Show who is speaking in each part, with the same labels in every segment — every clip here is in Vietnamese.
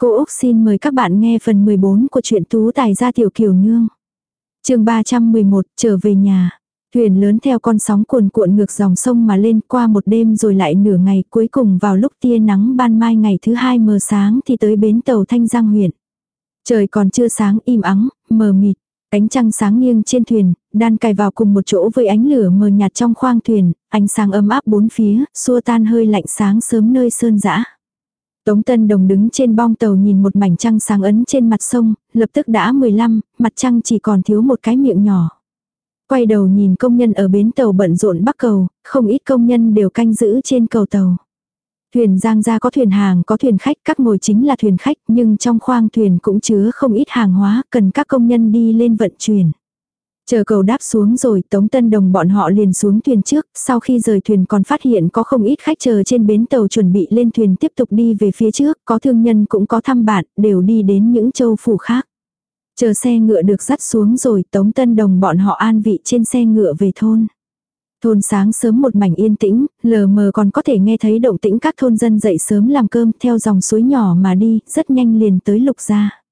Speaker 1: Cô Úc xin mời các bạn nghe phần 14 của truyện Tú Tài gia tiểu kiều nương. chương 311 trở về nhà. Thuyền lớn theo con sóng cuồn cuộn ngược dòng sông mà lên qua một đêm rồi lại nửa ngày cuối cùng vào lúc tia nắng ban mai ngày thứ hai mờ sáng thì tới bến tàu Thanh Giang huyện. Trời còn chưa sáng im ắng, mờ mịt. Ánh trăng sáng nghiêng trên thuyền, đan cài vào cùng một chỗ với ánh lửa mờ nhạt trong khoang thuyền, ánh sáng ấm áp bốn phía, xua tan hơi lạnh sáng sớm nơi sơn dã. Tống Tân Đồng đứng trên bong tàu nhìn một mảnh trăng sáng ấn trên mặt sông, lập tức đã 15, mặt trăng chỉ còn thiếu một cái miệng nhỏ. Quay đầu nhìn công nhân ở bến tàu bận rộn bắc cầu, không ít công nhân đều canh giữ trên cầu tàu. Thuyền giang ra có thuyền hàng có thuyền khách, các ngồi chính là thuyền khách, nhưng trong khoang thuyền cũng chứa không ít hàng hóa, cần các công nhân đi lên vận chuyển. Chờ cầu đáp xuống rồi Tống Tân Đồng bọn họ liền xuống thuyền trước, sau khi rời thuyền còn phát hiện có không ít khách chờ trên bến tàu chuẩn bị lên thuyền tiếp tục đi về phía trước, có thương nhân cũng có thăm bạn, đều đi đến những châu phủ khác. Chờ xe ngựa được dắt xuống rồi Tống Tân Đồng bọn họ an vị trên xe ngựa về thôn. Thôn sáng sớm một mảnh yên tĩnh, lờ mờ còn có thể nghe thấy động tĩnh các thôn dân dậy sớm làm cơm theo dòng suối nhỏ mà đi, rất nhanh liền tới lục gia.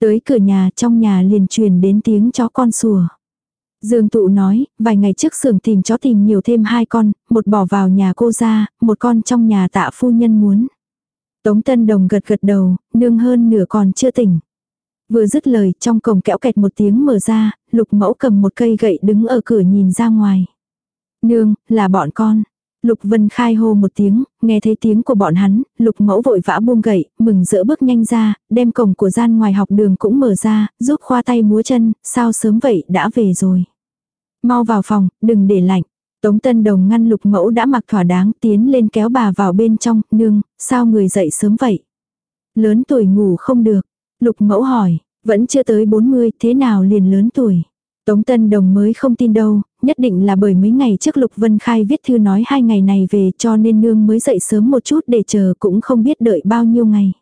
Speaker 1: Tới cửa nhà trong nhà liền truyền đến tiếng chó con sủa. Dương tụ nói, vài ngày trước xưởng tìm chó tìm nhiều thêm hai con, một bỏ vào nhà cô ra, một con trong nhà tạ phu nhân muốn. Tống Tân Đồng gật gật đầu, nương hơn nửa còn chưa tỉnh. Vừa dứt lời, trong cổng kẽo kẹt một tiếng mở ra, lục mẫu cầm một cây gậy đứng ở cửa nhìn ra ngoài. Nương, là bọn con. Lục Vân Khai hô một tiếng, nghe thấy tiếng của bọn hắn, Lục Mẫu vội vã buông gậy, mừng rỡ bước nhanh ra, đem cổng của gian ngoài học đường cũng mở ra, giúp khoa tay múa chân, sao sớm vậy đã về rồi. Mau vào phòng, đừng để lạnh. Tống Tân Đồng ngăn Lục Mẫu đã mặc thỏa đáng tiến lên kéo bà vào bên trong, nương, sao người dậy sớm vậy? Lớn tuổi ngủ không được. Lục Mẫu hỏi, vẫn chưa tới 40, thế nào liền lớn tuổi? Tống Tân Đồng mới không tin đâu, nhất định là bởi mấy ngày trước Lục Vân Khai viết thư nói hai ngày này về cho nên nương mới dậy sớm một chút để chờ cũng không biết đợi bao nhiêu ngày.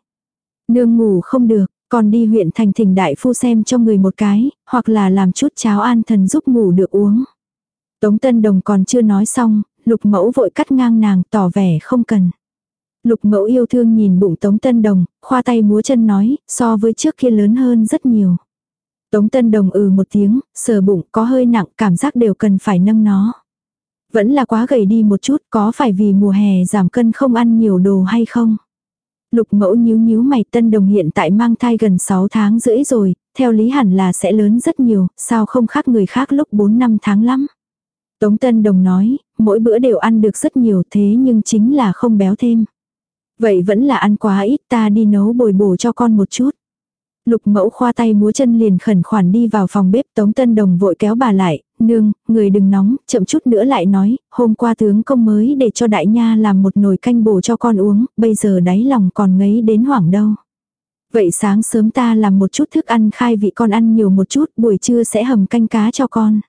Speaker 1: Nương ngủ không được, còn đi huyện thành thỉnh đại phu xem cho người một cái, hoặc là làm chút cháo an thần giúp ngủ được uống. Tống Tân Đồng còn chưa nói xong, Lục Mẫu vội cắt ngang nàng tỏ vẻ không cần. Lục Mẫu yêu thương nhìn bụng Tống Tân Đồng, khoa tay múa chân nói, so với trước kia lớn hơn rất nhiều. Tống Tân Đồng ừ một tiếng, sờ bụng có hơi nặng, cảm giác đều cần phải nâng nó. Vẫn là quá gầy đi một chút, có phải vì mùa hè giảm cân không ăn nhiều đồ hay không? Lục mẫu nhíu nhíu mày Tân Đồng hiện tại mang thai gần 6 tháng rưỡi rồi, theo lý hẳn là sẽ lớn rất nhiều, sao không khác người khác lúc 4 năm tháng lắm. Tống Tân Đồng nói, mỗi bữa đều ăn được rất nhiều thế nhưng chính là không béo thêm. Vậy vẫn là ăn quá ít ta đi nấu bồi bổ cho con một chút. Lục mẫu khoa tay múa chân liền khẩn khoản đi vào phòng bếp Tống Tân Đồng vội kéo bà lại, nương, người đừng nóng, chậm chút nữa lại nói, hôm qua tướng công mới để cho đại nha làm một nồi canh bổ cho con uống, bây giờ đáy lòng còn ngấy đến hoảng đâu. Vậy sáng sớm ta làm một chút thức ăn khai vị con ăn nhiều một chút, buổi trưa sẽ hầm canh cá cho con.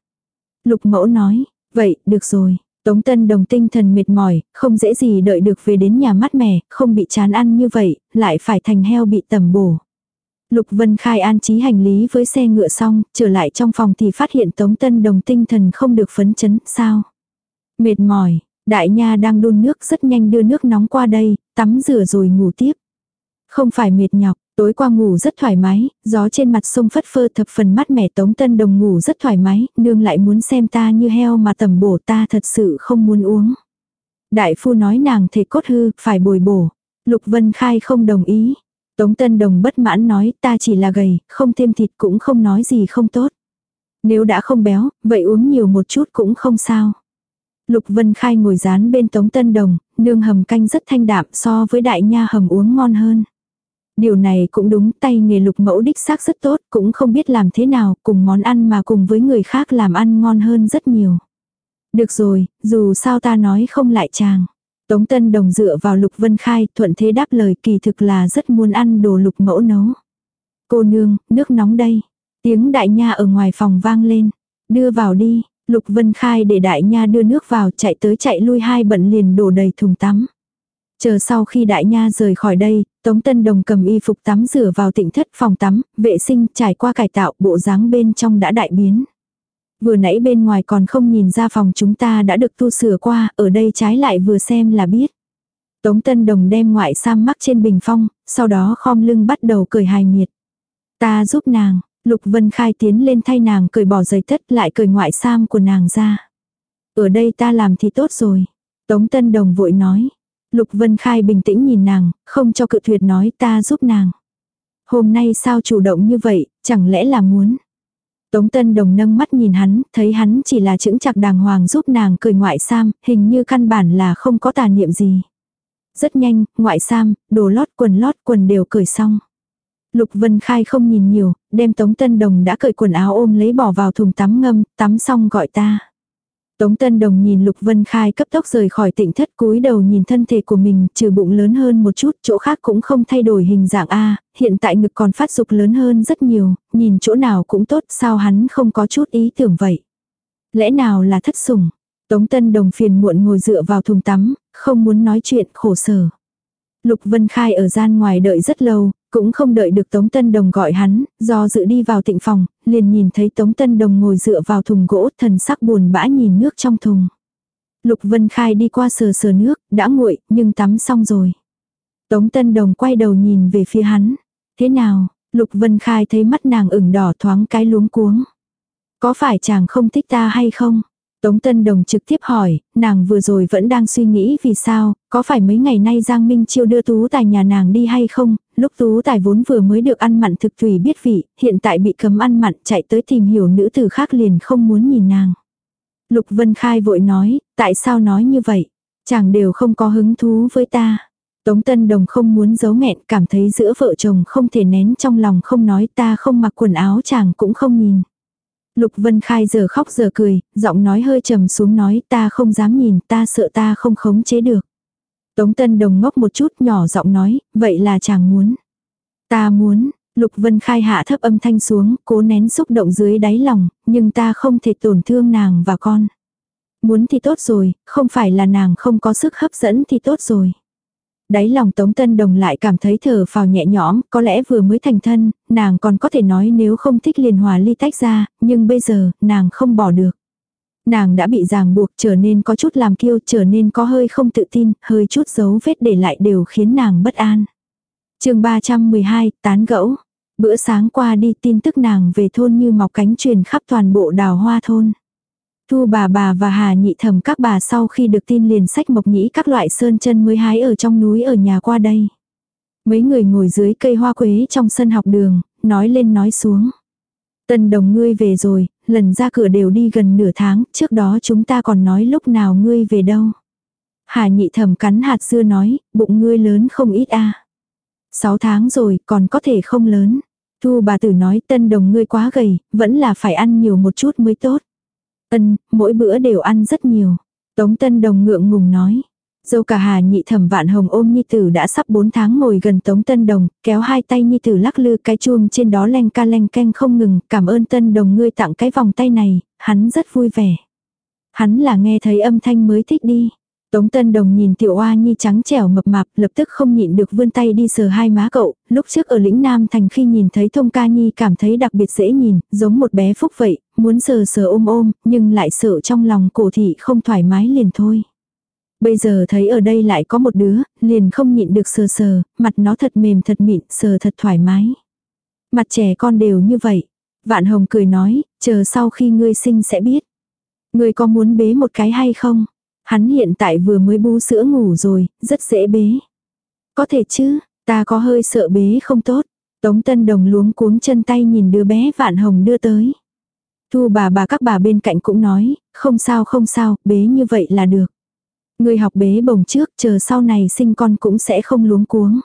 Speaker 1: Lục mẫu nói, vậy, được rồi. Tống Tân Đồng tinh thần mệt mỏi, không dễ gì đợi được về đến nhà mát mẻ, không bị chán ăn như vậy, lại phải thành heo bị tầm bổ. Lục Vân Khai an trí hành lý với xe ngựa xong, trở lại trong phòng thì phát hiện Tống Tân Đồng tinh thần không được phấn chấn, sao? Mệt mỏi, đại nha đang đun nước rất nhanh đưa nước nóng qua đây, tắm rửa rồi ngủ tiếp. Không phải mệt nhọc, tối qua ngủ rất thoải mái, gió trên mặt sông phất phơ thập phần mát mẻ Tống Tân Đồng ngủ rất thoải mái, nương lại muốn xem ta như heo mà tầm bổ ta thật sự không muốn uống. Đại phu nói nàng thể cốt hư, phải bồi bổ. Lục Vân Khai không đồng ý, Tống Tân Đồng bất mãn nói ta chỉ là gầy, không thêm thịt cũng không nói gì không tốt. Nếu đã không béo, vậy uống nhiều một chút cũng không sao. Lục Vân Khai ngồi dán bên Tống Tân Đồng, nương hầm canh rất thanh đạm so với đại nha hầm uống ngon hơn. Điều này cũng đúng, tay nghề lục mẫu đích xác rất tốt, cũng không biết làm thế nào, cùng món ăn mà cùng với người khác làm ăn ngon hơn rất nhiều. Được rồi, dù sao ta nói không lại chàng. Tống Tân Đồng dựa vào Lục Vân Khai thuận thế đáp lời kỳ thực là rất muốn ăn đồ lục mẫu nấu. Cô nương, nước nóng đây. Tiếng đại nha ở ngoài phòng vang lên. Đưa vào đi, Lục Vân Khai để đại nha đưa nước vào chạy tới chạy lui hai bận liền đổ đầy thùng tắm. Chờ sau khi đại nha rời khỏi đây, Tống Tân Đồng cầm y phục tắm rửa vào tịnh thất phòng tắm, vệ sinh trải qua cải tạo bộ dáng bên trong đã đại biến. Vừa nãy bên ngoài còn không nhìn ra phòng chúng ta đã được tu sửa qua, ở đây trái lại vừa xem là biết. Tống Tân Đồng đem ngoại sam mắc trên bình phong, sau đó khom lưng bắt đầu cười hài miệt. Ta giúp nàng, Lục Vân Khai tiến lên thay nàng cười bỏ giày thất lại cười ngoại sam của nàng ra. Ở đây ta làm thì tốt rồi. Tống Tân Đồng vội nói. Lục Vân Khai bình tĩnh nhìn nàng, không cho cự tuyệt nói ta giúp nàng. Hôm nay sao chủ động như vậy, chẳng lẽ là muốn. Tống Tân Đồng nâng mắt nhìn hắn, thấy hắn chỉ là chững chặt đàng hoàng giúp nàng cười ngoại sam, hình như căn bản là không có tà niệm gì. Rất nhanh, ngoại sam, đồ lót quần lót quần đều cởi xong. Lục Vân Khai không nhìn nhiều, đem Tống Tân Đồng đã cởi quần áo ôm lấy bỏ vào thùng tắm ngâm, tắm xong gọi ta. Tống Tân Đồng nhìn Lục Vân Khai cấp tốc rời khỏi tỉnh thất cúi đầu nhìn thân thể của mình, trừ bụng lớn hơn một chút, chỗ khác cũng không thay đổi hình dạng A, hiện tại ngực còn phát dục lớn hơn rất nhiều, nhìn chỗ nào cũng tốt, sao hắn không có chút ý tưởng vậy. Lẽ nào là thất sủng? Tống Tân Đồng phiền muộn ngồi dựa vào thùng tắm, không muốn nói chuyện khổ sở. Lục Vân Khai ở gian ngoài đợi rất lâu, cũng không đợi được Tống Tân Đồng gọi hắn, do dự đi vào tịnh phòng, liền nhìn thấy Tống Tân Đồng ngồi dựa vào thùng gỗ thần sắc buồn bã nhìn nước trong thùng. Lục Vân Khai đi qua sờ sờ nước, đã nguội, nhưng tắm xong rồi. Tống Tân Đồng quay đầu nhìn về phía hắn. Thế nào, Lục Vân Khai thấy mắt nàng ửng đỏ thoáng cái luống cuống. Có phải chàng không thích ta hay không? Tống Tân Đồng trực tiếp hỏi, nàng vừa rồi vẫn đang suy nghĩ vì sao, có phải mấy ngày nay Giang Minh Chiêu đưa Tú Tài nhà nàng đi hay không, lúc Tú Tài vốn vừa mới được ăn mặn thực tùy biết vị, hiện tại bị cấm ăn mặn chạy tới tìm hiểu nữ tử khác liền không muốn nhìn nàng. Lục Vân Khai vội nói, tại sao nói như vậy, chàng đều không có hứng thú với ta. Tống Tân Đồng không muốn giấu nghẹn, cảm thấy giữa vợ chồng không thể nén trong lòng không nói ta không mặc quần áo chàng cũng không nhìn. Lục Vân Khai giờ khóc giờ cười, giọng nói hơi trầm xuống nói ta không dám nhìn, ta sợ ta không khống chế được. Tống Tân Đồng ngốc một chút nhỏ giọng nói, vậy là chàng muốn. Ta muốn, Lục Vân Khai hạ thấp âm thanh xuống, cố nén xúc động dưới đáy lòng, nhưng ta không thể tổn thương nàng và con. Muốn thì tốt rồi, không phải là nàng không có sức hấp dẫn thì tốt rồi. Đáy lòng Tống Tân Đồng lại cảm thấy thở phào nhẹ nhõm, có lẽ vừa mới thành thân, nàng còn có thể nói nếu không thích liền hòa ly tách ra, nhưng bây giờ, nàng không bỏ được. Nàng đã bị ràng buộc trở nên có chút làm kiêu, trở nên có hơi không tự tin, hơi chút dấu vết để lại đều khiến nàng bất an. chương 312, tán gẫu. Bữa sáng qua đi tin tức nàng về thôn như mọc cánh truyền khắp toàn bộ đào hoa thôn. Thu bà bà và Hà nhị thẩm các bà sau khi được tin liền sách mộc nhĩ các loại sơn chân mới hái ở trong núi ở nhà qua đây. Mấy người ngồi dưới cây hoa quế trong sân học đường, nói lên nói xuống. Tân đồng ngươi về rồi, lần ra cửa đều đi gần nửa tháng, trước đó chúng ta còn nói lúc nào ngươi về đâu. Hà nhị thẩm cắn hạt dưa nói, bụng ngươi lớn không ít a. À. Sáu tháng rồi, còn có thể không lớn. Thu bà tử nói tân đồng ngươi quá gầy, vẫn là phải ăn nhiều một chút mới tốt. Ân, mỗi bữa đều ăn rất nhiều. Tống Tân Đồng ngượng ngùng nói. Dâu cả hà nhị thẩm vạn hồng ôm nhi tử đã sắp 4 tháng ngồi gần Tống Tân Đồng, kéo hai tay nhi tử lắc lư cái chuông trên đó len ca len canh không ngừng, cảm ơn Tân Đồng ngươi tặng cái vòng tay này, hắn rất vui vẻ. Hắn là nghe thấy âm thanh mới thích đi. Tống Tân Đồng nhìn tiểu oa nhi trắng trẻo mập mạp, lập tức không nhịn được vươn tay đi sờ hai má cậu, lúc trước ở lĩnh Nam Thành khi nhìn thấy thông ca nhi cảm thấy đặc biệt dễ nhìn, giống một bé phúc vậy, muốn sờ sờ ôm ôm, nhưng lại sợ trong lòng cổ thị không thoải mái liền thôi. Bây giờ thấy ở đây lại có một đứa, liền không nhịn được sờ sờ, mặt nó thật mềm thật mịn, sờ thật thoải mái. Mặt trẻ con đều như vậy. Vạn Hồng cười nói, chờ sau khi ngươi sinh sẽ biết. Ngươi có muốn bế một cái hay không? Hắn hiện tại vừa mới bú sữa ngủ rồi, rất dễ bế. Có thể chứ, ta có hơi sợ bế không tốt. Tống Tân Đồng luống cuống chân tay nhìn đứa bé Vạn Hồng đưa tới. Thu bà bà các bà bên cạnh cũng nói, không sao không sao, bế như vậy là được. Người học bế bồng trước, chờ sau này sinh con cũng sẽ không luống cuống.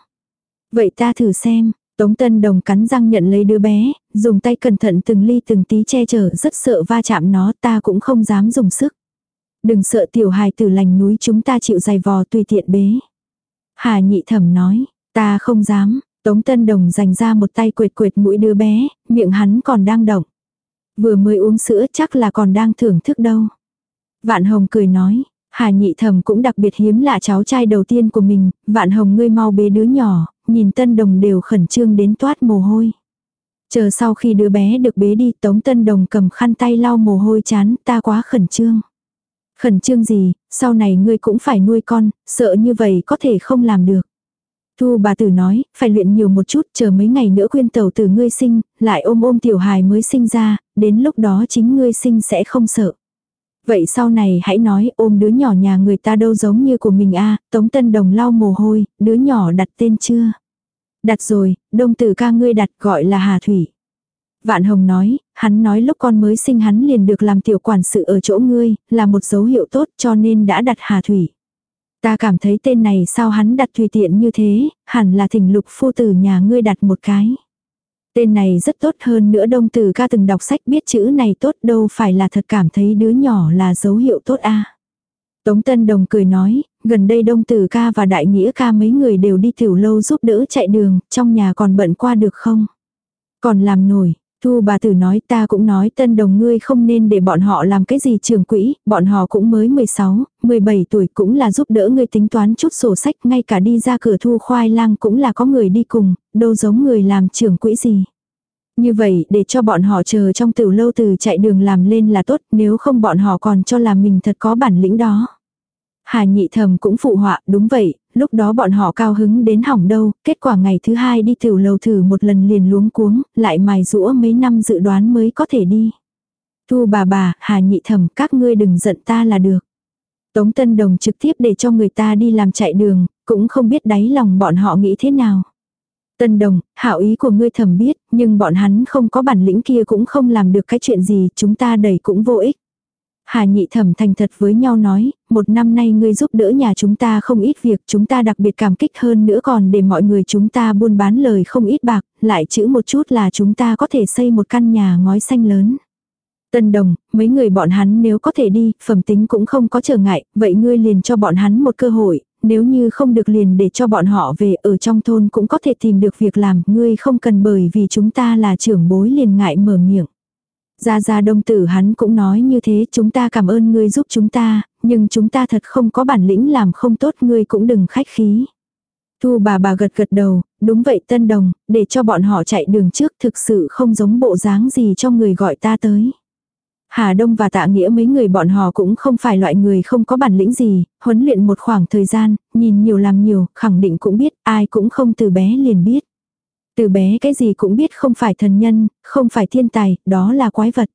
Speaker 1: Vậy ta thử xem, Tống Tân Đồng cắn răng nhận lấy đứa bé, dùng tay cẩn thận từng ly từng tí che chở rất sợ va chạm nó ta cũng không dám dùng sức. Đừng sợ tiểu hài tử lành núi chúng ta chịu dày vò tùy tiện bế. Hà nhị thẩm nói, ta không dám, Tống Tân Đồng dành ra một tay quệt quệt mũi đứa bé, miệng hắn còn đang động. Vừa mới uống sữa chắc là còn đang thưởng thức đâu. Vạn Hồng cười nói, Hà nhị thẩm cũng đặc biệt hiếm lạ cháu trai đầu tiên của mình, Vạn Hồng ngươi mau bế đứa nhỏ, nhìn Tân Đồng đều khẩn trương đến toát mồ hôi. Chờ sau khi đứa bé được bế đi Tống Tân Đồng cầm khăn tay lau mồ hôi chán ta quá khẩn trương. Khẩn trương gì, sau này ngươi cũng phải nuôi con, sợ như vậy có thể không làm được. Thu bà tử nói, phải luyện nhiều một chút, chờ mấy ngày nữa khuyên tàu tử ngươi sinh, lại ôm ôm tiểu hài mới sinh ra, đến lúc đó chính ngươi sinh sẽ không sợ. Vậy sau này hãy nói ôm đứa nhỏ nhà người ta đâu giống như của mình a Tống Tân Đồng lau mồ hôi, đứa nhỏ đặt tên chưa? Đặt rồi, đông tử ca ngươi đặt gọi là Hà Thủy. Vạn Hồng nói, hắn nói lúc con mới sinh hắn liền được làm tiểu quản sự ở chỗ ngươi, là một dấu hiệu tốt cho nên đã đặt Hà Thủy. Ta cảm thấy tên này sao hắn đặt tùy tiện như thế, hẳn là thỉnh lục phu tử nhà ngươi đặt một cái. Tên này rất tốt hơn nữa đông tử ca từng đọc sách biết chữ này tốt đâu phải là thật cảm thấy đứa nhỏ là dấu hiệu tốt a Tống Tân Đồng cười nói, gần đây đông tử ca và đại nghĩa ca mấy người đều đi tiểu lâu giúp đỡ chạy đường, trong nhà còn bận qua được không? Còn làm nổi, Thu bà tử nói ta cũng nói tân đồng ngươi không nên để bọn họ làm cái gì trường quỹ, bọn họ cũng mới 16, 17 tuổi cũng là giúp đỡ ngươi tính toán chút sổ sách, ngay cả đi ra cửa thu khoai lang cũng là có người đi cùng, đâu giống người làm trường quỹ gì. Như vậy để cho bọn họ chờ trong tiểu lâu từ chạy đường làm lên là tốt nếu không bọn họ còn cho là mình thật có bản lĩnh đó. Hà nhị thầm cũng phụ họa, đúng vậy, lúc đó bọn họ cao hứng đến hỏng đâu, kết quả ngày thứ hai đi tiểu lầu thử một lần liền luống cuống, lại mài rũa mấy năm dự đoán mới có thể đi. Thu bà bà, hà nhị thẩm các ngươi đừng giận ta là được. Tống Tân Đồng trực tiếp để cho người ta đi làm chạy đường, cũng không biết đáy lòng bọn họ nghĩ thế nào. Tân Đồng, hảo ý của ngươi thầm biết, nhưng bọn hắn không có bản lĩnh kia cũng không làm được cái chuyện gì, chúng ta đẩy cũng vô ích. Hà nhị thẩm thành thật với nhau nói, một năm nay ngươi giúp đỡ nhà chúng ta không ít việc, chúng ta đặc biệt cảm kích hơn nữa còn để mọi người chúng ta buôn bán lời không ít bạc, lại chữ một chút là chúng ta có thể xây một căn nhà ngói xanh lớn. Tân đồng, mấy người bọn hắn nếu có thể đi, phẩm tính cũng không có trở ngại, vậy ngươi liền cho bọn hắn một cơ hội, nếu như không được liền để cho bọn họ về ở trong thôn cũng có thể tìm được việc làm, ngươi không cần bởi vì chúng ta là trưởng bối liền ngại mở miệng. Gia Gia đông tử hắn cũng nói như thế chúng ta cảm ơn ngươi giúp chúng ta, nhưng chúng ta thật không có bản lĩnh làm không tốt ngươi cũng đừng khách khí. Thu bà bà gật gật đầu, đúng vậy tân đồng, để cho bọn họ chạy đường trước thực sự không giống bộ dáng gì cho người gọi ta tới. Hà Đông và Tạ Nghĩa mấy người bọn họ cũng không phải loại người không có bản lĩnh gì, huấn luyện một khoảng thời gian, nhìn nhiều làm nhiều, khẳng định cũng biết, ai cũng không từ bé liền biết. Từ bé cái gì cũng biết không phải thần nhân, không phải thiên tài, đó là quái vật.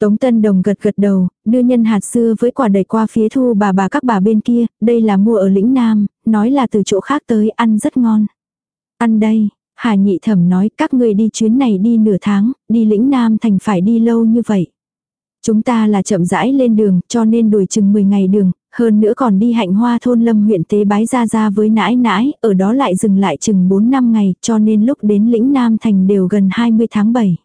Speaker 1: Tống Tân Đồng gật gật đầu, đưa nhân hạt xưa với quả đầy qua phía thu bà bà các bà bên kia, đây là mua ở lĩnh Nam, nói là từ chỗ khác tới ăn rất ngon. Ăn đây, Hà Nhị Thẩm nói các người đi chuyến này đi nửa tháng, đi lĩnh Nam thành phải đi lâu như vậy. Chúng ta là chậm rãi lên đường cho nên đuổi chừng 10 ngày đường, hơn nữa còn đi hạnh hoa thôn lâm huyện tế bái ra ra với nãi nãi, ở đó lại dừng lại chừng 4 năm ngày, cho nên lúc đến lĩnh Nam Thành đều gần 20 tháng 7.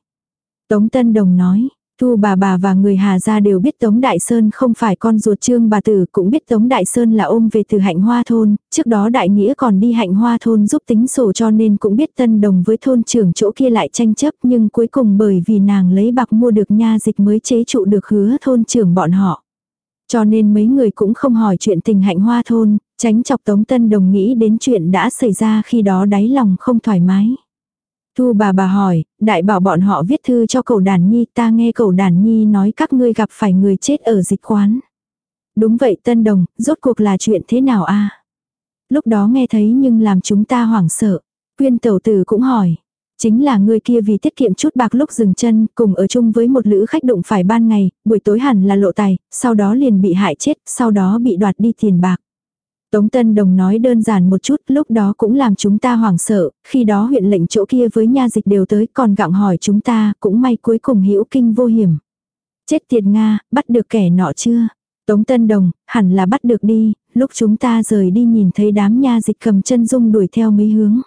Speaker 1: Tống Tân Đồng nói, Thu bà bà và người Hà gia đều biết Tống Đại Sơn không phải con ruột trương bà tử, cũng biết Tống Đại Sơn là ôm về từ hạnh hoa thôn, trước đó Đại Nghĩa còn đi hạnh hoa thôn giúp tính sổ cho nên cũng biết Tân Đồng với thôn trưởng chỗ kia lại tranh chấp nhưng cuối cùng bởi vì nàng lấy bạc mua được nha dịch mới chế trụ được hứa thôn trưởng bọn họ. Cho nên mấy người cũng không hỏi chuyện tình hạnh hoa thôn, tránh chọc Tống Tân Đồng nghĩ đến chuyện đã xảy ra khi đó đáy lòng không thoải mái. Thu bà bà hỏi, đại bảo bọn họ viết thư cho cậu đàn nhi, ta nghe cậu đàn nhi nói các ngươi gặp phải người chết ở dịch quán. Đúng vậy Tân Đồng, rốt cuộc là chuyện thế nào a Lúc đó nghe thấy nhưng làm chúng ta hoảng sợ. Quyên tẩu tử cũng hỏi, Chính là người kia vì tiết kiệm chút bạc lúc dừng chân, cùng ở chung với một lữ khách đụng phải ban ngày, buổi tối hẳn là lộ tài, sau đó liền bị hại chết, sau đó bị đoạt đi tiền bạc. Tống Tân Đồng nói đơn giản một chút, lúc đó cũng làm chúng ta hoảng sợ, khi đó huyện lệnh chỗ kia với nha dịch đều tới còn gặng hỏi chúng ta, cũng may cuối cùng hữu kinh vô hiểm. Chết tiệt Nga, bắt được kẻ nọ chưa? Tống Tân Đồng, hẳn là bắt được đi, lúc chúng ta rời đi nhìn thấy đám nha dịch cầm chân dung đuổi theo mấy hướng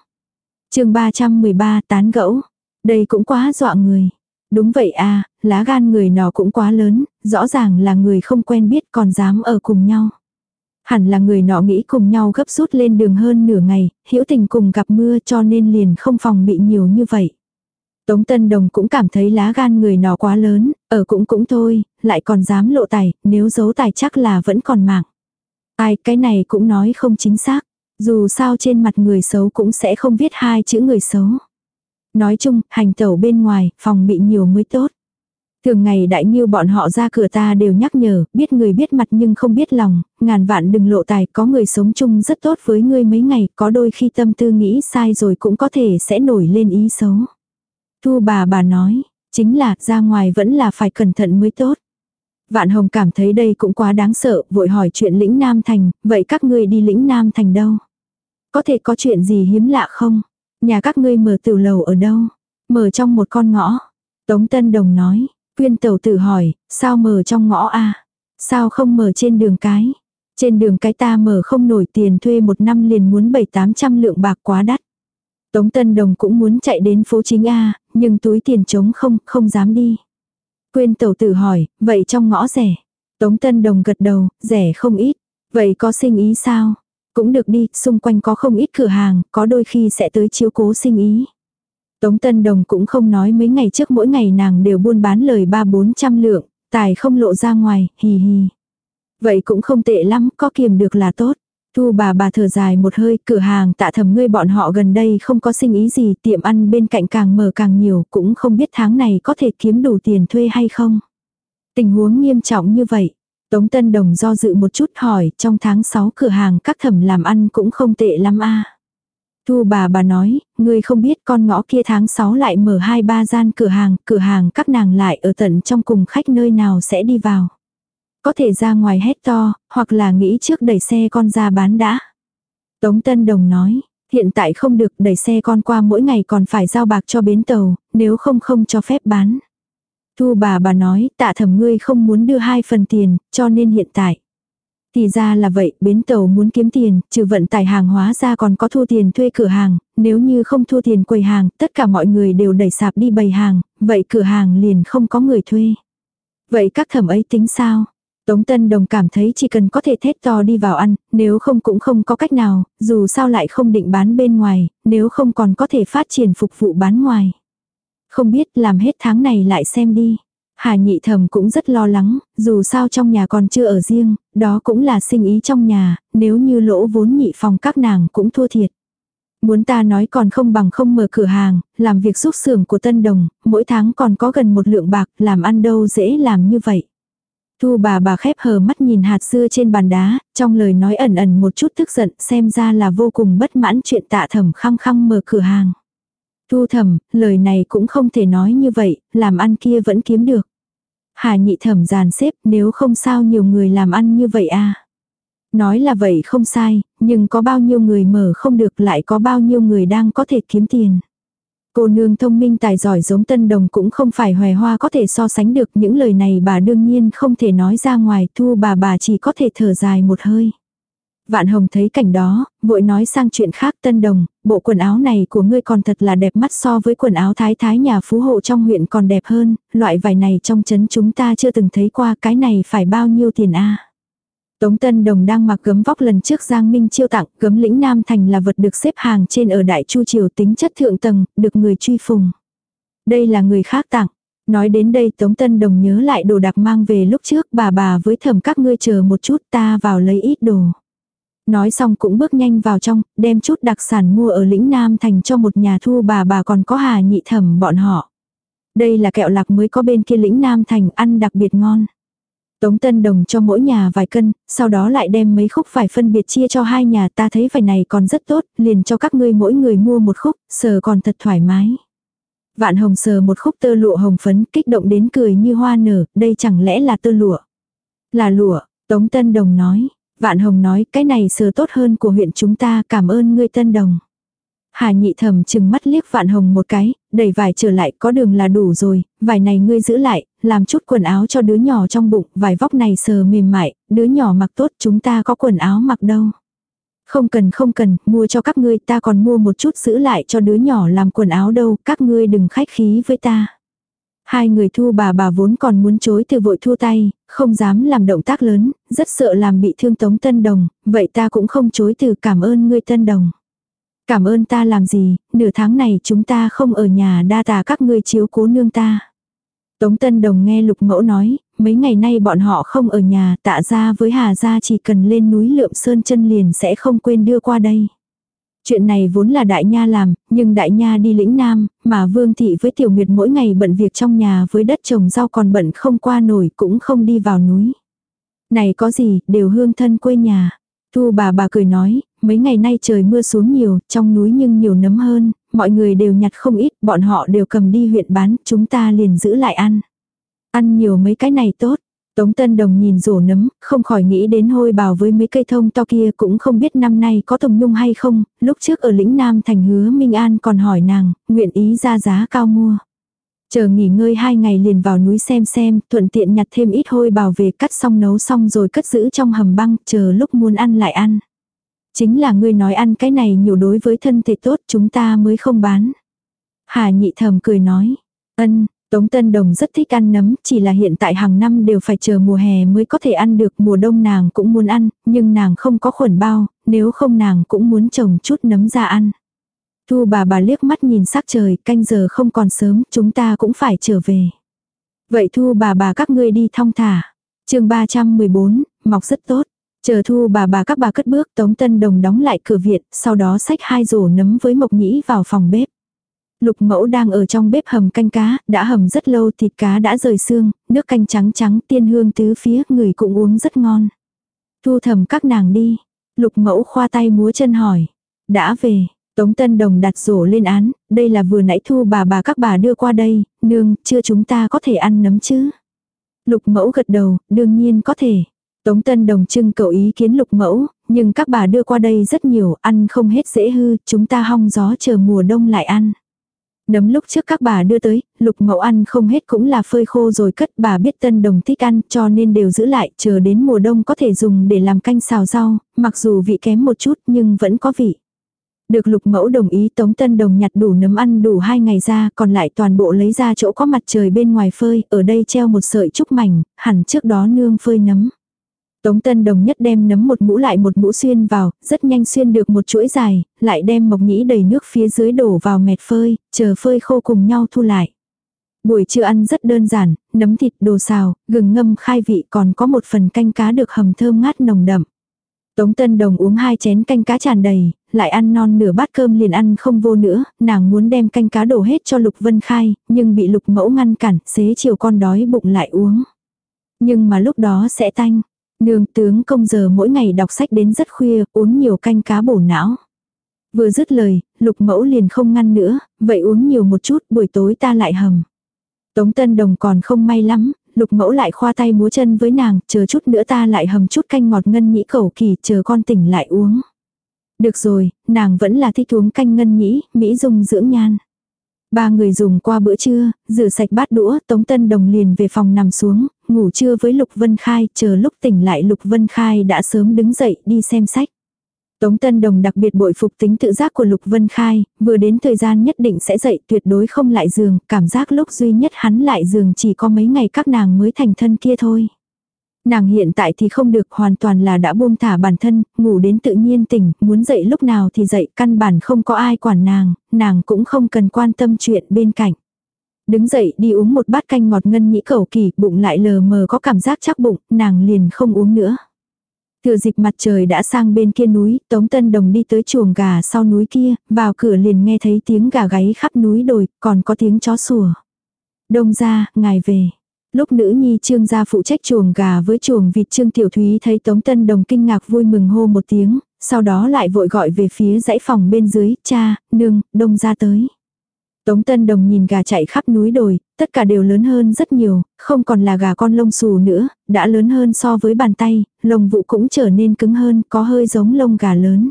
Speaker 1: chương 313 tán gẫu. Đây cũng quá dọa người. Đúng vậy à, lá gan người nó cũng quá lớn, rõ ràng là người không quen biết còn dám ở cùng nhau. Hẳn là người nọ nghĩ cùng nhau gấp rút lên đường hơn nửa ngày, hiểu tình cùng gặp mưa cho nên liền không phòng bị nhiều như vậy. Tống Tân Đồng cũng cảm thấy lá gan người nọ quá lớn, ở cũng cũng thôi, lại còn dám lộ tài, nếu giấu tài chắc là vẫn còn mạng. Ai cái này cũng nói không chính xác. Dù sao trên mặt người xấu cũng sẽ không viết hai chữ người xấu. Nói chung, hành tẩu bên ngoài, phòng bị nhiều mới tốt. Thường ngày đại nhiêu bọn họ ra cửa ta đều nhắc nhở, biết người biết mặt nhưng không biết lòng, ngàn vạn đừng lộ tài, có người sống chung rất tốt với ngươi mấy ngày, có đôi khi tâm tư nghĩ sai rồi cũng có thể sẽ nổi lên ý xấu. Thu bà bà nói, chính là ra ngoài vẫn là phải cẩn thận mới tốt. Vạn Hồng cảm thấy đây cũng quá đáng sợ, vội hỏi chuyện lĩnh Nam Thành, vậy các ngươi đi lĩnh Nam Thành đâu? Có thể có chuyện gì hiếm lạ không? Nhà các ngươi mở tiểu lầu ở đâu? Mở trong một con ngõ. Tống Tân Đồng nói, quyên tẩu tử hỏi, sao mở trong ngõ a Sao không mở trên đường cái? Trên đường cái ta mở không nổi tiền thuê một năm liền muốn bảy tám trăm lượng bạc quá đắt. Tống Tân Đồng cũng muốn chạy đến phố chính A, nhưng túi tiền trống không, không dám đi. Quyên tẩu tử hỏi, vậy trong ngõ rẻ? Tống Tân Đồng gật đầu, rẻ không ít. Vậy có sinh ý sao? Cũng được đi, xung quanh có không ít cửa hàng, có đôi khi sẽ tới chiếu cố sinh ý. Tống Tân Đồng cũng không nói mấy ngày trước mỗi ngày nàng đều buôn bán lời ba bốn trăm lượng, tài không lộ ra ngoài, hì hì. Vậy cũng không tệ lắm, có kiềm được là tốt. Thu bà bà thở dài một hơi, cửa hàng tạ thầm ngươi bọn họ gần đây không có sinh ý gì, tiệm ăn bên cạnh càng mở càng nhiều, cũng không biết tháng này có thể kiếm đủ tiền thuê hay không. Tình huống nghiêm trọng như vậy. Tống Tân Đồng do dự một chút hỏi, trong tháng 6 cửa hàng các thẩm làm ăn cũng không tệ lắm a Thu bà bà nói, ngươi không biết con ngõ kia tháng 6 lại mở hai ba gian cửa hàng, cửa hàng các nàng lại ở tận trong cùng khách nơi nào sẽ đi vào. Có thể ra ngoài hét to, hoặc là nghĩ trước đẩy xe con ra bán đã. Tống Tân Đồng nói, hiện tại không được đẩy xe con qua mỗi ngày còn phải giao bạc cho bến tàu, nếu không không cho phép bán. Thu bà bà nói, tạ thầm ngươi không muốn đưa hai phần tiền, cho nên hiện tại. Thì ra là vậy, bến tàu muốn kiếm tiền, trừ vận tải hàng hóa ra còn có thu tiền thuê cửa hàng, nếu như không thu tiền quầy hàng, tất cả mọi người đều đẩy sạp đi bày hàng, vậy cửa hàng liền không có người thuê. Vậy các thẩm ấy tính sao? Tống Tân Đồng cảm thấy chỉ cần có thể thét to đi vào ăn, nếu không cũng không có cách nào, dù sao lại không định bán bên ngoài, nếu không còn có thể phát triển phục vụ bán ngoài. Không biết làm hết tháng này lại xem đi. Hà nhị thầm cũng rất lo lắng, dù sao trong nhà còn chưa ở riêng, đó cũng là sinh ý trong nhà, nếu như lỗ vốn nhị phòng các nàng cũng thua thiệt. Muốn ta nói còn không bằng không mở cửa hàng, làm việc giúp xưởng của Tân Đồng, mỗi tháng còn có gần một lượng bạc, làm ăn đâu dễ làm như vậy. Thu bà bà khép hờ mắt nhìn hạt dưa trên bàn đá, trong lời nói ẩn ẩn một chút tức giận xem ra là vô cùng bất mãn chuyện tạ thẩm khăng khăng mở cửa hàng. Thu thẩm, lời này cũng không thể nói như vậy, làm ăn kia vẫn kiếm được. Hà nhị thẩm giàn xếp nếu không sao nhiều người làm ăn như vậy à. Nói là vậy không sai, nhưng có bao nhiêu người mở không được lại có bao nhiêu người đang có thể kiếm tiền. Cô nương thông minh tài giỏi giống tân đồng cũng không phải hoài hoa có thể so sánh được những lời này bà đương nhiên không thể nói ra ngoài thu bà bà chỉ có thể thở dài một hơi. Vạn Hồng thấy cảnh đó, vội nói sang chuyện khác tân đồng, bộ quần áo này của ngươi còn thật là đẹp mắt so với quần áo thái thái nhà phú hộ trong huyện còn đẹp hơn, loại vải này trong chấn chúng ta chưa từng thấy qua cái này phải bao nhiêu tiền a Tống Tân Đồng đang mặc gấm vóc lần trước Giang Minh chiêu tặng, gấm lĩnh Nam Thành là vật được xếp hàng trên ở Đại Chu Triều tính chất thượng tầng, được người truy phùng. Đây là người khác tặng. Nói đến đây Tống Tân Đồng nhớ lại đồ đặc mang về lúc trước bà bà với thầm các ngươi chờ một chút ta vào lấy ít đồ. Nói xong cũng bước nhanh vào trong, đem chút đặc sản mua ở lĩnh Nam Thành cho một nhà thu bà bà còn có hà nhị thẩm bọn họ. Đây là kẹo lạc mới có bên kia lĩnh Nam Thành ăn đặc biệt ngon. Tống Tân Đồng cho mỗi nhà vài cân, sau đó lại đem mấy khúc vải phân biệt chia cho hai nhà ta thấy vải này còn rất tốt, liền cho các ngươi mỗi người mua một khúc, sờ còn thật thoải mái. Vạn hồng sờ một khúc tơ lụa hồng phấn kích động đến cười như hoa nở, đây chẳng lẽ là tơ lụa? Là lụa, Tống Tân Đồng nói. Vạn hồng nói cái này sờ tốt hơn của huyện chúng ta cảm ơn ngươi Tân Đồng. Hà nhị thầm chừng mắt liếc vạn hồng một cái, đẩy vải trở lại có đường là đủ rồi, vải này ngươi giữ lại, làm chút quần áo cho đứa nhỏ trong bụng, vải vóc này sờ mềm mại, đứa nhỏ mặc tốt chúng ta có quần áo mặc đâu. Không cần không cần, mua cho các ngươi ta còn mua một chút giữ lại cho đứa nhỏ làm quần áo đâu, các ngươi đừng khách khí với ta. Hai người thu bà bà vốn còn muốn chối từ vội thua tay, không dám làm động tác lớn, rất sợ làm bị thương tống tân đồng, vậy ta cũng không chối từ cảm ơn ngươi tân đồng. Cảm ơn ta làm gì, nửa tháng này chúng ta không ở nhà đa tà các ngươi chiếu cố nương ta. Tống Tân Đồng nghe Lục Mẫu nói, mấy ngày nay bọn họ không ở nhà tạ ra với Hà gia chỉ cần lên núi lượm sơn chân liền sẽ không quên đưa qua đây. Chuyện này vốn là đại nha làm, nhưng đại nha đi lĩnh nam, mà vương thị với tiểu nguyệt mỗi ngày bận việc trong nhà với đất trồng rau còn bận không qua nổi cũng không đi vào núi. Này có gì, đều hương thân quê nhà. Thu bà bà cười nói, mấy ngày nay trời mưa xuống nhiều, trong núi nhưng nhiều nấm hơn, mọi người đều nhặt không ít, bọn họ đều cầm đi huyện bán, chúng ta liền giữ lại ăn. Ăn nhiều mấy cái này tốt. Tống Tân Đồng nhìn rổ nấm, không khỏi nghĩ đến hôi bào với mấy cây thông to kia cũng không biết năm nay có tùng nhung hay không, lúc trước ở lĩnh Nam thành hứa Minh An còn hỏi nàng, nguyện ý ra giá cao mua. Chờ nghỉ ngơi hai ngày liền vào núi xem xem, thuận tiện nhặt thêm ít hôi bào về cắt xong nấu xong rồi cất giữ trong hầm băng, chờ lúc muốn ăn lại ăn. Chính là ngươi nói ăn cái này nhiều đối với thân thể tốt chúng ta mới không bán. Hà nhị thầm cười nói, ân, Tống Tân Đồng rất thích ăn nấm, chỉ là hiện tại hàng năm đều phải chờ mùa hè mới có thể ăn được, mùa đông nàng cũng muốn ăn, nhưng nàng không có khuẩn bao, nếu không nàng cũng muốn trồng chút nấm ra ăn. Thu bà bà liếc mắt nhìn sắc trời, canh giờ không còn sớm, chúng ta cũng phải trở về. Vậy thu bà bà các ngươi đi thong thả. chương 314, mọc rất tốt. Chờ thu bà bà các bà cất bước Tống Tân Đồng đóng lại cửa viện, sau đó xách hai rổ nấm với mộc nhĩ vào phòng bếp. Lục mẫu đang ở trong bếp hầm canh cá, đã hầm rất lâu thịt cá đã rời xương, nước canh trắng trắng tiên hương tứ phía người cũng uống rất ngon. Thu thầm các nàng đi. Lục mẫu khoa tay múa chân hỏi. Đã về, Tống Tân Đồng đặt rổ lên án, đây là vừa nãy thu bà bà các bà đưa qua đây, nương, chưa chúng ta có thể ăn nấm chứ. Lục mẫu gật đầu, đương nhiên có thể. Tống Tân Đồng trưng cầu ý kiến lục mẫu, nhưng các bà đưa qua đây rất nhiều, ăn không hết dễ hư, chúng ta hong gió chờ mùa đông lại ăn. Nấm lúc trước các bà đưa tới, lục mẫu ăn không hết cũng là phơi khô rồi cất bà biết tân đồng thích ăn cho nên đều giữ lại chờ đến mùa đông có thể dùng để làm canh xào rau, mặc dù vị kém một chút nhưng vẫn có vị. Được lục mẫu đồng ý tống tân đồng nhặt đủ nấm ăn đủ hai ngày ra còn lại toàn bộ lấy ra chỗ có mặt trời bên ngoài phơi, ở đây treo một sợi trúc mảnh, hẳn trước đó nương phơi nấm. Tống Tân Đồng nhất đem nấm một mũ lại một mũ xuyên vào, rất nhanh xuyên được một chuỗi dài, lại đem mộc nhĩ đầy nước phía dưới đổ vào mẹt phơi, chờ phơi khô cùng nhau thu lại. Buổi trưa ăn rất đơn giản, nấm thịt đồ xào, gừng ngâm khai vị còn có một phần canh cá được hầm thơm ngát nồng đậm. Tống Tân Đồng uống hai chén canh cá tràn đầy, lại ăn non nửa bát cơm liền ăn không vô nữa, nàng muốn đem canh cá đổ hết cho Lục Vân Khai, nhưng bị Lục Mẫu ngăn cản, xế chiều con đói bụng lại uống. Nhưng mà lúc đó sẽ tanh. Nương tướng công giờ mỗi ngày đọc sách đến rất khuya, uống nhiều canh cá bổ não. Vừa dứt lời, lục mẫu liền không ngăn nữa, vậy uống nhiều một chút, buổi tối ta lại hầm. Tống Tân Đồng còn không may lắm, lục mẫu lại khoa tay múa chân với nàng, chờ chút nữa ta lại hầm chút canh ngọt ngân nhĩ cầu kỳ, chờ con tỉnh lại uống. Được rồi, nàng vẫn là thích uống canh ngân nhĩ, Mỹ dung dưỡng nhan. Ba người dùng qua bữa trưa, rửa sạch bát đũa, Tống Tân Đồng liền về phòng nằm xuống, ngủ trưa với Lục Vân Khai, chờ lúc tỉnh lại Lục Vân Khai đã sớm đứng dậy đi xem sách. Tống Tân Đồng đặc biệt bội phục tính tự giác của Lục Vân Khai, vừa đến thời gian nhất định sẽ dậy tuyệt đối không lại giường, cảm giác lúc duy nhất hắn lại giường chỉ có mấy ngày các nàng mới thành thân kia thôi. Nàng hiện tại thì không được hoàn toàn là đã buông thả bản thân, ngủ đến tự nhiên tỉnh, muốn dậy lúc nào thì dậy, căn bản không có ai quản nàng, nàng cũng không cần quan tâm chuyện bên cạnh. Đứng dậy đi uống một bát canh ngọt ngân nhĩ cầu kỳ, bụng lại lờ mờ có cảm giác chắc bụng, nàng liền không uống nữa. Thừa dịp mặt trời đã sang bên kia núi, Tống Tân Đồng đi tới chuồng gà sau núi kia, vào cửa liền nghe thấy tiếng gà gáy khắp núi đồi, còn có tiếng chó sủa. Đông ra, ngài về. Lúc nữ nhi trương gia phụ trách chuồng gà với chuồng vịt trương tiểu thúy thấy Tống Tân Đồng kinh ngạc vui mừng hô một tiếng, sau đó lại vội gọi về phía dãy phòng bên dưới, cha, nương, đông ra tới. Tống Tân Đồng nhìn gà chạy khắp núi đồi, tất cả đều lớn hơn rất nhiều, không còn là gà con lông xù nữa, đã lớn hơn so với bàn tay, lông vụ cũng trở nên cứng hơn, có hơi giống lông gà lớn.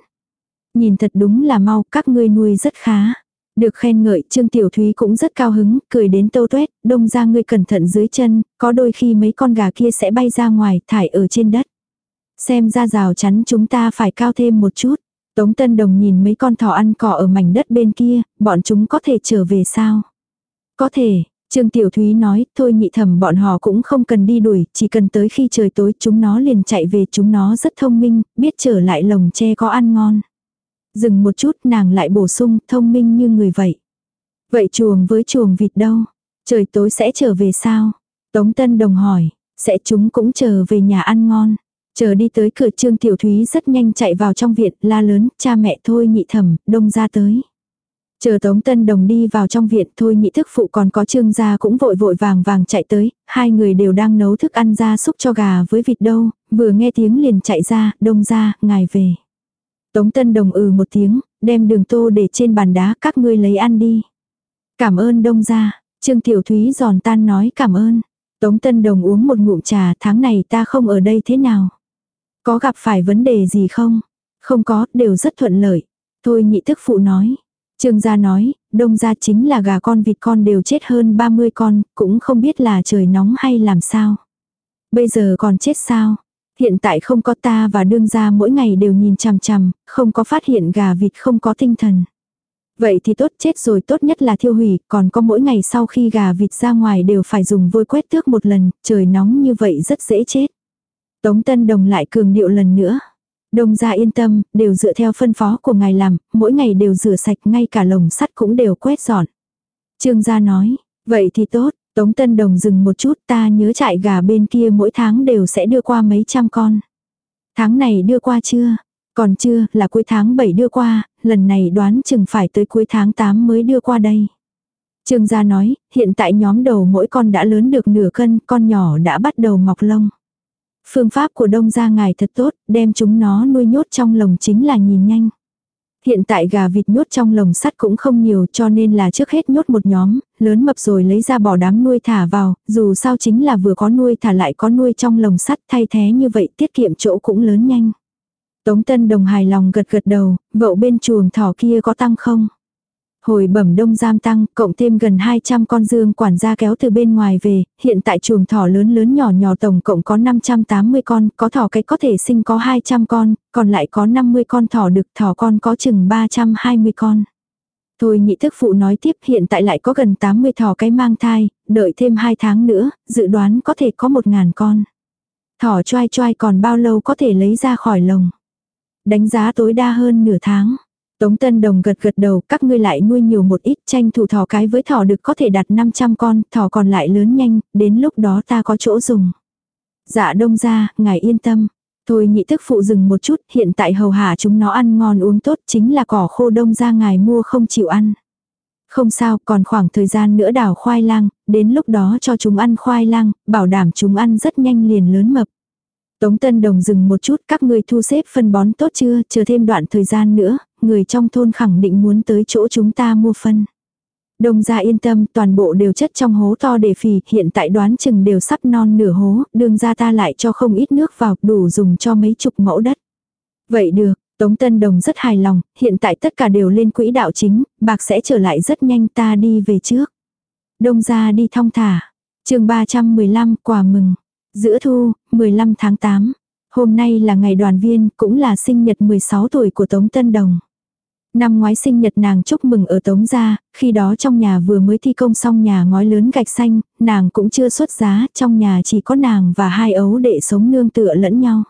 Speaker 1: Nhìn thật đúng là mau, các ngươi nuôi rất khá. Được khen ngợi, Trương Tiểu Thúy cũng rất cao hứng, cười đến tâu tuét, đông ra ngươi cẩn thận dưới chân, có đôi khi mấy con gà kia sẽ bay ra ngoài, thải ở trên đất. Xem ra rào chắn chúng ta phải cao thêm một chút. Tống Tân Đồng nhìn mấy con thỏ ăn cỏ ở mảnh đất bên kia, bọn chúng có thể trở về sao? Có thể, Trương Tiểu Thúy nói, thôi nhị thẩm bọn họ cũng không cần đi đuổi, chỉ cần tới khi trời tối chúng nó liền chạy về chúng nó rất thông minh, biết trở lại lồng tre có ăn ngon. Dừng một chút nàng lại bổ sung thông minh như người vậy. Vậy chuồng với chuồng vịt đâu? Trời tối sẽ trở về sao? Tống Tân Đồng hỏi, sẽ chúng cũng trở về nhà ăn ngon. Chờ đi tới cửa Trương Tiểu Thúy rất nhanh chạy vào trong viện, la lớn, cha mẹ thôi nhị thẩm, đông ra tới. Chờ Tống Tân Đồng đi vào trong viện thôi nhị thức phụ còn có trương gia cũng vội vội vàng vàng chạy tới, hai người đều đang nấu thức ăn ra xúc cho gà với vịt đâu, vừa nghe tiếng liền chạy ra, đông ra, ngài về. Tống Tân Đồng ừ một tiếng, đem đường tô để trên bàn đá các ngươi lấy ăn đi. Cảm ơn đông gia, Trương Tiểu Thúy giòn tan nói cảm ơn. Tống Tân Đồng uống một ngụm trà tháng này ta không ở đây thế nào. Có gặp phải vấn đề gì không? Không có, đều rất thuận lợi. Thôi nhị thức phụ nói. Trương gia nói, đông gia chính là gà con vịt con đều chết hơn 30 con, cũng không biết là trời nóng hay làm sao. Bây giờ còn chết sao? Hiện tại không có ta và đương gia mỗi ngày đều nhìn chằm chằm, không có phát hiện gà vịt không có tinh thần. Vậy thì tốt chết rồi tốt nhất là thiêu hủy, còn có mỗi ngày sau khi gà vịt ra ngoài đều phải dùng vôi quét tước một lần, trời nóng như vậy rất dễ chết. Tống Tân Đồng lại cường điệu lần nữa. Đông gia yên tâm, đều dựa theo phân phó của ngài làm, mỗi ngày đều rửa sạch ngay cả lồng sắt cũng đều quét dọn. Trương gia nói, vậy thì tốt, Tống Tân Đồng dừng một chút ta nhớ trại gà bên kia mỗi tháng đều sẽ đưa qua mấy trăm con. Tháng này đưa qua chưa? Còn chưa, là cuối tháng 7 đưa qua, lần này đoán chừng phải tới cuối tháng 8 mới đưa qua đây. Trương gia nói, hiện tại nhóm đầu mỗi con đã lớn được nửa cân, con nhỏ đã bắt đầu mọc lông. Phương pháp của đông gia ngài thật tốt, đem chúng nó nuôi nhốt trong lồng chính là nhìn nhanh. Hiện tại gà vịt nhốt trong lồng sắt cũng không nhiều cho nên là trước hết nhốt một nhóm, lớn mập rồi lấy ra bỏ đám nuôi thả vào, dù sao chính là vừa có nuôi thả lại có nuôi trong lồng sắt thay thế như vậy tiết kiệm chỗ cũng lớn nhanh. Tống Tân Đồng hài lòng gật gật đầu, vậu bên chuồng thỏ kia có tăng không? Hồi bẩm đông giam tăng, cộng thêm gần 200 con dương quản gia kéo từ bên ngoài về, hiện tại chuồng thỏ lớn lớn nhỏ nhỏ tổng cộng có 580 con, có thỏ cái có thể sinh có 200 con, còn lại có 50 con thỏ đực thỏ con có chừng 320 con. Thôi nhị thức phụ nói tiếp hiện tại lại có gần 80 thỏ cái mang thai, đợi thêm 2 tháng nữa, dự đoán có thể có 1.000 con. Thỏ choai choai còn bao lâu có thể lấy ra khỏi lồng. Đánh giá tối đa hơn nửa tháng. Tống Tân Đồng gật gật đầu, các ngươi lại nuôi nhiều một ít tranh thủ thỏ cái với thỏ được có thể đạt 500 con, thỏ còn lại lớn nhanh, đến lúc đó ta có chỗ dùng. Dạ đông ra, ngài yên tâm. Thôi nhị thức phụ dừng một chút, hiện tại hầu hạ chúng nó ăn ngon uống tốt chính là cỏ khô đông ra ngài mua không chịu ăn. Không sao, còn khoảng thời gian nữa đào khoai lang, đến lúc đó cho chúng ăn khoai lang, bảo đảm chúng ăn rất nhanh liền lớn mập. Tống Tân Đồng dừng một chút các người thu xếp phân bón tốt chưa, chờ thêm đoạn thời gian nữa, người trong thôn khẳng định muốn tới chỗ chúng ta mua phân. Đông gia yên tâm, toàn bộ đều chất trong hố to để phì, hiện tại đoán chừng đều sắp non nửa hố, đường ra ta lại cho không ít nước vào, đủ dùng cho mấy chục mẫu đất. Vậy được, Tống Tân Đồng rất hài lòng, hiện tại tất cả đều lên quỹ đạo chính, bạc sẽ trở lại rất nhanh ta đi về trước. Đông gia đi thong thả. chương 315 quà mừng. Giữa thu, 15 tháng 8. Hôm nay là ngày đoàn viên, cũng là sinh nhật 16 tuổi của Tống Tân Đồng. Năm ngoái sinh nhật nàng chúc mừng ở Tống gia, khi đó trong nhà vừa mới thi công xong nhà ngói lớn gạch xanh, nàng cũng chưa xuất giá, trong nhà chỉ có nàng và hai ấu đệ sống nương tựa lẫn nhau.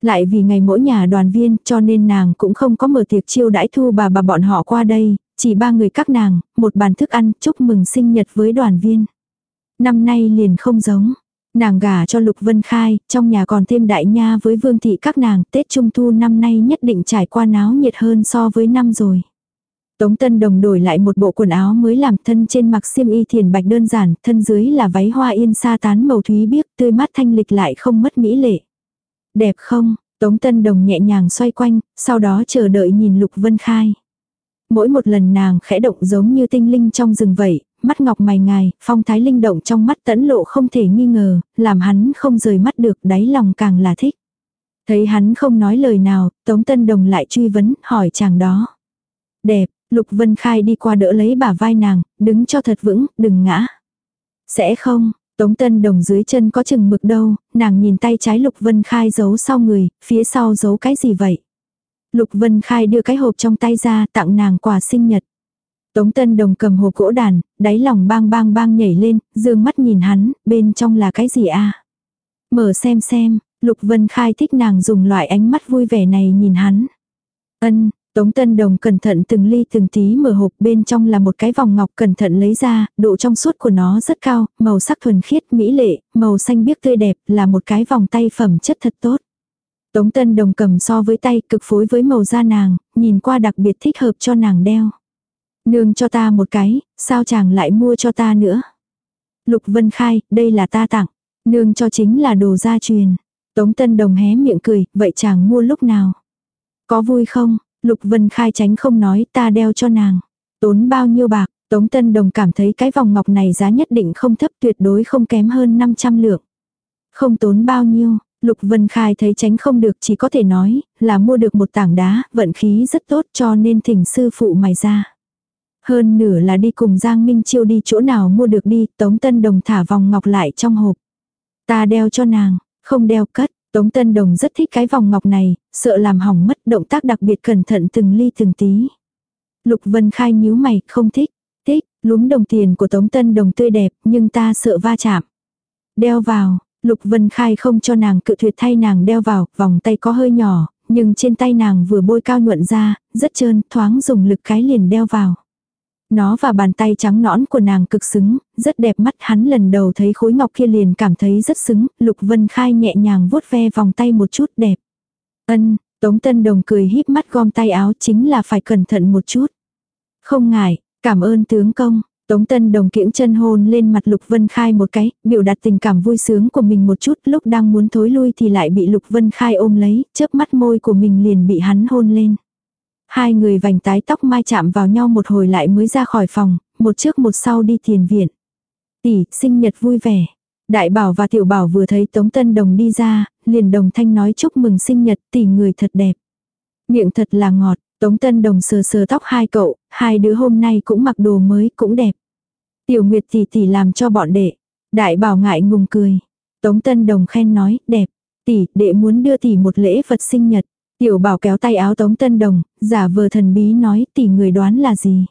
Speaker 1: Lại vì ngày mỗi nhà đoàn viên cho nên nàng cũng không có mở tiệc chiêu đãi thu bà bà bọn họ qua đây, chỉ ba người các nàng, một bàn thức ăn chúc mừng sinh nhật với đoàn viên. Năm nay liền không giống. Nàng gả cho Lục Vân Khai, trong nhà còn thêm đại nha với vương thị các nàng, Tết Trung Thu năm nay nhất định trải qua náo nhiệt hơn so với năm rồi. Tống Tân Đồng đổi lại một bộ quần áo mới làm thân trên mặc xiêm y thiền bạch đơn giản, thân dưới là váy hoa yên sa tán màu thúy biếc, tươi mát thanh lịch lại không mất mỹ lệ. Đẹp không? Tống Tân Đồng nhẹ nhàng xoay quanh, sau đó chờ đợi nhìn Lục Vân Khai. Mỗi một lần nàng khẽ động giống như tinh linh trong rừng vậy, mắt ngọc mày ngài, phong thái linh động trong mắt tẫn lộ không thể nghi ngờ, làm hắn không rời mắt được đáy lòng càng là thích. Thấy hắn không nói lời nào, Tống Tân Đồng lại truy vấn, hỏi chàng đó. Đẹp, Lục Vân Khai đi qua đỡ lấy bả vai nàng, đứng cho thật vững, đừng ngã. Sẽ không, Tống Tân Đồng dưới chân có chừng mực đâu, nàng nhìn tay trái Lục Vân Khai giấu sau người, phía sau giấu cái gì vậy? Lục Vân Khai đưa cái hộp trong tay ra tặng nàng quà sinh nhật. Tống Tân Đồng cầm hộp gỗ đàn, đáy lòng bang bang bang nhảy lên, dương mắt nhìn hắn, bên trong là cái gì a? Mở xem xem, Lục Vân Khai thích nàng dùng loại ánh mắt vui vẻ này nhìn hắn. Ân, Tống Tân Đồng cẩn thận từng ly từng tí mở hộp bên trong là một cái vòng ngọc cẩn thận lấy ra, độ trong suốt của nó rất cao, màu sắc thuần khiết, mỹ lệ, màu xanh biếc tươi đẹp, là một cái vòng tay phẩm chất thật tốt. Tống Tân Đồng cầm so với tay cực phối với màu da nàng, nhìn qua đặc biệt thích hợp cho nàng đeo. Nương cho ta một cái, sao chàng lại mua cho ta nữa? Lục Vân Khai, đây là ta tặng. Nương cho chính là đồ gia truyền. Tống Tân Đồng hé miệng cười, vậy chàng mua lúc nào? Có vui không? Lục Vân Khai tránh không nói ta đeo cho nàng. Tốn bao nhiêu bạc? Tống Tân Đồng cảm thấy cái vòng ngọc này giá nhất định không thấp tuyệt đối không kém hơn 500 lượng. Không tốn bao nhiêu, Lục Vân Khai thấy tránh không được chỉ có thể nói là mua được một tảng đá, vận khí rất tốt cho nên thỉnh sư phụ mày ra. Hơn nửa là đi cùng Giang Minh Chiêu đi chỗ nào mua được đi, Tống Tân Đồng thả vòng ngọc lại trong hộp. Ta đeo cho nàng, không đeo cất, Tống Tân Đồng rất thích cái vòng ngọc này, sợ làm hỏng mất động tác đặc biệt cẩn thận từng ly từng tí. Lục Vân Khai nhíu mày, không thích. Thích, lúm đồng tiền của Tống Tân Đồng tươi đẹp, nhưng ta sợ va chạm. Đeo vào, Lục Vân Khai không cho nàng cự tuyệt thay nàng đeo vào, vòng tay có hơi nhỏ, nhưng trên tay nàng vừa bôi cao nhuận ra, rất trơn, thoáng dùng lực cái liền đeo vào. Nó và bàn tay trắng nõn của nàng cực xứng, rất đẹp mắt hắn lần đầu thấy khối ngọc kia liền cảm thấy rất xứng, Lục Vân Khai nhẹ nhàng vuốt ve vòng tay một chút đẹp. Ân, Tống Tân Đồng cười híp mắt gom tay áo chính là phải cẩn thận một chút. Không ngại, cảm ơn tướng công. Tống Tân Đồng kiễng chân hôn lên mặt Lục Vân Khai một cái, biểu đạt tình cảm vui sướng của mình một chút, lúc đang muốn thối lui thì lại bị Lục Vân Khai ôm lấy, chớp mắt môi của mình liền bị hắn hôn lên. Hai người vành tái tóc mai chạm vào nhau một hồi lại mới ra khỏi phòng, một trước một sau đi tiền viện. Tỷ, sinh nhật vui vẻ. Đại bảo và tiểu bảo vừa thấy Tống Tân Đồng đi ra, liền đồng thanh nói chúc mừng sinh nhật tỷ người thật đẹp. Miệng thật là ngọt, Tống Tân Đồng sờ sờ tóc hai cậu, hai đứa hôm nay cũng mặc đồ mới cũng đẹp. Tiểu Nguyệt tỷ tỷ làm cho bọn đệ. Đại bảo ngại ngùng cười. Tống Tân Đồng khen nói, đẹp. Tỷ, đệ muốn đưa tỷ một lễ vật sinh nhật. Tiểu bảo kéo tay áo Tống Tân Đồng, giả vờ thần bí nói tỷ người đoán là gì.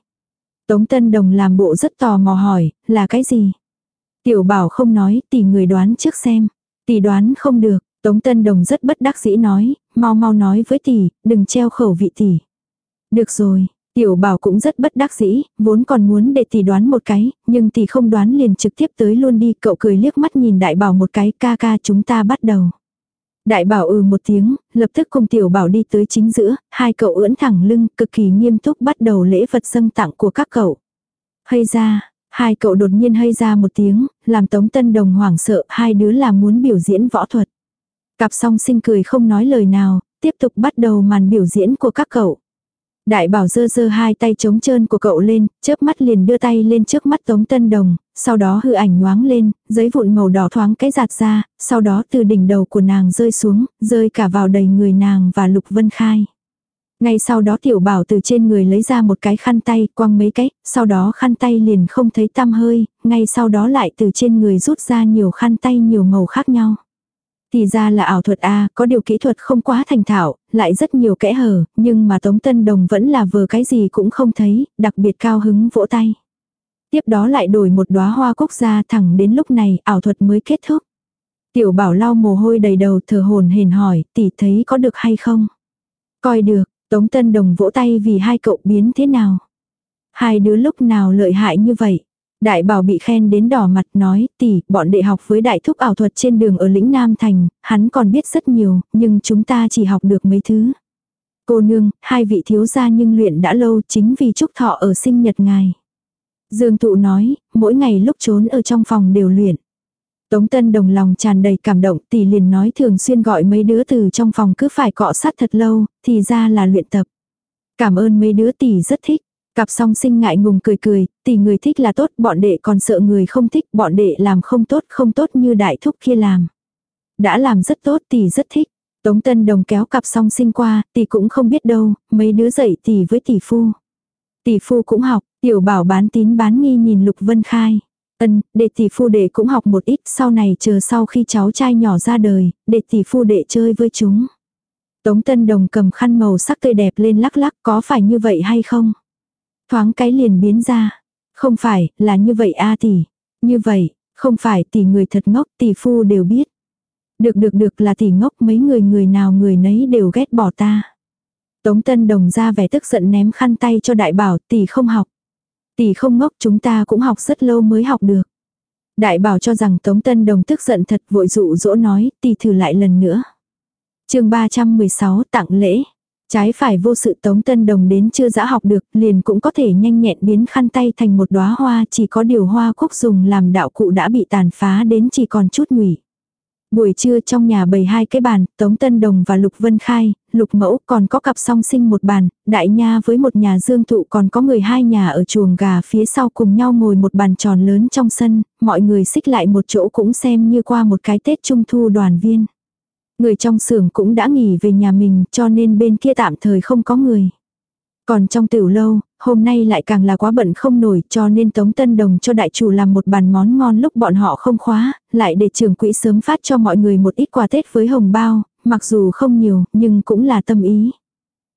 Speaker 1: Tống Tân Đồng làm bộ rất tò mò hỏi, là cái gì? Tiểu bảo không nói, tỷ người đoán trước xem. Tỷ đoán không được, Tống Tân Đồng rất bất đắc dĩ nói, mau mau nói với tỷ, đừng treo khẩu vị tỷ. Được rồi, tiểu bảo cũng rất bất đắc dĩ, vốn còn muốn để tỷ đoán một cái, nhưng tỷ không đoán liền trực tiếp tới luôn đi, cậu cười liếc mắt nhìn đại bảo một cái, ca ca chúng ta bắt đầu. Đại bảo ừ một tiếng, lập tức cùng tiểu bảo đi tới chính giữa, hai cậu ưỡn thẳng lưng, cực kỳ nghiêm túc bắt đầu lễ vật dâng tặng của các cậu. Hay ra, hai cậu đột nhiên hay ra một tiếng, làm tống tân đồng hoảng sợ, hai đứa là muốn biểu diễn võ thuật. Cặp song sinh cười không nói lời nào, tiếp tục bắt đầu màn biểu diễn của các cậu. Đại bảo dơ dơ hai tay trống trơn của cậu lên, chớp mắt liền đưa tay lên trước mắt Tống Tân Đồng, sau đó hư ảnh nhoáng lên, giấy vụn màu đỏ thoáng cái giạt ra, sau đó từ đỉnh đầu của nàng rơi xuống, rơi cả vào đầy người nàng và Lục Vân Khai. Ngay sau đó tiểu bảo từ trên người lấy ra một cái khăn tay, quăng mấy cái, sau đó khăn tay liền không thấy tăm hơi, ngay sau đó lại từ trên người rút ra nhiều khăn tay nhiều màu khác nhau. Thì ra là ảo thuật A, có điều kỹ thuật không quá thành thạo, lại rất nhiều kẽ hở, nhưng mà Tống Tân Đồng vẫn là vừa cái gì cũng không thấy, đặc biệt cao hứng vỗ tay. Tiếp đó lại đổi một đóa hoa cúc ra thẳng đến lúc này ảo thuật mới kết thúc. Tiểu bảo lau mồ hôi đầy đầu thở hồn hển hỏi, tỷ thấy có được hay không? Coi được, Tống Tân Đồng vỗ tay vì hai cậu biến thế nào? Hai đứa lúc nào lợi hại như vậy? Đại bảo bị khen đến đỏ mặt nói, tỷ, bọn đệ học với đại thúc ảo thuật trên đường ở lĩnh Nam Thành, hắn còn biết rất nhiều, nhưng chúng ta chỉ học được mấy thứ. Cô nương, hai vị thiếu gia nhưng luyện đã lâu chính vì chúc thọ ở sinh nhật ngài. Dương thụ nói, mỗi ngày lúc trốn ở trong phòng đều luyện. Tống Tân Đồng lòng tràn đầy cảm động tỷ liền nói thường xuyên gọi mấy đứa từ trong phòng cứ phải cọ sát thật lâu, thì ra là luyện tập. Cảm ơn mấy đứa tỷ rất thích. Cặp song sinh ngại ngùng cười cười, tỷ người thích là tốt, bọn đệ còn sợ người không thích, bọn đệ làm không tốt không tốt như đại thúc kia làm. Đã làm rất tốt tỷ rất thích. Tống Tân Đồng kéo cặp song sinh qua, tỷ cũng không biết đâu, mấy đứa dạy tỷ với tỷ phu. Tỷ phu cũng học, tiểu bảo bán tín bán nghi nhìn Lục Vân Khai. Ân, để tỷ phu đệ cũng học một ít, sau này chờ sau khi cháu trai nhỏ ra đời, để tỷ phu đệ chơi với chúng. Tống Tân Đồng cầm khăn màu sắc tươi đẹp lên lắc lắc, có phải như vậy hay không? Thoáng cái liền biến ra. Không phải, là như vậy a tỷ. Như vậy, không phải tỷ người thật ngốc, tỷ phu đều biết. Được được được là tỷ ngốc mấy người người nào người nấy đều ghét bỏ ta. Tống Tân Đồng ra vẻ tức giận ném khăn tay cho đại bảo tỷ không học. Tỷ không ngốc chúng ta cũng học rất lâu mới học được. Đại bảo cho rằng Tống Tân Đồng tức giận thật vội dụ dỗ nói tỷ thử lại lần nữa. chương 316 tặng lễ. Trái phải vô sự Tống Tân Đồng đến chưa dã học được, liền cũng có thể nhanh nhẹn biến khăn tay thành một đóa hoa, chỉ có điều hoa cúc dùng làm đạo cụ đã bị tàn phá đến chỉ còn chút nhủy. Buổi trưa trong nhà bày hai cái bàn, Tống Tân Đồng và Lục Vân Khai, Lục Mẫu còn có cặp song sinh một bàn, Đại Nha với một nhà dương thụ còn có người hai nhà ở chuồng gà phía sau cùng nhau ngồi một bàn tròn lớn trong sân, mọi người xích lại một chỗ cũng xem như qua một cái Tết Trung Thu đoàn viên. Người trong xưởng cũng đã nghỉ về nhà mình cho nên bên kia tạm thời không có người. Còn trong tiểu lâu, hôm nay lại càng là quá bận không nổi cho nên Tống Tân Đồng cho đại chủ làm một bàn món ngon lúc bọn họ không khóa, lại để trưởng quỹ sớm phát cho mọi người một ít quà Tết với hồng bao, mặc dù không nhiều nhưng cũng là tâm ý.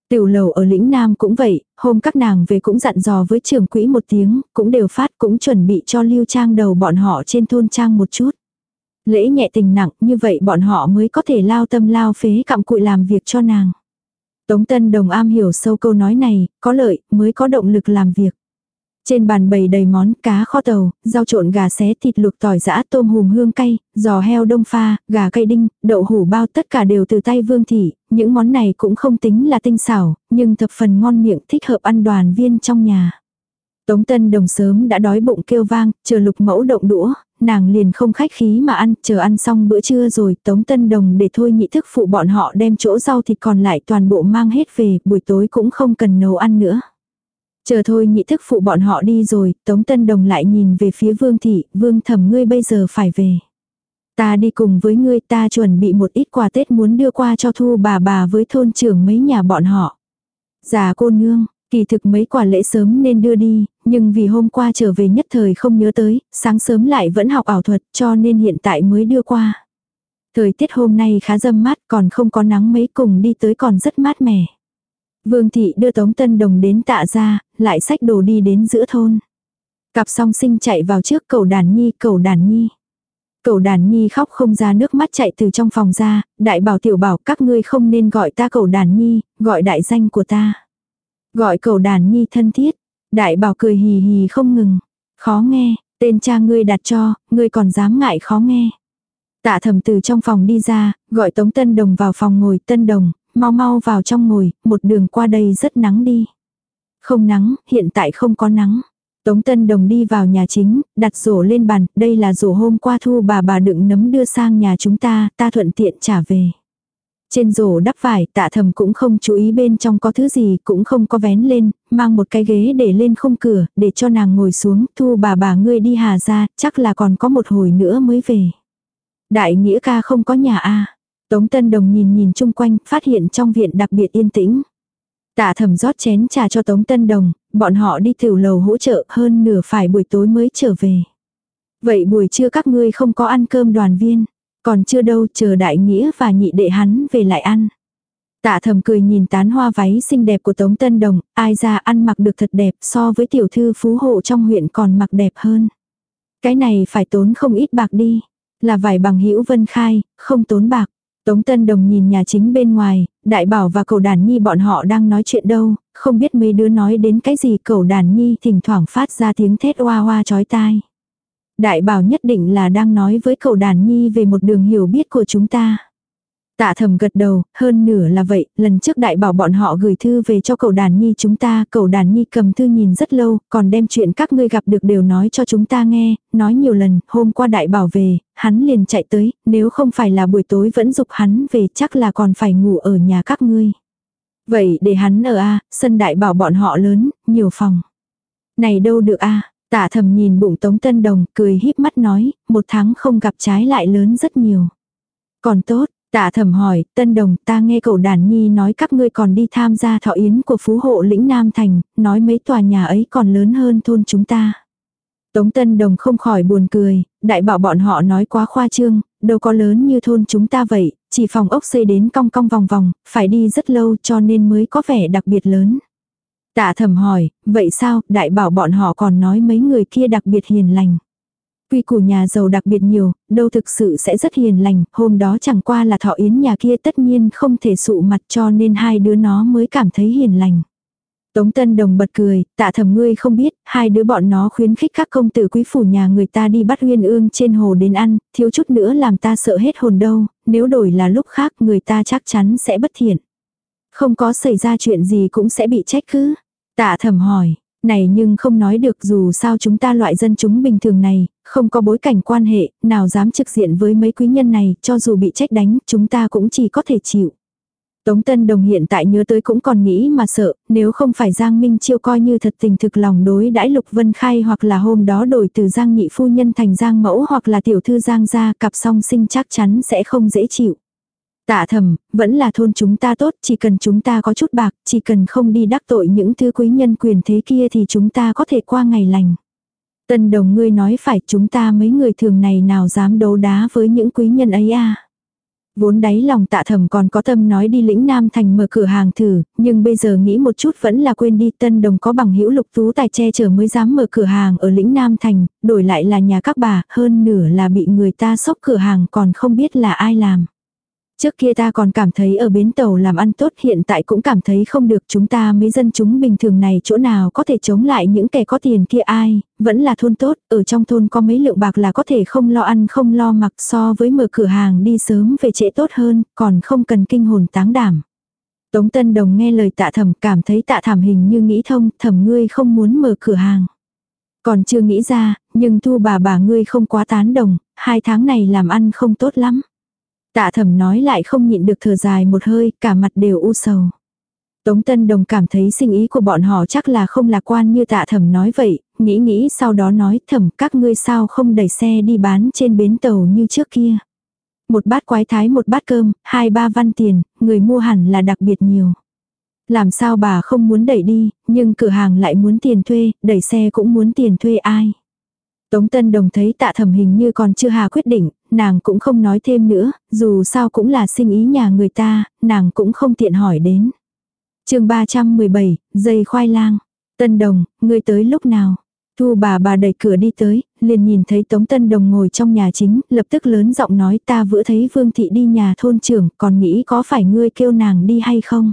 Speaker 1: Tiểu lầu ở lĩnh Nam cũng vậy, hôm các nàng về cũng dặn dò với trưởng quỹ một tiếng, cũng đều phát cũng chuẩn bị cho lưu trang đầu bọn họ trên thôn trang một chút. Lễ nhẹ tình nặng như vậy bọn họ mới có thể lao tâm lao phế cặm cụi làm việc cho nàng. Tống Tân Đồng am hiểu sâu câu nói này, có lợi, mới có động lực làm việc. Trên bàn bày đầy món cá kho tàu, rau trộn gà xé thịt luộc tỏi giã tôm hùm hương cay, giò heo đông pha, gà cây đinh, đậu hủ bao tất cả đều từ tay vương thị, những món này cũng không tính là tinh xảo, nhưng thập phần ngon miệng thích hợp ăn đoàn viên trong nhà. Tống Tân Đồng sớm đã đói bụng kêu vang, chờ lục mẫu động đũa, nàng liền không khách khí mà ăn, chờ ăn xong bữa trưa rồi, Tống Tân Đồng để thôi nhị thức phụ bọn họ đem chỗ rau thịt còn lại toàn bộ mang hết về, buổi tối cũng không cần nấu ăn nữa. Chờ thôi nhị thức phụ bọn họ đi rồi, Tống Tân Đồng lại nhìn về phía Vương Thị, Vương thẩm ngươi bây giờ phải về. Ta đi cùng với ngươi ta chuẩn bị một ít quà Tết muốn đưa qua cho thu bà bà với thôn trưởng mấy nhà bọn họ. Già cô nương, Kỳ thực mấy quả lễ sớm nên đưa đi, nhưng vì hôm qua trở về nhất thời không nhớ tới, sáng sớm lại vẫn học ảo thuật cho nên hiện tại mới đưa qua. Thời tiết hôm nay khá dâm mát còn không có nắng mấy cùng đi tới còn rất mát mẻ. Vương thị đưa Tống Tân Đồng đến tạ ra, lại xách đồ đi đến giữa thôn. Cặp song sinh chạy vào trước cầu đàn nhi, cầu đàn nhi. Cầu đàn nhi khóc không ra nước mắt chạy từ trong phòng ra, đại bảo tiểu bảo các ngươi không nên gọi ta cầu đàn nhi, gọi đại danh của ta. Gọi cầu đàn nhi thân thiết. Đại bảo cười hì hì không ngừng. Khó nghe, tên cha ngươi đặt cho, ngươi còn dám ngại khó nghe. Tạ thầm từ trong phòng đi ra, gọi Tống Tân Đồng vào phòng ngồi Tân Đồng, mau mau vào trong ngồi, một đường qua đây rất nắng đi. Không nắng, hiện tại không có nắng. Tống Tân Đồng đi vào nhà chính, đặt rổ lên bàn, đây là rổ hôm qua thu bà bà đựng nấm đưa sang nhà chúng ta, ta thuận tiện trả về. Trên rổ đắp vải tạ thầm cũng không chú ý bên trong có thứ gì cũng không có vén lên, mang một cái ghế để lên không cửa, để cho nàng ngồi xuống, thu bà bà ngươi đi hà ra, chắc là còn có một hồi nữa mới về. Đại nghĩa ca không có nhà a Tống Tân Đồng nhìn nhìn chung quanh, phát hiện trong viện đặc biệt yên tĩnh. Tạ thầm rót chén trà cho Tống Tân Đồng, bọn họ đi tiểu lầu hỗ trợ hơn nửa phải buổi tối mới trở về. Vậy buổi trưa các ngươi không có ăn cơm đoàn viên. Còn chưa đâu chờ đại nghĩa và nhị đệ hắn về lại ăn. Tạ thầm cười nhìn tán hoa váy xinh đẹp của Tống Tân Đồng, ai ra ăn mặc được thật đẹp so với tiểu thư phú hộ trong huyện còn mặc đẹp hơn. Cái này phải tốn không ít bạc đi. Là vải bằng hữu vân khai, không tốn bạc. Tống Tân Đồng nhìn nhà chính bên ngoài, đại bảo và cầu đàn nhi bọn họ đang nói chuyện đâu, không biết mấy đứa nói đến cái gì cầu đàn nhi thỉnh thoảng phát ra tiếng thét hoa hoa chói tai. Đại bảo nhất định là đang nói với cậu đàn nhi về một đường hiểu biết của chúng ta. Tạ thầm gật đầu, hơn nửa là vậy, lần trước đại bảo bọn họ gửi thư về cho cậu đàn nhi chúng ta, cậu đàn nhi cầm thư nhìn rất lâu, còn đem chuyện các ngươi gặp được đều nói cho chúng ta nghe, nói nhiều lần, hôm qua đại bảo về, hắn liền chạy tới, nếu không phải là buổi tối vẫn dục hắn về chắc là còn phải ngủ ở nhà các ngươi. Vậy để hắn ở A, sân đại bảo bọn họ lớn, nhiều phòng. Này đâu được A, Tạ thầm nhìn bụng Tống Tân Đồng, cười híp mắt nói, một tháng không gặp trái lại lớn rất nhiều. Còn tốt, tạ thầm hỏi, Tân Đồng, ta nghe cậu đàn nhi nói các ngươi còn đi tham gia thọ yến của phú hộ lĩnh Nam Thành, nói mấy tòa nhà ấy còn lớn hơn thôn chúng ta. Tống Tân Đồng không khỏi buồn cười, đại bảo bọn họ nói quá khoa trương, đâu có lớn như thôn chúng ta vậy, chỉ phòng ốc xây đến cong cong vòng vòng, phải đi rất lâu cho nên mới có vẻ đặc biệt lớn. Tạ thầm hỏi, vậy sao, đại bảo bọn họ còn nói mấy người kia đặc biệt hiền lành. Quy củ nhà giàu đặc biệt nhiều, đâu thực sự sẽ rất hiền lành, hôm đó chẳng qua là thọ yến nhà kia tất nhiên không thể sụ mặt cho nên hai đứa nó mới cảm thấy hiền lành. Tống Tân Đồng bật cười, tạ thầm ngươi không biết, hai đứa bọn nó khuyến khích các công tử quý phủ nhà người ta đi bắt huyên ương trên hồ đến ăn, thiếu chút nữa làm ta sợ hết hồn đâu, nếu đổi là lúc khác người ta chắc chắn sẽ bất thiện. Không có xảy ra chuyện gì cũng sẽ bị trách cứ. Tạ thầm hỏi, này nhưng không nói được dù sao chúng ta loại dân chúng bình thường này, không có bối cảnh quan hệ, nào dám trực diện với mấy quý nhân này, cho dù bị trách đánh, chúng ta cũng chỉ có thể chịu. Tống Tân Đồng hiện tại nhớ tới cũng còn nghĩ mà sợ, nếu không phải Giang Minh Chiêu coi như thật tình thực lòng đối đãi Lục Vân Khai hoặc là hôm đó đổi từ Giang Nhị Phu Nhân thành Giang Mẫu hoặc là tiểu thư Giang gia cặp song sinh chắc chắn sẽ không dễ chịu. Tạ thầm, vẫn là thôn chúng ta tốt, chỉ cần chúng ta có chút bạc, chỉ cần không đi đắc tội những thứ quý nhân quyền thế kia thì chúng ta có thể qua ngày lành. Tân đồng ngươi nói phải chúng ta mấy người thường này nào dám đấu đá với những quý nhân ấy à. Vốn đáy lòng tạ thầm còn có tâm nói đi lĩnh Nam Thành mở cửa hàng thử, nhưng bây giờ nghĩ một chút vẫn là quên đi tân đồng có bằng hữu lục tú tài che chở mới dám mở cửa hàng ở lĩnh Nam Thành, đổi lại là nhà các bà, hơn nửa là bị người ta sốc cửa hàng còn không biết là ai làm. Trước kia ta còn cảm thấy ở bến tàu làm ăn tốt hiện tại cũng cảm thấy không được chúng ta mấy dân chúng bình thường này chỗ nào có thể chống lại những kẻ có tiền kia ai, vẫn là thôn tốt, ở trong thôn có mấy lượng bạc là có thể không lo ăn không lo mặc so với mở cửa hàng đi sớm về trễ tốt hơn, còn không cần kinh hồn táng đảm. Tống Tân Đồng nghe lời tạ thẩm cảm thấy tạ thảm hình như nghĩ thông, thẩm ngươi không muốn mở cửa hàng. Còn chưa nghĩ ra, nhưng thu bà bà ngươi không quá tán đồng, hai tháng này làm ăn không tốt lắm. Tạ thẩm nói lại không nhịn được thở dài một hơi, cả mặt đều u sầu. Tống Tân Đồng cảm thấy sinh ý của bọn họ chắc là không lạc quan như tạ thẩm nói vậy, nghĩ nghĩ sau đó nói thẩm các ngươi sao không đẩy xe đi bán trên bến tàu như trước kia. Một bát quái thái một bát cơm, hai ba văn tiền, người mua hẳn là đặc biệt nhiều. Làm sao bà không muốn đẩy đi, nhưng cửa hàng lại muốn tiền thuê, đẩy xe cũng muốn tiền thuê ai. Tống Tân Đồng thấy tạ thẩm hình như còn chưa hà quyết định, nàng cũng không nói thêm nữa, dù sao cũng là sinh ý nhà người ta, nàng cũng không tiện hỏi đến. chương 317, dây khoai lang. Tân Đồng, ngươi tới lúc nào? Thu bà bà đẩy cửa đi tới, liền nhìn thấy Tống Tân Đồng ngồi trong nhà chính, lập tức lớn giọng nói ta vừa thấy Vương Thị đi nhà thôn trưởng, còn nghĩ có phải ngươi kêu nàng đi hay không?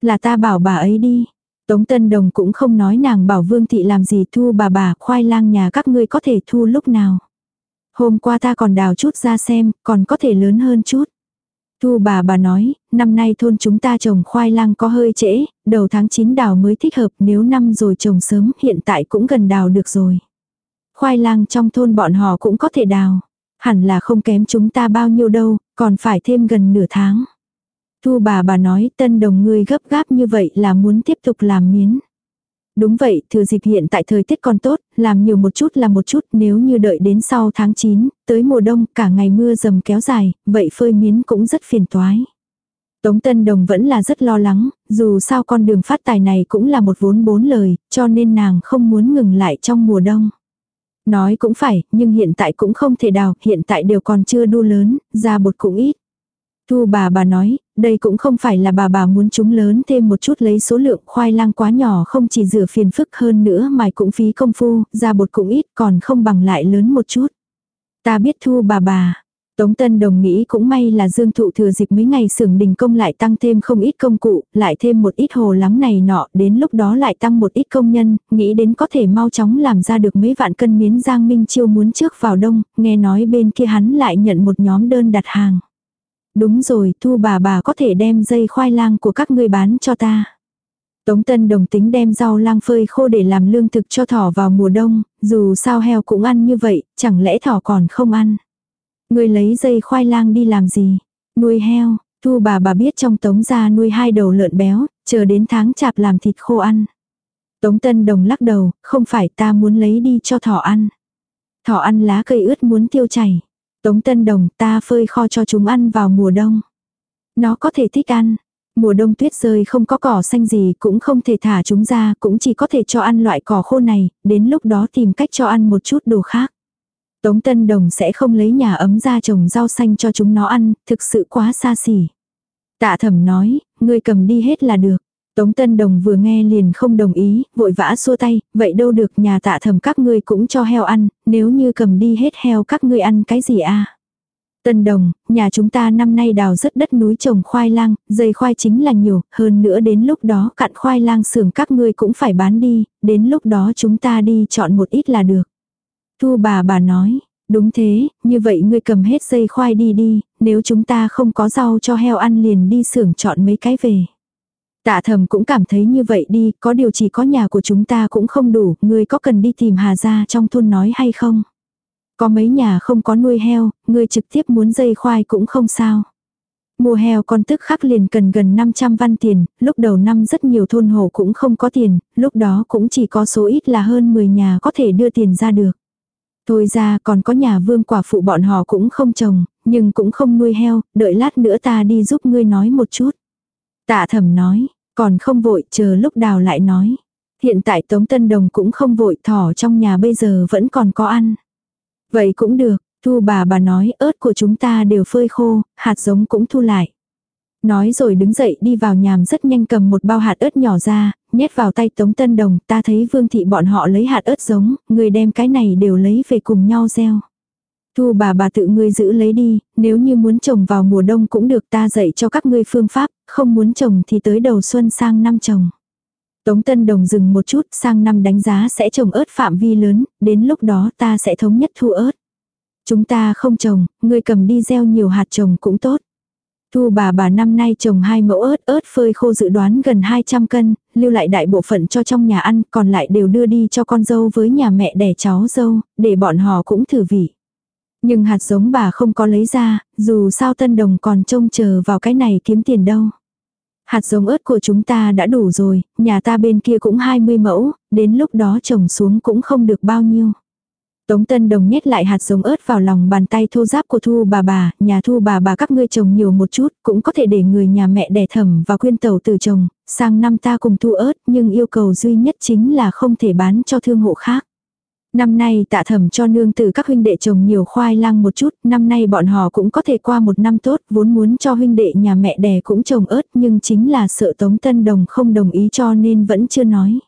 Speaker 1: Là ta bảo bà ấy đi. Tống Tân Đồng cũng không nói nàng bảo Vương Thị làm gì thu bà bà, khoai lang nhà các ngươi có thể thu lúc nào. Hôm qua ta còn đào chút ra xem, còn có thể lớn hơn chút. Thu bà bà nói, năm nay thôn chúng ta trồng khoai lang có hơi trễ, đầu tháng 9 đào mới thích hợp nếu năm rồi trồng sớm hiện tại cũng gần đào được rồi. Khoai lang trong thôn bọn họ cũng có thể đào. Hẳn là không kém chúng ta bao nhiêu đâu, còn phải thêm gần nửa tháng. Thu bà bà nói tân đồng ngươi gấp gáp như vậy là muốn tiếp tục làm miến. Đúng vậy, thừa dịp hiện tại thời tiết còn tốt, làm nhiều một chút là một chút, nếu như đợi đến sau tháng 9, tới mùa đông, cả ngày mưa dầm kéo dài, vậy phơi miến cũng rất phiền toái. Tống Tân Đồng vẫn là rất lo lắng, dù sao con đường phát tài này cũng là một vốn bốn lời, cho nên nàng không muốn ngừng lại trong mùa đông. Nói cũng phải, nhưng hiện tại cũng không thể đào, hiện tại đều còn chưa đu lớn, ra bột cũng ít. Thu bà bà nói, đây cũng không phải là bà bà muốn chúng lớn thêm một chút lấy số lượng khoai lang quá nhỏ không chỉ rửa phiền phức hơn nữa mà cũng phí công phu, ra bột cũng ít còn không bằng lại lớn một chút. Ta biết thu bà bà. Tống Tân Đồng nghĩ cũng may là Dương Thụ thừa dịp mấy ngày xưởng đình công lại tăng thêm không ít công cụ, lại thêm một ít hồ lắng này nọ, đến lúc đó lại tăng một ít công nhân, nghĩ đến có thể mau chóng làm ra được mấy vạn cân miến Giang Minh Chiêu muốn trước vào đông, nghe nói bên kia hắn lại nhận một nhóm đơn đặt hàng. Đúng rồi, thu bà bà có thể đem dây khoai lang của các ngươi bán cho ta. Tống Tân đồng tính đem rau lang phơi khô để làm lương thực cho thỏ vào mùa đông, dù sao heo cũng ăn như vậy, chẳng lẽ thỏ còn không ăn. người lấy dây khoai lang đi làm gì? Nuôi heo, thu bà bà biết trong tống gia nuôi hai đầu lợn béo, chờ đến tháng chạp làm thịt khô ăn. Tống Tân Đồng lắc đầu, không phải ta muốn lấy đi cho thỏ ăn. Thỏ ăn lá cây ướt muốn tiêu chảy. Tống Tân Đồng ta phơi kho cho chúng ăn vào mùa đông. Nó có thể thích ăn. Mùa đông tuyết rơi không có cỏ xanh gì cũng không thể thả chúng ra, cũng chỉ có thể cho ăn loại cỏ khô này, đến lúc đó tìm cách cho ăn một chút đồ khác. Tống Tân Đồng sẽ không lấy nhà ấm ra trồng rau xanh cho chúng nó ăn, thực sự quá xa xỉ. Tạ thẩm nói, ngươi cầm đi hết là được. Tống Tân Đồng vừa nghe liền không đồng ý, vội vã xua tay, vậy đâu được nhà tạ thầm các ngươi cũng cho heo ăn, nếu như cầm đi hết heo các ngươi ăn cái gì a à? Tân đồng, nhà chúng ta năm nay đào rất đất núi trồng khoai lang, dây khoai chính là nhiều, hơn nữa đến lúc đó cặn khoai lang xưởng các ngươi cũng phải bán đi, đến lúc đó chúng ta đi chọn một ít là được. Thu bà bà nói, đúng thế, như vậy ngươi cầm hết dây khoai đi đi, nếu chúng ta không có rau cho heo ăn liền đi xưởng chọn mấy cái về. Tạ thầm cũng cảm thấy như vậy đi, có điều chỉ có nhà của chúng ta cũng không đủ, ngươi có cần đi tìm Hà gia trong thôn nói hay không? Có mấy nhà không có nuôi heo, ngươi trực tiếp muốn dây khoai cũng không sao. Mua heo con tức khắc liền cần gần 500 văn tiền, lúc đầu năm rất nhiều thôn hồ cũng không có tiền, lúc đó cũng chỉ có số ít là hơn 10 nhà có thể đưa tiền ra được. Thôi ra còn có nhà vương quả phụ bọn họ cũng không trồng, nhưng cũng không nuôi heo, đợi lát nữa ta đi giúp ngươi nói một chút. Tạ thẩm nói, còn không vội chờ lúc đào lại nói. Hiện tại Tống Tân Đồng cũng không vội thỏ trong nhà bây giờ vẫn còn có ăn. Vậy cũng được, thu bà bà nói ớt của chúng ta đều phơi khô, hạt giống cũng thu lại. Nói rồi đứng dậy đi vào nhàm rất nhanh cầm một bao hạt ớt nhỏ ra, nhét vào tay Tống Tân Đồng, ta thấy vương thị bọn họ lấy hạt ớt giống, người đem cái này đều lấy về cùng nhau gieo. Thu bà bà tự ngươi giữ lấy đi, nếu như muốn trồng vào mùa đông cũng được ta dạy cho các ngươi phương pháp, không muốn trồng thì tới đầu xuân sang năm trồng. Tống Tân Đồng dừng một chút, sang năm đánh giá sẽ trồng ớt phạm vi lớn, đến lúc đó ta sẽ thống nhất thu ớt. Chúng ta không trồng, ngươi cầm đi gieo nhiều hạt trồng cũng tốt. Thu bà bà năm nay trồng hai mẫu ớt, ớt phơi khô dự đoán gần 200 cân, lưu lại đại bộ phận cho trong nhà ăn, còn lại đều đưa đi cho con dâu với nhà mẹ đẻ cháu dâu, để bọn họ cũng thử vị. Nhưng hạt giống bà không có lấy ra, dù sao tân đồng còn trông chờ vào cái này kiếm tiền đâu. Hạt giống ớt của chúng ta đã đủ rồi, nhà ta bên kia cũng 20 mẫu, đến lúc đó trồng xuống cũng không được bao nhiêu. Tống Tân Đồng nhét lại hạt giống ớt vào lòng bàn tay thô giáp của Thu bà bà, nhà Thu bà bà các ngươi trồng nhiều một chút, cũng có thể để người nhà mẹ đẻ thẩm và quyên tàu từ trồng, sang năm ta cùng thu ớt, nhưng yêu cầu duy nhất chính là không thể bán cho thương hộ khác. Năm nay tạ thẩm cho nương từ các huynh đệ trồng nhiều khoai lang một chút, năm nay bọn họ cũng có thể qua một năm tốt, vốn muốn cho huynh đệ nhà mẹ đẻ cũng trồng ớt nhưng chính là sợ Tống Tân Đồng không đồng ý cho nên vẫn chưa nói.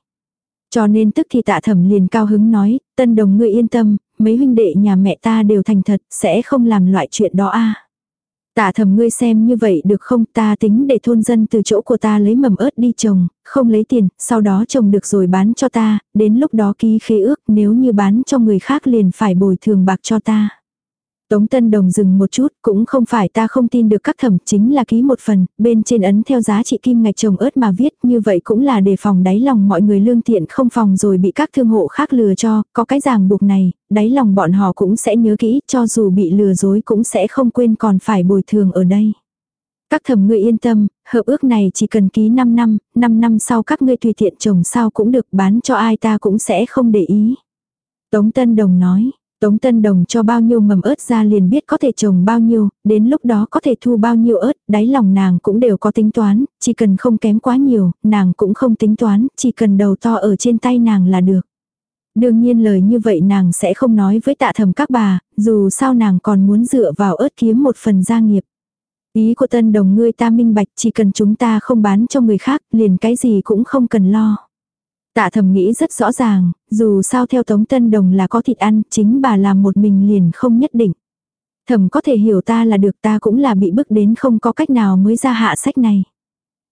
Speaker 1: Cho nên tức thì tạ thẩm liền cao hứng nói, Tân Đồng ngươi yên tâm, mấy huynh đệ nhà mẹ ta đều thành thật, sẽ không làm loại chuyện đó a Tạ thầm ngươi xem như vậy được không ta tính để thôn dân từ chỗ của ta lấy mầm ớt đi trồng, không lấy tiền, sau đó trồng được rồi bán cho ta, đến lúc đó ký khế ước nếu như bán cho người khác liền phải bồi thường bạc cho ta. Tống Tân Đồng dừng một chút, cũng không phải ta không tin được các thẩm, chính là ký một phần, bên trên ấn theo giá trị kim ngạch trồng ớt mà viết, như vậy cũng là để phòng đáy lòng mọi người lương thiện không phòng rồi bị các thương hộ khác lừa cho, có cái ràng buộc này, đáy lòng bọn họ cũng sẽ nhớ kỹ, cho dù bị lừa dối cũng sẽ không quên còn phải bồi thường ở đây. Các thẩm ngươi yên tâm, hợp ước này chỉ cần ký 5 năm, 5 năm sau các ngươi tùy tiện trồng sao cũng được bán cho ai ta cũng sẽ không để ý. Tống Tân Đồng nói, Tống Tân Đồng cho bao nhiêu mầm ớt ra liền biết có thể trồng bao nhiêu, đến lúc đó có thể thu bao nhiêu ớt, đáy lòng nàng cũng đều có tính toán, chỉ cần không kém quá nhiều, nàng cũng không tính toán, chỉ cần đầu to ở trên tay nàng là được. Đương nhiên lời như vậy nàng sẽ không nói với tạ thầm các bà, dù sao nàng còn muốn dựa vào ớt kiếm một phần gia nghiệp. Ý của tân đồng ngươi ta minh bạch chỉ cần chúng ta không bán cho người khác liền cái gì cũng không cần lo. Tạ thầm nghĩ rất rõ ràng, dù sao theo Tống Tân Đồng là có thịt ăn, chính bà làm một mình liền không nhất định. Thầm có thể hiểu ta là được ta cũng là bị bức đến không có cách nào mới ra hạ sách này.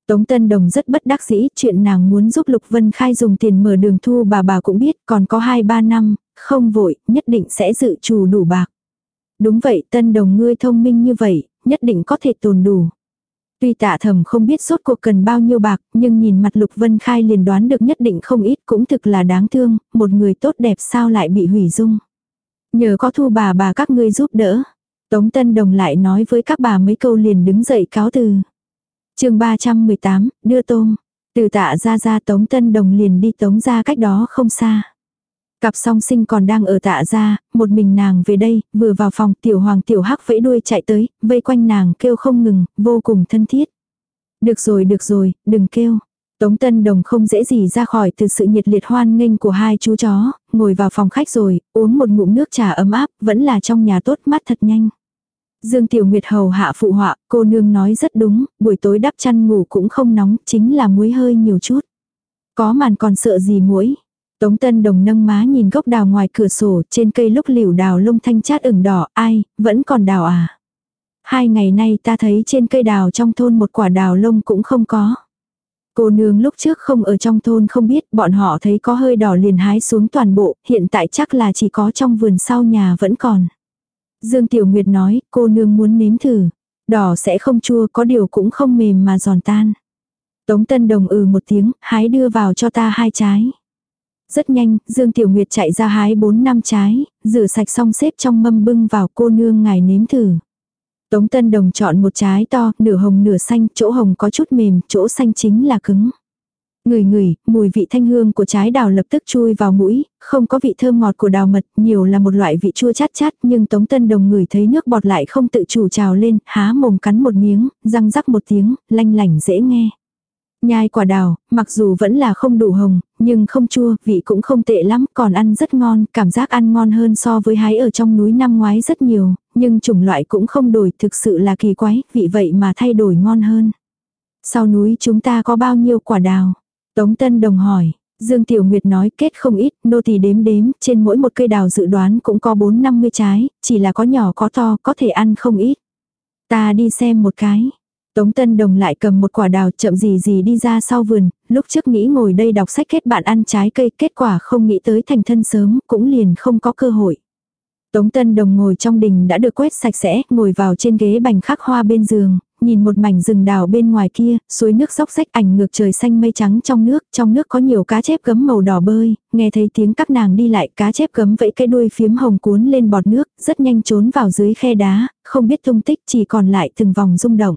Speaker 1: Tống Tân Đồng rất bất đắc dĩ, chuyện nàng muốn giúp Lục Vân Khai dùng tiền mở đường thu bà bà cũng biết còn có 2-3 năm, không vội, nhất định sẽ dự trù đủ bạc. Đúng vậy Tân Đồng ngươi thông minh như vậy, nhất định có thể tồn đủ. Tuy tạ thầm không biết suốt cuộc cần bao nhiêu bạc, nhưng nhìn mặt Lục Vân Khai liền đoán được nhất định không ít cũng thực là đáng thương, một người tốt đẹp sao lại bị hủy dung. Nhờ có thu bà bà các ngươi giúp đỡ. Tống Tân Đồng lại nói với các bà mấy câu liền đứng dậy cáo từ. chương 318, đưa tôm. Từ tạ ra ra Tống Tân Đồng liền đi Tống ra cách đó không xa. Cặp song sinh còn đang ở tạ ra, một mình nàng về đây, vừa vào phòng tiểu hoàng tiểu hắc vẫy đuôi chạy tới, vây quanh nàng kêu không ngừng, vô cùng thân thiết. Được rồi được rồi, đừng kêu. Tống Tân Đồng không dễ gì ra khỏi từ sự nhiệt liệt hoan nghênh của hai chú chó, ngồi vào phòng khách rồi, uống một ngụm nước trà ấm áp, vẫn là trong nhà tốt mắt thật nhanh. Dương Tiểu Nguyệt hầu hạ phụ họa, cô nương nói rất đúng, buổi tối đắp chăn ngủ cũng không nóng, chính là muối hơi nhiều chút. Có màn còn sợ gì muối, Tống Tân Đồng nâng má nhìn gốc đào ngoài cửa sổ, trên cây lúc liễu đào lung thanh chát ửng đỏ, ai, vẫn còn đào à. Hai ngày nay ta thấy trên cây đào trong thôn một quả đào lông cũng không có. Cô nương lúc trước không ở trong thôn không biết bọn họ thấy có hơi đỏ liền hái xuống toàn bộ, hiện tại chắc là chỉ có trong vườn sau nhà vẫn còn. Dương Tiểu Nguyệt nói, cô nương muốn nếm thử. Đỏ sẽ không chua có điều cũng không mềm mà giòn tan. Tống Tân Đồng ừ một tiếng, hái đưa vào cho ta hai trái. Rất nhanh, Dương Tiểu Nguyệt chạy ra hái bốn năm trái, rửa sạch xong xếp trong mâm bưng vào cô nương ngài nếm thử. Tống Tân Đồng chọn một trái to, nửa hồng nửa xanh, chỗ hồng có chút mềm, chỗ xanh chính là cứng. Ngửi ngửi, mùi vị thanh hương của trái đào lập tức chui vào mũi, không có vị thơm ngọt của đào mật, nhiều là một loại vị chua chát chát, nhưng Tống Tân Đồng ngửi thấy nước bọt lại không tự chủ trào lên, há mồm cắn một miếng, răng rắc một tiếng, lanh lảnh dễ nghe. Nhai quả đào, mặc dù vẫn là không đủ hồng, nhưng không chua, vị cũng không tệ lắm, còn ăn rất ngon, cảm giác ăn ngon hơn so với hái ở trong núi năm ngoái rất nhiều, nhưng chủng loại cũng không đổi, thực sự là kỳ quái, vị vậy mà thay đổi ngon hơn. Sau núi chúng ta có bao nhiêu quả đào? Tống Tân Đồng hỏi. Dương Tiểu Nguyệt nói kết không ít, nô tỳ đếm đếm, trên mỗi một cây đào dự đoán cũng có 4-50 trái, chỉ là có nhỏ có to, có thể ăn không ít. Ta đi xem một cái. Tống Tân Đồng lại cầm một quả đào chậm gì gì đi ra sau vườn, lúc trước nghĩ ngồi đây đọc sách kết bạn ăn trái cây, kết quả không nghĩ tới thành thân sớm, cũng liền không có cơ hội. Tống Tân Đồng ngồi trong đình đã được quét sạch sẽ, ngồi vào trên ghế bành khắc hoa bên giường, nhìn một mảnh rừng đào bên ngoài kia, suối nước róc rách ảnh ngược trời xanh mây trắng trong nước, trong nước có nhiều cá chép gấm màu đỏ bơi, nghe thấy tiếng các nàng đi lại cá chép gấm vẫy cái đuôi phiếm hồng cuốn lên bọt nước, rất nhanh trốn vào dưới khe đá, không biết tung tích chỉ còn lại từng vòng rung động.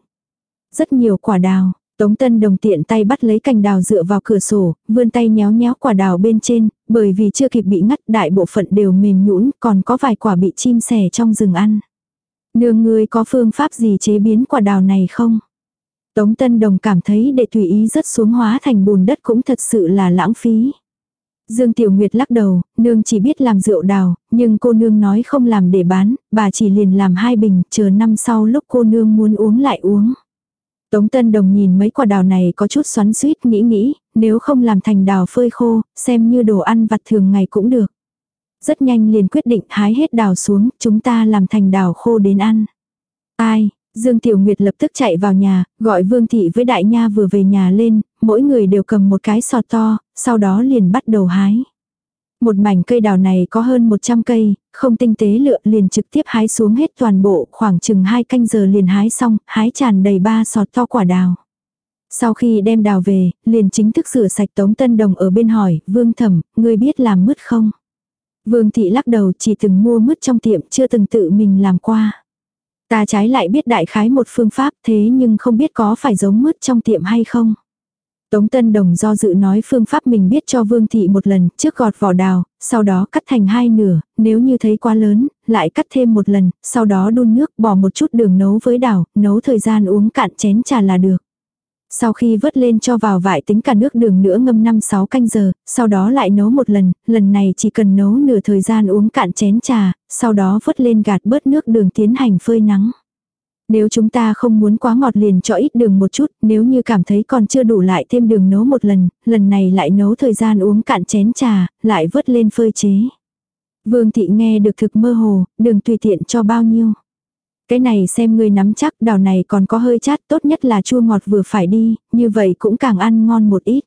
Speaker 1: Rất nhiều quả đào, Tống Tân Đồng tiện tay bắt lấy cành đào dựa vào cửa sổ, vươn tay nhéo nhéo quả đào bên trên, bởi vì chưa kịp bị ngắt đại bộ phận đều mềm nhũn, còn có vài quả bị chim sẻ trong rừng ăn. Nương ngươi có phương pháp gì chế biến quả đào này không? Tống Tân Đồng cảm thấy để tùy ý rất xuống hóa thành bùn đất cũng thật sự là lãng phí. Dương Tiểu Nguyệt lắc đầu, nương chỉ biết làm rượu đào, nhưng cô nương nói không làm để bán, bà chỉ liền làm hai bình, chờ năm sau lúc cô nương muốn uống lại uống. Tống Tân Đồng nhìn mấy quả đào này có chút xoắn suýt nghĩ nghĩ, nếu không làm thành đào phơi khô, xem như đồ ăn vặt thường ngày cũng được. Rất nhanh liền quyết định hái hết đào xuống, chúng ta làm thành đào khô đến ăn. Ai, Dương Tiểu Nguyệt lập tức chạy vào nhà, gọi Vương Thị với Đại Nha vừa về nhà lên, mỗi người đều cầm một cái sọt to, sau đó liền bắt đầu hái. Một mảnh cây đào này có hơn 100 cây, không tinh tế lựa liền trực tiếp hái xuống hết toàn bộ, khoảng chừng 2 canh giờ liền hái xong, hái tràn đầy ba sọt to quả đào. Sau khi đem đào về, liền chính thức rửa sạch Tống Tân Đồng ở bên hỏi, Vương Thẩm, ngươi biết làm mứt không? Vương Thị lắc đầu chỉ từng mua mứt trong tiệm, chưa từng tự mình làm qua. Ta trái lại biết đại khái một phương pháp thế nhưng không biết có phải giống mứt trong tiệm hay không. Tống Tân Đồng do dự nói phương pháp mình biết cho Vương Thị một lần, trước gọt vỏ đào, sau đó cắt thành hai nửa, nếu như thấy quá lớn, lại cắt thêm một lần, sau đó đun nước bỏ một chút đường nấu với đào, nấu thời gian uống cạn chén trà là được. Sau khi vớt lên cho vào vải tính cả nước đường nữa ngâm 5-6 canh giờ, sau đó lại nấu một lần, lần này chỉ cần nấu nửa thời gian uống cạn chén trà, sau đó vớt lên gạt bớt nước đường tiến hành phơi nắng. Nếu chúng ta không muốn quá ngọt liền cho ít đường một chút, nếu như cảm thấy còn chưa đủ lại thêm đường nấu một lần, lần này lại nấu thời gian uống cạn chén trà, lại vớt lên phơi chế. Vương thị nghe được thực mơ hồ, đường tùy tiện cho bao nhiêu. Cái này xem ngươi nắm chắc đào này còn có hơi chát tốt nhất là chua ngọt vừa phải đi, như vậy cũng càng ăn ngon một ít.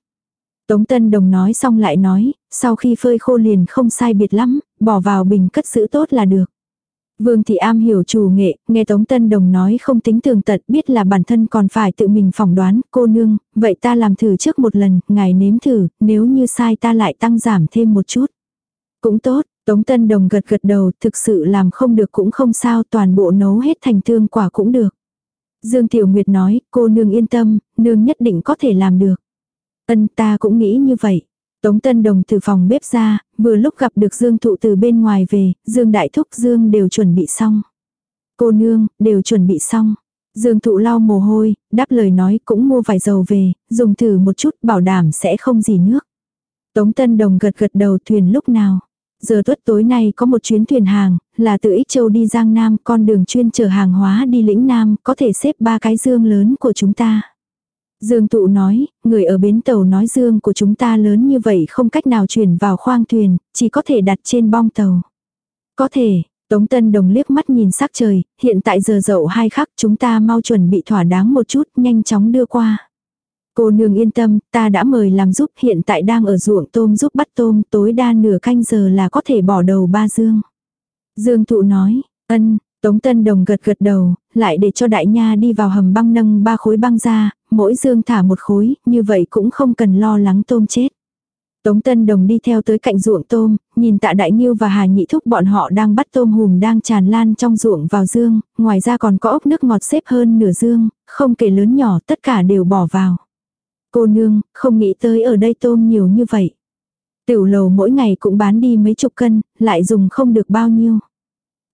Speaker 1: Tống Tân Đồng nói xong lại nói, sau khi phơi khô liền không sai biệt lắm, bỏ vào bình cất giữ tốt là được. Vương Thị Am hiểu chủ nghệ, nghe Tống Tân Đồng nói không tính tường tận biết là bản thân còn phải tự mình phỏng đoán, cô nương, vậy ta làm thử trước một lần, ngài nếm thử, nếu như sai ta lại tăng giảm thêm một chút. Cũng tốt, Tống Tân Đồng gật gật đầu, thực sự làm không được cũng không sao, toàn bộ nấu hết thành tương quả cũng được. Dương Tiểu Nguyệt nói, cô nương yên tâm, nương nhất định có thể làm được. Ân ta cũng nghĩ như vậy. Tống Tân Đồng từ phòng bếp ra, vừa lúc gặp được Dương Thụ từ bên ngoài về, Dương Đại Thúc Dương đều chuẩn bị xong. Cô nương, đều chuẩn bị xong. Dương Thụ lau mồ hôi, đáp lời nói cũng mua vài dầu về, dùng thử một chút bảo đảm sẽ không gì nước. Tống Tân Đồng gật gật đầu thuyền lúc nào. Giờ tuất tối nay có một chuyến thuyền hàng, là từ Ích Châu đi Giang Nam, con đường chuyên chở hàng hóa đi lĩnh Nam, có thể xếp ba cái dương lớn của chúng ta. Dương tụ nói, người ở bến tàu nói dương của chúng ta lớn như vậy không cách nào chuyển vào khoang thuyền, chỉ có thể đặt trên bong tàu. Có thể, Tống Tân Đồng liếc mắt nhìn sắc trời, hiện tại giờ dậu hai khắc chúng ta mau chuẩn bị thỏa đáng một chút, nhanh chóng đưa qua. Cô nương yên tâm, ta đã mời làm giúp hiện tại đang ở ruộng tôm giúp bắt tôm tối đa nửa canh giờ là có thể bỏ đầu ba dương. Dương thụ nói, ân, Tống Tân Đồng gật gật đầu, lại để cho đại nha đi vào hầm băng nâng ba khối băng ra, mỗi dương thả một khối, như vậy cũng không cần lo lắng tôm chết. Tống Tân Đồng đi theo tới cạnh ruộng tôm, nhìn tạ đại nghiêu và hà nhị thúc bọn họ đang bắt tôm hùm đang tràn lan trong ruộng vào dương, ngoài ra còn có ốc nước ngọt xếp hơn nửa dương, không kể lớn nhỏ tất cả đều bỏ vào. Cô nương, không nghĩ tới ở đây tôm nhiều như vậy. Tiểu lầu mỗi ngày cũng bán đi mấy chục cân, lại dùng không được bao nhiêu.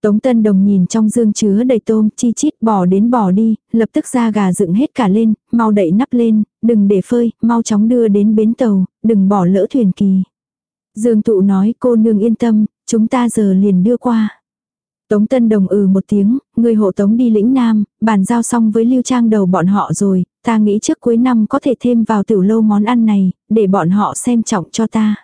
Speaker 1: Tống Tân Đồng nhìn trong dương chứa đầy tôm, chi chít bỏ đến bỏ đi, lập tức ra gà dựng hết cả lên, mau đậy nắp lên, đừng để phơi, mau chóng đưa đến bến tàu, đừng bỏ lỡ thuyền kỳ. Dương tụ nói cô nương yên tâm, chúng ta giờ liền đưa qua. Tống Tân Đồng ừ một tiếng, người hộ tống đi lĩnh Nam, bàn giao xong với Lưu Trang đầu bọn họ rồi, ta nghĩ trước cuối năm có thể thêm vào tiểu lâu món ăn này, để bọn họ xem trọng cho ta.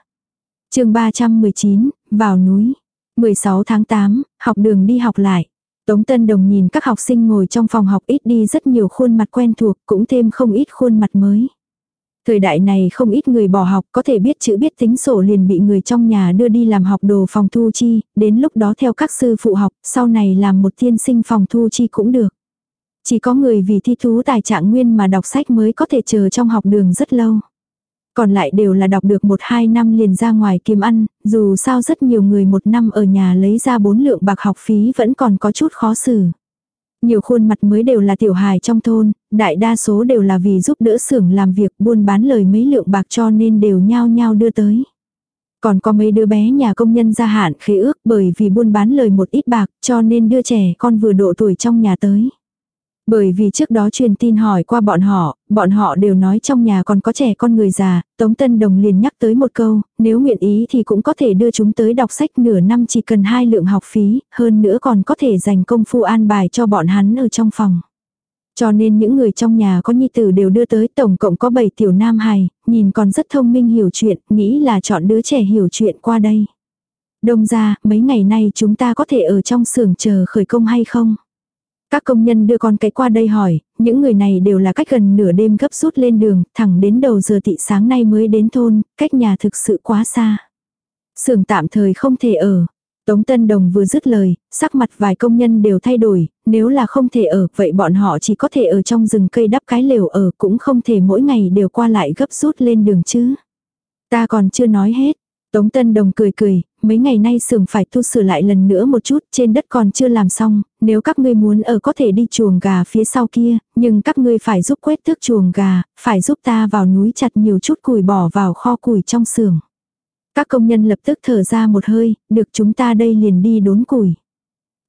Speaker 1: chương 319, vào núi. 16 tháng 8, học đường đi học lại. Tống Tân Đồng nhìn các học sinh ngồi trong phòng học ít đi rất nhiều khuôn mặt quen thuộc, cũng thêm không ít khuôn mặt mới. Thời đại này không ít người bỏ học có thể biết chữ biết tính sổ liền bị người trong nhà đưa đi làm học đồ phòng thu chi, đến lúc đó theo các sư phụ học, sau này làm một tiên sinh phòng thu chi cũng được. Chỉ có người vì thi thú tài trạng nguyên mà đọc sách mới có thể chờ trong học đường rất lâu. Còn lại đều là đọc được một hai năm liền ra ngoài kiếm ăn, dù sao rất nhiều người một năm ở nhà lấy ra bốn lượng bạc học phí vẫn còn có chút khó xử. Nhiều khuôn mặt mới đều là tiểu hài trong thôn, đại đa số đều là vì giúp đỡ xưởng làm việc buôn bán lời mấy lượng bạc cho nên đều nhao nhao đưa tới. Còn có mấy đứa bé nhà công nhân gia hạn khế ước bởi vì buôn bán lời một ít bạc cho nên đưa trẻ con vừa độ tuổi trong nhà tới. Bởi vì trước đó truyền tin hỏi qua bọn họ, bọn họ đều nói trong nhà còn có trẻ con người già, Tống Tân Đồng liền nhắc tới một câu, nếu nguyện ý thì cũng có thể đưa chúng tới đọc sách nửa năm chỉ cần hai lượng học phí, hơn nữa còn có thể dành công phu an bài cho bọn hắn ở trong phòng. Cho nên những người trong nhà có nhi tử đều đưa tới tổng cộng có 7 tiểu nam hài, nhìn còn rất thông minh hiểu chuyện, nghĩ là chọn đứa trẻ hiểu chuyện qua đây. Đông ra, mấy ngày nay chúng ta có thể ở trong xưởng chờ khởi công hay không? Các công nhân đưa con cái qua đây hỏi, những người này đều là cách gần nửa đêm gấp rút lên đường, thẳng đến đầu giờ tị sáng nay mới đến thôn, cách nhà thực sự quá xa. Sưởng tạm thời không thể ở. Tống Tân Đồng vừa dứt lời, sắc mặt vài công nhân đều thay đổi, nếu là không thể ở, vậy bọn họ chỉ có thể ở trong rừng cây đắp cái lều ở, cũng không thể mỗi ngày đều qua lại gấp rút lên đường chứ. Ta còn chưa nói hết. Tống Tân Đồng cười cười, mấy ngày nay xưởng phải tu sửa lại lần nữa một chút, trên đất còn chưa làm xong, nếu các ngươi muốn ở có thể đi chuồng gà phía sau kia, nhưng các ngươi phải giúp quét tước chuồng gà, phải giúp ta vào núi chặt nhiều chút củi bỏ vào kho củi trong xưởng. Các công nhân lập tức thở ra một hơi, được chúng ta đây liền đi đốn củi.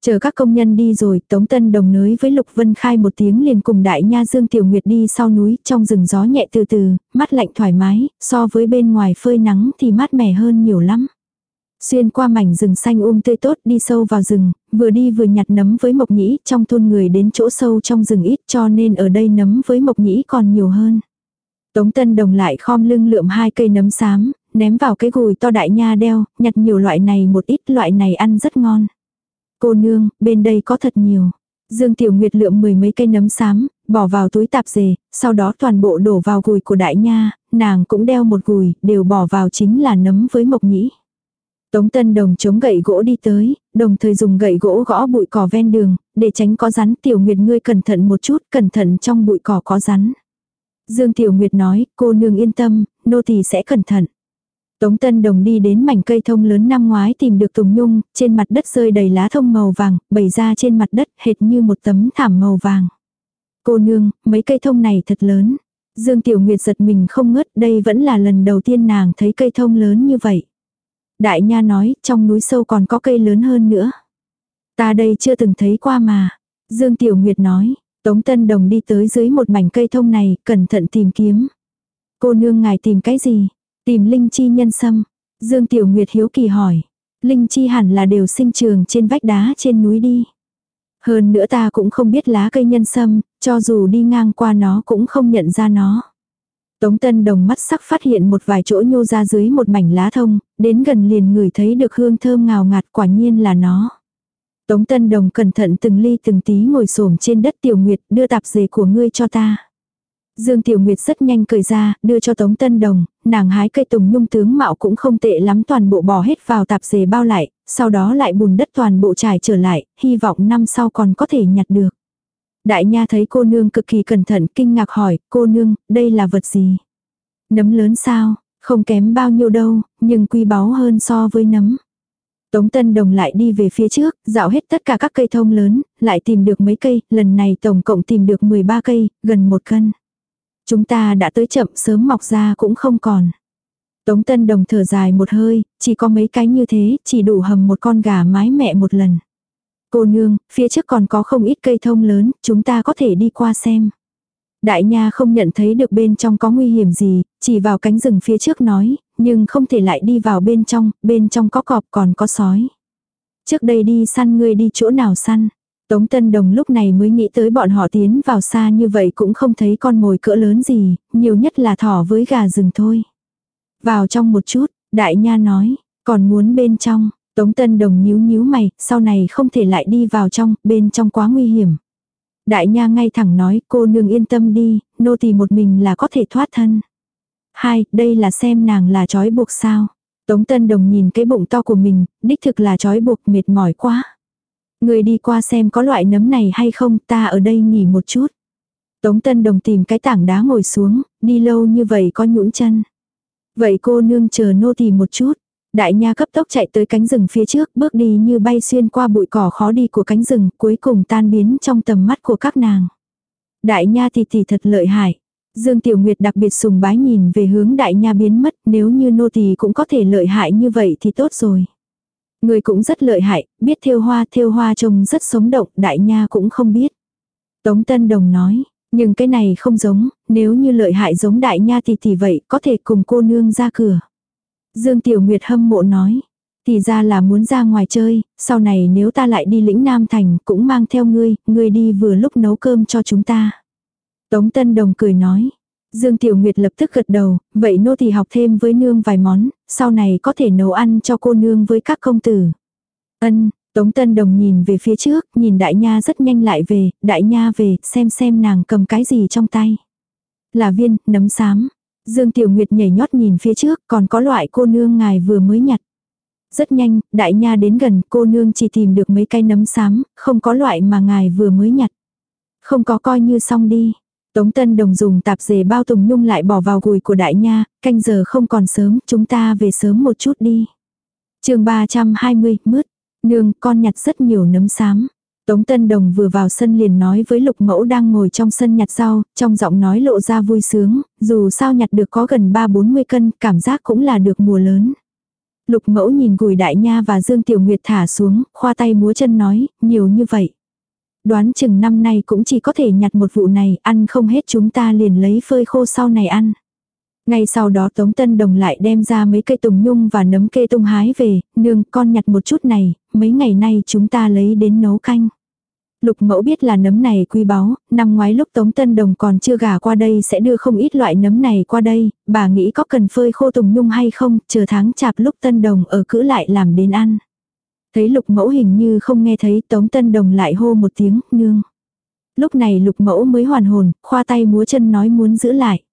Speaker 1: Chờ các công nhân đi rồi, Tống Tân Đồng nới với Lục Vân Khai một tiếng liền cùng đại nha Dương Tiểu Nguyệt đi sau núi, trong rừng gió nhẹ từ từ, mắt lạnh thoải mái, so với bên ngoài phơi nắng thì mát mẻ hơn nhiều lắm. Xuyên qua mảnh rừng xanh um tươi tốt đi sâu vào rừng, vừa đi vừa nhặt nấm với mộc nhĩ, trong thôn người đến chỗ sâu trong rừng ít cho nên ở đây nấm với mộc nhĩ còn nhiều hơn. Tống Tân Đồng lại khom lưng lượm hai cây nấm xám, ném vào cái gùi to đại nha đeo, nhặt nhiều loại này một ít loại này ăn rất ngon. Cô nương, bên đây có thật nhiều. Dương Tiểu Nguyệt lượm mười mấy cây nấm xám, bỏ vào túi tạp dề, sau đó toàn bộ đổ vào gùi của đại nha, nàng cũng đeo một gùi, đều bỏ vào chính là nấm với mộc nhĩ. Tống Tân Đồng chống gậy gỗ đi tới, đồng thời dùng gậy gỗ gõ bụi cỏ ven đường, để tránh có rắn Tiểu Nguyệt ngươi cẩn thận một chút, cẩn thận trong bụi cỏ có rắn. Dương Tiểu Nguyệt nói, cô nương yên tâm, nô tỳ sẽ cẩn thận. Tống Tân Đồng đi đến mảnh cây thông lớn năm ngoái tìm được Tùng Nhung, trên mặt đất rơi đầy lá thông màu vàng, bày ra trên mặt đất hệt như một tấm thảm màu vàng. Cô nương, mấy cây thông này thật lớn. Dương Tiểu Nguyệt giật mình không ngớt, đây vẫn là lần đầu tiên nàng thấy cây thông lớn như vậy. Đại Nha nói, trong núi sâu còn có cây lớn hơn nữa. Ta đây chưa từng thấy qua mà. Dương Tiểu Nguyệt nói, Tống Tân Đồng đi tới dưới một mảnh cây thông này, cẩn thận tìm kiếm. Cô nương ngài tìm cái gì? Tìm linh chi nhân sâm. Dương Tiểu Nguyệt hiếu kỳ hỏi. Linh chi hẳn là đều sinh trường trên vách đá trên núi đi. Hơn nữa ta cũng không biết lá cây nhân sâm, cho dù đi ngang qua nó cũng không nhận ra nó. Tống Tân Đồng mắt sắc phát hiện một vài chỗ nhô ra dưới một mảnh lá thông, đến gần liền ngửi thấy được hương thơm ngào ngạt quả nhiên là nó. Tống Tân Đồng cẩn thận từng ly từng tí ngồi xổm trên đất Tiểu Nguyệt đưa tạp dề của ngươi cho ta. Dương Tiểu Nguyệt rất nhanh cười ra, đưa cho Tống Tân Đồng, nàng hái cây tùng nhung tướng mạo cũng không tệ lắm toàn bộ bỏ hết vào tạp dề bao lại, sau đó lại bùn đất toàn bộ trải trở lại, hy vọng năm sau còn có thể nhặt được. Đại nha thấy cô nương cực kỳ cẩn thận, kinh ngạc hỏi, cô nương, đây là vật gì? Nấm lớn sao? Không kém bao nhiêu đâu, nhưng quý báu hơn so với nấm. Tống Tân Đồng lại đi về phía trước, dạo hết tất cả các cây thông lớn, lại tìm được mấy cây, lần này tổng cộng tìm được 13 cây, gần một cân. Chúng ta đã tới chậm sớm mọc ra cũng không còn. Tống Tân Đồng thở dài một hơi, chỉ có mấy cái như thế, chỉ đủ hầm một con gà mái mẹ một lần. Cô nương, phía trước còn có không ít cây thông lớn, chúng ta có thể đi qua xem. Đại nha không nhận thấy được bên trong có nguy hiểm gì, chỉ vào cánh rừng phía trước nói, nhưng không thể lại đi vào bên trong, bên trong có cọp còn có sói. Trước đây đi săn ngươi đi chỗ nào săn. Tống Tân Đồng lúc này mới nghĩ tới bọn họ tiến vào xa như vậy cũng không thấy con mồi cỡ lớn gì, nhiều nhất là thỏ với gà rừng thôi. Vào trong một chút, đại nha nói, còn muốn bên trong, Tống Tân Đồng nhíu nhíu mày, sau này không thể lại đi vào trong, bên trong quá nguy hiểm. Đại nha ngay thẳng nói, cô nương yên tâm đi, nô tỳ một mình là có thể thoát thân. Hai, đây là xem nàng là trói buộc sao. Tống Tân Đồng nhìn cái bụng to của mình, đích thực là trói buộc mệt mỏi quá. Người đi qua xem có loại nấm này hay không, ta ở đây nghỉ một chút. Tống Tân Đồng tìm cái tảng đá ngồi xuống, đi lâu như vậy có nhũn chân. Vậy cô nương chờ nô tỳ một chút. Đại nha cấp tốc chạy tới cánh rừng phía trước, bước đi như bay xuyên qua bụi cỏ khó đi của cánh rừng, cuối cùng tan biến trong tầm mắt của các nàng. Đại nha thì thì thật lợi hại. Dương Tiểu Nguyệt đặc biệt sùng bái nhìn về hướng đại nha biến mất, nếu như nô tỳ cũng có thể lợi hại như vậy thì tốt rồi. Người cũng rất lợi hại, biết thêu hoa, thêu hoa trông rất sống động, đại nha cũng không biết. Tống Tân Đồng nói, nhưng cái này không giống, nếu như lợi hại giống đại nha thì thì vậy, có thể cùng cô nương ra cửa. Dương Tiểu Nguyệt hâm mộ nói, thì ra là muốn ra ngoài chơi, sau này nếu ta lại đi lĩnh Nam Thành cũng mang theo ngươi, ngươi đi vừa lúc nấu cơm cho chúng ta. Tống Tân Đồng cười nói. Dương Tiểu Nguyệt lập tức gật đầu, vậy nô thì học thêm với nương vài món, sau này có thể nấu ăn cho cô nương với các công tử. Ân, Tống Tân Đồng nhìn về phía trước, nhìn đại nha rất nhanh lại về, đại nha về, xem xem nàng cầm cái gì trong tay. Là viên, nấm xám. Dương Tiểu Nguyệt nhảy nhót nhìn phía trước, còn có loại cô nương ngài vừa mới nhặt. Rất nhanh, đại nha đến gần, cô nương chỉ tìm được mấy cái nấm xám, không có loại mà ngài vừa mới nhặt. Không có coi như xong đi. Tống Tân Đồng dùng tạp dề bao tùng nhung lại bỏ vào gùi của đại nha, canh giờ không còn sớm, chúng ta về sớm một chút đi. chương 320, mướt. Nương, con nhặt rất nhiều nấm xám. Tống Tân Đồng vừa vào sân liền nói với Lục Mẫu đang ngồi trong sân nhặt rau, trong giọng nói lộ ra vui sướng, dù sao nhặt được có gần 3-40 cân, cảm giác cũng là được mùa lớn. Lục Mẫu nhìn gùi đại nha và Dương Tiểu Nguyệt thả xuống, khoa tay múa chân nói, nhiều như vậy. Đoán chừng năm nay cũng chỉ có thể nhặt một vụ này, ăn không hết chúng ta liền lấy phơi khô sau này ăn. Ngay sau đó Tống Tân Đồng lại đem ra mấy cây tùng nhung và nấm kê tung hái về, nương con nhặt một chút này, mấy ngày nay chúng ta lấy đến nấu canh. Lục mẫu biết là nấm này quý báu, năm ngoái lúc Tống Tân Đồng còn chưa gả qua đây sẽ đưa không ít loại nấm này qua đây, bà nghĩ có cần phơi khô tùng nhung hay không, chờ tháng chạp lúc Tân Đồng ở cữ lại làm đến ăn. Thấy lục mẫu hình như không nghe thấy Tống Tân Đồng lại hô một tiếng, nương. Lúc này lục mẫu mới hoàn hồn, khoa tay múa chân nói muốn giữ lại.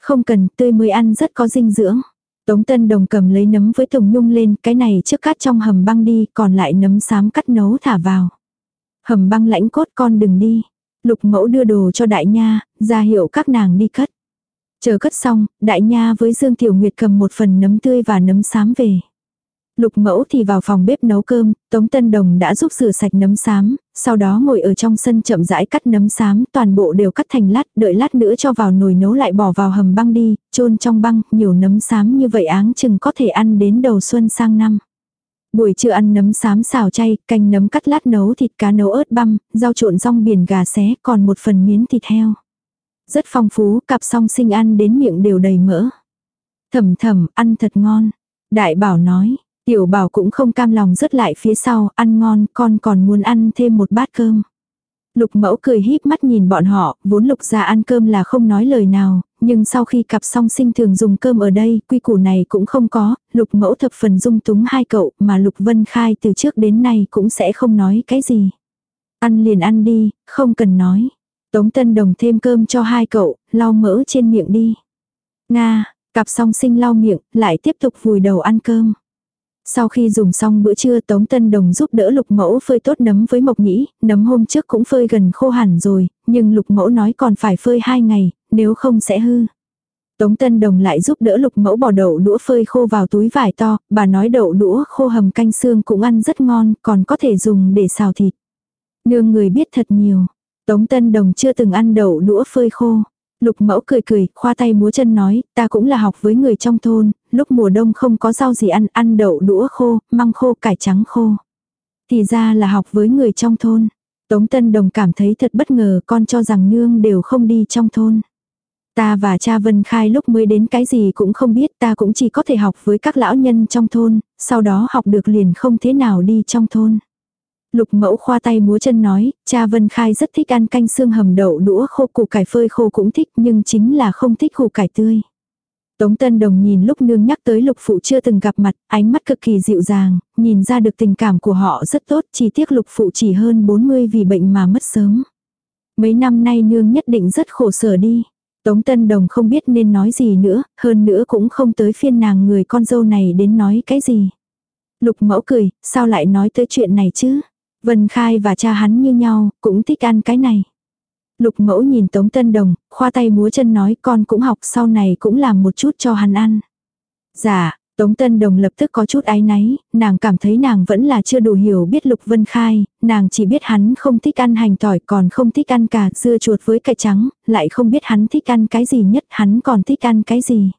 Speaker 1: Không cần, tươi mới ăn rất có dinh dưỡng. Tống Tân Đồng cầm lấy nấm với tùng nhung lên, cái này trước cắt trong hầm băng đi, còn lại nấm xám cắt nấu thả vào. Hầm băng lãnh cốt con đừng đi. Lục mẫu đưa đồ cho đại nha, ra hiệu các nàng đi cất. Chờ cất xong, đại nha với Dương Tiểu Nguyệt cầm một phần nấm tươi và nấm xám về. Lục mẫu thì vào phòng bếp nấu cơm, Tống Tân Đồng đã giúp rửa sạch nấm xám, sau đó ngồi ở trong sân chậm rãi cắt nấm xám, toàn bộ đều cắt thành lát, đợi lát nữa cho vào nồi nấu lại bỏ vào hầm băng đi, chôn trong băng, nhiều nấm xám như vậy áng chừng có thể ăn đến đầu xuân sang năm. Buổi trưa ăn nấm xám xào chay, canh nấm cắt lát nấu thịt cá nấu ớt băm, rau trộn rong biển gà xé, còn một phần miến thịt heo. Rất phong phú, cặp song sinh ăn đến miệng đều đầy mỡ. Thầm thầm, ăn thật ngon. Đại bảo nói, Tiểu bảo cũng không cam lòng rớt lại phía sau, ăn ngon, con còn muốn ăn thêm một bát cơm. Lục mẫu cười híp mắt nhìn bọn họ, vốn lục ra ăn cơm là không nói lời nào, nhưng sau khi cặp song sinh thường dùng cơm ở đây, quy củ này cũng không có, lục mẫu thập phần dung túng hai cậu, mà lục vân khai từ trước đến nay cũng sẽ không nói cái gì. Ăn liền ăn đi, không cần nói. Tống Tân Đồng thêm cơm cho hai cậu, lau mỡ trên miệng đi. Nga, cặp song sinh lau miệng, lại tiếp tục vùi đầu ăn cơm. Sau khi dùng xong bữa trưa Tống Tân Đồng giúp đỡ Lục Mẫu phơi tốt nấm với Mộc Nhĩ, nấm hôm trước cũng phơi gần khô hẳn rồi, nhưng Lục Mẫu nói còn phải phơi hai ngày, nếu không sẽ hư. Tống Tân Đồng lại giúp đỡ Lục Mẫu bỏ đậu đũa phơi khô vào túi vải to, bà nói đậu đũa khô hầm canh xương cũng ăn rất ngon, còn có thể dùng để xào thịt. Nương người biết thật nhiều. Tống Tân Đồng chưa từng ăn đậu đũa phơi khô. Lục mẫu cười cười, khoa tay múa chân nói, ta cũng là học với người trong thôn, lúc mùa đông không có rau gì ăn, ăn đậu đũa khô, măng khô, cải trắng khô. Thì ra là học với người trong thôn. Tống Tân Đồng cảm thấy thật bất ngờ, con cho rằng nương đều không đi trong thôn. Ta và cha Vân Khai lúc mới đến cái gì cũng không biết, ta cũng chỉ có thể học với các lão nhân trong thôn, sau đó học được liền không thế nào đi trong thôn. Lục mẫu khoa tay múa chân nói, cha Vân Khai rất thích ăn canh xương hầm đậu đũa khô củ cải phơi khô cũng thích nhưng chính là không thích củ cải tươi. Tống Tân Đồng nhìn lúc nương nhắc tới lục phụ chưa từng gặp mặt, ánh mắt cực kỳ dịu dàng, nhìn ra được tình cảm của họ rất tốt, chỉ tiếc lục phụ chỉ hơn 40 vì bệnh mà mất sớm. Mấy năm nay nương nhất định rất khổ sở đi. Tống Tân Đồng không biết nên nói gì nữa, hơn nữa cũng không tới phiên nàng người con dâu này đến nói cái gì. Lục mẫu cười, sao lại nói tới chuyện này chứ? Vân Khai và cha hắn như nhau, cũng thích ăn cái này. Lục mẫu nhìn Tống Tân Đồng, khoa tay múa chân nói con cũng học sau này cũng làm một chút cho hắn ăn. Dạ, Tống Tân Đồng lập tức có chút áy náy, nàng cảm thấy nàng vẫn là chưa đủ hiểu biết Lục Vân Khai, nàng chỉ biết hắn không thích ăn hành tỏi còn không thích ăn cà dưa chuột với cải trắng, lại không biết hắn thích ăn cái gì nhất hắn còn thích ăn cái gì.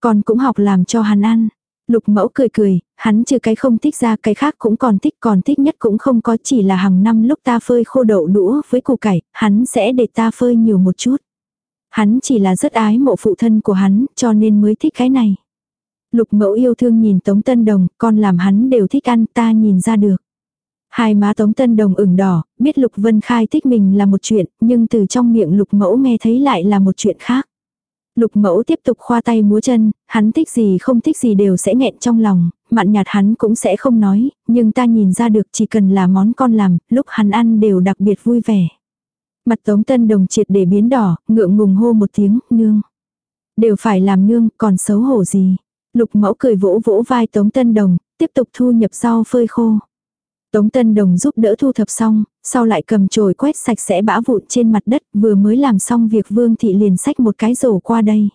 Speaker 1: Còn cũng học làm cho hắn ăn. Lục mẫu cười cười, hắn trừ cái không thích ra cái khác cũng còn thích còn thích nhất cũng không có chỉ là hàng năm lúc ta phơi khô đậu đũa với củ cải, hắn sẽ để ta phơi nhiều một chút. Hắn chỉ là rất ái mộ phụ thân của hắn cho nên mới thích cái này. Lục mẫu yêu thương nhìn Tống Tân Đồng, con làm hắn đều thích ăn ta nhìn ra được. Hai má Tống Tân Đồng ửng đỏ, biết Lục Vân Khai thích mình là một chuyện, nhưng từ trong miệng Lục mẫu nghe thấy lại là một chuyện khác. Lục mẫu tiếp tục khoa tay múa chân, hắn thích gì không thích gì đều sẽ nghẹn trong lòng, mặn nhạt hắn cũng sẽ không nói, nhưng ta nhìn ra được chỉ cần là món con làm, lúc hắn ăn đều đặc biệt vui vẻ. Mặt tống tân đồng triệt để biến đỏ, ngượng ngùng hô một tiếng, nương. Đều phải làm nương, còn xấu hổ gì. Lục mẫu cười vỗ vỗ vai tống tân đồng, tiếp tục thu nhập rau phơi khô. Tống Tân Đồng giúp đỡ thu thập xong, sau lại cầm chổi quét sạch sẽ bã vụn trên mặt đất, vừa mới làm xong việc Vương Thị liền xách một cái rổ qua đây.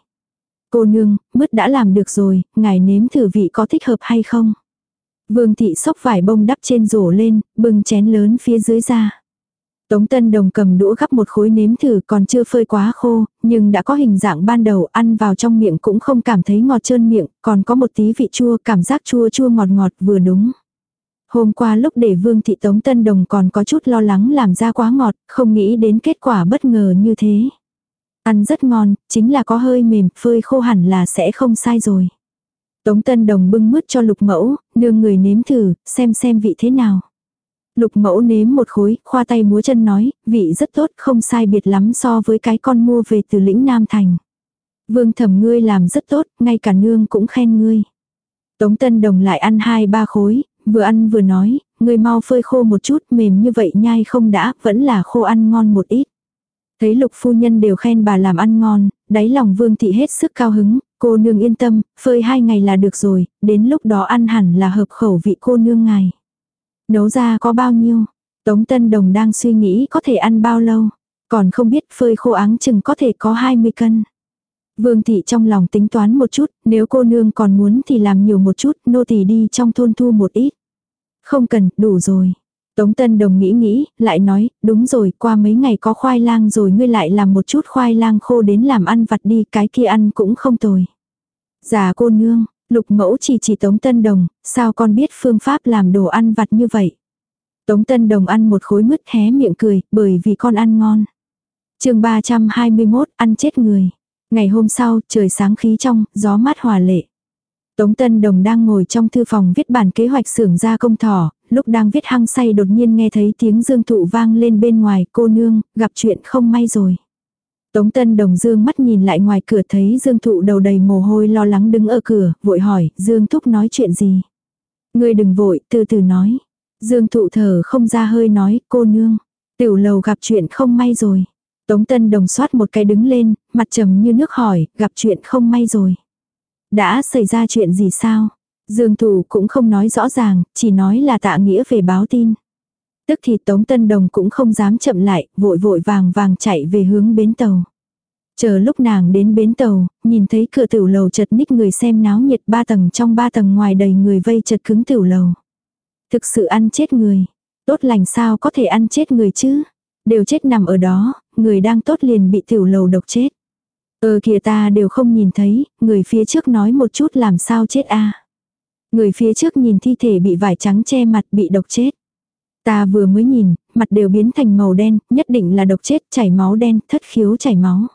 Speaker 1: Cô nương, mứt đã làm được rồi, ngài nếm thử vị có thích hợp hay không? Vương Thị xốc vải bông đắp trên rổ lên, bưng chén lớn phía dưới ra. Tống Tân Đồng cầm đũa gắp một khối nếm thử còn chưa phơi quá khô, nhưng đã có hình dạng ban đầu ăn vào trong miệng cũng không cảm thấy ngọt trơn miệng, còn có một tí vị chua cảm giác chua chua ngọt ngọt vừa đúng. Hôm qua lúc để Vương Thị Tống Tân Đồng còn có chút lo lắng làm ra quá ngọt, không nghĩ đến kết quả bất ngờ như thế. Ăn rất ngon, chính là có hơi mềm, phơi khô hẳn là sẽ không sai rồi. Tống Tân Đồng bưng mứt cho lục mẫu, nương người nếm thử, xem xem vị thế nào. Lục mẫu nếm một khối, khoa tay múa chân nói, vị rất tốt, không sai biệt lắm so với cái con mua về từ lĩnh Nam Thành. Vương thẩm ngươi làm rất tốt, ngay cả nương cũng khen ngươi. Tống Tân Đồng lại ăn hai ba khối, Vừa ăn vừa nói, người mau phơi khô một chút mềm như vậy nhai không đã, vẫn là khô ăn ngon một ít. Thấy lục phu nhân đều khen bà làm ăn ngon, đáy lòng vương thị hết sức cao hứng, cô nương yên tâm, phơi hai ngày là được rồi, đến lúc đó ăn hẳn là hợp khẩu vị cô nương ngài. Nấu ra có bao nhiêu? Tống Tân Đồng đang suy nghĩ có thể ăn bao lâu, còn không biết phơi khô áng chừng có thể có 20 cân. Vương thị trong lòng tính toán một chút, nếu cô nương còn muốn thì làm nhiều một chút, nô tỳ đi trong thôn thu một ít. Không cần, đủ rồi. Tống Tân Đồng nghĩ nghĩ, lại nói, đúng rồi, qua mấy ngày có khoai lang rồi ngươi lại làm một chút khoai lang khô đến làm ăn vặt đi, cái kia ăn cũng không tồi. Già cô nương, lục mẫu chỉ chỉ Tống Tân Đồng, sao con biết phương pháp làm đồ ăn vặt như vậy. Tống Tân Đồng ăn một khối mứt hé miệng cười, bởi vì con ăn ngon. chương 321, ăn chết người. Ngày hôm sau, trời sáng khí trong, gió mát hòa lệ. Tống Tân Đồng đang ngồi trong thư phòng viết bản kế hoạch xưởng gia công thỏ, lúc đang viết hăng say đột nhiên nghe thấy tiếng dương thụ vang lên bên ngoài, cô nương, gặp chuyện không may rồi. Tống Tân Đồng dương mắt nhìn lại ngoài cửa thấy Dương Thụ đầu đầy mồ hôi lo lắng đứng ở cửa, vội hỏi, Dương Thúc nói chuyện gì? Người đừng vội, từ từ nói. Dương Thụ thở không ra hơi nói, cô nương, tiểu lầu gặp chuyện không may rồi. Tống Tân Đồng soát một cái đứng lên, mặt trầm như nước hỏi, gặp chuyện không may rồi. Đã xảy ra chuyện gì sao? Dương Thủ cũng không nói rõ ràng, chỉ nói là tạ nghĩa về báo tin. Tức thì Tống Tân Đồng cũng không dám chậm lại, vội vội vàng vàng chạy về hướng bến tàu. Chờ lúc nàng đến bến tàu, nhìn thấy cửa tiểu lầu chật ních người xem náo nhiệt ba tầng trong ba tầng ngoài đầy người vây chật cứng tiểu lầu. Thực sự ăn chết người. Tốt lành sao có thể ăn chết người chứ? Đều chết nằm ở đó, người đang tốt liền bị tiểu lầu độc chết. Ờ kìa ta đều không nhìn thấy, người phía trước nói một chút làm sao chết a Người phía trước nhìn thi thể bị vải trắng che mặt bị độc chết. Ta vừa mới nhìn, mặt đều biến thành màu đen, nhất định là độc chết, chảy máu đen, thất khiếu chảy máu.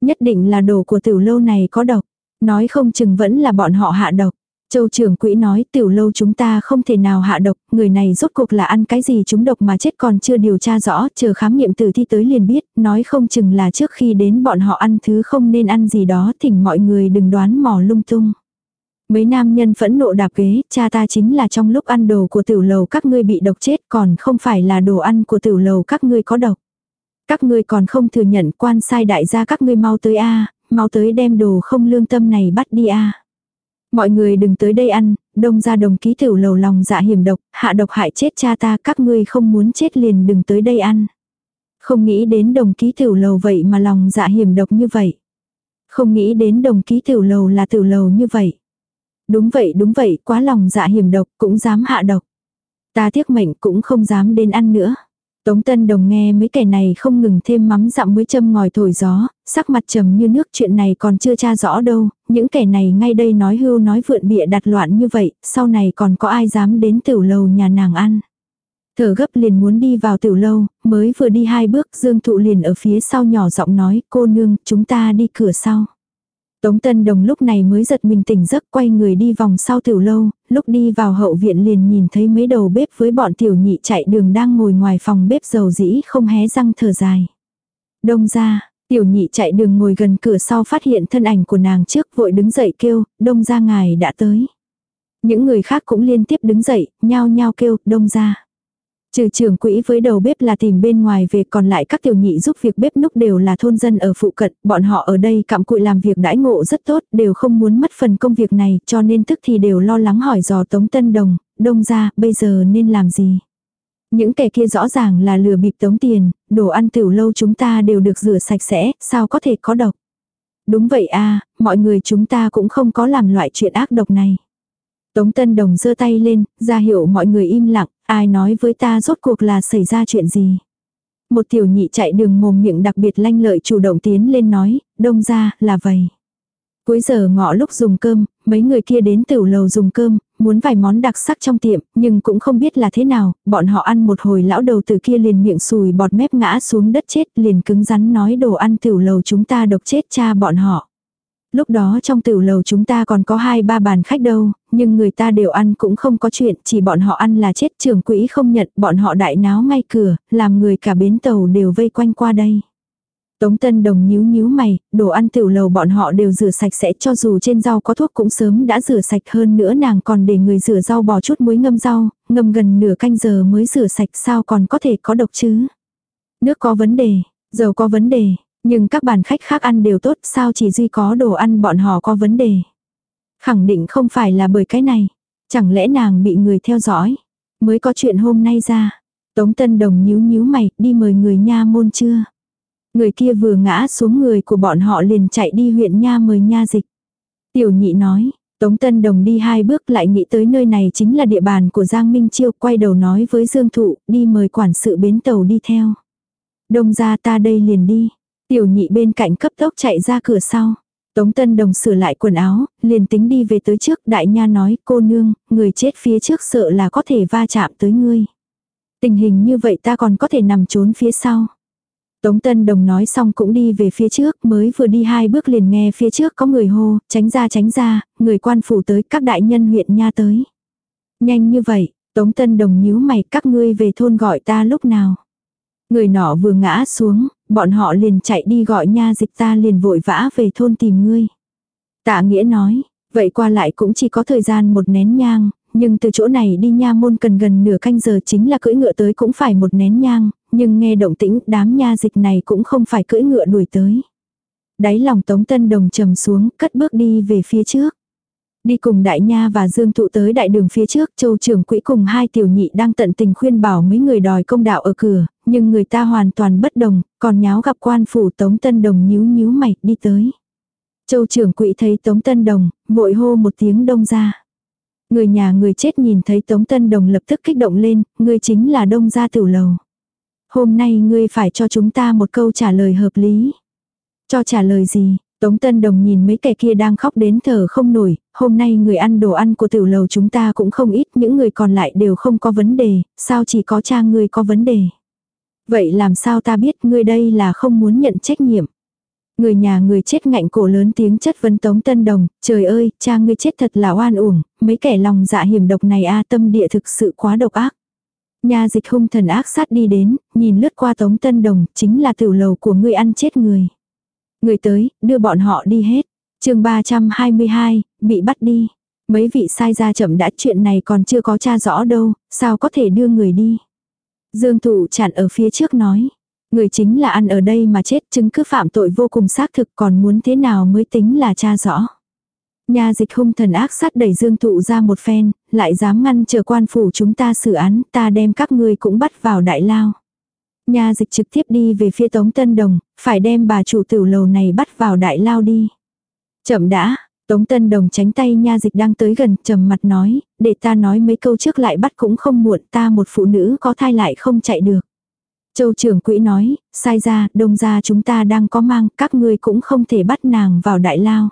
Speaker 1: Nhất định là đồ của tiểu lâu này có độc. Nói không chừng vẫn là bọn họ hạ độc. Châu trưởng quỹ nói tiểu lâu chúng ta không thể nào hạ độc, người này rốt cuộc là ăn cái gì chúng độc mà chết còn chưa điều tra rõ, chờ khám nghiệm tử thi tới liền biết, nói không chừng là trước khi đến bọn họ ăn thứ không nên ăn gì đó, thỉnh mọi người đừng đoán mò lung tung. Mấy nam nhân phẫn nộ đạp ghế, cha ta chính là trong lúc ăn đồ của tiểu lầu các ngươi bị độc chết còn không phải là đồ ăn của tiểu lầu các ngươi có độc. Các ngươi còn không thừa nhận quan sai đại gia các ngươi mau tới a mau tới đem đồ không lương tâm này bắt đi a Mọi người đừng tới đây ăn, đông ra đồng ký tiểu lầu lòng dạ hiểm độc, hạ độc hại chết cha ta các ngươi không muốn chết liền đừng tới đây ăn. Không nghĩ đến đồng ký tiểu lầu vậy mà lòng dạ hiểm độc như vậy. Không nghĩ đến đồng ký tiểu lầu là tiểu lầu như vậy. Đúng vậy đúng vậy, quá lòng dạ hiểm độc, cũng dám hạ độc. Ta tiếc mệnh cũng không dám đến ăn nữa. Tống Tân Đồng nghe mấy kẻ này không ngừng thêm mắm dặm muối châm ngòi thổi gió, sắc mặt trầm như nước chuyện này còn chưa tra rõ đâu, những kẻ này ngay đây nói hưu nói vượn bịa đặt loạn như vậy, sau này còn có ai dám đến tiểu lầu nhà nàng ăn. Thở gấp liền muốn đi vào tiểu lâu, mới vừa đi hai bước Dương Thụ liền ở phía sau nhỏ giọng nói cô nương chúng ta đi cửa sau. Tống Tân Đồng lúc này mới giật mình tỉnh giấc quay người đi vòng sau tiểu lâu, lúc đi vào hậu viện liền nhìn thấy mấy đầu bếp với bọn tiểu nhị chạy đường đang ngồi ngoài phòng bếp dầu dĩ không hé răng thở dài. Đông ra, tiểu nhị chạy đường ngồi gần cửa sau phát hiện thân ảnh của nàng trước vội đứng dậy kêu, đông ra ngài đã tới. Những người khác cũng liên tiếp đứng dậy, nhao nhao kêu, đông ra. Trừ trưởng quỹ với đầu bếp là tìm bên ngoài về còn lại các tiểu nhị giúp việc bếp núc đều là thôn dân ở phụ cận, bọn họ ở đây cặm cụi làm việc đãi ngộ rất tốt, đều không muốn mất phần công việc này, cho nên tức thì đều lo lắng hỏi dò Tống Tân Đồng, đông ra, bây giờ nên làm gì? Những kẻ kia rõ ràng là lừa bịp tống tiền, đồ ăn tiểu lâu chúng ta đều được rửa sạch sẽ, sao có thể có độc? Đúng vậy a mọi người chúng ta cũng không có làm loại chuyện ác độc này. Tống Tân Đồng giơ tay lên, ra hiệu mọi người im lặng, ai nói với ta rốt cuộc là xảy ra chuyện gì. Một tiểu nhị chạy đường mồm miệng đặc biệt lanh lợi chủ động tiến lên nói, đông ra, là vậy. Cuối giờ ngọ lúc dùng cơm, mấy người kia đến tiểu lầu dùng cơm, muốn vài món đặc sắc trong tiệm, nhưng cũng không biết là thế nào, bọn họ ăn một hồi lão đầu từ kia liền miệng sùi bọt mép ngã xuống đất chết liền cứng rắn nói đồ ăn tiểu lầu chúng ta độc chết cha bọn họ. Lúc đó trong tiểu lầu chúng ta còn có hai ba bàn khách đâu, nhưng người ta đều ăn cũng không có chuyện, chỉ bọn họ ăn là chết trưởng quỹ không nhận, bọn họ đại náo ngay cửa, làm người cả bến tàu đều vây quanh qua đây. Tống Tân Đồng nhíu nhíu mày, đồ ăn tiểu lầu bọn họ đều rửa sạch sẽ cho dù trên rau có thuốc cũng sớm đã rửa sạch hơn nữa nàng còn để người rửa rau bỏ chút muối ngâm rau, ngâm gần nửa canh giờ mới rửa sạch sao còn có thể có độc chứ. Nước có vấn đề, dầu có vấn đề, nhưng các bàn khách khác ăn đều tốt sao chỉ duy có đồ ăn bọn họ có vấn đề. Khẳng định không phải là bởi cái này. Chẳng lẽ nàng bị người theo dõi. Mới có chuyện hôm nay ra. Tống Tân Đồng nhíu nhíu mày đi mời người nha môn chưa. Người kia vừa ngã xuống người của bọn họ liền chạy đi huyện nha mời nha dịch. Tiểu nhị nói, Tống Tân Đồng đi hai bước lại nghĩ tới nơi này chính là địa bàn của Giang Minh Chiêu, quay đầu nói với Dương Thụ, đi mời quản sự bến tàu đi theo. Đông ra ta đây liền đi. Tiểu nhị bên cạnh cấp tốc chạy ra cửa sau. Tống Tân Đồng sửa lại quần áo, liền tính đi về tới trước, đại nha nói, cô nương, người chết phía trước sợ là có thể va chạm tới ngươi. Tình hình như vậy ta còn có thể nằm trốn phía sau. Tống Tân Đồng nói xong cũng đi về phía trước, mới vừa đi hai bước liền nghe phía trước có người hô, tránh ra tránh ra, người quan phủ tới, các đại nhân huyện nha tới. Nhanh như vậy, Tống Tân Đồng nhíu mày các ngươi về thôn gọi ta lúc nào. Người nọ vừa ngã xuống, bọn họ liền chạy đi gọi nha dịch ta liền vội vã về thôn tìm ngươi. Tạ nghĩa nói, vậy qua lại cũng chỉ có thời gian một nén nhang, nhưng từ chỗ này đi nha môn cần gần nửa canh giờ chính là cưỡi ngựa tới cũng phải một nén nhang, nhưng nghe động tĩnh đám nha dịch này cũng không phải cưỡi ngựa đuổi tới. Đáy lòng Tống Tân Đồng trầm xuống, cất bước đi về phía trước. Đi cùng đại nha và Dương Thụ tới đại đường phía trước, châu trưởng quỹ cùng hai tiểu nhị đang tận tình khuyên bảo mấy người đòi công đạo ở cửa, nhưng người ta hoàn toàn bất đồng, còn nháo gặp quan phủ Tống Tân Đồng nhíu nhíu mày, đi tới. Châu trưởng quỹ thấy Tống Tân Đồng, vội hô một tiếng đông ra. Người nhà người chết nhìn thấy Tống Tân Đồng lập tức kích động lên, người chính là đông gia tiểu lầu. Hôm nay ngươi phải cho chúng ta một câu trả lời hợp lý. Cho trả lời gì? Tống Tân Đồng nhìn mấy kẻ kia đang khóc đến thở không nổi, hôm nay người ăn đồ ăn của tiểu lầu chúng ta cũng không ít, những người còn lại đều không có vấn đề, sao chỉ có cha ngươi có vấn đề. Vậy làm sao ta biết ngươi đây là không muốn nhận trách nhiệm. Người nhà người chết ngạnh cổ lớn tiếng chất vấn Tống Tân Đồng, trời ơi, cha ngươi chết thật là oan uổng, mấy kẻ lòng dạ hiểm độc này a tâm địa thực sự quá độc ác. Nhà dịch hung thần ác sát đi đến, nhìn lướt qua Tống Tân Đồng, chính là tiểu lầu của ngươi ăn chết người. Người tới, đưa bọn họ đi hết. chương 322, bị bắt đi. Mấy vị sai ra chậm đã chuyện này còn chưa có tra rõ đâu, sao có thể đưa người đi. Dương Thụ chặn ở phía trước nói. Người chính là ăn ở đây mà chết chứng cứ phạm tội vô cùng xác thực còn muốn thế nào mới tính là cha rõ. Nhà dịch hung thần ác sát đẩy dương thụ ra một phen, lại dám ngăn chờ quan phủ chúng ta xử án, ta đem các ngươi cũng bắt vào đại lao. Nhà dịch trực tiếp đi về phía Tống Tân Đồng, phải đem bà chủ tiểu lầu này bắt vào đại lao đi. Chậm đã, Tống Tân Đồng tránh tay nha dịch đang tới gần, trầm mặt nói, để ta nói mấy câu trước lại bắt cũng không muộn, ta một phụ nữ có thai lại không chạy được. Châu trưởng quỹ nói, sai ra, đông ra chúng ta đang có mang, các ngươi cũng không thể bắt nàng vào đại lao.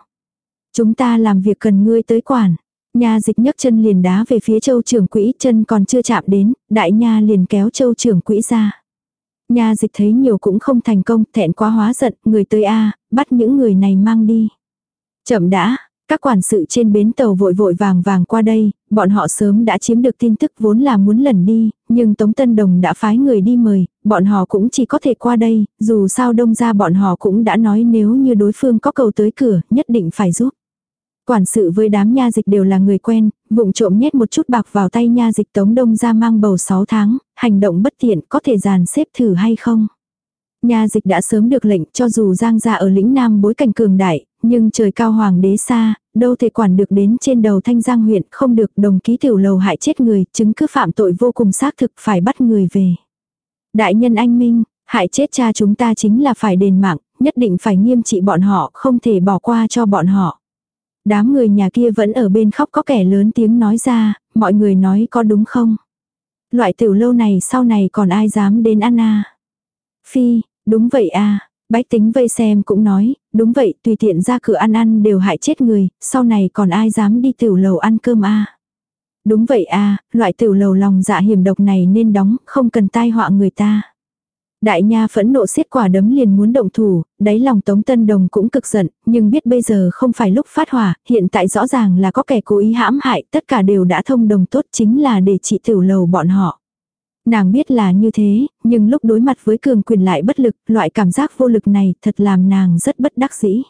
Speaker 1: Chúng ta làm việc cần ngươi tới quản. Nha dịch nhấc chân liền đá về phía châu trưởng quỹ, chân còn chưa chạm đến, đại nha liền kéo châu trưởng quỹ ra. Nha dịch thấy nhiều cũng không thành công, thẹn quá hóa giận, người tới a bắt những người này mang đi. Chậm đã, các quản sự trên bến tàu vội vội vàng vàng qua đây, bọn họ sớm đã chiếm được tin tức vốn là muốn lần đi, nhưng Tống Tân Đồng đã phái người đi mời, bọn họ cũng chỉ có thể qua đây, dù sao đông ra bọn họ cũng đã nói nếu như đối phương có cầu tới cửa, nhất định phải giúp. Quản sự với đám nha dịch đều là người quen, vụng trộm nhét một chút bạc vào tay nha dịch Tống Đông ra mang bầu 6 tháng, hành động bất tiện có thể dàn xếp thử hay không nhà dịch đã sớm được lệnh cho dù Giang gia ở lĩnh Nam bối cảnh cường đại, nhưng trời cao hoàng đế xa, đâu thể quản được đến trên đầu thanh giang huyện không được đồng ký tiểu lầu hại chết người, chứng cứ phạm tội vô cùng xác thực phải bắt người về. Đại nhân anh Minh, hại chết cha chúng ta chính là phải đền mạng, nhất định phải nghiêm trị bọn họ, không thể bỏ qua cho bọn họ. Đám người nhà kia vẫn ở bên khóc có kẻ lớn tiếng nói ra, mọi người nói có đúng không? Loại tiểu lâu này sau này còn ai dám đến ăn à? Phi, đúng vậy à, bách tính vây xem cũng nói, đúng vậy, tùy tiện ra cửa ăn ăn đều hại chết người, sau này còn ai dám đi tiểu lầu ăn cơm à? Đúng vậy à, loại tiểu lầu lòng dạ hiểm độc này nên đóng, không cần tai họa người ta. Đại nha phẫn nộ xiết quả đấm liền muốn động thủ, đáy lòng Tống Tân Đồng cũng cực giận, nhưng biết bây giờ không phải lúc phát hỏa, hiện tại rõ ràng là có kẻ cố ý hãm hại, tất cả đều đã thông đồng tốt chính là để trị tiểu lầu bọn họ. Nàng biết là như thế, nhưng lúc đối mặt với cường quyền lại bất lực, loại cảm giác vô lực này thật làm nàng rất bất đắc dĩ.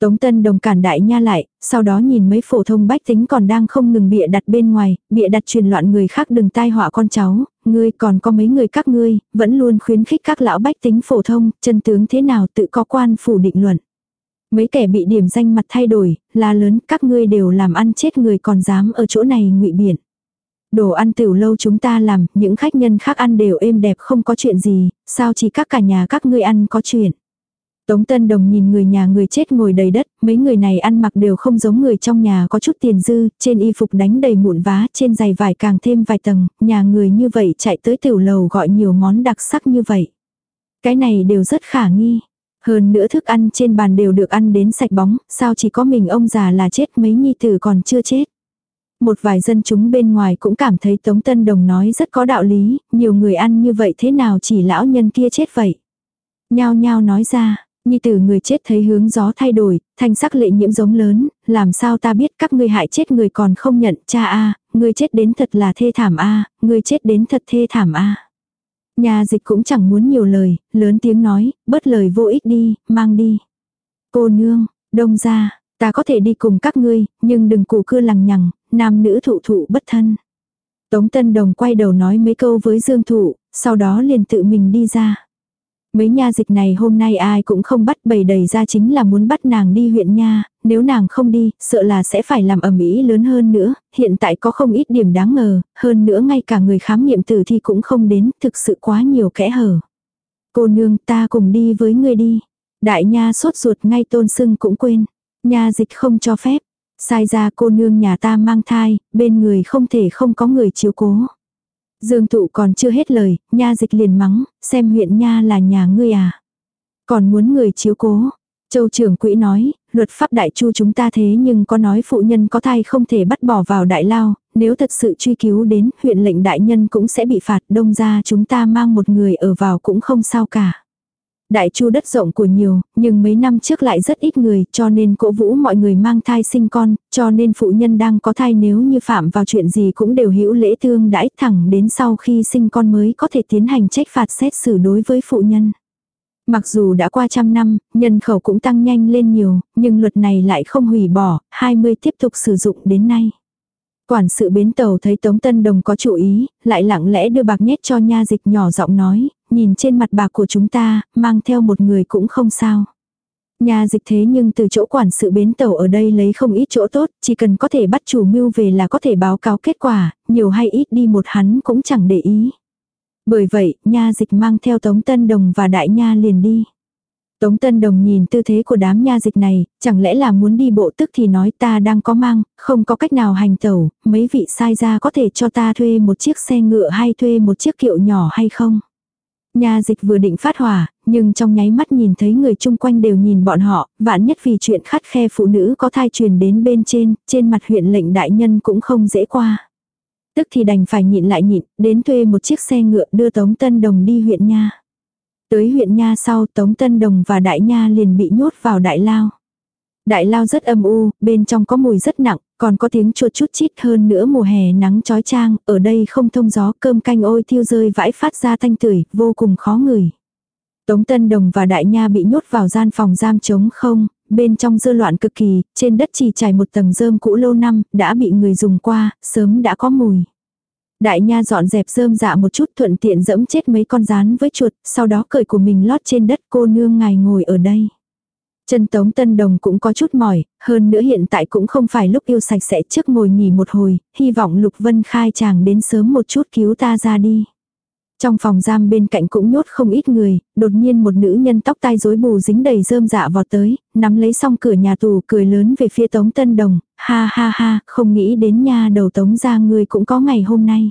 Speaker 1: Tống Tân Đồng cản đại nha lại, sau đó nhìn mấy phổ thông bách tính còn đang không ngừng bịa đặt bên ngoài, bịa đặt truyền loạn người khác đừng tai họa con cháu, ngươi còn có mấy người các ngươi, vẫn luôn khuyến khích các lão bách tính phổ thông, chân tướng thế nào tự có quan phủ định luận. Mấy kẻ bị điểm danh mặt thay đổi, là lớn, các ngươi đều làm ăn chết người còn dám ở chỗ này ngụy biện. Đồ ăn tiểu lâu chúng ta làm, những khách nhân khác ăn đều êm đẹp không có chuyện gì, sao chỉ các cả nhà các ngươi ăn có chuyện. Tống Tân Đồng nhìn người nhà người chết ngồi đầy đất, mấy người này ăn mặc đều không giống người trong nhà có chút tiền dư, trên y phục đánh đầy mụn vá, trên giày vải càng thêm vài tầng, nhà người như vậy chạy tới tiểu lầu gọi nhiều món đặc sắc như vậy. Cái này đều rất khả nghi. Hơn nữa thức ăn trên bàn đều được ăn đến sạch bóng, sao chỉ có mình ông già là chết mấy nhi tử còn chưa chết. Một vài dân chúng bên ngoài cũng cảm thấy Tống Tân Đồng nói rất có đạo lý, nhiều người ăn như vậy thế nào chỉ lão nhân kia chết vậy. Nhao nhao nói ra, như từ người chết thấy hướng gió thay đổi, thanh sắc lệ nhiễm giống lớn, làm sao ta biết các ngươi hại chết người còn không nhận, cha a, ngươi chết đến thật là thê thảm a, ngươi chết đến thật thê thảm a. Nhà dịch cũng chẳng muốn nhiều lời, lớn tiếng nói, bớt lời vô ích đi, mang đi. Cô nương, đông ra, ta có thể đi cùng các ngươi, nhưng đừng cụ cưa lằng nhằng, nam nữ thụ thụ bất thân. Tống Tân Đồng quay đầu nói mấy câu với Dương Thụ, sau đó liền tự mình đi ra. Mấy nha dịch này hôm nay ai cũng không bắt bầy đầy ra chính là muốn bắt nàng đi huyện nha, nếu nàng không đi, sợ là sẽ phải làm ẩm ý lớn hơn nữa, hiện tại có không ít điểm đáng ngờ, hơn nữa ngay cả người khám nghiệm tử thi cũng không đến, thực sự quá nhiều kẽ hở. Cô nương ta cùng đi với người đi. Đại nha sốt ruột ngay tôn sưng cũng quên. Nha dịch không cho phép. Sai ra cô nương nhà ta mang thai, bên người không thể không có người chiếu cố. Dương tụ còn chưa hết lời, nha dịch liền mắng, xem huyện nha là nhà ngươi à. Còn muốn người chiếu cố. Châu trưởng quỹ nói, luật pháp đại chu chúng ta thế nhưng có nói phụ nhân có thai không thể bắt bỏ vào đại lao, nếu thật sự truy cứu đến huyện lệnh đại nhân cũng sẽ bị phạt đông ra chúng ta mang một người ở vào cũng không sao cả. Đại chu đất rộng của nhiều, nhưng mấy năm trước lại rất ít người, cho nên cổ vũ mọi người mang thai sinh con, cho nên phụ nhân đang có thai nếu như phạm vào chuyện gì cũng đều hữu lễ thương đãi thẳng đến sau khi sinh con mới có thể tiến hành trách phạt xét xử đối với phụ nhân. Mặc dù đã qua trăm năm, nhân khẩu cũng tăng nhanh lên nhiều, nhưng luật này lại không hủy bỏ, 20 tiếp tục sử dụng đến nay. Quản sự bến tàu thấy Tống Tân Đồng có chủ ý, lại lặng lẽ đưa bạc nhét cho nha dịch nhỏ giọng nói, nhìn trên mặt bạc của chúng ta, mang theo một người cũng không sao. Nhà dịch thế nhưng từ chỗ quản sự bến tàu ở đây lấy không ít chỗ tốt, chỉ cần có thể bắt chủ mưu về là có thể báo cáo kết quả, nhiều hay ít đi một hắn cũng chẳng để ý. Bởi vậy, nha dịch mang theo Tống Tân Đồng và Đại Nha liền đi. Tống Tân Đồng nhìn tư thế của đám nha dịch này, chẳng lẽ là muốn đi bộ tức thì nói ta đang có mang, không có cách nào hành tẩu, mấy vị sai ra có thể cho ta thuê một chiếc xe ngựa hay thuê một chiếc kiệu nhỏ hay không? Nhà dịch vừa định phát hỏa, nhưng trong nháy mắt nhìn thấy người chung quanh đều nhìn bọn họ, vạn nhất vì chuyện khắt khe phụ nữ có thai truyền đến bên trên, trên mặt huyện lệnh đại nhân cũng không dễ qua. Tức thì đành phải nhịn lại nhịn, đến thuê một chiếc xe ngựa đưa Tống Tân Đồng đi huyện Nha. Tới huyện Nha sau Tống Tân Đồng và Đại Nha liền bị nhốt vào Đại Lao. Đại Lao rất âm u, bên trong có mùi rất nặng, còn có tiếng chuột chút chít hơn nữa mùa hè nắng chói chang, ở đây không thông gió cơm canh ôi thiêu rơi vãi phát ra thanh tưởi, vô cùng khó ngửi. Tống Tân Đồng và Đại Nha bị nhốt vào gian phòng giam trống không, bên trong dơ loạn cực kỳ, trên đất chỉ trải một tầng rơm cũ lâu năm, đã bị người dùng qua, sớm đã có mùi. Đại nha dọn dẹp rơm dạ một chút thuận tiện dẫm chết mấy con rán với chuột, sau đó cởi của mình lót trên đất cô nương ngài ngồi ở đây. Chân tống tân đồng cũng có chút mỏi, hơn nữa hiện tại cũng không phải lúc yêu sạch sẽ trước ngồi nghỉ một hồi, hy vọng Lục Vân khai chàng đến sớm một chút cứu ta ra đi. Trong phòng giam bên cạnh cũng nhốt không ít người, đột nhiên một nữ nhân tóc tai rối bù dính đầy rơm dạ vọt tới, nắm lấy xong cửa nhà tù cười lớn về phía Tống Tân Đồng, ha ha ha, không nghĩ đến nhà đầu Tống ra người cũng có ngày hôm nay.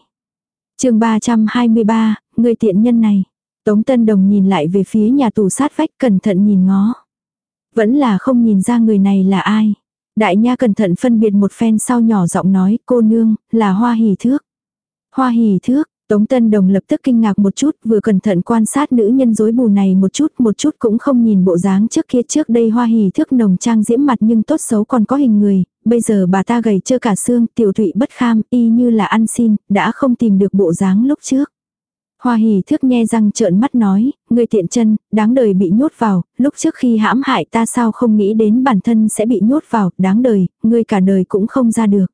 Speaker 1: chương 323, người tiện nhân này. Tống Tân Đồng nhìn lại về phía nhà tù sát vách cẩn thận nhìn ngó. Vẫn là không nhìn ra người này là ai. Đại nha cẩn thận phân biệt một phen sau nhỏ giọng nói cô nương, là hoa hỷ thước. Hoa hỷ thước, Tống Tân Đồng lập tức kinh ngạc một chút, vừa cẩn thận quan sát nữ nhân rối bù này một chút, một chút cũng không nhìn bộ dáng trước kia trước đây hoa hỷ thước nồng trang diễm mặt nhưng tốt xấu còn có hình người, bây giờ bà ta gầy trơ cả xương, tiểu thụy bất kham, y như là ăn xin, đã không tìm được bộ dáng lúc trước. Hoa hỉ thước nghe răng trợn mắt nói, người tiện chân, đáng đời bị nhốt vào, lúc trước khi hãm hại ta sao không nghĩ đến bản thân sẽ bị nhốt vào, đáng đời, ngươi cả đời cũng không ra được.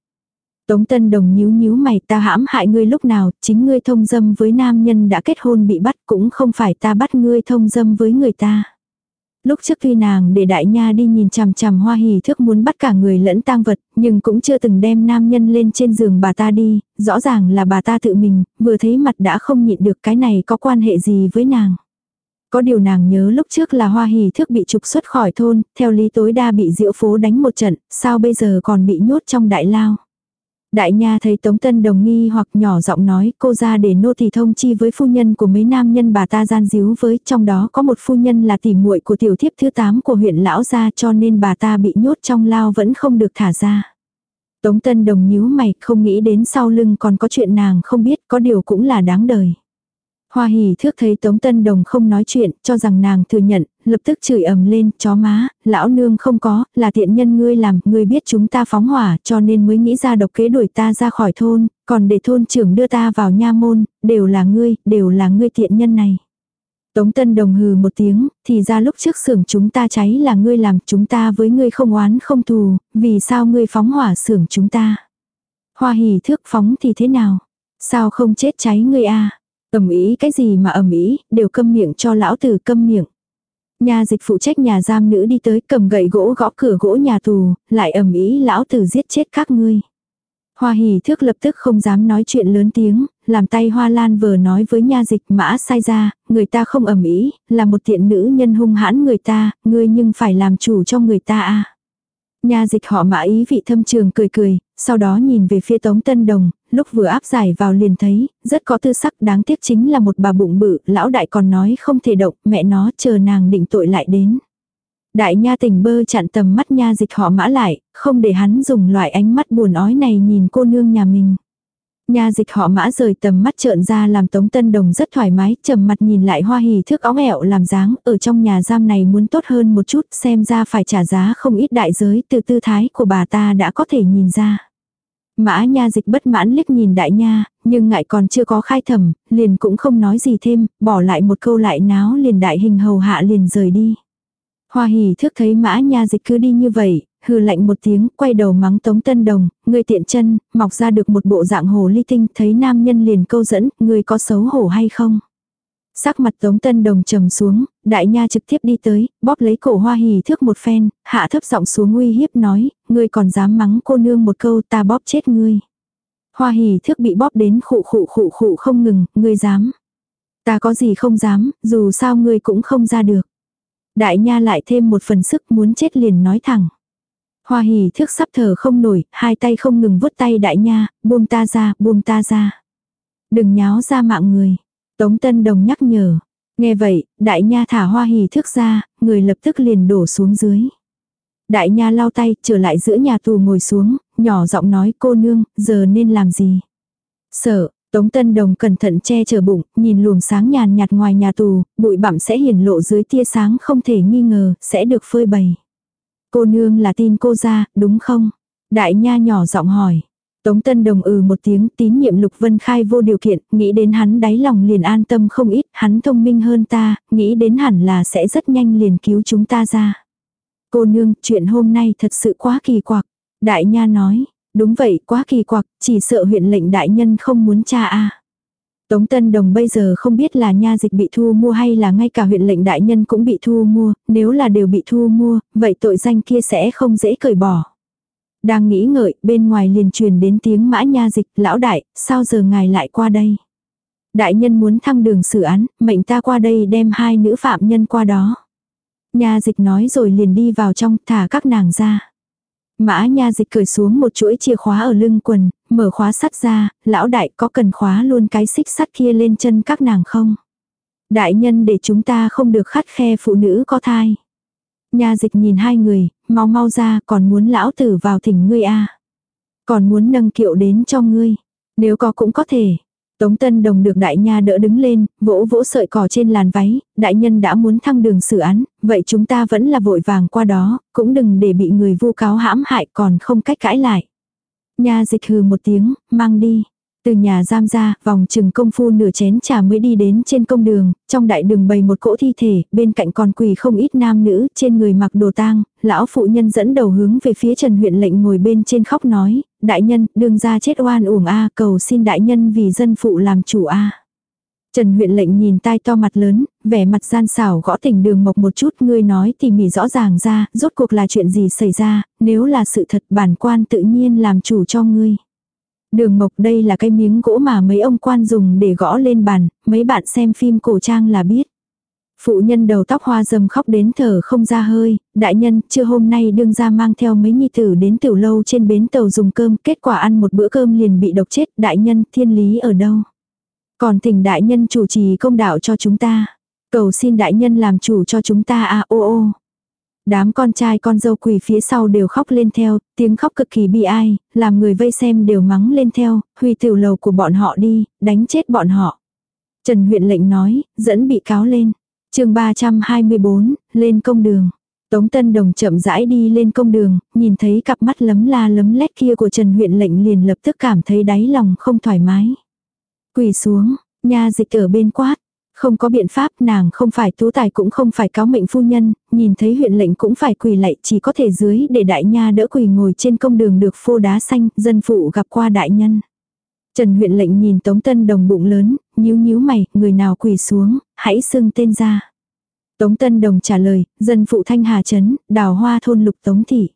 Speaker 1: Tống Tân Đồng nhíu nhíu mày ta hãm hại ngươi lúc nào, chính ngươi thông dâm với nam nhân đã kết hôn bị bắt cũng không phải ta bắt ngươi thông dâm với người ta. Lúc trước tuy nàng để đại nha đi nhìn chằm chằm hoa hỉ thước muốn bắt cả người lẫn tang vật, nhưng cũng chưa từng đem nam nhân lên trên giường bà ta đi, rõ ràng là bà ta tự mình, vừa thấy mặt đã không nhịn được cái này có quan hệ gì với nàng. Có điều nàng nhớ lúc trước là hoa hỉ thước bị trục xuất khỏi thôn, theo lý tối đa bị diệu phố đánh một trận, sao bây giờ còn bị nhốt trong đại lao. Đại nha thấy Tống Tân Đồng nghi hoặc nhỏ giọng nói cô ra để nô tỳ thông chi với phu nhân của mấy nam nhân bà ta gian díu với, trong đó có một phu nhân là tỷ muội của tiểu thiếp thứ 8 của huyện lão gia cho nên bà ta bị nhốt trong lao vẫn không được thả ra. Tống Tân Đồng nhíu mày không nghĩ đến sau lưng còn có chuyện nàng không biết có điều cũng là đáng đời. Hoa hỉ thước thấy Tống Tân Đồng không nói chuyện, cho rằng nàng thừa nhận, lập tức chửi ầm lên, chó má, lão nương không có, là tiện nhân ngươi làm, ngươi biết chúng ta phóng hỏa, cho nên mới nghĩ ra độc kế đuổi ta ra khỏi thôn, còn để thôn trưởng đưa ta vào nha môn, đều là ngươi, đều là ngươi tiện nhân này. Tống Tân Đồng hừ một tiếng, thì ra lúc trước xưởng chúng ta cháy là ngươi làm, chúng ta với ngươi không oán không thù, vì sao ngươi phóng hỏa xưởng chúng ta? Hoa hỉ thước phóng thì thế nào? Sao không chết cháy ngươi a? Ầm ý cái gì mà ầm ý, đều câm miệng cho lão tử câm miệng. Nhà dịch phụ trách nhà giam nữ đi tới cầm gậy gỗ gõ cửa gỗ nhà tù, lại ầm ý lão tử giết chết các ngươi. Hoa hỉ thước lập tức không dám nói chuyện lớn tiếng, làm tay hoa lan vừa nói với nha dịch mã sai ra, người ta không ầm ý, là một tiện nữ nhân hung hãn người ta, ngươi nhưng phải làm chủ cho người ta a Nha dịch họ mã ý vị thâm trường cười cười, sau đó nhìn về phía Tống Tân Đồng, lúc vừa áp giải vào liền thấy, rất có tư sắc đáng tiếc chính là một bà bụng bự, lão đại còn nói không thể động, mẹ nó chờ nàng định tội lại đến. Đại nha tỉnh bơ chặn tầm mắt nha dịch họ mã lại, không để hắn dùng loại ánh mắt buồn ói này nhìn cô nương nhà mình. Nha dịch họ mã rời tầm mắt trợn ra làm Tống Tân Đồng rất thoải mái, trầm mặt nhìn lại hoa hỉ thước óng ẹo làm dáng, ở trong nhà giam này muốn tốt hơn một chút, xem ra phải trả giá không ít đại giới, từ tư thái của bà ta đã có thể nhìn ra. Mã nha dịch bất mãn liếc nhìn đại nha, nhưng ngại còn chưa có khai thẩm, liền cũng không nói gì thêm, bỏ lại một câu lại náo liền đại hình hầu hạ liền rời đi. Hoa hỉ thước thấy mã nha dịch cứ đi như vậy, hừ lạnh một tiếng, quay đầu mắng Tống Tân Đồng, người tiện chân, mọc ra được một bộ dạng hồ ly tinh, thấy nam nhân liền câu dẫn, người có xấu hổ hay không? Sắc mặt Tống Tân Đồng trầm xuống, đại nha trực tiếp đi tới, bóp lấy cổ hoa hỉ thước một phen, hạ thấp giọng xuống uy hiếp nói, ngươi còn dám mắng cô nương một câu ta bóp chết ngươi. Hoa hỉ thước bị bóp đến khụ khụ khụ khụ không ngừng, ngươi dám. Ta có gì không dám, dù sao ngươi cũng không ra được. Đại nha lại thêm một phần sức muốn chết liền nói thẳng. Hoa hỉ thước sắp thở không nổi, hai tay không ngừng vuốt tay đại nha, buông ta ra, buông ta ra. Đừng nháo ra mạng người. Tống Tân Đồng nhắc nhở. Nghe vậy, đại nha thả hoa hỉ thức ra, người lập tức liền đổ xuống dưới. Đại nha lau tay, trở lại giữa nhà tù ngồi xuống, nhỏ giọng nói cô nương, giờ nên làm gì? Sợ, Tống Tân Đồng cẩn thận che chở bụng, nhìn luồng sáng nhàn nhạt ngoài nhà tù, bụi bặm sẽ hiển lộ dưới tia sáng không thể nghi ngờ, sẽ được phơi bày. Cô nương là tin cô ra, đúng không? Đại nha nhỏ giọng hỏi. Tống Tân Đồng ừ một tiếng tín nhiệm Lục Vân Khai vô điều kiện, nghĩ đến hắn đáy lòng liền an tâm không ít, hắn thông minh hơn ta, nghĩ đến hẳn là sẽ rất nhanh liền cứu chúng ta ra. Cô nương, chuyện hôm nay thật sự quá kỳ quặc. Đại nha nói, đúng vậy quá kỳ quặc, chỉ sợ huyện lệnh đại nhân không muốn cha a Tống Tân Đồng bây giờ không biết là nha dịch bị thu mua hay là ngay cả huyện lệnh đại nhân cũng bị thu mua, nếu là đều bị thu mua, vậy tội danh kia sẽ không dễ cởi bỏ. Đang nghĩ ngợi, bên ngoài liền truyền đến tiếng mã nha dịch, lão đại, sao giờ ngài lại qua đây? Đại nhân muốn thăng đường xử án, mệnh ta qua đây đem hai nữ phạm nhân qua đó. Nha dịch nói rồi liền đi vào trong, thả các nàng ra. Mã nha dịch cởi xuống một chuỗi chìa khóa ở lưng quần, mở khóa sắt ra, lão đại có cần khóa luôn cái xích sắt kia lên chân các nàng không? Đại nhân để chúng ta không được khắt khe phụ nữ có thai. Nha dịch nhìn hai người, mau mau ra còn muốn lão tử vào thỉnh ngươi a Còn muốn nâng kiệu đến cho ngươi. Nếu có cũng có thể, Tống Tân Đồng được đại nha đỡ đứng lên, vỗ vỗ sợi cỏ trên làn váy, đại nhân đã muốn thăng đường xử án, vậy chúng ta vẫn là vội vàng qua đó, cũng đừng để bị người vu cáo hãm hại còn không cách cãi lại. Nha dịch hừ một tiếng, mang đi. Từ nhà giam ra, vòng chừng công phu nửa chén trà mới đi đến trên công đường, trong đại đường bày một cỗ thi thể, bên cạnh còn quỳ không ít nam nữ, trên người mặc đồ tang, lão phụ nhân dẫn đầu hướng về phía Trần huyện lệnh ngồi bên trên khóc nói, đại nhân, đường ra chết oan uổng a cầu xin đại nhân vì dân phụ làm chủ a Trần huyện lệnh nhìn tai to mặt lớn, vẻ mặt gian xảo gõ tỉnh đường mộc một chút ngươi nói tỉ mỉ rõ ràng ra, rốt cuộc là chuyện gì xảy ra, nếu là sự thật bản quan tự nhiên làm chủ cho ngươi. Đường mộc đây là cái miếng gỗ mà mấy ông quan dùng để gõ lên bàn, mấy bạn xem phim cổ trang là biết. Phụ nhân đầu tóc hoa dầm khóc đến thở không ra hơi, đại nhân, chưa hôm nay đương ra mang theo mấy nhi tử đến tiểu lâu trên bến tàu dùng cơm, kết quả ăn một bữa cơm liền bị độc chết, đại nhân, thiên lý ở đâu? Còn thỉnh đại nhân chủ trì công đạo cho chúng ta. Cầu xin đại nhân làm chủ cho chúng ta a ô ô. Đám con trai con dâu quỳ phía sau đều khóc lên theo, tiếng khóc cực kỳ bi ai, làm người vây xem đều mắng lên theo, huy tiểu lầu của bọn họ đi, đánh chết bọn họ. Trần huyện lệnh nói, dẫn bị cáo lên. chương 324, lên công đường. Tống Tân Đồng chậm rãi đi lên công đường, nhìn thấy cặp mắt lấm la lấm lét kia của Trần huyện lệnh liền lập tức cảm thấy đáy lòng không thoải mái. Quỳ xuống, nha dịch ở bên quát. Không có biện pháp nàng không phải tú tài cũng không phải cáo mệnh phu nhân, nhìn thấy huyện lệnh cũng phải quỳ lạy chỉ có thể dưới để đại nha đỡ quỳ ngồi trên công đường được phô đá xanh, dân phụ gặp qua đại nhân. Trần huyện lệnh nhìn Tống Tân Đồng bụng lớn, nhíu nhíu mày, người nào quỳ xuống, hãy xưng tên ra. Tống Tân Đồng trả lời, dân phụ thanh hà trấn, đào hoa thôn lục Tống Thị.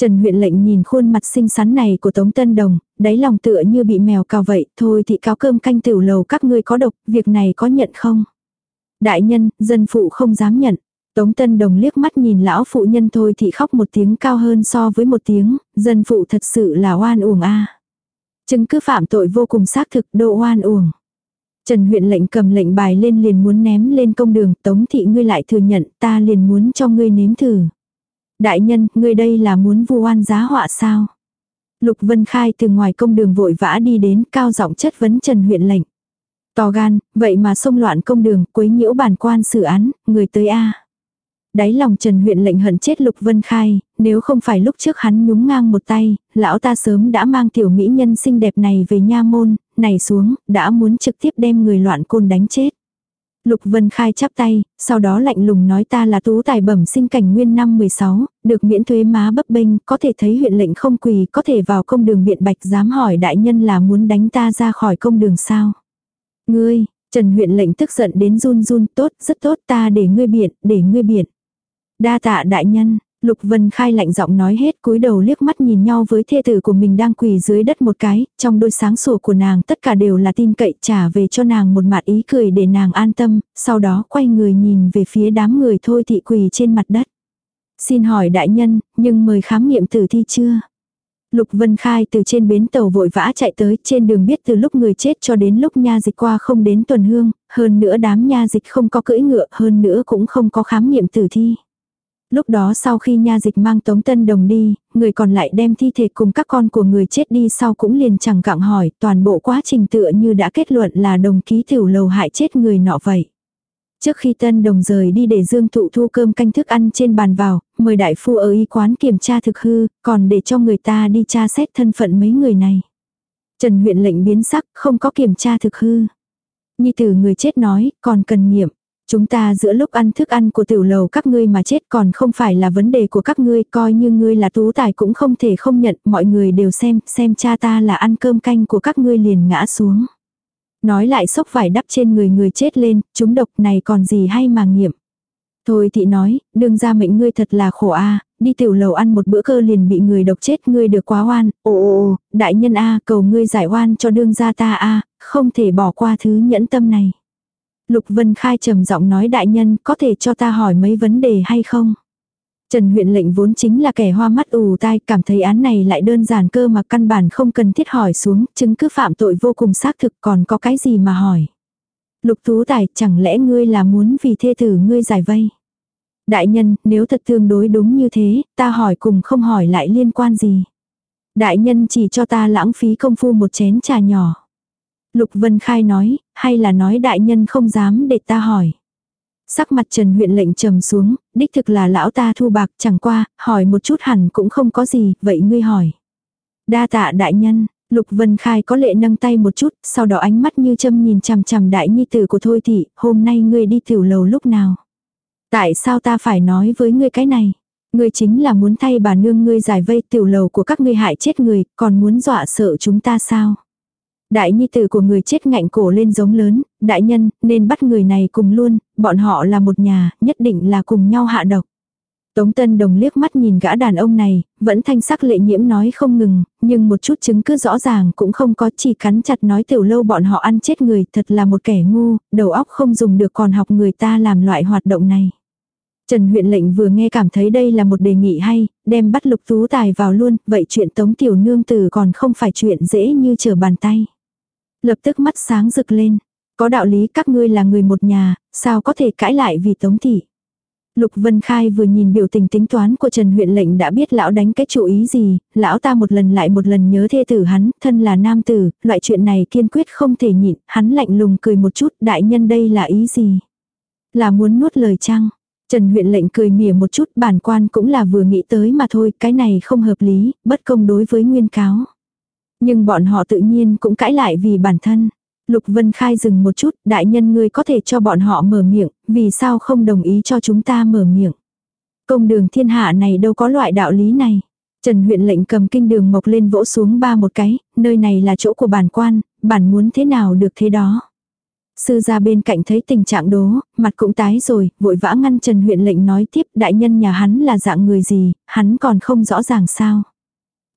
Speaker 1: Trần huyện lệnh nhìn khuôn mặt xinh xắn này của Tống Tân Đồng, đáy lòng tựa như bị mèo cào vậy, thôi thì cáo cơm canh tiểu lầu các ngươi có độc, việc này có nhận không? Đại nhân, dân phụ không dám nhận. Tống Tân Đồng liếc mắt nhìn lão phụ nhân thôi thì khóc một tiếng cao hơn so với một tiếng, dân phụ thật sự là oan uổng a. Chứng cứ phạm tội vô cùng xác thực độ oan uổng. Trần huyện lệnh cầm lệnh bài lên liền muốn ném lên công đường, tống thị ngươi lại thừa nhận, ta liền muốn cho ngươi nếm thử. Đại nhân, ngươi đây là muốn vu oan giá họa sao? Lục Vân Khai từ ngoài công đường vội vã đi đến cao giọng chất vấn Trần huyện lệnh. To gan, vậy mà xông loạn công đường, quấy nhiễu bản quan xử án, người tới A. Đáy lòng Trần huyện lệnh hận chết Lục Vân Khai, nếu không phải lúc trước hắn nhúng ngang một tay, lão ta sớm đã mang tiểu mỹ nhân xinh đẹp này về nha môn, này xuống, đã muốn trực tiếp đem người loạn côn đánh chết. Lục Vân Khai chắp tay, sau đó lạnh lùng nói ta là tú tài bẩm sinh cảnh nguyên năm 16, được miễn thuế má bấp bênh, có thể thấy huyện lệnh không quỳ, có thể vào công đường biện bạch dám hỏi đại nhân là muốn đánh ta ra khỏi công đường sao. Ngươi, Trần huyện lệnh tức giận đến run run, tốt, rất tốt ta để ngươi biện, để ngươi biện. Đa tạ đại nhân, Lục Vân Khai lạnh giọng nói hết cúi đầu liếc mắt nhìn nhau với thê tử của mình đang quỳ dưới đất một cái, trong đôi sáng sủa của nàng tất cả đều là tin cậy trả về cho nàng một mặt ý cười để nàng an tâm, sau đó quay người nhìn về phía đám người thôi thị quỳ trên mặt đất. Xin hỏi đại nhân, nhưng mời khám nghiệm tử thi chưa? Lục Vân Khai từ trên bến tàu vội vã chạy tới, trên đường biết từ lúc người chết cho đến lúc nha dịch qua không đến tuần hương, hơn nữa đám nha dịch không có cưỡi ngựa, hơn nữa cũng không có khám nghiệm tử thi. Lúc đó sau khi nha dịch mang Tống Tân Đồng đi, người còn lại đem thi thể cùng các con của người chết đi sau cũng liền chẳng cặng hỏi, toàn bộ quá trình tựa như đã kết luận là đồng ký tiểu lầu hại chết người nọ vậy. Trước khi Tân Đồng rời đi để Dương Thụ thu cơm canh thức ăn trên bàn vào, mời đại phu ở y quán kiểm tra thực hư, còn để cho người ta đi tra xét thân phận mấy người này. Trần huyện lệnh biến sắc, không có kiểm tra thực hư. Nhi tử người chết nói, còn cần nghiệm. Chúng ta giữa lúc ăn thức ăn của tiểu lầu các ngươi mà chết còn không phải là vấn đề của các ngươi, coi như ngươi là tú tài cũng không thể không nhận, mọi người đều xem, xem cha ta là ăn cơm canh của các ngươi liền ngã xuống. Nói lại sốc vải đắp trên người người chết lên, chúng độc này còn gì hay mà nghiệm. Thôi thị nói, đương ra mệnh ngươi thật là khổ a đi tiểu lầu ăn một bữa cơ liền bị người độc chết ngươi được quá oan, ồ ồ đại nhân a cầu ngươi giải oan cho đương gia ta a không thể bỏ qua thứ nhẫn tâm này. Lục Vân Khai trầm giọng nói đại nhân có thể cho ta hỏi mấy vấn đề hay không? Trần huyện lệnh vốn chính là kẻ hoa mắt ù tai, cảm thấy án này lại đơn giản cơ mà căn bản không cần thiết hỏi xuống, chứng cứ phạm tội vô cùng xác thực còn có cái gì mà hỏi. Lục Tú Tài, chẳng lẽ ngươi là muốn vì thê tử ngươi giải vây? Đại nhân, nếu thật tương đối đúng như thế, ta hỏi cùng không hỏi lại liên quan gì? Đại nhân chỉ cho ta lãng phí công phu một chén trà nhỏ. Lục Vân Khai nói, hay là nói đại nhân không dám để ta hỏi. Sắc mặt Trần huyện lệnh trầm xuống, đích thực là lão ta thu bạc chẳng qua, hỏi một chút hẳn cũng không có gì, vậy ngươi hỏi. Đa tạ đại nhân, Lục Vân Khai có lệ nâng tay một chút, sau đó ánh mắt như châm nhìn chằm chằm đại nhi tử của Thôi Thị, hôm nay ngươi đi tiểu lầu lúc nào. Tại sao ta phải nói với ngươi cái này? Ngươi chính là muốn thay bà nương ngươi giải vây tiểu lầu của các ngươi hại chết người, còn muốn dọa sợ chúng ta sao? Đại nhi tử của người chết ngạnh cổ lên giống lớn, đại nhân, nên bắt người này cùng luôn, bọn họ là một nhà, nhất định là cùng nhau hạ độc. Tống Tân Đồng liếc mắt nhìn gã đàn ông này, vẫn thanh sắc lệ nhiễm nói không ngừng, nhưng một chút chứng cứ rõ ràng cũng không có chỉ cắn chặt nói tiểu lâu bọn họ ăn chết người thật là một kẻ ngu, đầu óc không dùng được còn học người ta làm loại hoạt động này. Trần huyện lệnh vừa nghe cảm thấy đây là một đề nghị hay, đem bắt lục tú tài vào luôn, vậy chuyện tống tiểu nương tử còn không phải chuyện dễ như trở bàn tay. Lập tức mắt sáng rực lên. Có đạo lý các ngươi là người một nhà, sao có thể cãi lại vì tống thị. Lục Vân Khai vừa nhìn biểu tình tính toán của Trần huyện lệnh đã biết lão đánh cái chủ ý gì, lão ta một lần lại một lần nhớ thê tử hắn, thân là nam tử, loại chuyện này kiên quyết không thể nhịn, hắn lạnh lùng cười một chút, đại nhân đây là ý gì? Là muốn nuốt lời chăng? Trần huyện lệnh cười mỉa một chút, bản quan cũng là vừa nghĩ tới mà thôi, cái này không hợp lý, bất công đối với nguyên cáo. Nhưng bọn họ tự nhiên cũng cãi lại vì bản thân. Lục Vân Khai dừng một chút, đại nhân ngươi có thể cho bọn họ mở miệng, vì sao không đồng ý cho chúng ta mở miệng. Công đường thiên hạ này đâu có loại đạo lý này. Trần huyện lệnh cầm kinh đường mộc lên vỗ xuống ba một cái, nơi này là chỗ của bản quan, bản muốn thế nào được thế đó. Sư ra bên cạnh thấy tình trạng đố, mặt cũng tái rồi, vội vã ngăn Trần huyện lệnh nói tiếp đại nhân nhà hắn là dạng người gì, hắn còn không rõ ràng sao.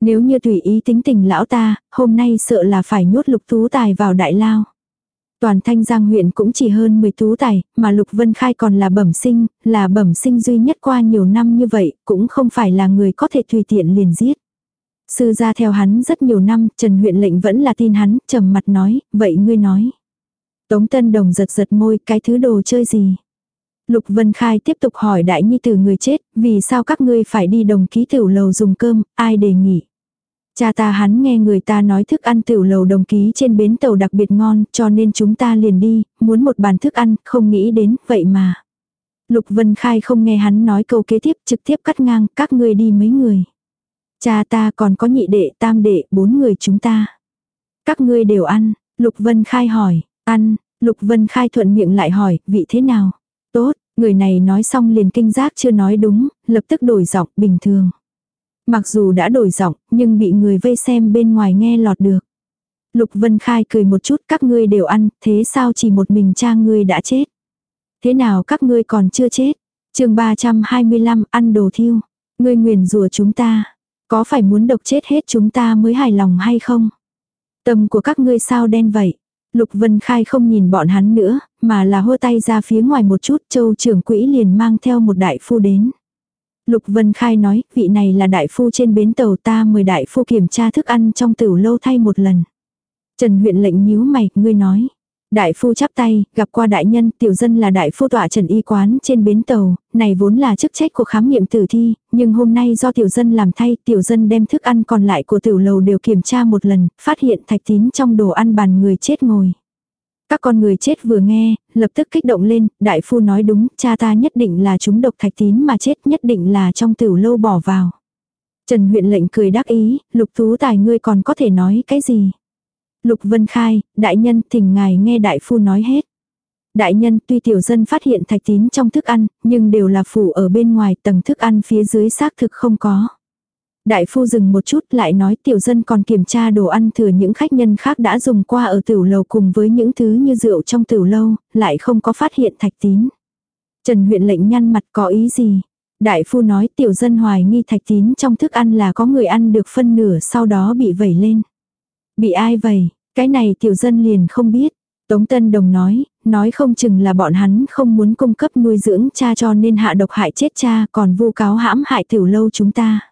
Speaker 1: Nếu như tùy ý tính tình lão ta, hôm nay sợ là phải nhốt lục tú tài vào đại lao. Toàn thanh giang huyện cũng chỉ hơn 10 tú tài, mà Lục Vân Khai còn là bẩm sinh, là bẩm sinh duy nhất qua nhiều năm như vậy, cũng không phải là người có thể tùy tiện liền giết. Sư gia theo hắn rất nhiều năm, Trần huyện lệnh vẫn là tin hắn, trầm mặt nói, vậy ngươi nói. Tống Tân Đồng giật giật môi, cái thứ đồ chơi gì? Lục Vân Khai tiếp tục hỏi đại nhi tử người chết, vì sao các ngươi phải đi đồng ký tiểu lầu dùng cơm, ai đề nghị? Cha ta hắn nghe người ta nói thức ăn tiểu lầu đồng ký trên bến tàu đặc biệt ngon, cho nên chúng ta liền đi, muốn một bàn thức ăn, không nghĩ đến, vậy mà. Lục Vân Khai không nghe hắn nói câu kế tiếp, trực tiếp cắt ngang, các ngươi đi mấy người. Cha ta còn có nhị đệ, tam đệ, bốn người chúng ta. Các ngươi đều ăn, Lục Vân Khai hỏi, ăn, Lục Vân Khai thuận miệng lại hỏi, vị thế nào? Tốt, người này nói xong liền kinh giác chưa nói đúng, lập tức đổi giọng, bình thường. Mặc dù đã đổi giọng, nhưng bị người vây xem bên ngoài nghe lọt được. Lục Vân Khai cười một chút các ngươi đều ăn, thế sao chỉ một mình cha ngươi đã chết? Thế nào các ngươi còn chưa chết? chương 325 ăn đồ thiêu. Ngươi nguyền rủa chúng ta. Có phải muốn độc chết hết chúng ta mới hài lòng hay không? Tâm của các ngươi sao đen vậy? Lục Vân Khai không nhìn bọn hắn nữa, mà là hô tay ra phía ngoài một chút châu trưởng quỹ liền mang theo một đại phu đến. Lục Vân Khai nói, vị này là đại phu trên bến tàu ta mời đại phu kiểm tra thức ăn trong tửu lâu thay một lần. Trần huyện lệnh nhíu mày, ngươi nói. Đại phu chắp tay, gặp qua đại nhân, tiểu dân là đại phu tọa trần y quán trên bến tàu, này vốn là chức trách của khám nghiệm tử thi, nhưng hôm nay do tiểu dân làm thay, tiểu dân đem thức ăn còn lại của tiểu lầu đều kiểm tra một lần, phát hiện thạch tín trong đồ ăn bàn người chết ngồi. Các con người chết vừa nghe, lập tức kích động lên, đại phu nói đúng, cha ta nhất định là chúng độc thạch tín mà chết nhất định là trong tiểu lâu bỏ vào. Trần huyện lệnh cười đắc ý, lục tú tài ngươi còn có thể nói cái gì? Lục vân khai, đại nhân thỉnh ngài nghe đại phu nói hết. Đại nhân tuy tiểu dân phát hiện thạch tín trong thức ăn, nhưng đều là phủ ở bên ngoài tầng thức ăn phía dưới xác thực không có. Đại phu dừng một chút lại nói tiểu dân còn kiểm tra đồ ăn thừa những khách nhân khác đã dùng qua ở tiểu lầu cùng với những thứ như rượu trong tiểu lâu, lại không có phát hiện thạch tín. Trần huyện lệnh nhăn mặt có ý gì? Đại phu nói tiểu dân hoài nghi thạch tín trong thức ăn là có người ăn được phân nửa sau đó bị vẩy lên. Bị ai vẩy? Cái này tiểu dân liền không biết. Tống Tân Đồng nói, nói không chừng là bọn hắn không muốn cung cấp nuôi dưỡng cha cho nên hạ độc hại chết cha còn vu cáo hãm hại tiểu lâu chúng ta.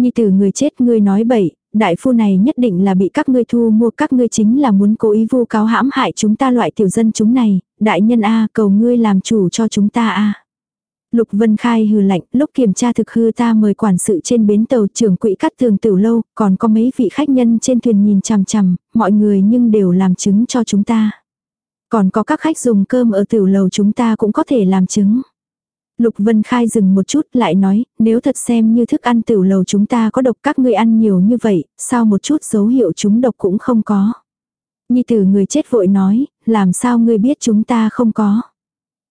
Speaker 1: Nhi tử người chết ngươi nói bậy, đại phu này nhất định là bị các ngươi thu mua các ngươi chính là muốn cố ý vu cáo hãm hại chúng ta loại tiểu dân chúng này, đại nhân A cầu ngươi làm chủ cho chúng ta A. Lục Vân Khai hừ lạnh, lúc kiểm tra thực hư ta mời quản sự trên bến tàu trưởng quỹ cắt tường tiểu lâu, còn có mấy vị khách nhân trên thuyền nhìn chằm chằm, mọi người nhưng đều làm chứng cho chúng ta. Còn có các khách dùng cơm ở tiểu lầu chúng ta cũng có thể làm chứng. Lục Vân Khai dừng một chút lại nói, nếu thật xem như thức ăn tiểu lầu chúng ta có độc các ngươi ăn nhiều như vậy, sao một chút dấu hiệu chúng độc cũng không có. Nhi tử người chết vội nói, làm sao ngươi biết chúng ta không có.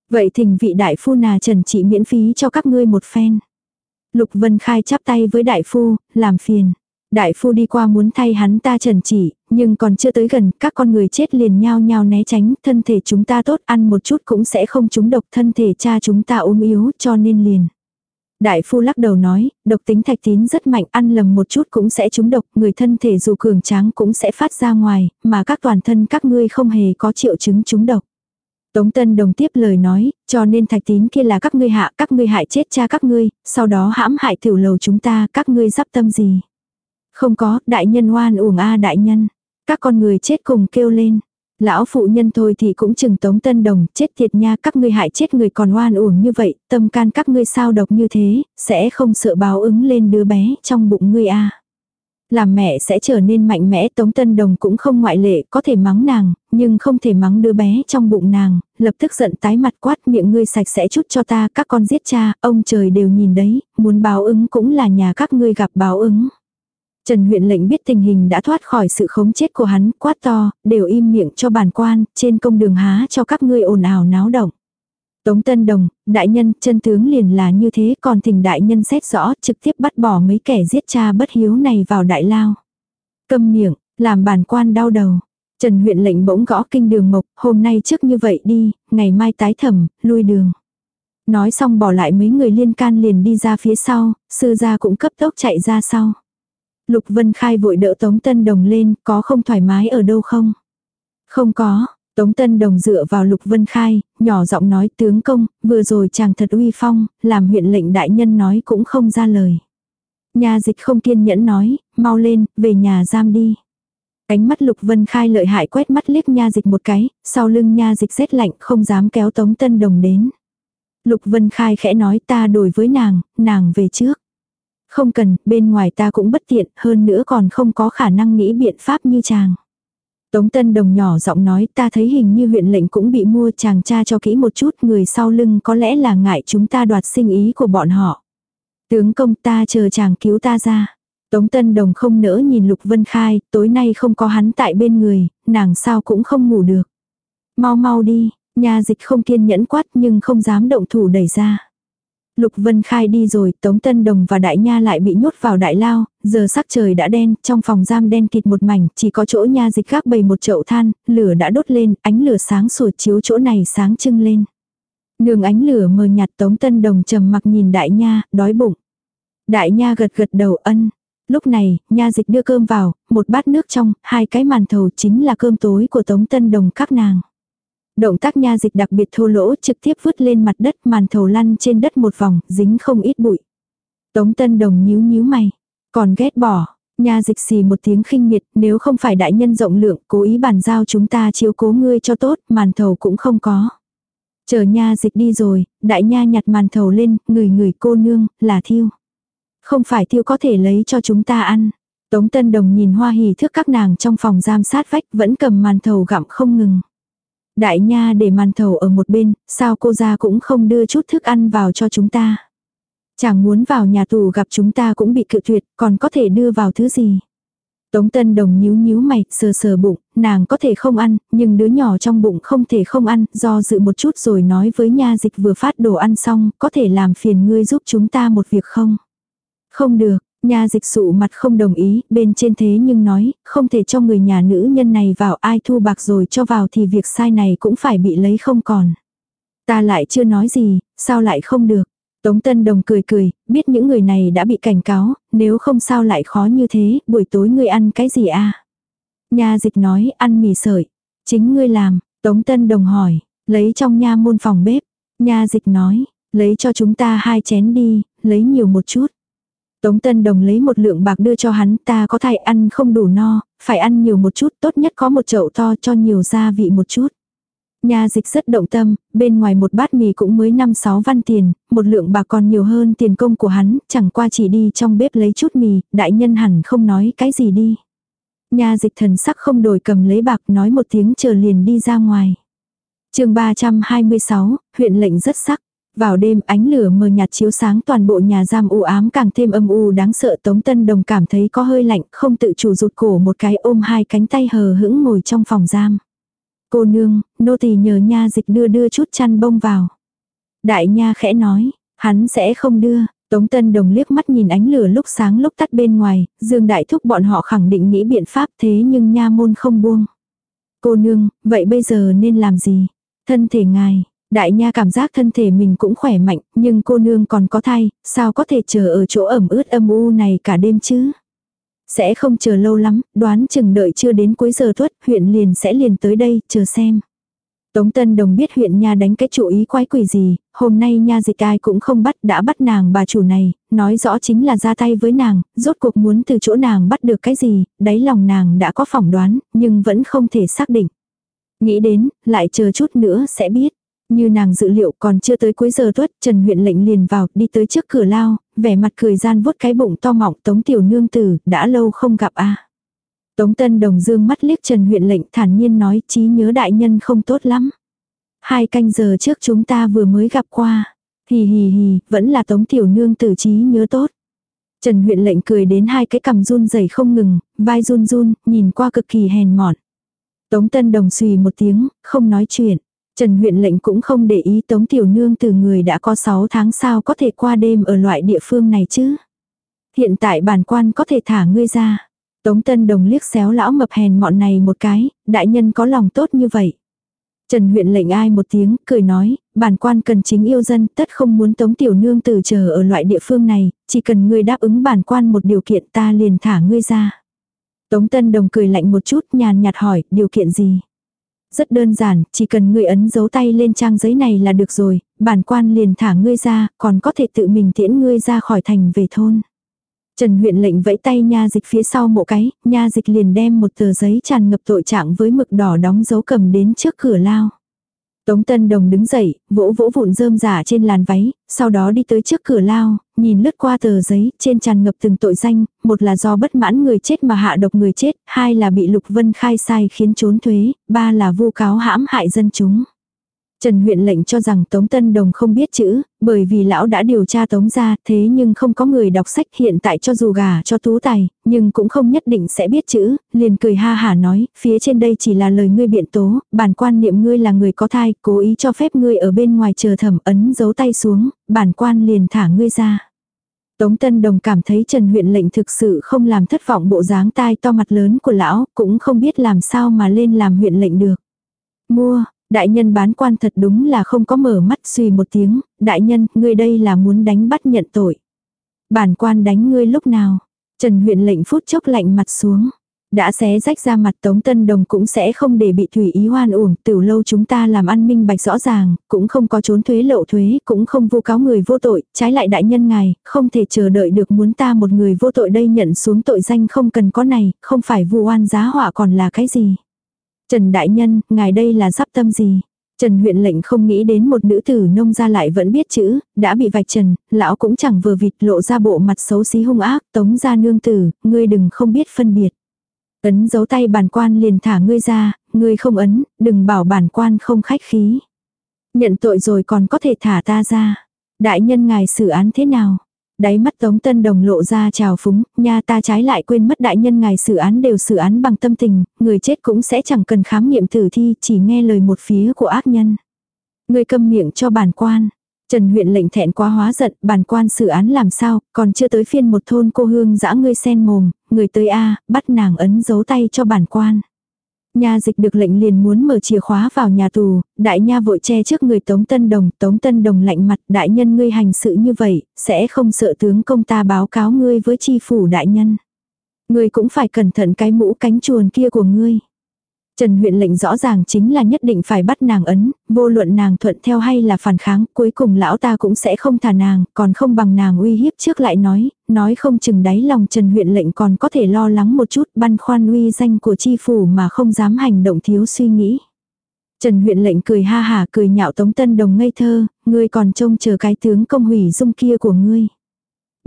Speaker 1: Vậy thỉnh vị đại phu nà trần trị miễn phí cho các ngươi một phen. Lục Vân Khai chắp tay với đại phu, làm phiền. Đại phu đi qua muốn thay hắn ta trần chỉ, nhưng còn chưa tới gần, các con người chết liền nhao nhao né tránh, thân thể chúng ta tốt ăn một chút cũng sẽ không trúng độc, thân thể cha chúng ta ốm yếu cho nên liền. Đại phu lắc đầu nói, độc tính thạch tín rất mạnh, ăn lầm một chút cũng sẽ trúng độc, người thân thể dù cường tráng cũng sẽ phát ra ngoài, mà các toàn thân các ngươi không hề có triệu chứng trúng độc. Tống Tân Đồng tiếp lời nói, cho nên thạch tín kia là các ngươi hạ, các ngươi hại chết cha các ngươi, sau đó hãm hại tiểu lầu chúng ta, các ngươi dắp tâm gì. Không có, đại nhân oan uổng a đại nhân. Các con người chết cùng kêu lên. Lão phụ nhân thôi thì cũng chừng tống tân đồng, chết thiệt nha các ngươi hại chết người còn oan uổng như vậy, tâm can các ngươi sao độc như thế, sẽ không sợ báo ứng lên đứa bé trong bụng ngươi a Làm mẹ sẽ trở nên mạnh mẽ tống tân đồng cũng không ngoại lệ, có thể mắng nàng, nhưng không thể mắng đứa bé trong bụng nàng, lập tức giận tái mặt quát miệng ngươi sạch sẽ chút cho ta, các con giết cha, ông trời đều nhìn đấy, muốn báo ứng cũng là nhà các ngươi gặp báo ứng. Trần huyện lệnh biết tình hình đã thoát khỏi sự khống chết của hắn, quát to, đều im miệng cho bản quan, trên công đường há cho các ngươi ồn ào náo động. Tống Tân Đồng, đại nhân, chân tướng liền là như thế, còn thỉnh đại nhân xét rõ, trực tiếp bắt bỏ mấy kẻ giết cha bất hiếu này vào đại lao. Câm miệng, làm bản quan đau đầu. Trần huyện lệnh bỗng gõ kinh đường mộc, hôm nay trước như vậy đi, ngày mai tái thẩm, lui đường. Nói xong bỏ lại mấy người liên can liền đi ra phía sau, sư gia cũng cấp tốc chạy ra sau. Lục Vân Khai vội đỡ Tống Tân Đồng lên, có không thoải mái ở đâu không? Không có, Tống Tân Đồng dựa vào Lục Vân Khai, nhỏ giọng nói tướng công, vừa rồi chàng thật uy phong, làm huyện lệnh đại nhân nói cũng không ra lời. Nhà dịch không kiên nhẫn nói, mau lên, về nhà giam đi. Ánh mắt Lục Vân Khai lợi hại quét mắt liếc nha dịch một cái, sau lưng nha dịch rét lạnh không dám kéo Tống Tân Đồng đến. Lục Vân Khai khẽ nói ta đổi với nàng, nàng về trước. Không cần, bên ngoài ta cũng bất tiện, hơn nữa còn không có khả năng nghĩ biện pháp như chàng. Tống Tân Đồng nhỏ giọng nói ta thấy hình như huyện lệnh cũng bị mua chàng cha cho kỹ một chút người sau lưng có lẽ là ngại chúng ta đoạt sinh ý của bọn họ. Tướng công ta chờ chàng cứu ta ra. Tống Tân Đồng không nỡ nhìn Lục Vân Khai, tối nay không có hắn tại bên người, nàng sao cũng không ngủ được. Mau mau đi, nhà dịch không kiên nhẫn quát nhưng không dám động thủ đẩy ra. Lục Vân Khai đi rồi, Tống Tân Đồng và Đại Nha lại bị nhốt vào đại lao, giờ sắc trời đã đen, trong phòng giam đen kịt một mảnh, chỉ có chỗ nha dịch khác bày một chậu than, lửa đã đốt lên, ánh lửa sáng sủa chiếu chỗ này sáng trưng lên. Nương ánh lửa mờ nhạt Tống Tân Đồng trầm mặc nhìn Đại Nha, đói bụng. Đại Nha gật gật đầu ân. Lúc này, nha dịch đưa cơm vào, một bát nước trong, hai cái màn thầu chính là cơm tối của Tống Tân Đồng các nàng. Động tác nha dịch đặc biệt thô lỗ trực tiếp vứt lên mặt đất màn thầu lăn trên đất một vòng, dính không ít bụi. Tống Tân Đồng nhíu nhíu mày, còn ghét bỏ. Nha dịch xì một tiếng khinh miệt, nếu không phải đại nhân rộng lượng, cố ý bàn giao chúng ta chiếu cố ngươi cho tốt, màn thầu cũng không có. Chờ nha dịch đi rồi, đại nha nhặt màn thầu lên, người người cô nương, là thiêu. Không phải thiêu có thể lấy cho chúng ta ăn. Tống Tân Đồng nhìn hoa hỉ thước các nàng trong phòng giam sát vách vẫn cầm màn thầu gặm không ngừng. Đại nha để màn thầu ở một bên, sao cô ra cũng không đưa chút thức ăn vào cho chúng ta. Chẳng muốn vào nhà tù gặp chúng ta cũng bị cự tuyệt, còn có thể đưa vào thứ gì. Tống Tân Đồng nhíu nhíu mày, sờ sờ bụng, nàng có thể không ăn, nhưng đứa nhỏ trong bụng không thể không ăn, do dự một chút rồi nói với nha dịch vừa phát đồ ăn xong, có thể làm phiền ngươi giúp chúng ta một việc không? Không được, Nha dịch sụ mặt không đồng ý, bên trên thế nhưng nói, không thể cho người nhà nữ nhân này vào ai thu bạc rồi cho vào thì việc sai này cũng phải bị lấy không còn. Ta lại chưa nói gì, sao lại không được. Tống Tân Đồng cười cười, biết những người này đã bị cảnh cáo, nếu không sao lại khó như thế, buổi tối ngươi ăn cái gì a? À? Nha dịch nói, ăn mì sợi. Chính ngươi làm, Tống Tân Đồng hỏi, lấy trong nha môn phòng bếp. Nha dịch nói, lấy cho chúng ta hai chén đi, lấy nhiều một chút. Tống Tân Đồng lấy một lượng bạc đưa cho hắn, ta có thai ăn không đủ no, phải ăn nhiều một chút, tốt nhất có một chậu to cho nhiều gia vị một chút. Nhà dịch rất động tâm, bên ngoài một bát mì cũng mới 5-6 văn tiền, một lượng bạc còn nhiều hơn tiền công của hắn, chẳng qua chỉ đi trong bếp lấy chút mì, đại nhân hẳn không nói cái gì đi. Nhà dịch thần sắc không đổi cầm lấy bạc nói một tiếng chờ liền đi ra ngoài. chương 326, huyện lệnh rất sắc. Vào đêm ánh lửa mờ nhạt chiếu sáng toàn bộ nhà giam u ám càng thêm âm u đáng sợ Tống Tân Đồng cảm thấy có hơi lạnh không tự chủ rụt cổ một cái ôm hai cánh tay hờ hững ngồi trong phòng giam. Cô nương, nô tỳ nhờ nha dịch đưa đưa chút chăn bông vào. Đại nha khẽ nói, hắn sẽ không đưa. Tống Tân Đồng liếc mắt nhìn ánh lửa lúc sáng lúc tắt bên ngoài, Dương Đại Thúc bọn họ khẳng định nghĩ biện pháp thế nhưng nha môn không buông. Cô nương, vậy bây giờ nên làm gì? Thân thể ngài, Đại nha cảm giác thân thể mình cũng khỏe mạnh, nhưng cô nương còn có thai, sao có thể chờ ở chỗ ẩm ướt âm u này cả đêm chứ? Sẽ không chờ lâu lắm, đoán chừng đợi chưa đến cuối giờ tuất, huyện liền sẽ liền tới đây, chờ xem. Tống Tân Đồng biết huyện nha đánh cái chủ ý quái quỷ gì, hôm nay nha dịch ai cũng không bắt đã bắt nàng bà chủ này, nói rõ chính là ra tay với nàng, rốt cuộc muốn từ chỗ nàng bắt được cái gì, đáy lòng nàng đã có phỏng đoán, nhưng vẫn không thể xác định. Nghĩ đến, lại chờ chút nữa sẽ biết. Như nàng dự liệu còn chưa tới cuối giờ tuất, Trần huyện lệnh liền vào, đi tới trước cửa lao, vẻ mặt cười gian vuốt cái bụng to mọng tống tiểu nương tử, đã lâu không gặp a Tống Tân Đồng dương mắt liếc Trần huyện lệnh thản nhiên nói trí nhớ đại nhân không tốt lắm. Hai canh giờ trước chúng ta vừa mới gặp qua. Hì hì hì, vẫn là tống tiểu nương tử trí nhớ tốt. Trần huyện lệnh cười đến hai cái cầm run rẩy không ngừng, vai run run, nhìn qua cực kỳ hèn mọn. Tống Tân Đồng suy một tiếng, không nói chuyện. Trần huyện lệnh cũng không để ý Tống Tiểu Nương từ người đã có 6 tháng sao có thể qua đêm ở loại địa phương này chứ. Hiện tại bản quan có thể thả ngươi ra. Tống Tân Đồng liếc xéo lão mập hèn mọn này một cái, đại nhân có lòng tốt như vậy. Trần huyện lệnh ai một tiếng, cười nói, bản quan cần chính yêu dân, tất không muốn Tống Tiểu Nương từ chờ ở loại địa phương này, chỉ cần ngươi đáp ứng bản quan một điều kiện ta liền thả ngươi ra. Tống Tân Đồng cười lạnh một chút nhàn nhạt hỏi, điều kiện gì? Rất đơn giản, chỉ cần ngươi ấn dấu tay lên trang giấy này là được rồi, bản quan liền thả ngươi ra, còn có thể tự mình tiễn ngươi ra khỏi thành về thôn. Trần huyện lệnh vẫy tay nha dịch phía sau mộ cái, nha dịch liền đem một tờ giấy tràn ngập tội trạng với mực đỏ đóng dấu cầm đến trước cửa lao. Tống Tân Đồng đứng dậy, vỗ vỗ vụn rơm giả trên làn váy, sau đó đi tới trước cửa lao, nhìn lướt qua tờ giấy, trên tràn ngập từng tội danh, một là do bất mãn người chết mà hạ độc người chết, hai là bị Lục Vân khai sai khiến trốn thuế, ba là vu cáo hãm hại dân chúng. Trần huyện lệnh cho rằng Tống Tân Đồng không biết chữ, bởi vì lão đã điều tra Tống ra, thế nhưng không có người đọc sách hiện tại cho dù gà cho tú tài, nhưng cũng không nhất định sẽ biết chữ, liền cười ha hả nói, phía trên đây chỉ là lời ngươi biện tố, bản quan niệm ngươi là người có thai, cố ý cho phép ngươi ở bên ngoài chờ thẩm ấn giấu tay xuống, bản quan liền thả ngươi ra. Tống Tân Đồng cảm thấy Trần huyện lệnh thực sự không làm thất vọng bộ dáng tai to mặt lớn của lão, cũng không biết làm sao mà lên làm huyện lệnh được. Mua, Đại nhân bán quan thật đúng là không có mở mắt suy một tiếng, đại nhân, ngươi đây là muốn đánh bắt nhận tội. Bản quan đánh ngươi lúc nào? Trần huyện lệnh phút chốc lạnh mặt xuống. Đã xé rách ra mặt Tống Tân Đồng cũng sẽ không để bị thủy ý hoan uổng, từ lâu chúng ta làm ăn minh bạch rõ ràng, cũng không có trốn thuế lậu thuế, cũng không vu cáo người vô tội, trái lại đại nhân ngài, không thể chờ đợi được muốn ta một người vô tội đây nhận xuống tội danh không cần có này, không phải vu oan giá họa còn là cái gì. Trần Đại Nhân, ngài đây là sắp tâm gì? Trần huyện lệnh không nghĩ đến một nữ tử nông gia lại vẫn biết chữ, đã bị vạch trần, lão cũng chẳng vừa vịt lộ ra bộ mặt xấu xí hung ác, tống ra nương tử, ngươi đừng không biết phân biệt. Ấn giấu tay bản quan liền thả ngươi ra, ngươi không ấn, đừng bảo bản quan không khách khí. Nhận tội rồi còn có thể thả ta ra. Đại nhân ngài xử án thế nào? Đáy mắt Tống Tân Đồng lộ ra trào phúng, nha ta trái lại quên mất đại nhân ngài xử án đều xử án bằng tâm tình, người chết cũng sẽ chẳng cần khám nghiệm tử thi, chỉ nghe lời một phía của ác nhân. Người câm miệng cho bản quan. Trần huyện lệnh thẹn quá hóa giận, bản quan xử án làm sao, còn chưa tới phiên một thôn cô hương dã ngươi sen mồm, người tới A, bắt nàng ấn dấu tay cho bản quan. Nha dịch được lệnh liền muốn mở chìa khóa vào nhà tù, đại nha vội che trước người Tống Tân Đồng, Tống Tân Đồng lạnh mặt, đại nhân ngươi hành sự như vậy, sẽ không sợ tướng công ta báo cáo ngươi với chi phủ đại nhân. Ngươi cũng phải cẩn thận cái mũ cánh chuồn kia của ngươi. Trần huyện lệnh rõ ràng chính là nhất định phải bắt nàng ấn, vô luận nàng thuận theo hay là phản kháng, cuối cùng lão ta cũng sẽ không thả nàng, còn không bằng nàng uy hiếp trước lại nói, nói không chừng đáy lòng Trần huyện lệnh còn có thể lo lắng một chút băn khoăn uy danh của chi phủ mà không dám hành động thiếu suy nghĩ. Trần huyện lệnh cười ha hà cười nhạo Tống Tân Đồng ngây thơ, ngươi còn trông chờ cái tướng công hủy dung kia của ngươi.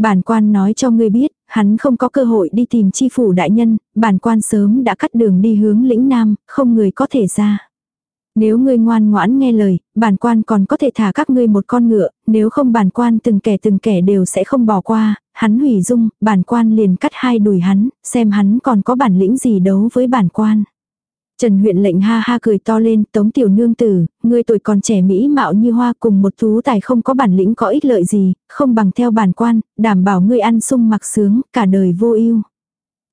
Speaker 1: Bản quan nói cho ngươi biết, hắn không có cơ hội đi tìm chi phủ đại nhân, bản quan sớm đã cắt đường đi hướng lĩnh nam, không người có thể ra. Nếu ngươi ngoan ngoãn nghe lời, bản quan còn có thể thả các ngươi một con ngựa, nếu không bản quan từng kẻ từng kẻ đều sẽ không bỏ qua, hắn hủy dung, bản quan liền cắt hai đùi hắn, xem hắn còn có bản lĩnh gì đấu với bản quan. Trần huyện lệnh ha ha cười to lên, tống tiểu nương tử, ngươi tuổi còn trẻ mỹ mạo như hoa cùng một thú tài không có bản lĩnh có ích lợi gì, không bằng theo bản quan, đảm bảo ngươi ăn sung mặc sướng, cả đời vô ưu.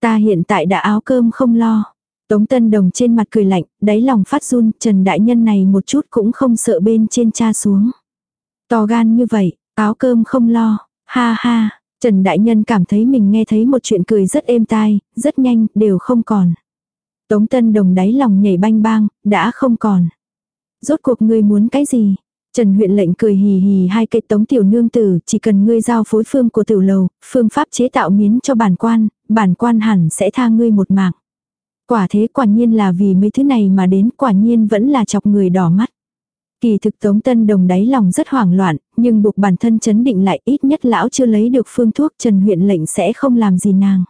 Speaker 1: Ta hiện tại đã áo cơm không lo. Tống Tân Đồng trên mặt cười lạnh, đáy lòng phát run, Trần Đại Nhân này một chút cũng không sợ bên trên cha xuống. To gan như vậy, áo cơm không lo, ha ha, Trần Đại Nhân cảm thấy mình nghe thấy một chuyện cười rất êm tai, rất nhanh, đều không còn. Tống Tân Đồng đáy lòng nhảy banh bang, đã không còn. Rốt cuộc ngươi muốn cái gì? Trần huyện lệnh cười hì hì hai cây tống tiểu nương tử, chỉ cần ngươi giao phối phương của tiểu lầu, phương pháp chế tạo miến cho bản quan, bản quan hẳn sẽ tha ngươi một mạng. Quả thế quả nhiên là vì mấy thứ này mà đến quả nhiên vẫn là chọc người đỏ mắt. Kỳ thực Tống Tân Đồng đáy lòng rất hoảng loạn, nhưng buộc bản thân chấn định lại ít nhất lão chưa lấy được phương thuốc Trần huyện lệnh sẽ không làm gì nàng.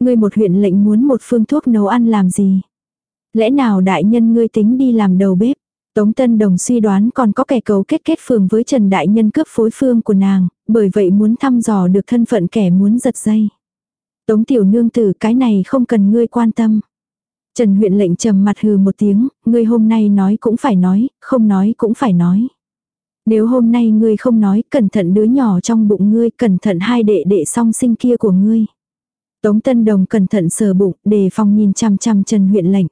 Speaker 1: Ngươi một huyện lệnh muốn một phương thuốc nấu ăn làm gì? Lẽ nào đại nhân ngươi tính đi làm đầu bếp? Tống Tân Đồng suy đoán còn có kẻ cấu kết kết phường với Trần Đại Nhân cướp phối phương của nàng, bởi vậy muốn thăm dò được thân phận kẻ muốn giật dây. Tống Tiểu Nương tử cái này không cần ngươi quan tâm. Trần huyện lệnh trầm mặt hừ một tiếng, ngươi hôm nay nói cũng phải nói, không nói cũng phải nói. Nếu hôm nay ngươi không nói, cẩn thận đứa nhỏ trong bụng ngươi, cẩn thận hai đệ đệ song sinh kia của ngươi. Tống Tân Đồng cẩn thận sờ bụng, đề phòng nhìn chăm chăm Trần huyện lệnh.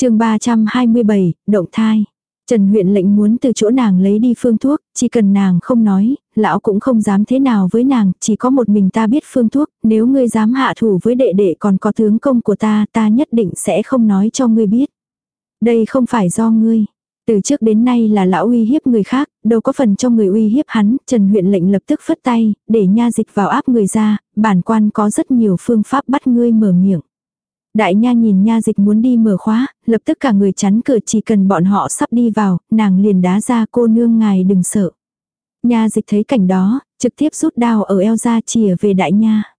Speaker 1: chương 327, động thai. Trần huyện lệnh muốn từ chỗ nàng lấy đi phương thuốc, chỉ cần nàng không nói, lão cũng không dám thế nào với nàng, chỉ có một mình ta biết phương thuốc, nếu ngươi dám hạ thủ với đệ đệ còn có tướng công của ta, ta nhất định sẽ không nói cho ngươi biết. Đây không phải do ngươi. Từ trước đến nay là lão uy hiếp người khác, đâu có phần cho người uy hiếp hắn, Trần huyện lệnh lập tức phất tay, để nha dịch vào áp người ra, bản quan có rất nhiều phương pháp bắt ngươi mở miệng. Đại nha nhìn nha dịch muốn đi mở khóa, lập tức cả người chắn cửa chỉ cần bọn họ sắp đi vào, nàng liền đá ra cô nương ngài đừng sợ. Nha dịch thấy cảnh đó, trực tiếp rút đao ở eo ra chìa về đại nha.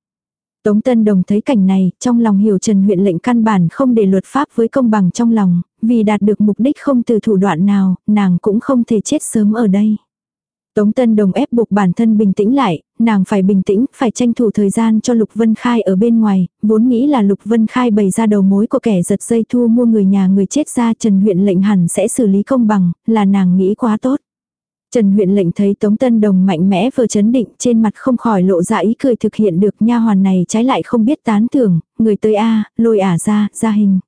Speaker 1: Tống Tân Đồng thấy cảnh này, trong lòng hiểu Trần huyện lệnh căn bản không để luật pháp với công bằng trong lòng, vì đạt được mục đích không từ thủ đoạn nào, nàng cũng không thể chết sớm ở đây. Tống Tân Đồng ép buộc bản thân bình tĩnh lại, nàng phải bình tĩnh, phải tranh thủ thời gian cho Lục Vân Khai ở bên ngoài, vốn nghĩ là Lục Vân Khai bày ra đầu mối của kẻ giật dây thu mua người nhà người chết ra Trần huyện lệnh hẳn sẽ xử lý công bằng, là nàng nghĩ quá tốt. Trần huyện lệnh thấy Tống Tân Đồng mạnh mẽ vừa chấn định trên mặt không khỏi lộ ra ý cười thực hiện được nha hoàn này trái lại không biết tán thưởng, người tới a lôi ả ra, ra hình.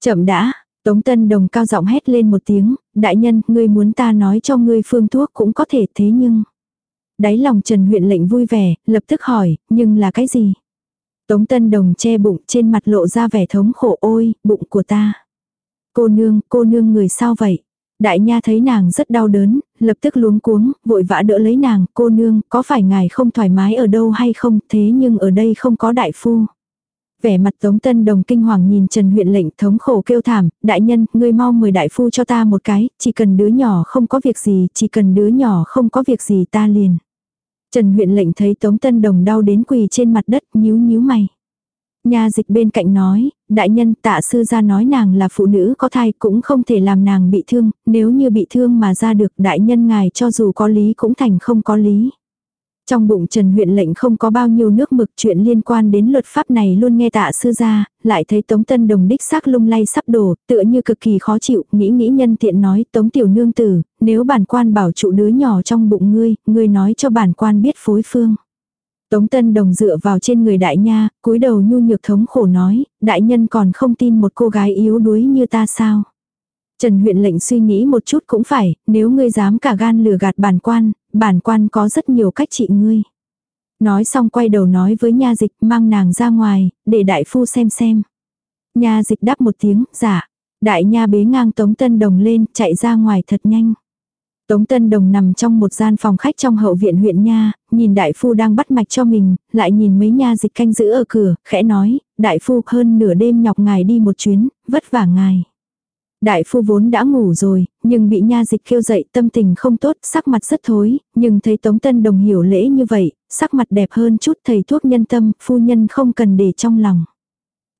Speaker 1: Chậm đã, Tống Tân Đồng cao giọng hét lên một tiếng, đại nhân, ngươi muốn ta nói cho ngươi phương thuốc cũng có thể thế nhưng. Đáy lòng Trần huyện lệnh vui vẻ, lập tức hỏi, nhưng là cái gì? Tống Tân Đồng che bụng trên mặt lộ ra vẻ thống khổ ôi, bụng của ta. Cô nương, cô nương người sao vậy? Đại nha thấy nàng rất đau đớn, lập tức luống cuống, vội vã đỡ lấy nàng, cô nương, có phải ngài không thoải mái ở đâu hay không, thế nhưng ở đây không có đại phu. Vẻ mặt Tống Tân Đồng kinh hoàng nhìn Trần huyện lệnh thống khổ kêu thảm, đại nhân, ngươi mau mời đại phu cho ta một cái, chỉ cần đứa nhỏ không có việc gì, chỉ cần đứa nhỏ không có việc gì ta liền. Trần huyện lệnh thấy Tống Tân Đồng đau đến quỳ trên mặt đất nhíu nhíu mày. Nha dịch bên cạnh nói, đại nhân tạ sư ra nói nàng là phụ nữ có thai cũng không thể làm nàng bị thương, nếu như bị thương mà ra được đại nhân ngài cho dù có lý cũng thành không có lý. Trong bụng Trần huyện lệnh không có bao nhiêu nước mực chuyện liên quan đến luật pháp này luôn nghe tạ sư ra, lại thấy Tống Tân Đồng đích xác lung lay sắp đổ, tựa như cực kỳ khó chịu, nghĩ nghĩ nhân tiện nói Tống Tiểu Nương Tử, nếu bản quan bảo trụ đứa nhỏ trong bụng ngươi, ngươi nói cho bản quan biết phối phương. Tống Tân Đồng dựa vào trên người đại nha, cúi đầu nhu nhược thống khổ nói, đại nhân còn không tin một cô gái yếu đuối như ta sao. Trần huyện lệnh suy nghĩ một chút cũng phải, nếu ngươi dám cả gan lừa gạt bản quan, bản quan có rất nhiều cách trị ngươi. Nói xong quay đầu nói với nha dịch mang nàng ra ngoài, để đại phu xem xem. Nha dịch đáp một tiếng, dạ. Đại nha bế ngang Tống Tân Đồng lên, chạy ra ngoài thật nhanh. Tống Tân Đồng nằm trong một gian phòng khách trong hậu viện huyện Nha, nhìn đại phu đang bắt mạch cho mình, lại nhìn mấy nha dịch canh giữ ở cửa, khẽ nói, đại phu hơn nửa đêm nhọc ngài đi một chuyến, vất vả ngài. Đại phu vốn đã ngủ rồi, nhưng bị nha dịch kêu dậy tâm tình không tốt, sắc mặt rất thối, nhưng thấy Tống Tân Đồng hiểu lễ như vậy, sắc mặt đẹp hơn chút thầy thuốc nhân tâm, phu nhân không cần để trong lòng.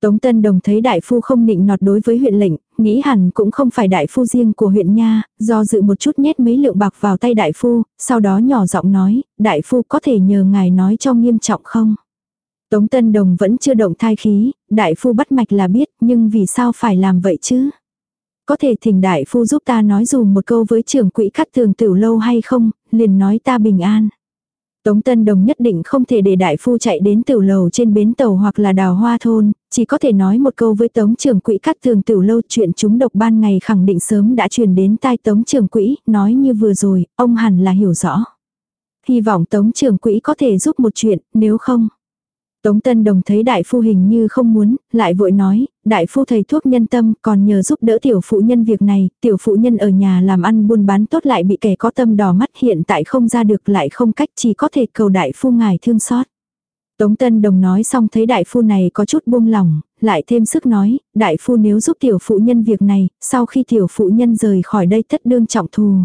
Speaker 1: Tống Tân Đồng thấy đại phu không định nọt đối với huyện lệnh, nghĩ hẳn cũng không phải đại phu riêng của huyện nha, do dự một chút nhét mấy lượng bạc vào tay đại phu, sau đó nhỏ giọng nói, đại phu có thể nhờ ngài nói cho nghiêm trọng không? Tống Tân Đồng vẫn chưa động thai khí, đại phu bắt mạch là biết, nhưng vì sao phải làm vậy chứ? Có thể thỉnh đại phu giúp ta nói dù một câu với trưởng quỹ cắt thường tiểu lâu hay không, liền nói ta bình an. Tống Tân Đồng nhất định không thể để đại phu chạy đến tiểu lầu trên bến tàu hoặc là đào hoa thôn, chỉ có thể nói một câu với Tống trưởng quỹ cắt thường tiểu lâu chuyện chúng độc ban ngày khẳng định sớm đã truyền đến tai Tống trưởng quỹ, nói như vừa rồi, ông hẳn là hiểu rõ. Hy vọng Tống trưởng quỹ có thể giúp một chuyện, nếu không. Tống Tân Đồng thấy đại phu hình như không muốn, lại vội nói, đại phu thầy thuốc nhân tâm còn nhờ giúp đỡ tiểu phụ nhân việc này, tiểu phụ nhân ở nhà làm ăn buôn bán tốt lại bị kẻ có tâm đỏ mắt hiện tại không ra được lại không cách chỉ có thể cầu đại phu ngài thương xót. Tống Tân Đồng nói xong thấy đại phu này có chút buông lòng, lại thêm sức nói, đại phu nếu giúp tiểu phụ nhân việc này, sau khi tiểu phụ nhân rời khỏi đây tất đương trọng thù.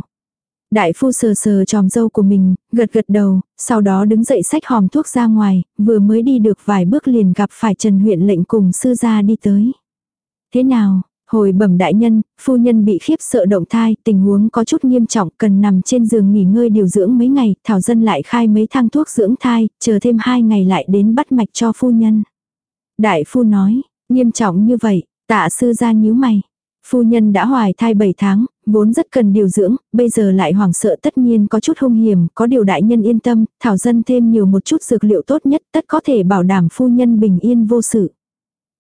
Speaker 1: Đại phu sờ sờ tròm dâu của mình, gật gật đầu, sau đó đứng dậy xách hòm thuốc ra ngoài, vừa mới đi được vài bước liền gặp phải Trần huyện lệnh cùng sư gia đi tới. Thế nào, hồi bẩm đại nhân, phu nhân bị khiếp sợ động thai, tình huống có chút nghiêm trọng, cần nằm trên giường nghỉ ngơi điều dưỡng mấy ngày, thảo dân lại khai mấy thang thuốc dưỡng thai, chờ thêm hai ngày lại đến bắt mạch cho phu nhân. Đại phu nói, nghiêm trọng như vậy, tạ sư gia nhíu mày. Phu nhân đã hoài thai 7 tháng, vốn rất cần điều dưỡng, bây giờ lại hoảng sợ tất nhiên có chút hung hiểm, có điều đại nhân yên tâm, thảo dân thêm nhiều một chút dược liệu tốt nhất tất có thể bảo đảm phu nhân bình yên vô sự.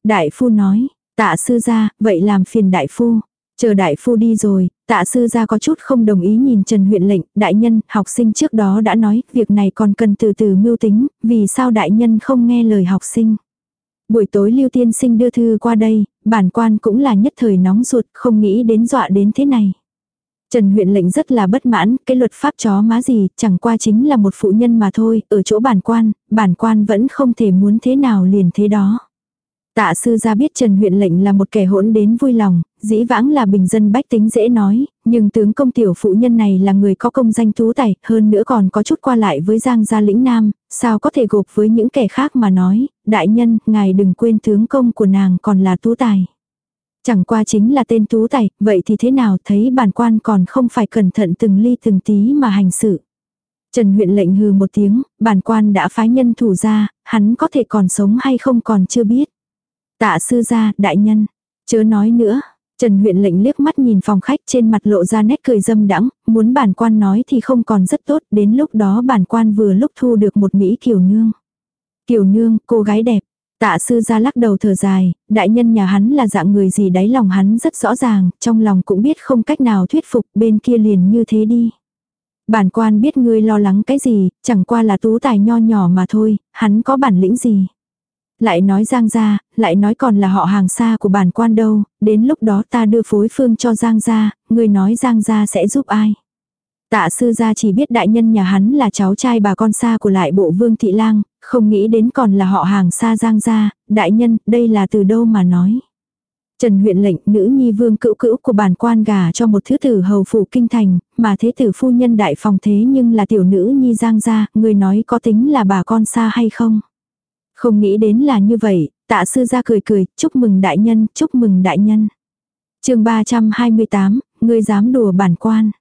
Speaker 1: Đại phu nói, tạ sư gia, vậy làm phiền đại phu. Chờ đại phu đi rồi, tạ sư gia có chút không đồng ý nhìn Trần huyện lệnh, đại nhân, học sinh trước đó đã nói, việc này còn cần từ từ mưu tính, vì sao đại nhân không nghe lời học sinh. Buổi tối Lưu Tiên Sinh đưa thư qua đây, bản quan cũng là nhất thời nóng ruột, không nghĩ đến dọa đến thế này. Trần huyện lệnh rất là bất mãn, cái luật pháp chó má gì, chẳng qua chính là một phụ nhân mà thôi, ở chỗ bản quan, bản quan vẫn không thể muốn thế nào liền thế đó. Tạ sư ra biết Trần huyện lệnh là một kẻ hỗn đến vui lòng, dĩ vãng là bình dân bách tính dễ nói, nhưng tướng công tiểu phụ nhân này là người có công danh tú tài, hơn nữa còn có chút qua lại với Giang gia lĩnh Nam, sao có thể gộp với những kẻ khác mà nói, đại nhân, ngài đừng quên tướng công của nàng còn là tú tài. Chẳng qua chính là tên tú tài, vậy thì thế nào thấy bản quan còn không phải cẩn thận từng ly từng tí mà hành sự. Trần huyện lệnh hừ một tiếng, bản quan đã phái nhân thủ ra, hắn có thể còn sống hay không còn chưa biết. Tạ sư gia, đại nhân, chớ nói nữa. Trần huyện lệnh liếc mắt nhìn phòng khách trên mặt lộ ra nét cười dâm đãng, muốn bản quan nói thì không còn rất tốt, đến lúc đó bản quan vừa lúc thu được một Mỹ kiều nương. Kiều nương, cô gái đẹp. Tạ sư ra lắc đầu thở dài, đại nhân nhà hắn là dạng người gì đáy lòng hắn rất rõ ràng, trong lòng cũng biết không cách nào thuyết phục bên kia liền như thế đi. Bản quan biết ngươi lo lắng cái gì, chẳng qua là tú tài nho nhỏ mà thôi, hắn có bản lĩnh gì lại nói Giang gia, lại nói còn là họ hàng xa của bản quan đâu, đến lúc đó ta đưa phối phương cho Giang gia, người nói Giang gia sẽ giúp ai. Tạ sư gia chỉ biết đại nhân nhà hắn là cháu trai bà con xa của lại bộ vương thị lang, không nghĩ đến còn là họ hàng xa Giang gia, đại nhân, đây là từ đâu mà nói. Trần huyện lệnh nữ nhi vương cữu cữu của bản quan gà cho một thứ tử hầu phủ kinh thành, mà thế tử phu nhân đại phòng thế nhưng là tiểu nữ nhi Giang gia, người nói có tính là bà con xa hay không. Không nghĩ đến là như vậy, tạ sư ra cười cười, chúc mừng đại nhân, chúc mừng đại nhân. chương 328, ngươi dám đùa bản quan.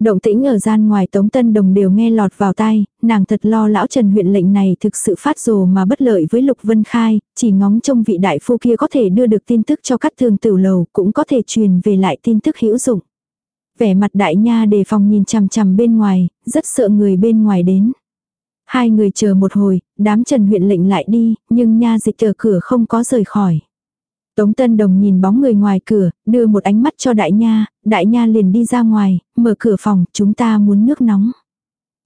Speaker 1: Động tĩnh ở gian ngoài Tống Tân Đồng đều nghe lọt vào tai, nàng thật lo lão Trần huyện lệnh này thực sự phát rồ mà bất lợi với Lục Vân Khai, chỉ ngóng trông vị đại phu kia có thể đưa được tin tức cho các thương tử lầu, cũng có thể truyền về lại tin tức hữu dụng. Vẻ mặt đại nha đề phòng nhìn chằm chằm bên ngoài, rất sợ người bên ngoài đến. Hai người chờ một hồi, đám trần huyện lệnh lại đi, nhưng nha dịch ở cửa không có rời khỏi. Tống Tân Đồng nhìn bóng người ngoài cửa, đưa một ánh mắt cho đại nha, đại nha liền đi ra ngoài, mở cửa phòng, chúng ta muốn nước nóng.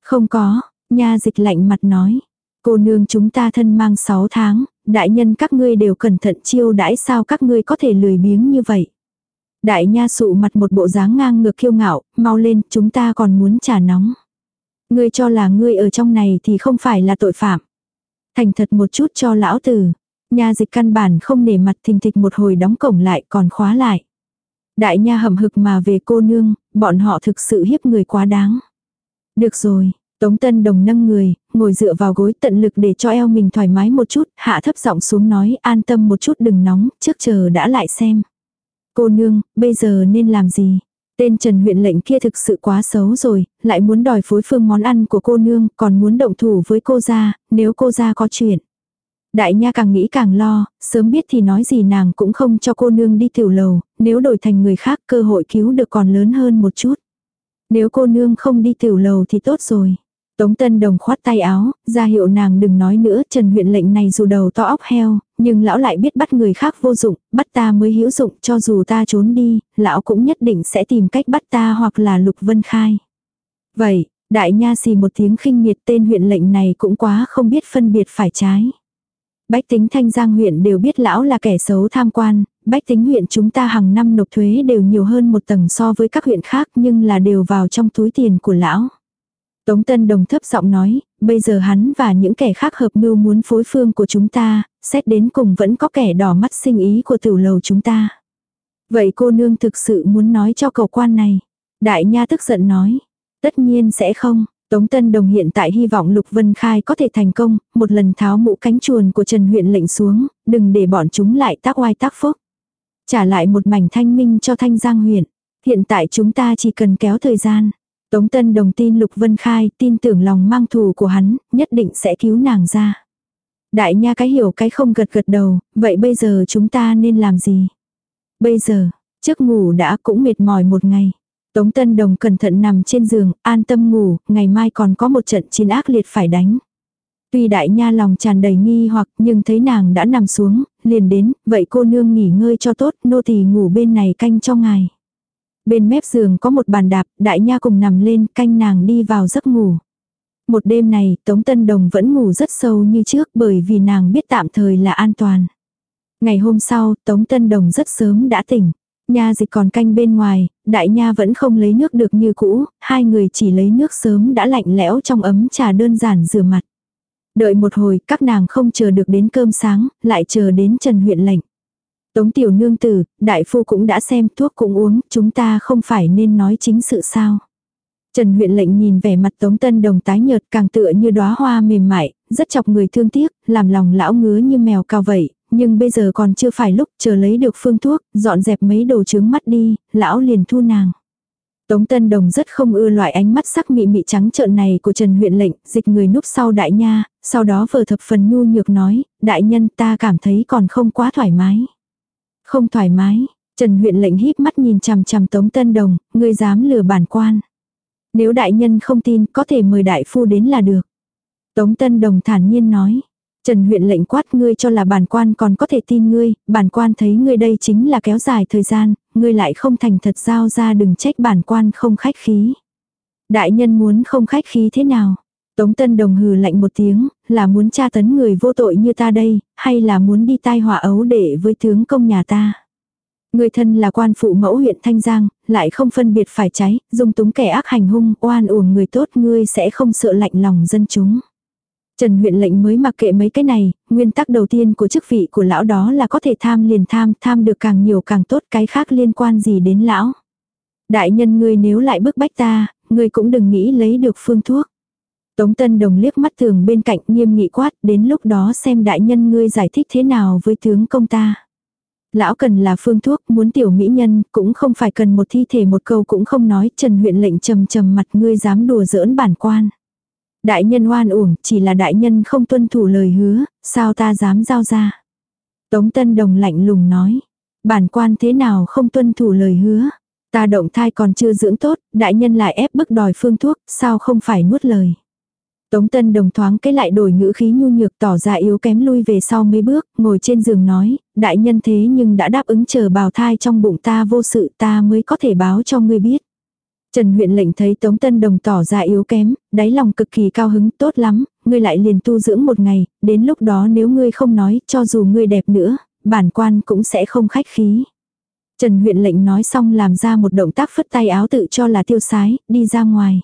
Speaker 1: Không có, nha dịch lạnh mặt nói. Cô nương chúng ta thân mang 6 tháng, đại nhân các ngươi đều cẩn thận chiêu đãi sao các ngươi có thể lười biếng như vậy. Đại nha sụ mặt một bộ dáng ngang ngược kiêu ngạo, mau lên, chúng ta còn muốn trà nóng. Ngươi cho là ngươi ở trong này thì không phải là tội phạm. Thành thật một chút cho lão tử. Nha dịch căn bản không nể mặt thình thịch một hồi đóng cổng lại còn khóa lại. Đại nha hầm hực mà về cô nương, bọn họ thực sự hiếp người quá đáng. Được rồi, Tống Tân Đồng nâng người, ngồi dựa vào gối tận lực để cho eo mình thoải mái một chút, hạ thấp giọng xuống nói an tâm một chút đừng nóng, trước chờ đã lại xem. Cô nương, bây giờ nên làm gì? Tên Trần huyện lệnh kia thực sự quá xấu rồi, lại muốn đòi phối phương món ăn của cô nương, còn muốn động thủ với cô ra, nếu cô ra có chuyện. Đại nha càng nghĩ càng lo, sớm biết thì nói gì nàng cũng không cho cô nương đi tiểu lầu, nếu đổi thành người khác cơ hội cứu được còn lớn hơn một chút. Nếu cô nương không đi tiểu lầu thì tốt rồi. Tống Tân Đồng khoát tay áo, ra hiệu nàng đừng nói nữa, Trần huyện lệnh này dù đầu to óc heo, nhưng lão lại biết bắt người khác vô dụng, bắt ta mới hữu dụng, cho dù ta trốn đi, lão cũng nhất định sẽ tìm cách bắt ta hoặc là Lục Vân Khai. Vậy, đại nha xì một tiếng khinh miệt tên huyện lệnh này cũng quá không biết phân biệt phải trái. Bách tính thanh giang huyện đều biết lão là kẻ xấu tham quan, bách tính huyện chúng ta hàng năm nộp thuế đều nhiều hơn một tầng so với các huyện khác nhưng là đều vào trong túi tiền của lão. Tống Tân Đồng thấp giọng nói, bây giờ hắn và những kẻ khác hợp mưu muốn phối phương của chúng ta, xét đến cùng vẫn có kẻ đỏ mắt sinh ý của tiểu lầu chúng ta. Vậy cô nương thực sự muốn nói cho cầu quan này. Đại nha tức giận nói. Tất nhiên sẽ không. Tống Tân Đồng hiện tại hy vọng Lục Vân Khai có thể thành công, một lần tháo mũ cánh chuồn của Trần huyện lệnh xuống, đừng để bọn chúng lại tác oai tác phúc. Trả lại một mảnh thanh minh cho thanh giang huyện. Hiện tại chúng ta chỉ cần kéo thời gian. Tống Tân Đồng tin Lục Vân Khai, tin tưởng lòng mang thù của hắn, nhất định sẽ cứu nàng ra. Đại nha cái hiểu cái không gật gật đầu, vậy bây giờ chúng ta nên làm gì? Bây giờ, trước ngủ đã cũng mệt mỏi một ngày. Tống Tân Đồng cẩn thận nằm trên giường, an tâm ngủ, ngày mai còn có một trận chiến ác liệt phải đánh. Tuy đại nha lòng tràn đầy nghi hoặc nhưng thấy nàng đã nằm xuống, liền đến, vậy cô nương nghỉ ngơi cho tốt, nô tỳ ngủ bên này canh cho ngài. Bên mép giường có một bàn đạp, đại nha cùng nằm lên, canh nàng đi vào giấc ngủ. Một đêm này, Tống Tân Đồng vẫn ngủ rất sâu như trước bởi vì nàng biết tạm thời là an toàn. Ngày hôm sau, Tống Tân Đồng rất sớm đã tỉnh. Nha dịch còn canh bên ngoài, đại nha vẫn không lấy nước được như cũ, hai người chỉ lấy nước sớm đã lạnh lẽo trong ấm trà đơn giản rửa mặt. Đợi một hồi, các nàng không chờ được đến cơm sáng, lại chờ đến Trần huyện lệnh. Tống tiểu nương tử, đại phu cũng đã xem thuốc cũng uống, chúng ta không phải nên nói chính sự sao. Trần huyện lệnh nhìn vẻ mặt Tống Tân Đồng tái nhợt càng tựa như đóa hoa mềm mại, rất chọc người thương tiếc, làm lòng lão ngứa như mèo cao vậy, nhưng bây giờ còn chưa phải lúc chờ lấy được phương thuốc, dọn dẹp mấy đồ trướng mắt đi, lão liền thu nàng. Tống Tân Đồng rất không ưa loại ánh mắt sắc mị mị trắng trợn này của Trần huyện lệnh, dịch người núp sau đại nha, sau đó vờ thập phần nhu nhược nói, đại nhân ta cảm thấy còn không quá thoải mái. Không thoải mái, Trần huyện lệnh híp mắt nhìn chằm chằm Tống Tân Đồng, ngươi dám lừa bản quan. Nếu đại nhân không tin, có thể mời đại phu đến là được. Tống Tân Đồng thản nhiên nói. Trần huyện lệnh quát ngươi cho là bản quan còn có thể tin ngươi, bản quan thấy ngươi đây chính là kéo dài thời gian, ngươi lại không thành thật giao ra đừng trách bản quan không khách khí. Đại nhân muốn không khách khí thế nào? Tống Tân Đồng hừ lạnh một tiếng, là muốn tra tấn người vô tội như ta đây, hay là muốn đi tai họa ấu để với tướng công nhà ta? Người thân là quan phụ mẫu huyện Thanh Giang, lại không phân biệt phải trái, dung túng kẻ ác hành hung, oan uổng người tốt ngươi sẽ không sợ lạnh lòng dân chúng. Trần huyện lệnh mới mặc kệ mấy cái này, nguyên tắc đầu tiên của chức vị của lão đó là có thể tham liền tham, tham được càng nhiều càng tốt, cái khác liên quan gì đến lão. Đại nhân ngươi nếu lại bức bách ta, ngươi cũng đừng nghĩ lấy được phương thuốc. Tống Tân Đồng liếc mắt thường bên cạnh nghiêm nghị quát, đến lúc đó xem đại nhân ngươi giải thích thế nào với tướng công ta. Lão cần là phương thuốc, muốn tiểu mỹ nhân, cũng không phải cần một thi thể một câu cũng không nói, Trần huyện lệnh trầm trầm mặt ngươi dám đùa giỡn bản quan. Đại nhân oan uổng, chỉ là đại nhân không tuân thủ lời hứa, sao ta dám giao ra. Tống Tân Đồng lạnh lùng nói, bản quan thế nào không tuân thủ lời hứa. Ta động thai còn chưa dưỡng tốt, đại nhân lại ép bức đòi phương thuốc, sao không phải nuốt lời. Tống Tân Đồng thoáng cái lại đổi ngữ khí nhu nhược tỏ ra yếu kém lui về sau mấy bước, ngồi trên giường nói, đại nhân thế nhưng đã đáp ứng chờ bào thai trong bụng ta vô sự ta mới có thể báo cho ngươi biết. Trần huyện lệnh thấy Tống Tân Đồng tỏ ra yếu kém, đáy lòng cực kỳ cao hứng tốt lắm, ngươi lại liền tu dưỡng một ngày, đến lúc đó nếu ngươi không nói, cho dù ngươi đẹp nữa, bản quan cũng sẽ không khách khí. Trần huyện lệnh nói xong làm ra một động tác phất tay áo tự cho là tiêu sái, đi ra ngoài.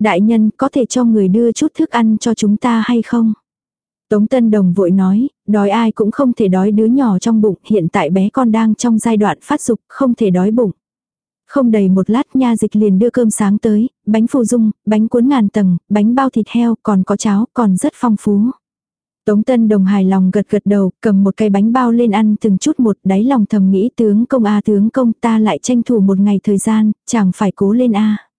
Speaker 1: Đại nhân có thể cho người đưa chút thức ăn cho chúng ta hay không? Tống Tân Đồng vội nói, đói ai cũng không thể đói đứa nhỏ trong bụng, hiện tại bé con đang trong giai đoạn phát dục, không thể đói bụng. Không đầy một lát nha dịch liền đưa cơm sáng tới, bánh phù dung, bánh cuốn ngàn tầng, bánh bao thịt heo, còn có cháo, còn rất phong phú. Tống Tân Đồng hài lòng gật gật đầu, cầm một cây bánh bao lên ăn từng chút một, đáy lòng thầm nghĩ tướng công a tướng công ta lại tranh thủ một ngày thời gian, chẳng phải cố lên a.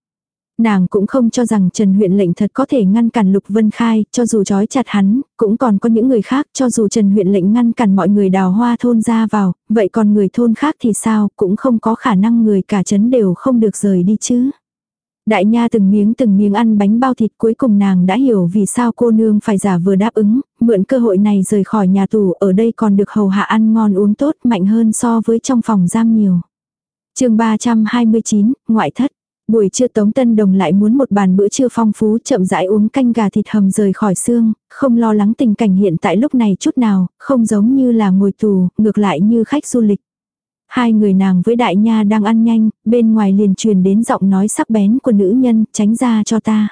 Speaker 1: Nàng cũng không cho rằng Trần huyện lệnh thật có thể ngăn cản Lục Vân Khai, cho dù trói chặt hắn, cũng còn có những người khác, cho dù Trần huyện lệnh ngăn cản mọi người đào hoa thôn ra vào, vậy còn người thôn khác thì sao, cũng không có khả năng người cả trấn đều không được rời đi chứ. Đại nha từng miếng từng miếng ăn bánh bao thịt cuối cùng nàng đã hiểu vì sao cô nương phải giả vừa đáp ứng, mượn cơ hội này rời khỏi nhà tù ở đây còn được hầu hạ ăn ngon uống tốt mạnh hơn so với trong phòng giam nhiều. chương 329, ngoại thất. Buổi trưa Tống Tân Đồng lại muốn một bàn bữa trưa phong phú chậm rãi uống canh gà thịt hầm rời khỏi xương, không lo lắng tình cảnh hiện tại lúc này chút nào, không giống như là ngồi tù, ngược lại như khách du lịch. Hai người nàng với đại nha đang ăn nhanh, bên ngoài liền truyền đến giọng nói sắc bén của nữ nhân, tránh ra cho ta.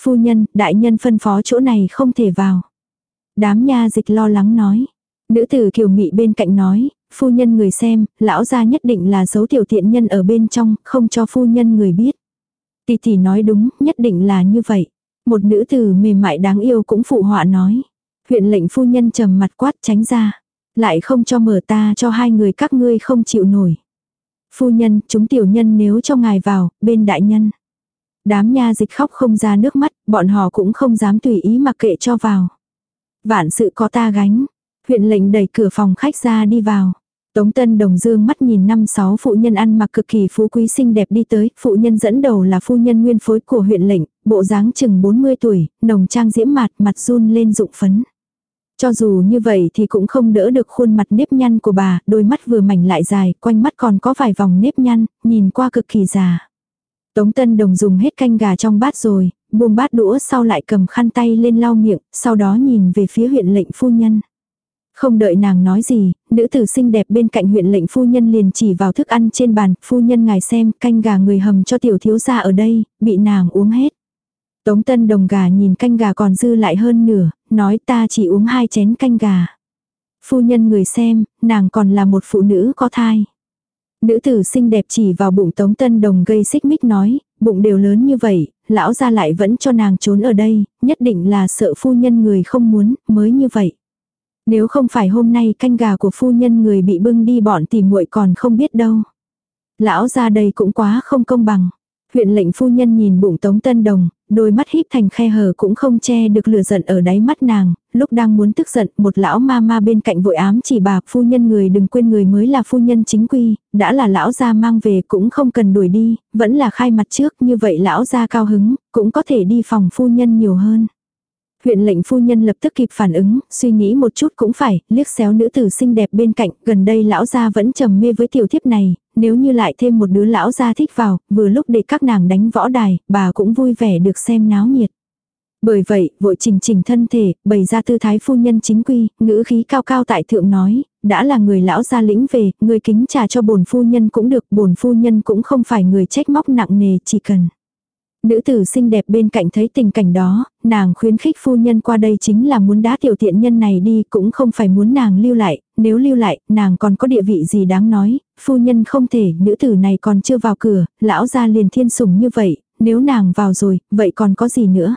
Speaker 1: Phu nhân, đại nhân phân phó chỗ này không thể vào. Đám nha dịch lo lắng nói. Nữ tử kiều mị bên cạnh nói, phu nhân người xem, lão gia nhất định là giấu tiểu tiện nhân ở bên trong, không cho phu nhân người biết. Tỷ tỷ nói đúng, nhất định là như vậy. Một nữ tử mềm mại đáng yêu cũng phụ họa nói. Huyện lệnh phu nhân trầm mặt quát tránh ra. Lại không cho mở ta cho hai người các ngươi không chịu nổi. Phu nhân, chúng tiểu nhân nếu cho ngài vào, bên đại nhân. Đám nha dịch khóc không ra nước mắt, bọn họ cũng không dám tùy ý mặc kệ cho vào. Vạn sự có ta gánh. Huyện lệnh đẩy cửa phòng khách ra đi vào. Tống Tân Đồng Dương mắt nhìn năm sáu phụ nhân ăn mặc cực kỳ phú quý xinh đẹp đi tới, phụ nhân dẫn đầu là phu nhân nguyên phối của huyện lệnh, bộ dáng chừng 40 tuổi, nồng trang diễm mạt, mặt run lên rụng phấn. Cho dù như vậy thì cũng không đỡ được khuôn mặt nếp nhăn của bà, đôi mắt vừa mảnh lại dài, quanh mắt còn có vài vòng nếp nhăn, nhìn qua cực kỳ già. Tống Tân Đồng dùng hết canh gà trong bát rồi, buông bát đũa sau lại cầm khăn tay lên lau miệng, sau đó nhìn về phía huyện lệnh phu nhân. Không đợi nàng nói gì, nữ tử xinh đẹp bên cạnh huyện lệnh phu nhân liền chỉ vào thức ăn trên bàn, phu nhân ngài xem, canh gà người hầm cho tiểu thiếu gia ở đây, bị nàng uống hết. Tống tân đồng gà nhìn canh gà còn dư lại hơn nửa, nói ta chỉ uống hai chén canh gà. Phu nhân người xem, nàng còn là một phụ nữ có thai. Nữ tử xinh đẹp chỉ vào bụng tống tân đồng gây xích mích nói, bụng đều lớn như vậy, lão ra lại vẫn cho nàng trốn ở đây, nhất định là sợ phu nhân người không muốn, mới như vậy. Nếu không phải hôm nay canh gà của phu nhân người bị bưng đi bọn thì muội còn không biết đâu. Lão ra đây cũng quá không công bằng. Huyện lệnh phu nhân nhìn bụng Tống Tân Đồng, đôi mắt híp thành khe hở cũng không che được lửa giận ở đáy mắt nàng, lúc đang muốn tức giận, một lão ma ma bên cạnh vội ám chỉ bà, phu nhân người đừng quên người mới là phu nhân chính quy, đã là lão gia mang về cũng không cần đuổi đi, vẫn là khai mặt trước, như vậy lão gia cao hứng, cũng có thể đi phòng phu nhân nhiều hơn. Huyện lệnh phu nhân lập tức kịp phản ứng, suy nghĩ một chút cũng phải, liếc xéo nữ tử xinh đẹp bên cạnh, gần đây lão gia vẫn trầm mê với tiểu thiếp này, nếu như lại thêm một đứa lão gia thích vào, vừa lúc để các nàng đánh võ đài, bà cũng vui vẻ được xem náo nhiệt. Bởi vậy, vội chỉnh chỉnh thân thể, bày ra tư thái phu nhân chính quy, ngữ khí cao cao tại thượng nói, đã là người lão gia lĩnh về, người kính trà cho bổn phu nhân cũng được, bổn phu nhân cũng không phải người trách móc nặng nề, chỉ cần. Nữ tử xinh đẹp bên cạnh thấy tình cảnh đó, nàng khuyến khích phu nhân qua đây chính là muốn đá tiểu tiện nhân này đi cũng không phải muốn nàng lưu lại, nếu lưu lại, nàng còn có địa vị gì đáng nói, phu nhân không thể, nữ tử này còn chưa vào cửa, lão ra liền thiên sủng như vậy, nếu nàng vào rồi, vậy còn có gì nữa.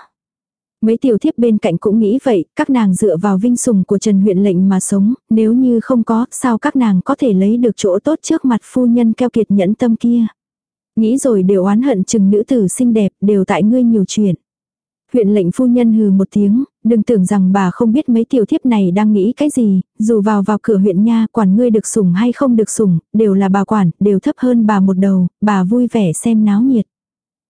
Speaker 1: Mấy tiểu thiếp bên cạnh cũng nghĩ vậy, các nàng dựa vào vinh sùng của Trần huyện lệnh mà sống, nếu như không có, sao các nàng có thể lấy được chỗ tốt trước mặt phu nhân keo kiệt nhẫn tâm kia. Nghĩ rồi đều oán hận chừng nữ tử xinh đẹp, đều tại ngươi nhiều chuyện. Huyện lệnh phu nhân hừ một tiếng, đừng tưởng rằng bà không biết mấy tiểu thiếp này đang nghĩ cái gì, dù vào vào cửa huyện nha, quản ngươi được sủng hay không được sủng, đều là bà quản, đều thấp hơn bà một đầu, bà vui vẻ xem náo nhiệt.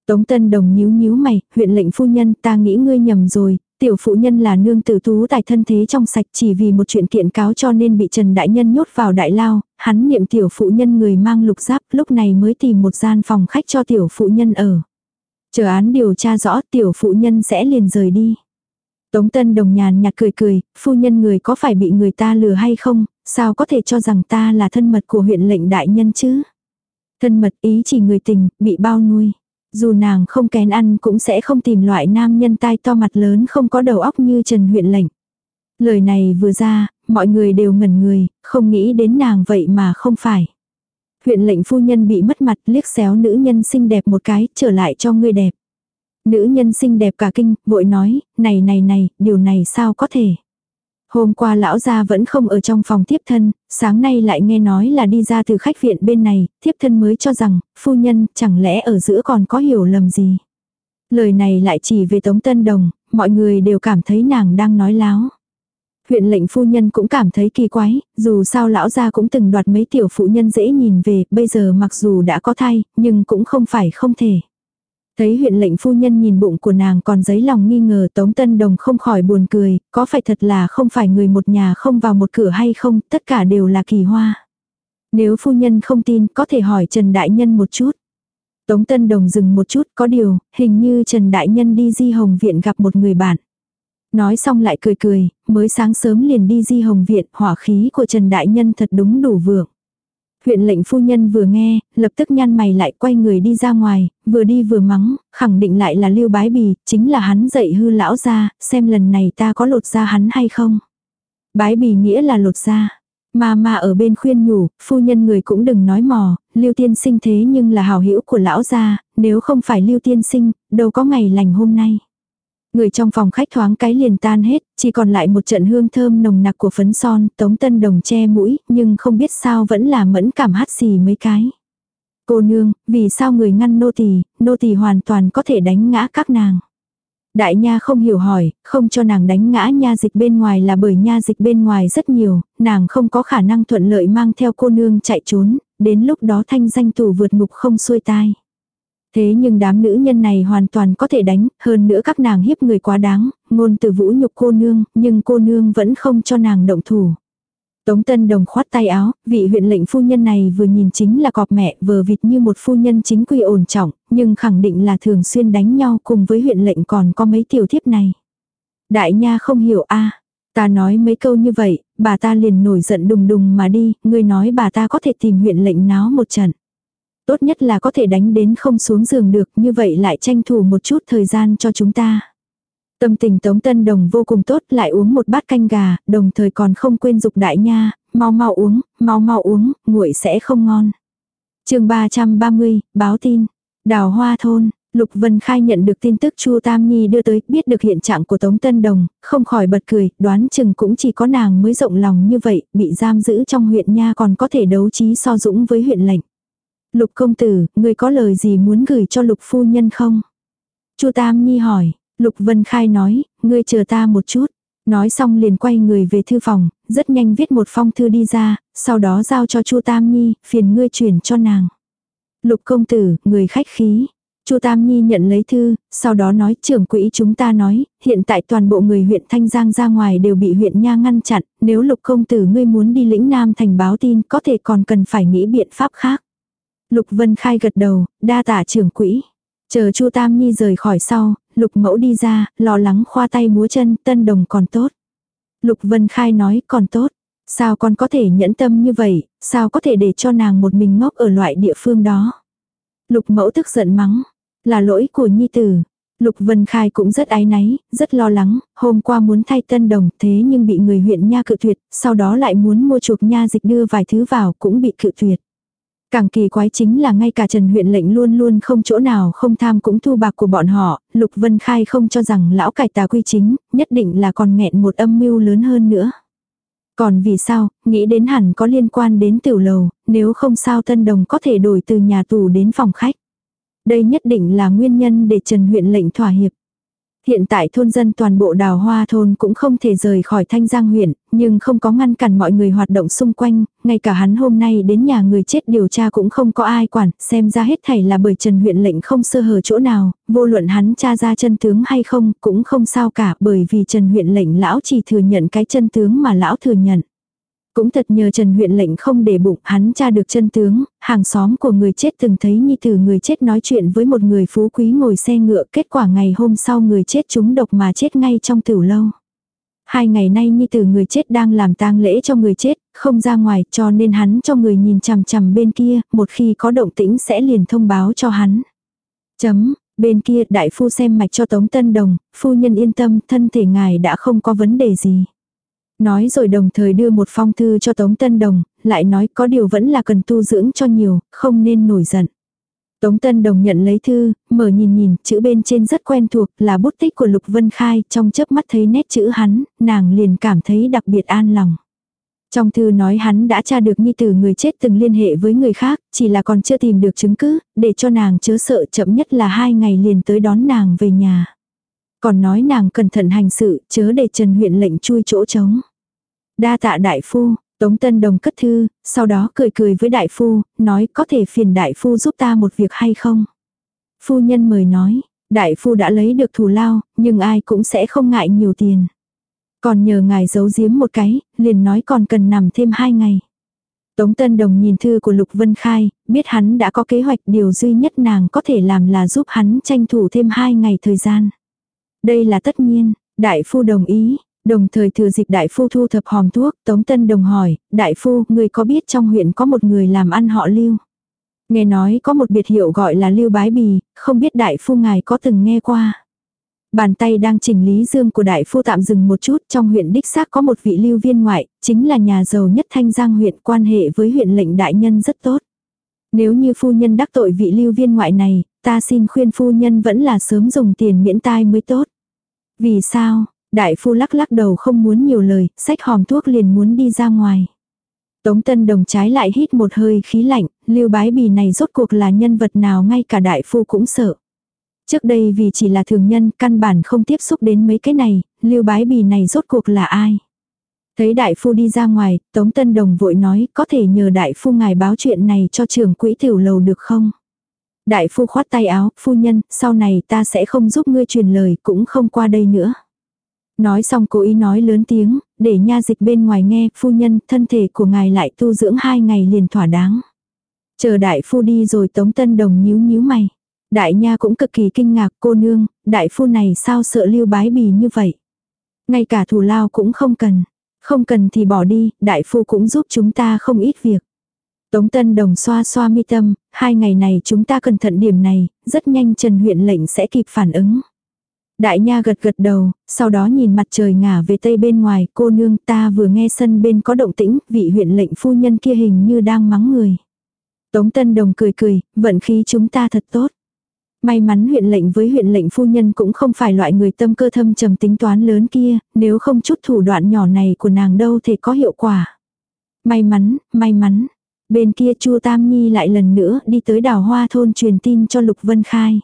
Speaker 1: Tống Tân Đồng nhíu nhíu mày, huyện lệnh phu nhân ta nghĩ ngươi nhầm rồi, tiểu phụ nhân là nương tử tú tài thân thế trong sạch chỉ vì một chuyện kiện cáo cho nên bị Trần Đại Nhân nhốt vào đại lao, hắn niệm tiểu phụ nhân người mang lục giáp lúc này mới tìm một gian phòng khách cho tiểu phụ nhân ở. Chờ án điều tra rõ tiểu phụ nhân sẽ liền rời đi. Tống Tân Đồng nhàn nhạt cười cười, phu nhân người có phải bị người ta lừa hay không, sao có thể cho rằng ta là thân mật của huyện lệnh đại nhân chứ? Thân mật ý chỉ người tình, bị bao nuôi. Dù nàng không kén ăn cũng sẽ không tìm loại nam nhân tai to mặt lớn không có đầu óc như Trần huyện lệnh. Lời này vừa ra, mọi người đều ngẩn người, không nghĩ đến nàng vậy mà không phải. Huyện lệnh phu nhân bị mất mặt liếc xéo nữ nhân xinh đẹp một cái, trở lại cho ngươi đẹp. Nữ nhân xinh đẹp cả kinh, vội nói, này này này, điều này sao có thể. Hôm qua lão gia vẫn không ở trong phòng tiếp thân, sáng nay lại nghe nói là đi ra từ khách viện bên này, tiếp thân mới cho rằng, phu nhân, chẳng lẽ ở giữa còn có hiểu lầm gì. Lời này lại chỉ về Tống Tân Đồng, mọi người đều cảm thấy nàng đang nói láo. Huyện lệnh phu nhân cũng cảm thấy kỳ quái, dù sao lão gia cũng từng đoạt mấy tiểu phụ nhân dễ nhìn về, bây giờ mặc dù đã có thai, nhưng cũng không phải không thể. Thấy huyện lệnh phu nhân nhìn bụng của nàng còn giấy lòng nghi ngờ Tống Tân Đồng không khỏi buồn cười, có phải thật là không phải người một nhà không vào một cửa hay không, tất cả đều là kỳ hoa. Nếu phu nhân không tin, có thể hỏi Trần Đại Nhân một chút. Tống Tân Đồng dừng một chút, có điều, hình như Trần Đại Nhân đi Di Hồng Viện gặp một người bạn. Nói xong lại cười cười, mới sáng sớm liền đi Di Hồng Viện, hỏa khí của Trần Đại Nhân thật đúng đủ vượng. Huyện lệnh phu nhân vừa nghe, lập tức nhăn mày lại quay người đi ra ngoài, vừa đi vừa mắng, khẳng định lại là lưu bái bì, chính là hắn dạy hư lão ra, xem lần này ta có lột ra hắn hay không. Bái bì nghĩa là lột ra. Mà mà ở bên khuyên nhủ, phu nhân người cũng đừng nói mò, lưu tiên sinh thế nhưng là hào hữu của lão gia, nếu không phải lưu tiên sinh, đâu có ngày lành hôm nay. Người trong phòng khách thoáng cái liền tan hết, chỉ còn lại một trận hương thơm nồng nặc của phấn son, tống tân đồng che mũi, nhưng không biết sao vẫn là mẫn cảm hát xì mấy cái. Cô nương, vì sao người ngăn nô tỳ, nô tỳ hoàn toàn có thể đánh ngã các nàng. Đại nha không hiểu hỏi, không cho nàng đánh ngã nha dịch bên ngoài là bởi nha dịch bên ngoài rất nhiều, nàng không có khả năng thuận lợi mang theo cô nương chạy trốn, đến lúc đó thanh danh tù vượt ngục không xuôi tai. Thế nhưng đám nữ nhân này hoàn toàn có thể đánh, hơn nữa các nàng hiếp người quá đáng, ngôn từ vũ nhục cô nương, nhưng cô nương vẫn không cho nàng động thủ. Tống Tân Đồng khoát tay áo, vị huyện lệnh phu nhân này vừa nhìn chính là cọp mẹ, vừa vịt như một phu nhân chính quy ổn trọng, nhưng khẳng định là thường xuyên đánh nhau cùng với huyện lệnh còn có mấy tiểu thiếp này. Đại nha không hiểu a ta nói mấy câu như vậy, bà ta liền nổi giận đùng đùng mà đi, người nói bà ta có thể tìm huyện lệnh náo một trận. Tốt nhất là có thể đánh đến không xuống giường được, như vậy lại tranh thủ một chút thời gian cho chúng ta. Tâm tình Tống Tân Đồng vô cùng tốt, lại uống một bát canh gà, đồng thời còn không quên dục đại nha, mau mau uống, mau mau uống, nguội sẽ không ngon. chương 330, báo tin. Đào Hoa Thôn, Lục Vân Khai nhận được tin tức Chu Tam Nhi đưa tới, biết được hiện trạng của Tống Tân Đồng, không khỏi bật cười, đoán chừng cũng chỉ có nàng mới rộng lòng như vậy, bị giam giữ trong huyện nha còn có thể đấu trí so dũng với huyện lệnh. Lục công tử, người có lời gì muốn gửi cho lục phu nhân không? Chu Tam Nhi hỏi, Lục Vân Khai nói, ngươi chờ ta một chút. Nói xong liền quay người về thư phòng, rất nhanh viết một phong thư đi ra, sau đó giao cho Chu Tam Nhi, phiền ngươi chuyển cho nàng. Lục công tử, người khách khí. Chu Tam Nhi nhận lấy thư, sau đó nói trưởng quỹ chúng ta nói, hiện tại toàn bộ người huyện Thanh Giang ra ngoài đều bị huyện Nha ngăn chặn, nếu lục công tử ngươi muốn đi lĩnh Nam thành báo tin có thể còn cần phải nghĩ biện pháp khác. Lục Vân Khai gật đầu, đa tả trưởng quỹ. Chờ Chu Tam Nhi rời khỏi sau, Lục Mẫu đi ra, lo lắng khoa tay múa chân, tân đồng còn tốt. Lục Vân Khai nói còn tốt. Sao con có thể nhẫn tâm như vậy, sao có thể để cho nàng một mình ngốc ở loại địa phương đó. Lục Mẫu tức giận mắng, là lỗi của Nhi Tử. Lục Vân Khai cũng rất áy náy, rất lo lắng, hôm qua muốn thay tân đồng thế nhưng bị người huyện nha cự tuyệt, sau đó lại muốn mua chuộc nha dịch đưa vài thứ vào cũng bị cự tuyệt. Càng kỳ quái chính là ngay cả Trần huyện lệnh luôn luôn không chỗ nào không tham cũng thu bạc của bọn họ, Lục Vân Khai không cho rằng lão cải tà quy chính, nhất định là còn nghẹn một âm mưu lớn hơn nữa. Còn vì sao, nghĩ đến hẳn có liên quan đến tiểu lầu, nếu không sao tân đồng có thể đổi từ nhà tù đến phòng khách. Đây nhất định là nguyên nhân để Trần huyện lệnh thỏa hiệp. Hiện tại thôn dân toàn bộ đào hoa thôn cũng không thể rời khỏi thanh giang huyện, nhưng không có ngăn cản mọi người hoạt động xung quanh, ngay cả hắn hôm nay đến nhà người chết điều tra cũng không có ai quản, xem ra hết thảy là bởi Trần huyện lệnh không sơ hở chỗ nào, vô luận hắn tra ra chân tướng hay không cũng không sao cả bởi vì Trần huyện lệnh lão chỉ thừa nhận cái chân tướng mà lão thừa nhận. Cũng thật nhờ Trần huyện lệnh không để bụng hắn tra được chân tướng, hàng xóm của người chết từng thấy nhi tử người chết nói chuyện với một người phú quý ngồi xe ngựa kết quả ngày hôm sau người chết trúng độc mà chết ngay trong tử lâu. Hai ngày nay nhi tử người chết đang làm tang lễ cho người chết, không ra ngoài cho nên hắn cho người nhìn chằm chằm bên kia, một khi có động tĩnh sẽ liền thông báo cho hắn. Chấm, bên kia đại phu xem mạch cho Tống Tân Đồng, phu nhân yên tâm thân thể ngài đã không có vấn đề gì. Nói rồi đồng thời đưa một phong thư cho Tống Tân Đồng, lại nói có điều vẫn là cần tu dưỡng cho nhiều, không nên nổi giận. Tống Tân Đồng nhận lấy thư, mở nhìn nhìn, chữ bên trên rất quen thuộc, là bút tích của Lục Vân Khai, trong chớp mắt thấy nét chữ hắn, nàng liền cảm thấy đặc biệt an lòng. Trong thư nói hắn đã tra được nhi tử người chết từng liên hệ với người khác, chỉ là còn chưa tìm được chứng cứ, để cho nàng chớ sợ chậm nhất là hai ngày liền tới đón nàng về nhà. Còn nói nàng cẩn thận hành sự, chớ để Trần huyện lệnh chui chỗ trống. Đa tạ đại phu, Tống Tân Đồng cất thư, sau đó cười cười với đại phu, nói có thể phiền đại phu giúp ta một việc hay không. Phu nhân mời nói, đại phu đã lấy được thù lao, nhưng ai cũng sẽ không ngại nhiều tiền. Còn nhờ ngài giấu giếm một cái, liền nói còn cần nằm thêm hai ngày. Tống Tân Đồng nhìn thư của Lục Vân Khai, biết hắn đã có kế hoạch điều duy nhất nàng có thể làm là giúp hắn tranh thủ thêm hai ngày thời gian. Đây là tất nhiên, đại phu đồng ý, Đồng thời thừa dịp đại phu thu thập hòm thuốc, Tống Tân Đồng hỏi, đại phu, người có biết trong huyện có một người làm ăn họ lưu? Nghe nói có một biệt hiệu gọi là lưu bái bì, không biết đại phu ngài có từng nghe qua. Bàn tay đang chỉnh lý dương của đại phu tạm dừng một chút trong huyện đích xác có một vị lưu viên ngoại, chính là nhà giàu nhất thanh giang huyện quan hệ với huyện lệnh đại nhân rất tốt. Nếu như phu nhân đắc tội vị lưu viên ngoại này, ta xin khuyên phu nhân vẫn là sớm dùng tiền miễn tai mới tốt. Vì sao, đại phu lắc lắc đầu không muốn nhiều lời, sách hòm thuốc liền muốn đi ra ngoài. Tống Tân Đồng trái lại hít một hơi khí lạnh, lưu bái bì này rốt cuộc là nhân vật nào ngay cả đại phu cũng sợ. Trước đây vì chỉ là thường nhân căn bản không tiếp xúc đến mấy cái này, lưu bái bì này rốt cuộc là ai. Thấy đại phu đi ra ngoài, Tống Tân Đồng vội nói có thể nhờ đại phu ngài báo chuyện này cho trưởng quỹ tiểu lầu được không? Đại phu khoát tay áo, phu nhân, sau này ta sẽ không giúp ngươi truyền lời cũng không qua đây nữa. Nói xong cố ý nói lớn tiếng, để nha dịch bên ngoài nghe, phu nhân, thân thể của ngài lại tu dưỡng hai ngày liền thỏa đáng. Chờ đại phu đi rồi Tống Tân Đồng nhíu nhíu mày. Đại nha cũng cực kỳ kinh ngạc cô nương, đại phu này sao sợ lưu bái bì như vậy. Ngay cả thù lao cũng không cần. Không cần thì bỏ đi, đại phu cũng giúp chúng ta không ít việc. Tống Tân Đồng xoa xoa mi tâm, hai ngày này chúng ta cẩn thận điểm này, rất nhanh Trần huyện lệnh sẽ kịp phản ứng. Đại nha gật gật đầu, sau đó nhìn mặt trời ngả về tây bên ngoài, cô nương ta vừa nghe sân bên có động tĩnh, vị huyện lệnh phu nhân kia hình như đang mắng người. Tống Tân Đồng cười cười, vận khí chúng ta thật tốt. May mắn huyện lệnh với huyện lệnh phu nhân cũng không phải loại người tâm cơ thâm trầm tính toán lớn kia, nếu không chút thủ đoạn nhỏ này của nàng đâu thể có hiệu quả. May mắn, may mắn. Bên kia Chu Tam Nhi lại lần nữa đi tới đảo hoa thôn truyền tin cho Lục Vân Khai.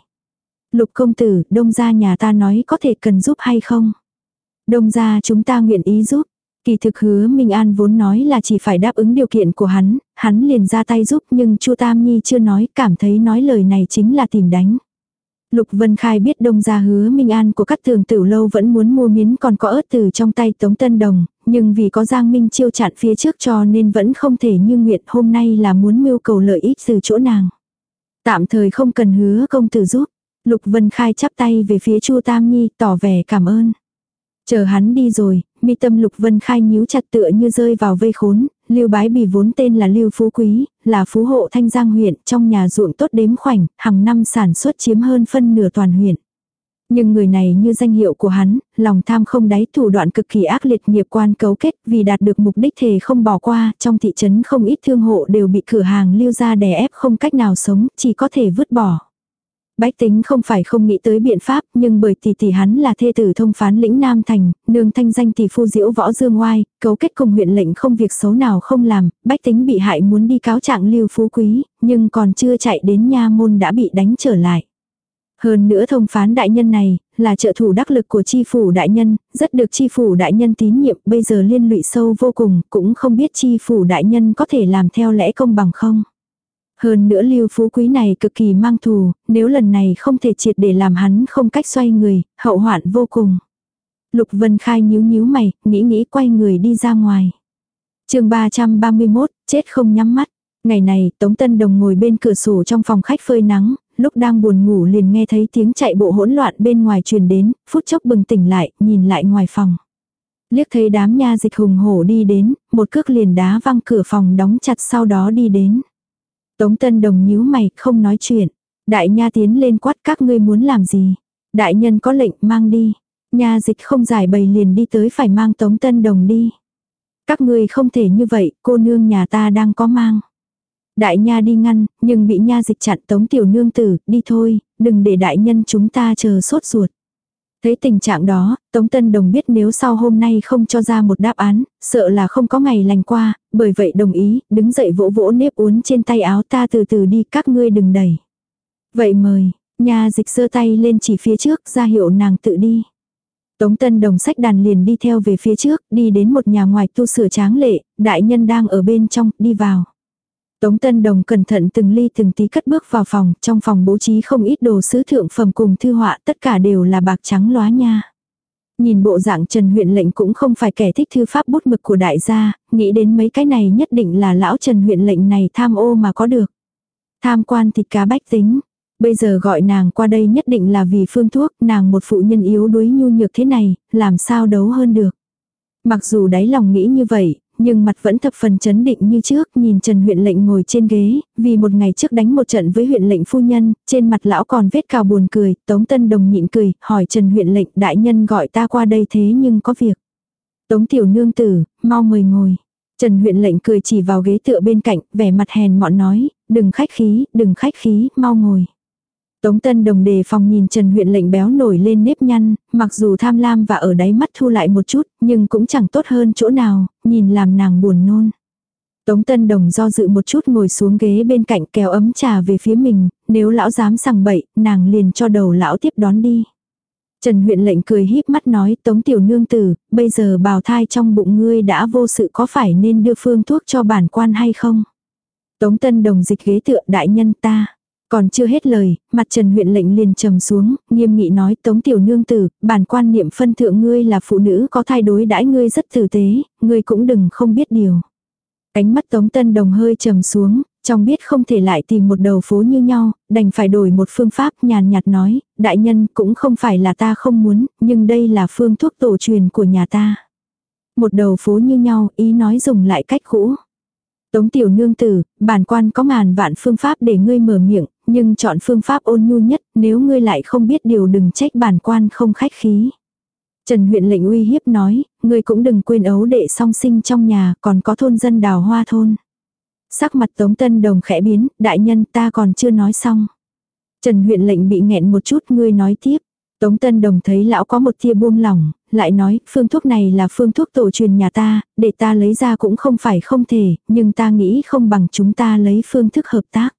Speaker 1: Lục công tử, đông gia nhà ta nói có thể cần giúp hay không? Đông gia chúng ta nguyện ý giúp. Kỳ thực hứa Minh An vốn nói là chỉ phải đáp ứng điều kiện của hắn, hắn liền ra tay giúp nhưng Chu Tam Nhi chưa nói, cảm thấy nói lời này chính là tìm đánh. Lục Vân Khai biết đông gia hứa Minh An của các thường tử lâu vẫn muốn mua miến còn có ớt từ trong tay Tống Tân Đồng, nhưng vì có Giang Minh chiêu chặn phía trước cho nên vẫn không thể như nguyện hôm nay là muốn mưu cầu lợi ích từ chỗ nàng. Tạm thời không cần hứa công tử giúp. Lục Vân Khai chắp tay về phía Chu Tam Nhi tỏ vẻ cảm ơn. Chờ hắn đi rồi, mi tâm Lục Vân Khai nhíu chặt tựa như rơi vào vây khốn, Lưu Bái Bì vốn tên là Lưu Phú Quý, là phú hộ Thanh Giang huyện, trong nhà ruộng tốt đếm khoảnh, hàng năm sản xuất chiếm hơn phân nửa toàn huyện. Nhưng người này như danh hiệu của hắn, lòng tham không đáy thủ đoạn cực kỳ ác liệt nghiệp quan cấu kết vì đạt được mục đích thề không bỏ qua, trong thị trấn không ít thương hộ đều bị cửa hàng lưu ra đè ép không cách nào sống, chỉ có thể vứt bỏ. Bách tính không phải không nghĩ tới biện pháp, nhưng bởi tỷ tỷ hắn là thê tử thông phán lĩnh Nam Thành, nương thanh danh tỷ phu diễu võ dương oai, cấu kết cùng huyện lệnh không việc xấu nào không làm, bách tính bị hại muốn đi cáo trạng lưu phú quý, nhưng còn chưa chạy đến nha môn đã bị đánh trở lại. Hơn nữa thông phán đại nhân này, là trợ thủ đắc lực của chi phủ đại nhân, rất được chi phủ đại nhân tín nhiệm, bây giờ liên lụy sâu vô cùng, cũng không biết chi phủ đại nhân có thể làm theo lẽ công bằng không. Hơn nữa lưu phú quý này cực kỳ mang thù, nếu lần này không thể triệt để làm hắn không cách xoay người, hậu hoạn vô cùng. Lục Vân Khai nhíu nhíu mày, nghĩ nghĩ quay người đi ra ngoài. chương 331, chết không nhắm mắt. Ngày này, Tống Tân Đồng ngồi bên cửa sổ trong phòng khách phơi nắng, lúc đang buồn ngủ liền nghe thấy tiếng chạy bộ hỗn loạn bên ngoài truyền đến, phút chốc bừng tỉnh lại, nhìn lại ngoài phòng. Liếc thấy đám nha dịch hùng hổ đi đến, một cước liền đá văng cửa phòng đóng chặt sau đó đi đến. Tống Tân Đồng nhíu mày, không nói chuyện. Đại nha tiến lên quát các ngươi muốn làm gì. Đại nhân có lệnh mang đi. Nha dịch không giải bày liền đi tới phải mang Tống Tân Đồng đi. Các ngươi không thể như vậy, cô nương nhà ta đang có mang. Đại nha đi ngăn, nhưng bị nha dịch chặn Tống Tiểu Nương tử, đi thôi, đừng để đại nhân chúng ta chờ sốt ruột. Thấy tình trạng đó, Tống Tân Đồng biết nếu sau hôm nay không cho ra một đáp án, sợ là không có ngày lành qua, bởi vậy đồng ý, đứng dậy vỗ vỗ nếp uốn trên tay áo ta từ từ đi các ngươi đừng đẩy. Vậy mời, nhà dịch giơ tay lên chỉ phía trước ra hiệu nàng tự đi. Tống Tân Đồng sách đàn liền đi theo về phía trước, đi đến một nhà ngoài tu sửa tráng lệ, đại nhân đang ở bên trong, đi vào. Tống Tân Đồng cẩn thận từng ly từng tí cất bước vào phòng, trong phòng bố trí không ít đồ sứ thượng phẩm cùng thư họa, tất cả đều là bạc trắng lóa nha. Nhìn bộ dạng Trần huyện lệnh cũng không phải kẻ thích thư pháp bút mực của đại gia, nghĩ đến mấy cái này nhất định là lão Trần huyện lệnh này tham ô mà có được. Tham quan thịt cá bách tính. Bây giờ gọi nàng qua đây nhất định là vì phương thuốc, nàng một phụ nhân yếu đuối nhu nhược thế này, làm sao đấu hơn được. Mặc dù đáy lòng nghĩ như vậy, nhưng mặt vẫn thập phần chấn định như trước, nhìn Trần huyện lệnh ngồi trên ghế, vì một ngày trước đánh một trận với huyện lệnh phu nhân, trên mặt lão còn vết cào buồn cười, Tống Tân Đồng nhịn cười, hỏi Trần huyện lệnh đại nhân gọi ta qua đây thế nhưng có việc. Tống tiểu nương tử, mau mời ngồi. Trần huyện lệnh cười chỉ vào ghế tựa bên cạnh, vẻ mặt hèn mọn nói, đừng khách khí, đừng khách khí, mau ngồi. Tống Tân Đồng đề phòng nhìn Trần huyện lệnh béo nổi lên nếp nhăn, mặc dù tham lam và ở đáy mắt thu lại một chút, nhưng cũng chẳng tốt hơn chỗ nào, nhìn làm nàng buồn nôn. Tống Tân Đồng do dự một chút ngồi xuống ghế bên cạnh kéo ấm trà về phía mình, nếu lão dám sằng bậy, nàng liền cho đầu lão tiếp đón đi. Trần huyện lệnh cười híp mắt nói Tống tiểu nương tử, bây giờ bào thai trong bụng ngươi đã vô sự có phải nên đưa phương thuốc cho bản quan hay không? Tống Tân Đồng dịch ghế tựa đại nhân ta. Còn chưa hết lời, mặt Trần huyện lệnh liền trầm xuống, nghiêm nghị nói tống tiểu nương tử, bản quan niệm phân thượng ngươi là phụ nữ có thay đối đãi ngươi rất tử tế, ngươi cũng đừng không biết điều. Cánh mắt tống tân đồng hơi trầm xuống, trong biết không thể lại tìm một đầu phố như nhau, đành phải đổi một phương pháp nhàn nhạt nói, đại nhân cũng không phải là ta không muốn, nhưng đây là phương thuốc tổ truyền của nhà ta. Một đầu phố như nhau, ý nói dùng lại cách cũ. Tống tiểu nương tử, bản quan có ngàn vạn phương pháp để ngươi mở miệng, nhưng chọn phương pháp ôn nhu nhất, nếu ngươi lại không biết điều đừng trách bản quan không khách khí. Trần huyện lệnh uy hiếp nói, ngươi cũng đừng quên ấu đệ song sinh trong nhà, còn có thôn dân đào hoa thôn. Sắc mặt Tống Tân Đồng khẽ biến, đại nhân ta còn chưa nói xong. Trần huyện lệnh bị nghẹn một chút ngươi nói tiếp. Tống Tân Đồng thấy lão có một tia buông lỏng, lại nói, phương thuốc này là phương thuốc tổ truyền nhà ta, để ta lấy ra cũng không phải không thể, nhưng ta nghĩ không bằng chúng ta lấy phương thức hợp tác.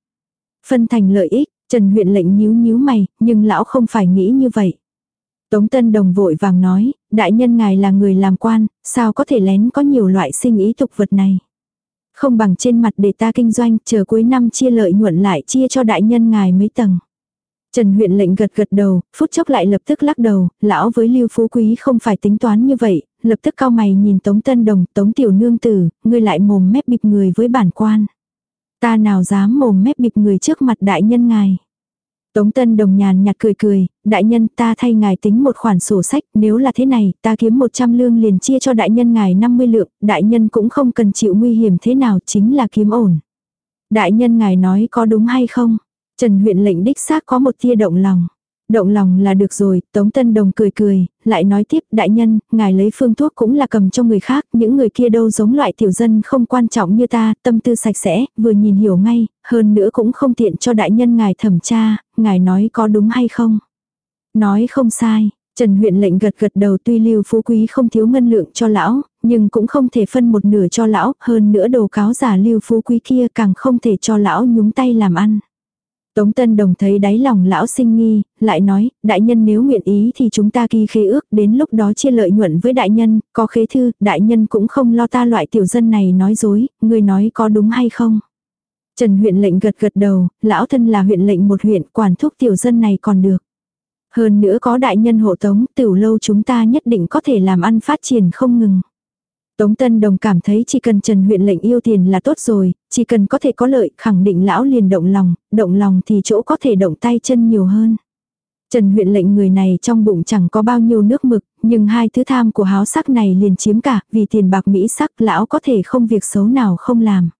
Speaker 1: Phân thành lợi ích, Trần huyện lệnh nhíu nhíu mày, nhưng lão không phải nghĩ như vậy. Tống Tân Đồng vội vàng nói, đại nhân ngài là người làm quan, sao có thể lén có nhiều loại sinh ý tục vật này. Không bằng trên mặt để ta kinh doanh, chờ cuối năm chia lợi nhuận lại chia cho đại nhân ngài mấy tầng. Trần huyện lệnh gật gật đầu, phút chốc lại lập tức lắc đầu, lão với Lưu Phú Quý không phải tính toán như vậy, lập tức cao mày nhìn Tống Tân Đồng, Tống Tiểu Nương Tử, ngươi lại mồm mép bịp người với bản quan. Ta nào dám mồm mép bịp người trước mặt đại nhân ngài. Tống Tân Đồng nhàn nhạt cười cười, đại nhân ta thay ngài tính một khoản sổ sách, nếu là thế này, ta kiếm 100 lương liền chia cho đại nhân ngài 50 lượng, đại nhân cũng không cần chịu nguy hiểm thế nào chính là kiếm ổn. Đại nhân ngài nói có đúng hay không? Trần huyện lệnh đích xác có một tia động lòng. Động lòng là được rồi, Tống Tân Đồng cười cười, lại nói tiếp, đại nhân, ngài lấy phương thuốc cũng là cầm cho người khác, những người kia đâu giống loại tiểu dân không quan trọng như ta, tâm tư sạch sẽ, vừa nhìn hiểu ngay, hơn nữa cũng không tiện cho đại nhân ngài thẩm tra, ngài nói có đúng hay không. Nói không sai, Trần huyện lệnh gật gật đầu tuy lưu phú quý không thiếu ngân lượng cho lão, nhưng cũng không thể phân một nửa cho lão, hơn nữa đồ cáo giả lưu phú quý kia càng không thể cho lão nhúng tay làm ăn. Tống Tân Đồng thấy đáy lòng lão sinh nghi, lại nói, đại nhân nếu nguyện ý thì chúng ta ghi khế ước, đến lúc đó chia lợi nhuận với đại nhân, có khế thư, đại nhân cũng không lo ta loại tiểu dân này nói dối, người nói có đúng hay không. Trần huyện lệnh gật gật đầu, lão thân là huyện lệnh một huyện, quản thúc tiểu dân này còn được. Hơn nữa có đại nhân hộ tống, tiểu lâu chúng ta nhất định có thể làm ăn phát triển không ngừng. Tống Tân Đồng cảm thấy chỉ cần Trần huyện lệnh yêu tiền là tốt rồi, chỉ cần có thể có lợi, khẳng định lão liền động lòng, động lòng thì chỗ có thể động tay chân nhiều hơn. Trần huyện lệnh người này trong bụng chẳng có bao nhiêu nước mực, nhưng hai thứ tham của háo sắc này liền chiếm cả, vì tiền bạc mỹ sắc lão có thể không việc xấu nào không làm.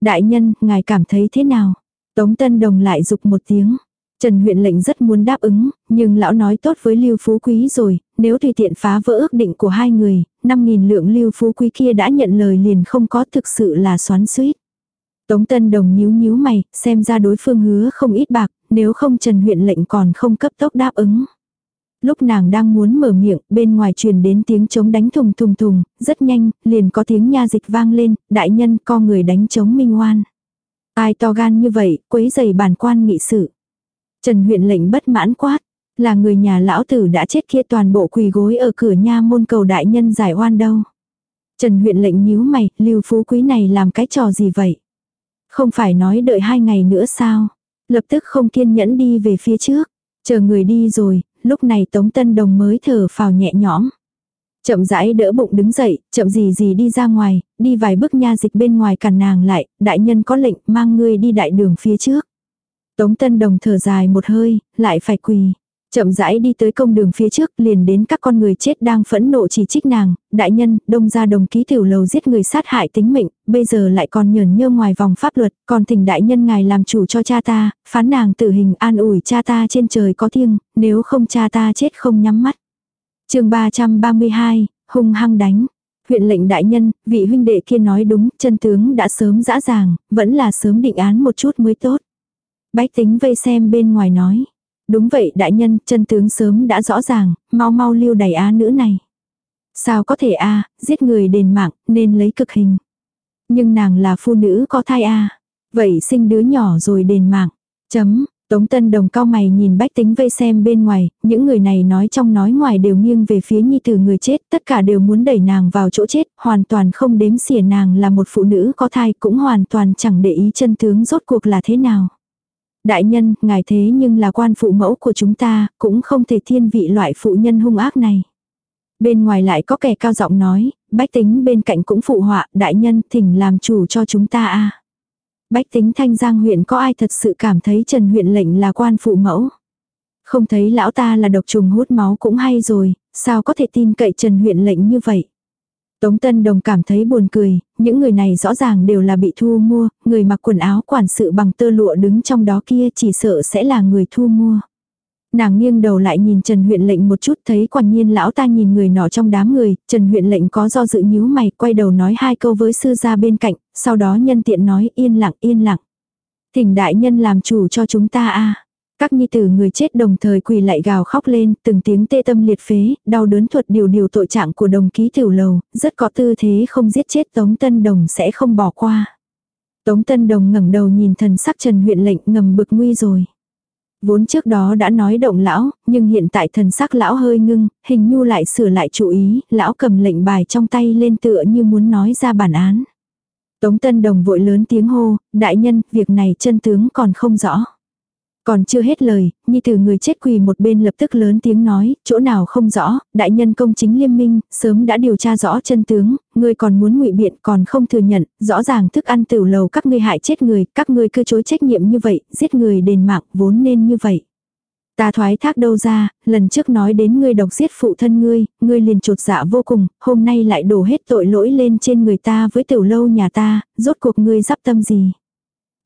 Speaker 1: Đại nhân, ngài cảm thấy thế nào? Tống Tân Đồng lại dục một tiếng. Trần huyện lệnh rất muốn đáp ứng, nhưng lão nói tốt với Lưu Phú Quý rồi, nếu tùy tiện phá vỡ ước định của hai người, 5.000 lượng Lưu Phú Quý kia đã nhận lời liền không có thực sự là xoắn suýt. Tống Tân Đồng nhíu nhíu mày, xem ra đối phương hứa không ít bạc, nếu không Trần huyện lệnh còn không cấp tốc đáp ứng. Lúc nàng đang muốn mở miệng, bên ngoài truyền đến tiếng trống đánh thùng thùng thùng, rất nhanh, liền có tiếng nha dịch vang lên, đại nhân co người đánh trống minh oan. Ai to gan như vậy, quấy giày bản quan nghị sự. Trần huyện lệnh bất mãn quát, là người nhà lão tử đã chết kia toàn bộ quỳ gối ở cửa nha môn cầu đại nhân giải oan đâu. Trần huyện lệnh nhíu mày, lưu phú quý này làm cái trò gì vậy? Không phải nói đợi hai ngày nữa sao? Lập tức không kiên nhẫn đi về phía trước. Chờ người đi rồi, lúc này Tống Tân Đồng mới thở phào nhẹ nhõm. Chậm rãi đỡ bụng đứng dậy, chậm gì gì đi ra ngoài, đi vài bước nha dịch bên ngoài cản nàng lại, đại nhân có lệnh mang ngươi đi đại đường phía trước. Tống Tân Đồng thở dài một hơi, lại phải quỳ. Chậm rãi đi tới công đường phía trước liền đến các con người chết đang phẫn nộ chỉ trích nàng, đại nhân, đông ra đồng ký tiểu lầu giết người sát hại tính mệnh, bây giờ lại còn nhờn nhơ ngoài vòng pháp luật, còn thỉnh đại nhân ngài làm chủ cho cha ta, phán nàng tử hình an ủi cha ta trên trời có thiêng, nếu không cha ta chết không nhắm mắt. chương 332, hung hăng đánh. Huyện lệnh đại nhân, vị huynh đệ kia nói đúng, chân tướng đã sớm rõ ràng, vẫn là sớm định án một chút mới tốt. Bách tính vây xem bên ngoài nói. Đúng vậy đại nhân, chân tướng sớm đã rõ ràng, mau mau lưu đẩy á nữ này. Sao có thể a giết người đền mạng, nên lấy cực hình. Nhưng nàng là phụ nữ có thai a Vậy sinh đứa nhỏ rồi đền mạng. Chấm, Tống Tân Đồng cao mày nhìn bách tính vây xem bên ngoài, những người này nói trong nói ngoài đều nghiêng về phía nhi tử người chết, tất cả đều muốn đẩy nàng vào chỗ chết, hoàn toàn không đếm xỉa nàng là một phụ nữ có thai cũng hoàn toàn chẳng để ý chân tướng rốt cuộc là thế nào. Đại nhân, ngài thế nhưng là quan phụ mẫu của chúng ta, cũng không thể thiên vị loại phụ nhân hung ác này. Bên ngoài lại có kẻ cao giọng nói, bách tính bên cạnh cũng phụ họa, đại nhân thỉnh làm chủ cho chúng ta a Bách tính thanh giang huyện có ai thật sự cảm thấy Trần huyện lệnh là quan phụ mẫu. Không thấy lão ta là độc trùng hút máu cũng hay rồi, sao có thể tin cậy Trần huyện lệnh như vậy. Tống Tân Đồng cảm thấy buồn cười, những người này rõ ràng đều là bị thu mua, người mặc quần áo quản sự bằng tơ lụa đứng trong đó kia chỉ sợ sẽ là người thu mua. Nàng nghiêng đầu lại nhìn Trần huyện lệnh một chút thấy quả nhiên lão ta nhìn người nọ trong đám người, Trần huyện lệnh có do dự nhíu mày, quay đầu nói hai câu với sư gia bên cạnh, sau đó nhân tiện nói yên lặng yên lặng. Thỉnh đại nhân làm chủ cho chúng ta a các nhi tử người chết đồng thời quỳ lại gào khóc lên, từng tiếng tê tâm liệt phế, đau đớn thuật điều điều tội trạng của đồng ký tiểu lầu, rất có tư thế không giết chết Tống Tân Đồng sẽ không bỏ qua. Tống Tân Đồng ngẩng đầu nhìn thần sắc Trần huyện lệnh ngầm bực nguy rồi. Vốn trước đó đã nói động lão, nhưng hiện tại thần sắc lão hơi ngưng, hình nhu lại sửa lại chú ý, lão cầm lệnh bài trong tay lên tựa như muốn nói ra bản án. Tống Tân Đồng vội lớn tiếng hô, đại nhân, việc này chân tướng còn không rõ. Còn chưa hết lời, nhi từ người chết quỳ một bên lập tức lớn tiếng nói, chỗ nào không rõ, đại nhân công chính liêm minh, sớm đã điều tra rõ chân tướng, ngươi còn muốn ngụy biện còn không thừa nhận, rõ ràng thức ăn tiểu lầu các ngươi hại chết người, các ngươi cứ chối trách nhiệm như vậy, giết người đền mạng vốn nên như vậy. Ta thoái thác đâu ra, lần trước nói đến ngươi độc giết phụ thân ngươi, ngươi liền trột dạ vô cùng, hôm nay lại đổ hết tội lỗi lên trên người ta với tiểu lâu nhà ta, rốt cuộc ngươi dắp tâm gì.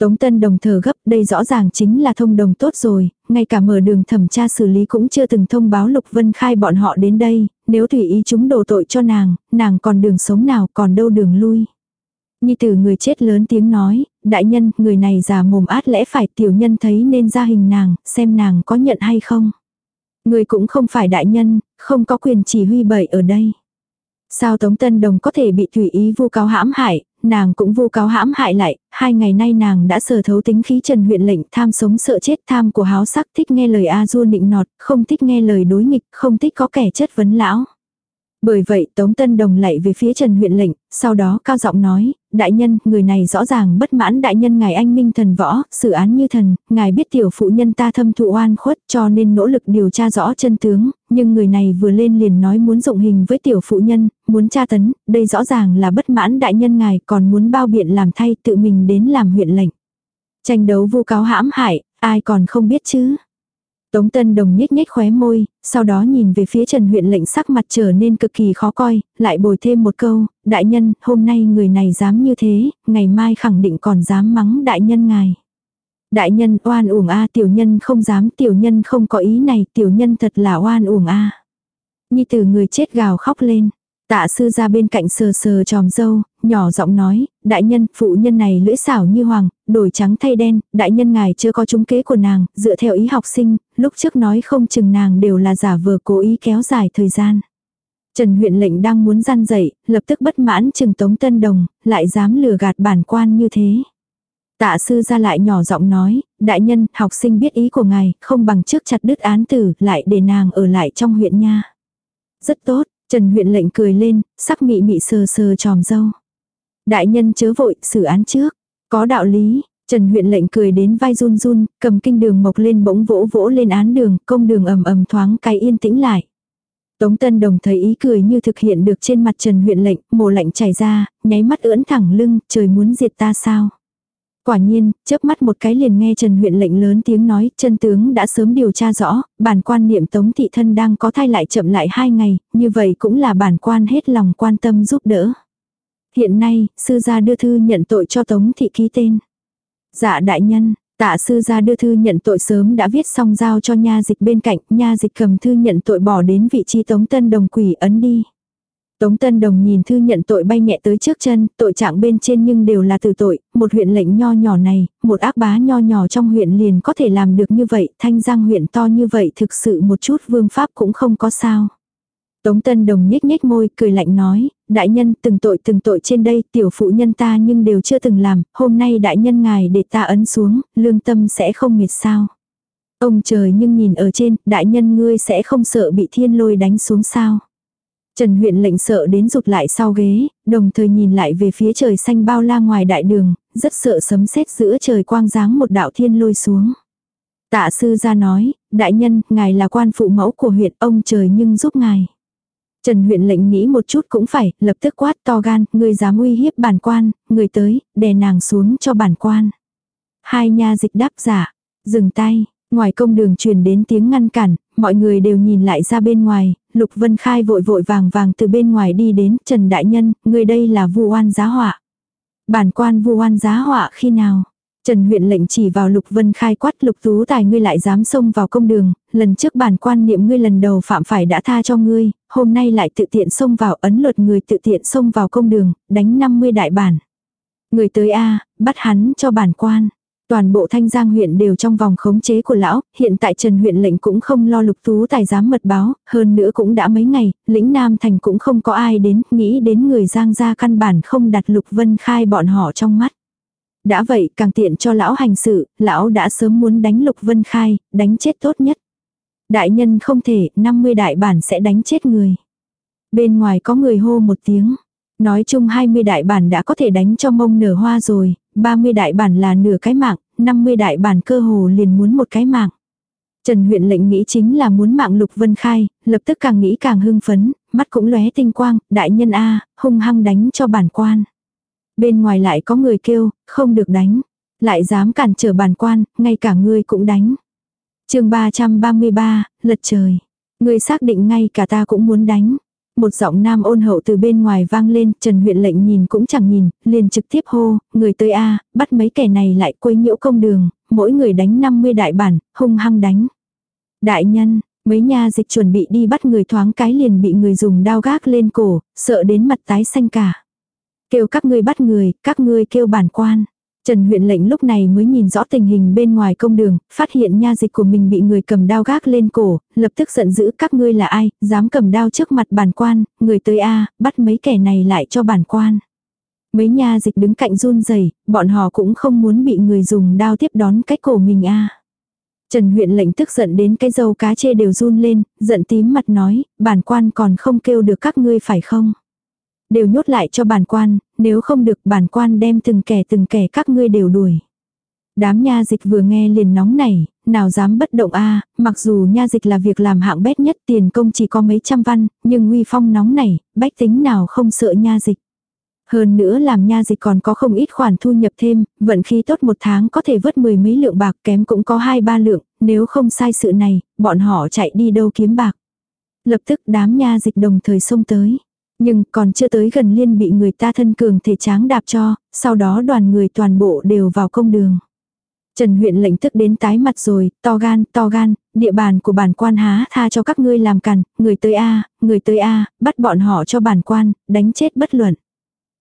Speaker 1: Tống Tân Đồng thờ gấp, đây rõ ràng chính là thông đồng tốt rồi, ngay cả mở đường thẩm tra xử lý cũng chưa từng thông báo Lục Vân Khai bọn họ đến đây, nếu tùy ý chúng đổ tội cho nàng, nàng còn đường sống nào còn đâu đường lui. Nhi tử người chết lớn tiếng nói, đại nhân, người này già mồm át lẽ phải tiểu nhân thấy nên ra hình nàng, xem nàng có nhận hay không. Người cũng không phải đại nhân, không có quyền chỉ huy bậy ở đây. Sao Tống Tân Đồng có thể bị tùy ý vu cáo hãm hại, nàng cũng vu cáo hãm hại lại, hai ngày nay nàng đã sở thấu tính khí trần huyện lệnh tham sống sợ chết tham của háo sắc thích nghe lời A du nịnh nọt, không thích nghe lời đối nghịch, không thích có kẻ chất vấn lão. Bởi vậy Tống Tân Đồng lại về phía Trần huyện lệnh, sau đó cao giọng nói, đại nhân, người này rõ ràng bất mãn đại nhân ngài anh minh thần võ, xử án như thần, ngài biết tiểu phụ nhân ta thâm thụ oan khuất cho nên nỗ lực điều tra rõ chân tướng, nhưng người này vừa lên liền nói muốn dụng hình với tiểu phụ nhân, muốn tra tấn, đây rõ ràng là bất mãn đại nhân ngài còn muốn bao biện làm thay tự mình đến làm huyện lệnh. Tranh đấu vu cáo hãm hại, ai còn không biết chứ. Tống Tân Đồng nhếch nhếch khóe môi, sau đó nhìn về phía Trần huyện lệnh sắc mặt trở nên cực kỳ khó coi, lại bồi thêm một câu, đại nhân, hôm nay người này dám như thế, ngày mai khẳng định còn dám mắng đại nhân ngài. Đại nhân oan uổng a tiểu nhân không dám tiểu nhân không có ý này tiểu nhân thật là oan uổng a Nhi tử người chết gào khóc lên. Tạ sư ra bên cạnh sờ sờ tròm dâu, nhỏ giọng nói, đại nhân, phụ nhân này lưỡi xảo như hoàng, đổi trắng thay đen, đại nhân ngài chưa có trúng kế của nàng, dựa theo ý học sinh, lúc trước nói không chừng nàng đều là giả vờ cố ý kéo dài thời gian. Trần huyện lệnh đang muốn gian dậy, lập tức bất mãn chừng tống tân đồng, lại dám lừa gạt bản quan như thế. Tạ sư ra lại nhỏ giọng nói, đại nhân, học sinh biết ý của ngài, không bằng trước chặt đứt án tử, lại để nàng ở lại trong huyện nha. Rất tốt, Trần huyện lệnh cười lên, sắc mị mị sờ sờ tròm dâu. Đại nhân chớ vội, xử án trước. Có đạo lý, Trần huyện lệnh cười đến vai run run, cầm kinh đường mộc lên bỗng vỗ vỗ lên án đường, công đường ầm ầm thoáng cái yên tĩnh lại. Tống Tân Đồng thấy ý cười như thực hiện được trên mặt Trần huyện lệnh, mồ lạnh chảy ra, nháy mắt ưỡn thẳng lưng, trời muốn diệt ta sao. Quả nhiên, chớp mắt một cái liền nghe Trần huyện lệnh lớn tiếng nói, chân tướng đã sớm điều tra rõ, bản quan niệm tống thị thân đang có thai lại chậm lại hai ngày, như vậy cũng là bản quan hết lòng quan tâm giúp đỡ. Hiện nay, sư gia đưa thư nhận tội cho tống thị ký tên. Dạ đại nhân, tạ sư gia đưa thư nhận tội sớm đã viết xong giao cho nha dịch bên cạnh, nha dịch cầm thư nhận tội bỏ đến vị trí tống tân đồng quỷ ấn đi. Tống Tân Đồng nhìn thư nhận tội bay nhẹ tới trước chân, tội trạng bên trên nhưng đều là từ tội, một huyện lệnh nho nhỏ này, một ác bá nho nhỏ trong huyện liền có thể làm được như vậy, thanh giang huyện to như vậy thực sự một chút vương pháp cũng không có sao. Tống Tân Đồng nhếch nhếch môi, cười lạnh nói, đại nhân từng tội từng tội trên đây, tiểu phụ nhân ta nhưng đều chưa từng làm, hôm nay đại nhân ngài để ta ấn xuống, lương tâm sẽ không mệt sao. Ông trời nhưng nhìn ở trên, đại nhân ngươi sẽ không sợ bị thiên lôi đánh xuống sao. Trần huyện lệnh sợ đến rụt lại sau ghế, đồng thời nhìn lại về phía trời xanh bao la ngoài đại đường, rất sợ sấm sét giữa trời quang dáng một đạo thiên lôi xuống. Tạ sư ra nói, đại nhân, ngài là quan phụ mẫu của huyện ông trời nhưng giúp ngài. Trần huyện lệnh nghĩ một chút cũng phải, lập tức quát to gan, người dám uy hiếp bản quan, người tới, đè nàng xuống cho bản quan. Hai nha dịch đáp giả, dừng tay, ngoài công đường truyền đến tiếng ngăn cản, mọi người đều nhìn lại ra bên ngoài, Lục Vân Khai vội vội vàng vàng từ bên ngoài đi đến, Trần Đại Nhân, người đây là vu oan giá họa. Bản quan vu oan giá họa khi nào? Trần huyện lệnh chỉ vào Lục Vân Khai quát Lục Tú Tài ngươi lại dám xông vào công đường, lần trước bản quan niệm ngươi lần đầu phạm phải đã tha cho ngươi, hôm nay lại tự tiện xông vào ấn luật người tự tiện xông vào công đường, đánh 50 đại bản. Người tới A, bắt hắn cho bản quan. Toàn bộ thanh giang huyện đều trong vòng khống chế của lão, hiện tại Trần huyện lệnh cũng không lo lục tú tài giám mật báo, hơn nữa cũng đã mấy ngày, lĩnh Nam Thành cũng không có ai đến, nghĩ đến người giang gia căn bản không đặt lục vân khai bọn họ trong mắt. Đã vậy càng tiện cho lão hành sự, lão đã sớm muốn đánh lục vân khai, đánh chết tốt nhất. Đại nhân không thể, 50 đại bản sẽ đánh chết người. Bên ngoài có người hô một tiếng. Nói chung 20 đại bản đã có thể đánh cho mông nở hoa rồi, 30 đại bản là nửa cái mạng, 50 đại bản cơ hồ liền muốn một cái mạng. Trần huyện lệnh nghĩ chính là muốn mạng Lục Vân Khai, lập tức càng nghĩ càng hưng phấn, mắt cũng lóe tinh quang, đại nhân A, hung hăng đánh cho bản quan. Bên ngoài lại có người kêu, không được đánh. Lại dám cản trở bản quan, ngay cả ngươi cũng đánh. chương 333, lật trời. Ngươi xác định ngay cả ta cũng muốn đánh. Một giọng nam ôn hậu từ bên ngoài vang lên, Trần huyện lệnh nhìn cũng chẳng nhìn, liền trực tiếp hô, người tới A, bắt mấy kẻ này lại quấy nhiễu công đường, mỗi người đánh 50 đại bản, hung hăng đánh. Đại nhân, mấy nha dịch chuẩn bị đi bắt người thoáng cái liền bị người dùng đao gác lên cổ, sợ đến mặt tái xanh cả. Kêu các ngươi bắt người, các ngươi kêu bản quan. Trần huyện lệnh lúc này mới nhìn rõ tình hình bên ngoài công đường, phát hiện nha dịch của mình bị người cầm đao gác lên cổ, lập tức giận dữ các ngươi là ai, dám cầm đao trước mặt bản quan, người tới a bắt mấy kẻ này lại cho bản quan. Mấy nha dịch đứng cạnh run rẩy bọn họ cũng không muốn bị người dùng đao tiếp đón cách cổ mình a Trần huyện lệnh tức giận đến cái dâu cá chê đều run lên, giận tím mặt nói, bản quan còn không kêu được các ngươi phải không? Đều nhốt lại cho bản quan, nếu không được bản quan đem từng kẻ từng kẻ các ngươi đều đuổi. Đám nha dịch vừa nghe liền nóng nảy, nào dám bất động a mặc dù nha dịch là việc làm hạng bét nhất tiền công chỉ có mấy trăm văn, nhưng uy phong nóng nảy, bách tính nào không sợ nha dịch. Hơn nữa làm nha dịch còn có không ít khoản thu nhập thêm, vận khí tốt một tháng có thể vớt mười mấy lượng bạc kém cũng có hai ba lượng, nếu không sai sự này, bọn họ chạy đi đâu kiếm bạc. Lập tức đám nha dịch đồng thời xông tới. Nhưng còn chưa tới gần liên bị người ta thân cường thể tráng đạp cho, sau đó đoàn người toàn bộ đều vào công đường. Trần huyện lệnh tức đến tái mặt rồi, to gan, to gan, địa bàn của bản quan há tha cho các ngươi làm cằn, người tới A, người tới A, bắt bọn họ cho bản quan, đánh chết bất luận.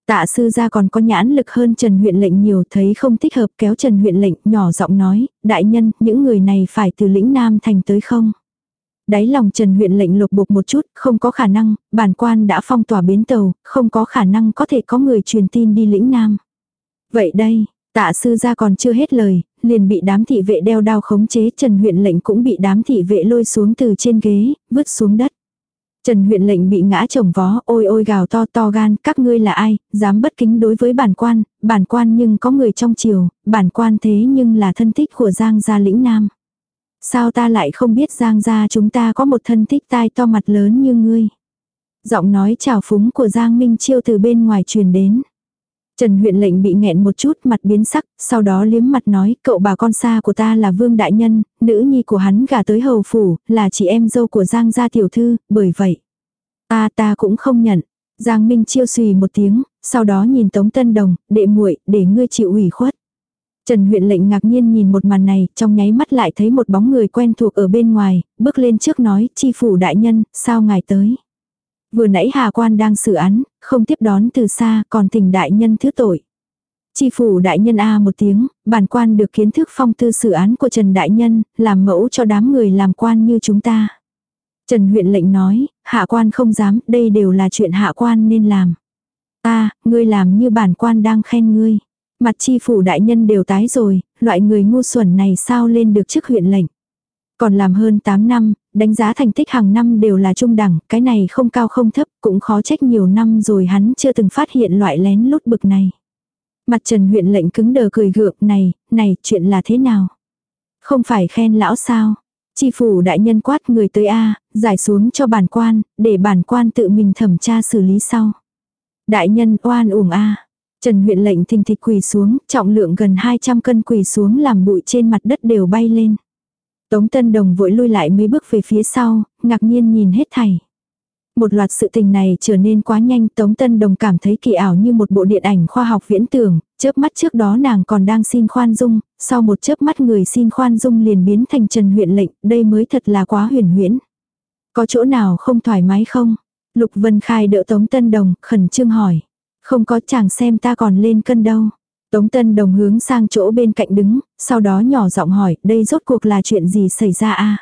Speaker 1: Tạ sư gia còn có nhãn lực hơn Trần huyện lệnh nhiều thấy không thích hợp kéo Trần huyện lệnh nhỏ giọng nói, đại nhân, những người này phải từ lĩnh Nam thành tới không? Đáy lòng Trần huyện lệnh lục bục một chút, không có khả năng, bản quan đã phong tỏa bến tàu, không có khả năng có thể có người truyền tin đi lĩnh Nam. Vậy đây, tạ sư gia còn chưa hết lời, liền bị đám thị vệ đeo đao khống chế Trần huyện lệnh cũng bị đám thị vệ lôi xuống từ trên ghế, vứt xuống đất. Trần huyện lệnh bị ngã chồng vó, ôi ôi gào to to gan, các ngươi là ai, dám bất kính đối với bản quan, bản quan nhưng có người trong triều, bản quan thế nhưng là thân thích của Giang gia lĩnh Nam. Sao ta lại không biết Giang gia chúng ta có một thân thích tai to mặt lớn như ngươi. Giọng nói chào phúng của Giang Minh Chiêu từ bên ngoài truyền đến. Trần huyện lệnh bị nghẹn một chút mặt biến sắc, sau đó liếm mặt nói cậu bà con xa của ta là vương đại nhân, nữ nhi của hắn gả tới hầu phủ, là chị em dâu của Giang gia tiểu thư, bởi vậy. Ta ta cũng không nhận. Giang Minh chiêu xùy một tiếng, sau đó nhìn Tống Tân Đồng, đệ muội để ngươi chịu ủy khuất. Trần huyện lệnh ngạc nhiên nhìn một màn này, trong nháy mắt lại thấy một bóng người quen thuộc ở bên ngoài, bước lên trước nói, chi phủ đại nhân, sao ngài tới. Vừa nãy Hà Quan đang xử án, không tiếp đón từ xa, còn thỉnh đại nhân thứ tội. Chi phủ đại nhân A à một tiếng, bản quan được kiến thức phong tư xử án của Trần Đại Nhân, làm mẫu cho đám người làm quan như chúng ta. Trần huyện lệnh nói, hạ quan không dám, đây đều là chuyện hạ quan nên làm. Ta, ngươi làm như bản quan đang khen ngươi. Mặt chi phủ đại nhân đều tái rồi, loại người ngu xuẩn này sao lên được chức huyện lệnh. Còn làm hơn 8 năm, đánh giá thành tích hàng năm đều là trung đẳng, cái này không cao không thấp, cũng khó trách nhiều năm rồi hắn chưa từng phát hiện loại lén lút bực này. Mặt trần huyện lệnh cứng đờ cười gượng, này, này, chuyện là thế nào? Không phải khen lão sao? Chi phủ đại nhân quát người tới A, giải xuống cho bản quan, để bản quan tự mình thẩm tra xử lý sau. Đại nhân oan uổng A. Trần huyện lệnh thình thịch quỳ xuống, trọng lượng gần 200 cân quỳ xuống làm bụi trên mặt đất đều bay lên. Tống Tân Đồng vội lui lại mấy bước về phía sau, ngạc nhiên nhìn hết thảy. Một loạt sự tình này trở nên quá nhanh, Tống Tân Đồng cảm thấy kỳ ảo như một bộ điện ảnh khoa học viễn tưởng, chớp mắt trước đó nàng còn đang xin khoan dung, sau một chớp mắt người xin khoan dung liền biến thành Trần huyện lệnh, đây mới thật là quá huyền huyễn. Có chỗ nào không thoải mái không? Lục Vân Khai đỡ Tống Tân Đồng, khẩn trương hỏi. Không có chàng xem ta còn lên cân đâu. Tống Tân Đồng hướng sang chỗ bên cạnh đứng, sau đó nhỏ giọng hỏi, đây rốt cuộc là chuyện gì xảy ra a?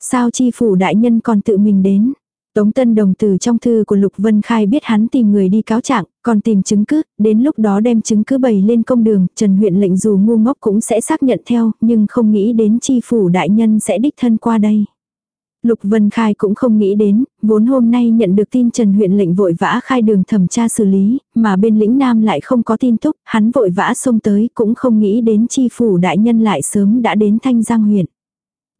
Speaker 1: Sao chi phủ đại nhân còn tự mình đến? Tống Tân Đồng từ trong thư của Lục Vân Khai biết hắn tìm người đi cáo trạng, còn tìm chứng cứ, đến lúc đó đem chứng cứ bày lên công đường, Trần huyện lệnh dù ngu ngốc cũng sẽ xác nhận theo, nhưng không nghĩ đến chi phủ đại nhân sẽ đích thân qua đây. Lục Vân Khai cũng không nghĩ đến, vốn hôm nay nhận được tin Trần huyện lệnh vội vã khai đường thẩm tra xử lý, mà bên lĩnh Nam lại không có tin tức, hắn vội vã xông tới cũng không nghĩ đến chi phủ đại nhân lại sớm đã đến Thanh Giang huyện.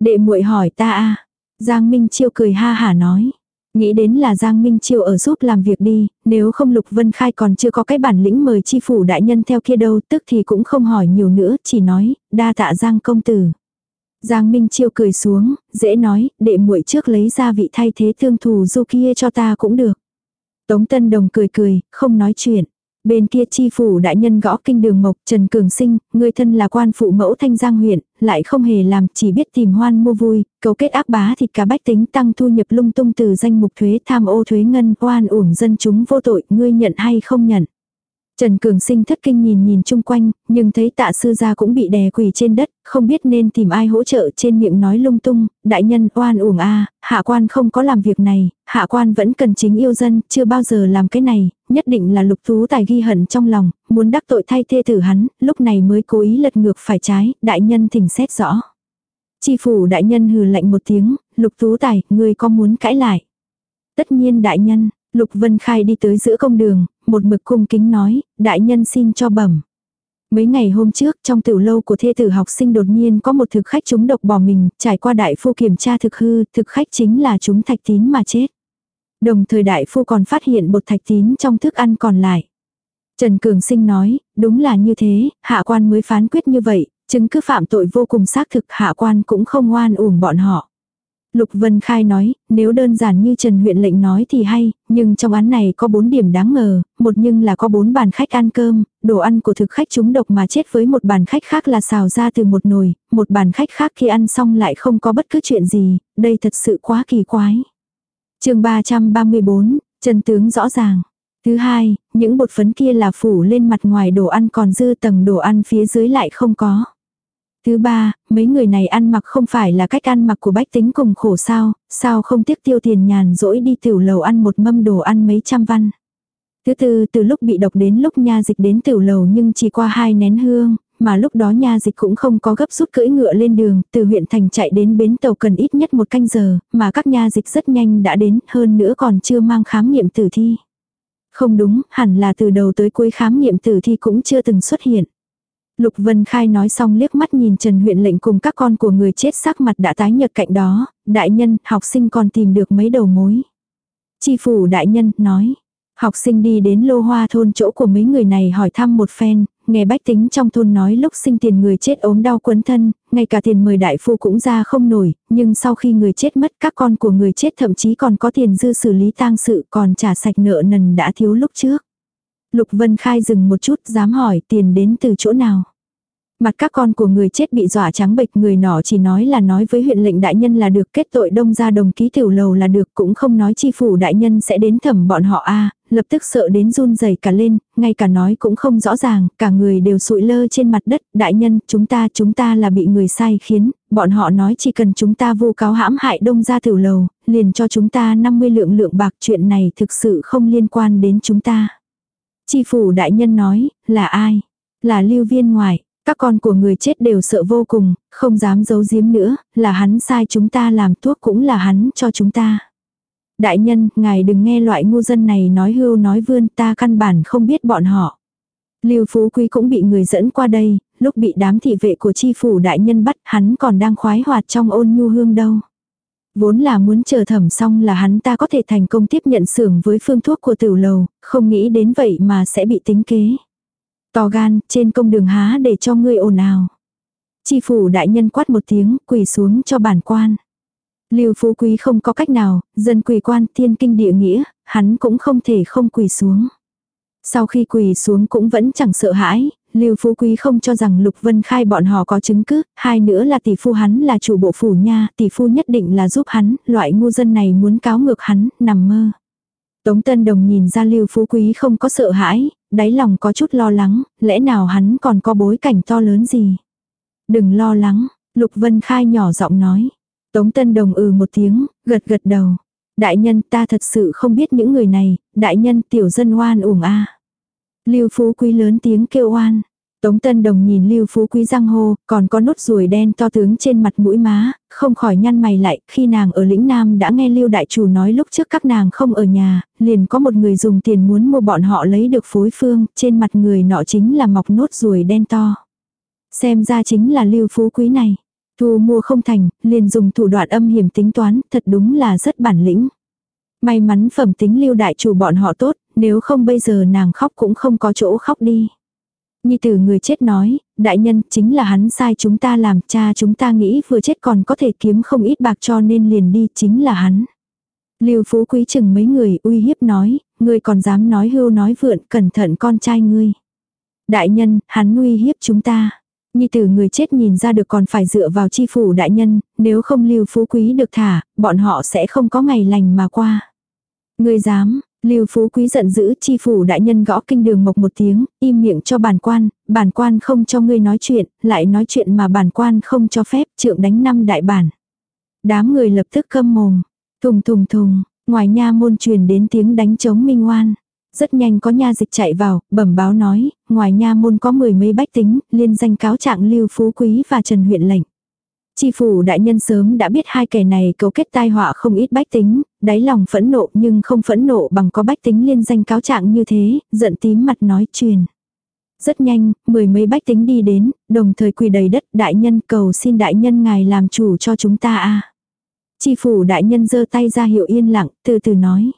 Speaker 1: Đệ muội hỏi ta a Giang Minh Chiêu cười ha hả nói. Nghĩ đến là Giang Minh Chiêu ở giúp làm việc đi, nếu không Lục Vân Khai còn chưa có cái bản lĩnh mời chi phủ đại nhân theo kia đâu, tức thì cũng không hỏi nhiều nữa, chỉ nói, đa tạ Giang công tử. Giang Minh Chiêu cười xuống, dễ nói, đệ muội trước lấy ra vị thay thế thương thù du kia cho ta cũng được. Tống Tân Đồng cười cười, không nói chuyện. Bên kia chi phủ đại nhân gõ kinh đường mộc Trần Cường Sinh, người thân là quan phụ mẫu thanh giang huyện, lại không hề làm chỉ biết tìm hoan mua vui, cấu kết ác bá thịt cả bách tính tăng thu nhập lung tung từ danh mục thuế tham ô thuế ngân oan uổng dân chúng vô tội, ngươi nhận hay không nhận. Trần Cường Sinh thất kinh nhìn nhìn chung quanh, nhưng thấy tạ sư gia cũng bị đè quỳ trên đất, không biết nên tìm ai hỗ trợ trên miệng nói lung tung, đại nhân oan uổng a à, hạ quan không có làm việc này, hạ quan vẫn cần chính yêu dân, chưa bao giờ làm cái này, nhất định là lục tú tài ghi hận trong lòng, muốn đắc tội thay thê tử hắn, lúc này mới cố ý lật ngược phải trái, đại nhân thỉnh xét rõ. Chi phủ đại nhân hừ lạnh một tiếng, lục tú tài, ngươi có muốn cãi lại? Tất nhiên đại nhân, Lục Vân Khai đi tới giữa công đường, một mực cung kính nói, đại nhân xin cho bẩm. Mấy ngày hôm trước trong tiểu lâu của thê tử học sinh đột nhiên có một thực khách chúng độc bỏ mình, trải qua đại phu kiểm tra thực hư, thực khách chính là chúng thạch tín mà chết. Đồng thời đại phu còn phát hiện bột thạch tín trong thức ăn còn lại. Trần Cường Sinh nói, đúng là như thế, hạ quan mới phán quyết như vậy, chứng cứ phạm tội vô cùng xác thực hạ quan cũng không ngoan uổng bọn họ. Lục Vân Khai nói, nếu đơn giản như Trần huyện lệnh nói thì hay, nhưng trong án này có bốn điểm đáng ngờ, một nhưng là có bốn bàn khách ăn cơm, đồ ăn của thực khách chúng độc mà chết với một bàn khách khác là xào ra từ một nồi, một bàn khách khác khi ăn xong lại không có bất cứ chuyện gì, đây thật sự quá kỳ quái. chương 334, Trần tướng rõ ràng. Thứ hai, những bột phấn kia là phủ lên mặt ngoài đồ ăn còn dư tầng đồ ăn phía dưới lại không có. Thứ ba, mấy người này ăn mặc không phải là cách ăn mặc của bách tính cùng khổ sao, sao không tiếc tiêu tiền nhàn rỗi đi tiểu lầu ăn một mâm đồ ăn mấy trăm văn. Thứ tư, từ lúc bị độc đến lúc nha dịch đến tiểu lầu nhưng chỉ qua hai nén hương, mà lúc đó nha dịch cũng không có gấp rút cưỡi ngựa lên đường, từ huyện thành chạy đến bến tàu cần ít nhất một canh giờ, mà các nha dịch rất nhanh đã đến, hơn nữa còn chưa mang khám nghiệm tử thi. Không đúng, hẳn là từ đầu tới cuối khám nghiệm tử thi cũng chưa từng xuất hiện. Lục Vân Khai nói xong liếc mắt nhìn Trần huyện lệnh cùng các con của người chết sắc mặt đã tái nhợt cạnh đó, đại nhân, học sinh còn tìm được mấy đầu mối. Chi phủ đại nhân, nói. Học sinh đi đến lô hoa thôn chỗ của mấy người này hỏi thăm một phen, nghe bách tính trong thôn nói lúc sinh tiền người chết ốm đau quấn thân, ngay cả tiền mời đại phu cũng ra không nổi, nhưng sau khi người chết mất các con của người chết thậm chí còn có tiền dư xử lý tang sự còn trả sạch nợ nần đã thiếu lúc trước. Lục Vân Khai dừng một chút dám hỏi tiền đến từ chỗ nào. Mặt các con của người chết bị dọa trắng bệch người nọ chỉ nói là nói với huyện lệnh đại nhân là được kết tội đông ra đồng ký tiểu lầu là được cũng không nói chi phủ đại nhân sẽ đến thẩm bọn họ a lập tức sợ đến run rẩy cả lên, ngay cả nói cũng không rõ ràng, cả người đều sụi lơ trên mặt đất, đại nhân, chúng ta, chúng ta là bị người sai khiến, bọn họ nói chỉ cần chúng ta vu cáo hãm hại đông ra tiểu lầu, liền cho chúng ta 50 lượng lượng bạc chuyện này thực sự không liên quan đến chúng ta. Chi phủ đại nhân nói, là ai? Là lưu viên ngoại. Các con của người chết đều sợ vô cùng, không dám giấu giếm nữa, là hắn sai chúng ta làm thuốc cũng là hắn cho chúng ta. Đại nhân, ngài đừng nghe loại ngu dân này nói hưu nói vươn ta căn bản không biết bọn họ. Lưu Phú Quý cũng bị người dẫn qua đây, lúc bị đám thị vệ của chi phủ đại nhân bắt hắn còn đang khoái hoạt trong ôn nhu hương đâu. Vốn là muốn chờ thẩm xong là hắn ta có thể thành công tiếp nhận xưởng với phương thuốc của tiểu lầu, không nghĩ đến vậy mà sẽ bị tính kế. To gan, trên công đường há để cho ngươi ồn ào. Chi phủ đại nhân quát một tiếng, quỳ xuống cho bản quan. Lưu Phú Quý không có cách nào, dân quỳ quan thiên kinh địa nghĩa, hắn cũng không thể không quỳ xuống. Sau khi quỳ xuống cũng vẫn chẳng sợ hãi, Lưu Phú Quý không cho rằng Lục Vân Khai bọn họ có chứng cứ, hai nữa là tỷ phu hắn là chủ bộ phủ nha, tỷ phu nhất định là giúp hắn, loại ngu dân này muốn cáo ngược hắn, nằm mơ. Tống Tân Đồng nhìn ra Lưu Phú Quý không có sợ hãi, đáy lòng có chút lo lắng, lẽ nào hắn còn có bối cảnh to lớn gì. Đừng lo lắng, Lục Vân Khai nhỏ giọng nói. Tống Tân Đồng ừ một tiếng, gật gật đầu. Đại nhân ta thật sự không biết những người này, đại nhân tiểu dân oan uổng a. Lưu Phú Quý lớn tiếng kêu oan. Tống Tân Đồng nhìn Lưu Phú Quý răng hô, còn có nốt ruồi đen to tướng trên mặt mũi má, không khỏi nhăn mày lại, khi nàng ở lĩnh Nam đã nghe Lưu Đại Chủ nói lúc trước các nàng không ở nhà, liền có một người dùng tiền muốn mua bọn họ lấy được phối phương, trên mặt người nọ chính là mọc nốt ruồi đen to. Xem ra chính là Lưu Phú Quý này. Thu mua không thành, liền dùng thủ đoạn âm hiểm tính toán, thật đúng là rất bản lĩnh. May mắn phẩm tính Lưu Đại Chủ bọn họ tốt, nếu không bây giờ nàng khóc cũng không có chỗ khóc đi. Nhi tử người chết nói, đại nhân chính là hắn sai chúng ta làm cha chúng ta nghĩ vừa chết còn có thể kiếm không ít bạc cho nên liền đi chính là hắn. Lưu Phú Quý chừng mấy người uy hiếp nói, ngươi còn dám nói hưu nói vượn cẩn thận con trai ngươi. Đại nhân, hắn uy hiếp chúng ta. Nhi tử người chết nhìn ra được còn phải dựa vào chi phủ đại nhân, nếu không Lưu Phú Quý được thả, bọn họ sẽ không có ngày lành mà qua. Ngươi dám, Lưu Phú Quý giận dữ chi phủ đại nhân gõ kinh đường mộc một tiếng, im miệng cho bản quan, bản quan không cho ngươi nói chuyện, lại nói chuyện mà bản quan không cho phép, trượng đánh năm đại bản. Đám người lập tức câm mồm, thùng thùng thùng, ngoài nha môn truyền đến tiếng đánh chống minh oan. Rất nhanh có nha dịch chạy vào, bẩm báo nói, ngoài nha môn có mười mấy bách tính, liên danh cáo trạng Lưu Phú Quý và Trần huyện lệnh. Chi phủ đại nhân sớm đã biết hai kẻ này cấu kết tai họa không ít bách tính, đáy lòng phẫn nộ nhưng không phẫn nộ bằng có bách tính liên danh cáo trạng như thế, giận tím mặt nói truyền. Rất nhanh, mười mấy bách tính đi đến, đồng thời quỳ đầy đất đại nhân cầu xin đại nhân ngài làm chủ cho chúng ta a Chi phủ đại nhân giơ tay ra hiệu yên lặng, từ từ nói.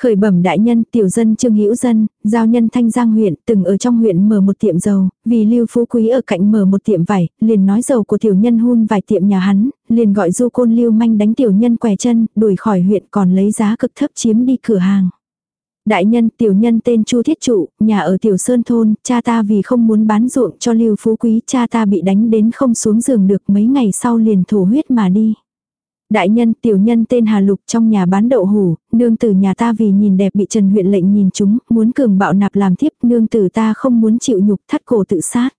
Speaker 1: Khởi bẩm đại nhân, tiểu dân Trương Hữu Dân, giao nhân Thanh Giang huyện, từng ở trong huyện mở một tiệm dầu, vì Lưu Phú Quý ở cạnh mở một tiệm vải, liền nói dầu của tiểu nhân hun vài tiệm nhà hắn, liền gọi du côn Lưu manh đánh tiểu nhân què chân, đuổi khỏi huyện còn lấy giá cực thấp chiếm đi cửa hàng. Đại nhân, tiểu nhân tên Chu Thiết Trụ, nhà ở Tiểu Sơn Thôn, cha ta vì không muốn bán ruộng cho Lưu Phú Quý, cha ta bị đánh đến không xuống giường được mấy ngày sau liền thổ huyết mà đi. Đại nhân, tiểu nhân tên Hà Lục trong nhà bán đậu hủ, nương tử nhà ta vì nhìn đẹp bị Trần huyện lệnh nhìn chúng, muốn cường bạo nạp làm thiếp, nương tử ta không muốn chịu nhục thắt cổ tự sát.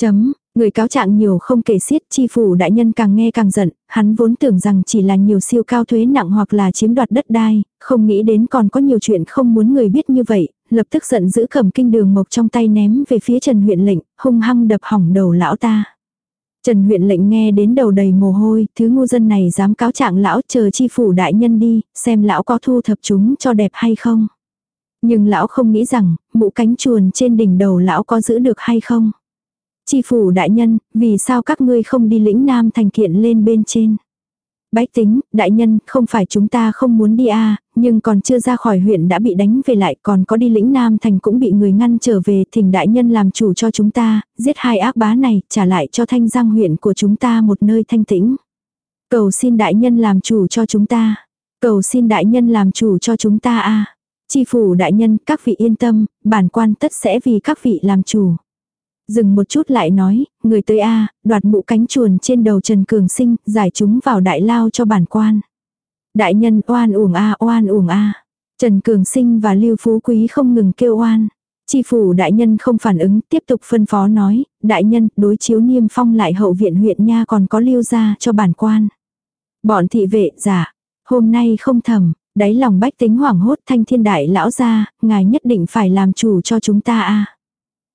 Speaker 1: Chấm, người cáo trạng nhiều không kể xiết, chi phủ đại nhân càng nghe càng giận, hắn vốn tưởng rằng chỉ là nhiều siêu cao thuế nặng hoặc là chiếm đoạt đất đai, không nghĩ đến còn có nhiều chuyện không muốn người biết như vậy, lập tức giận giữ cầm kinh đường mộc trong tay ném về phía Trần huyện lệnh, hung hăng đập hỏng đầu lão ta. Trần huyện lệnh nghe đến đầu đầy mồ hôi, thứ ngu dân này dám cáo trạng lão chờ chi phủ đại nhân đi, xem lão có thu thập chúng cho đẹp hay không. Nhưng lão không nghĩ rằng, mũ cánh chuồn trên đỉnh đầu lão có giữ được hay không. Chi phủ đại nhân, vì sao các ngươi không đi lĩnh nam thành kiện lên bên trên. Bách tính, đại nhân, không phải chúng ta không muốn đi a nhưng còn chưa ra khỏi huyện đã bị đánh về lại, còn có đi lĩnh Nam Thành cũng bị người ngăn trở về, thỉnh đại nhân làm chủ cho chúng ta, giết hai ác bá này, trả lại cho thanh giang huyện của chúng ta một nơi thanh tĩnh. Cầu xin đại nhân làm chủ cho chúng ta. Cầu xin đại nhân làm chủ cho chúng ta a Chi phủ đại nhân, các vị yên tâm, bản quan tất sẽ vì các vị làm chủ. Dừng một chút lại nói, người tới A, đoạt mũ cánh chuồn trên đầu Trần Cường Sinh, giải chúng vào đại lao cho bản quan. Đại nhân oan uổng A oan uổng A. Trần Cường Sinh và Lưu Phú Quý không ngừng kêu oan. Chi phủ đại nhân không phản ứng, tiếp tục phân phó nói, đại nhân, đối chiếu niêm phong lại hậu viện huyện nha còn có lưu ra cho bản quan. Bọn thị vệ, giả, hôm nay không thầm, đáy lòng bách tính hoảng hốt thanh thiên đại lão ra, ngài nhất định phải làm chủ cho chúng ta a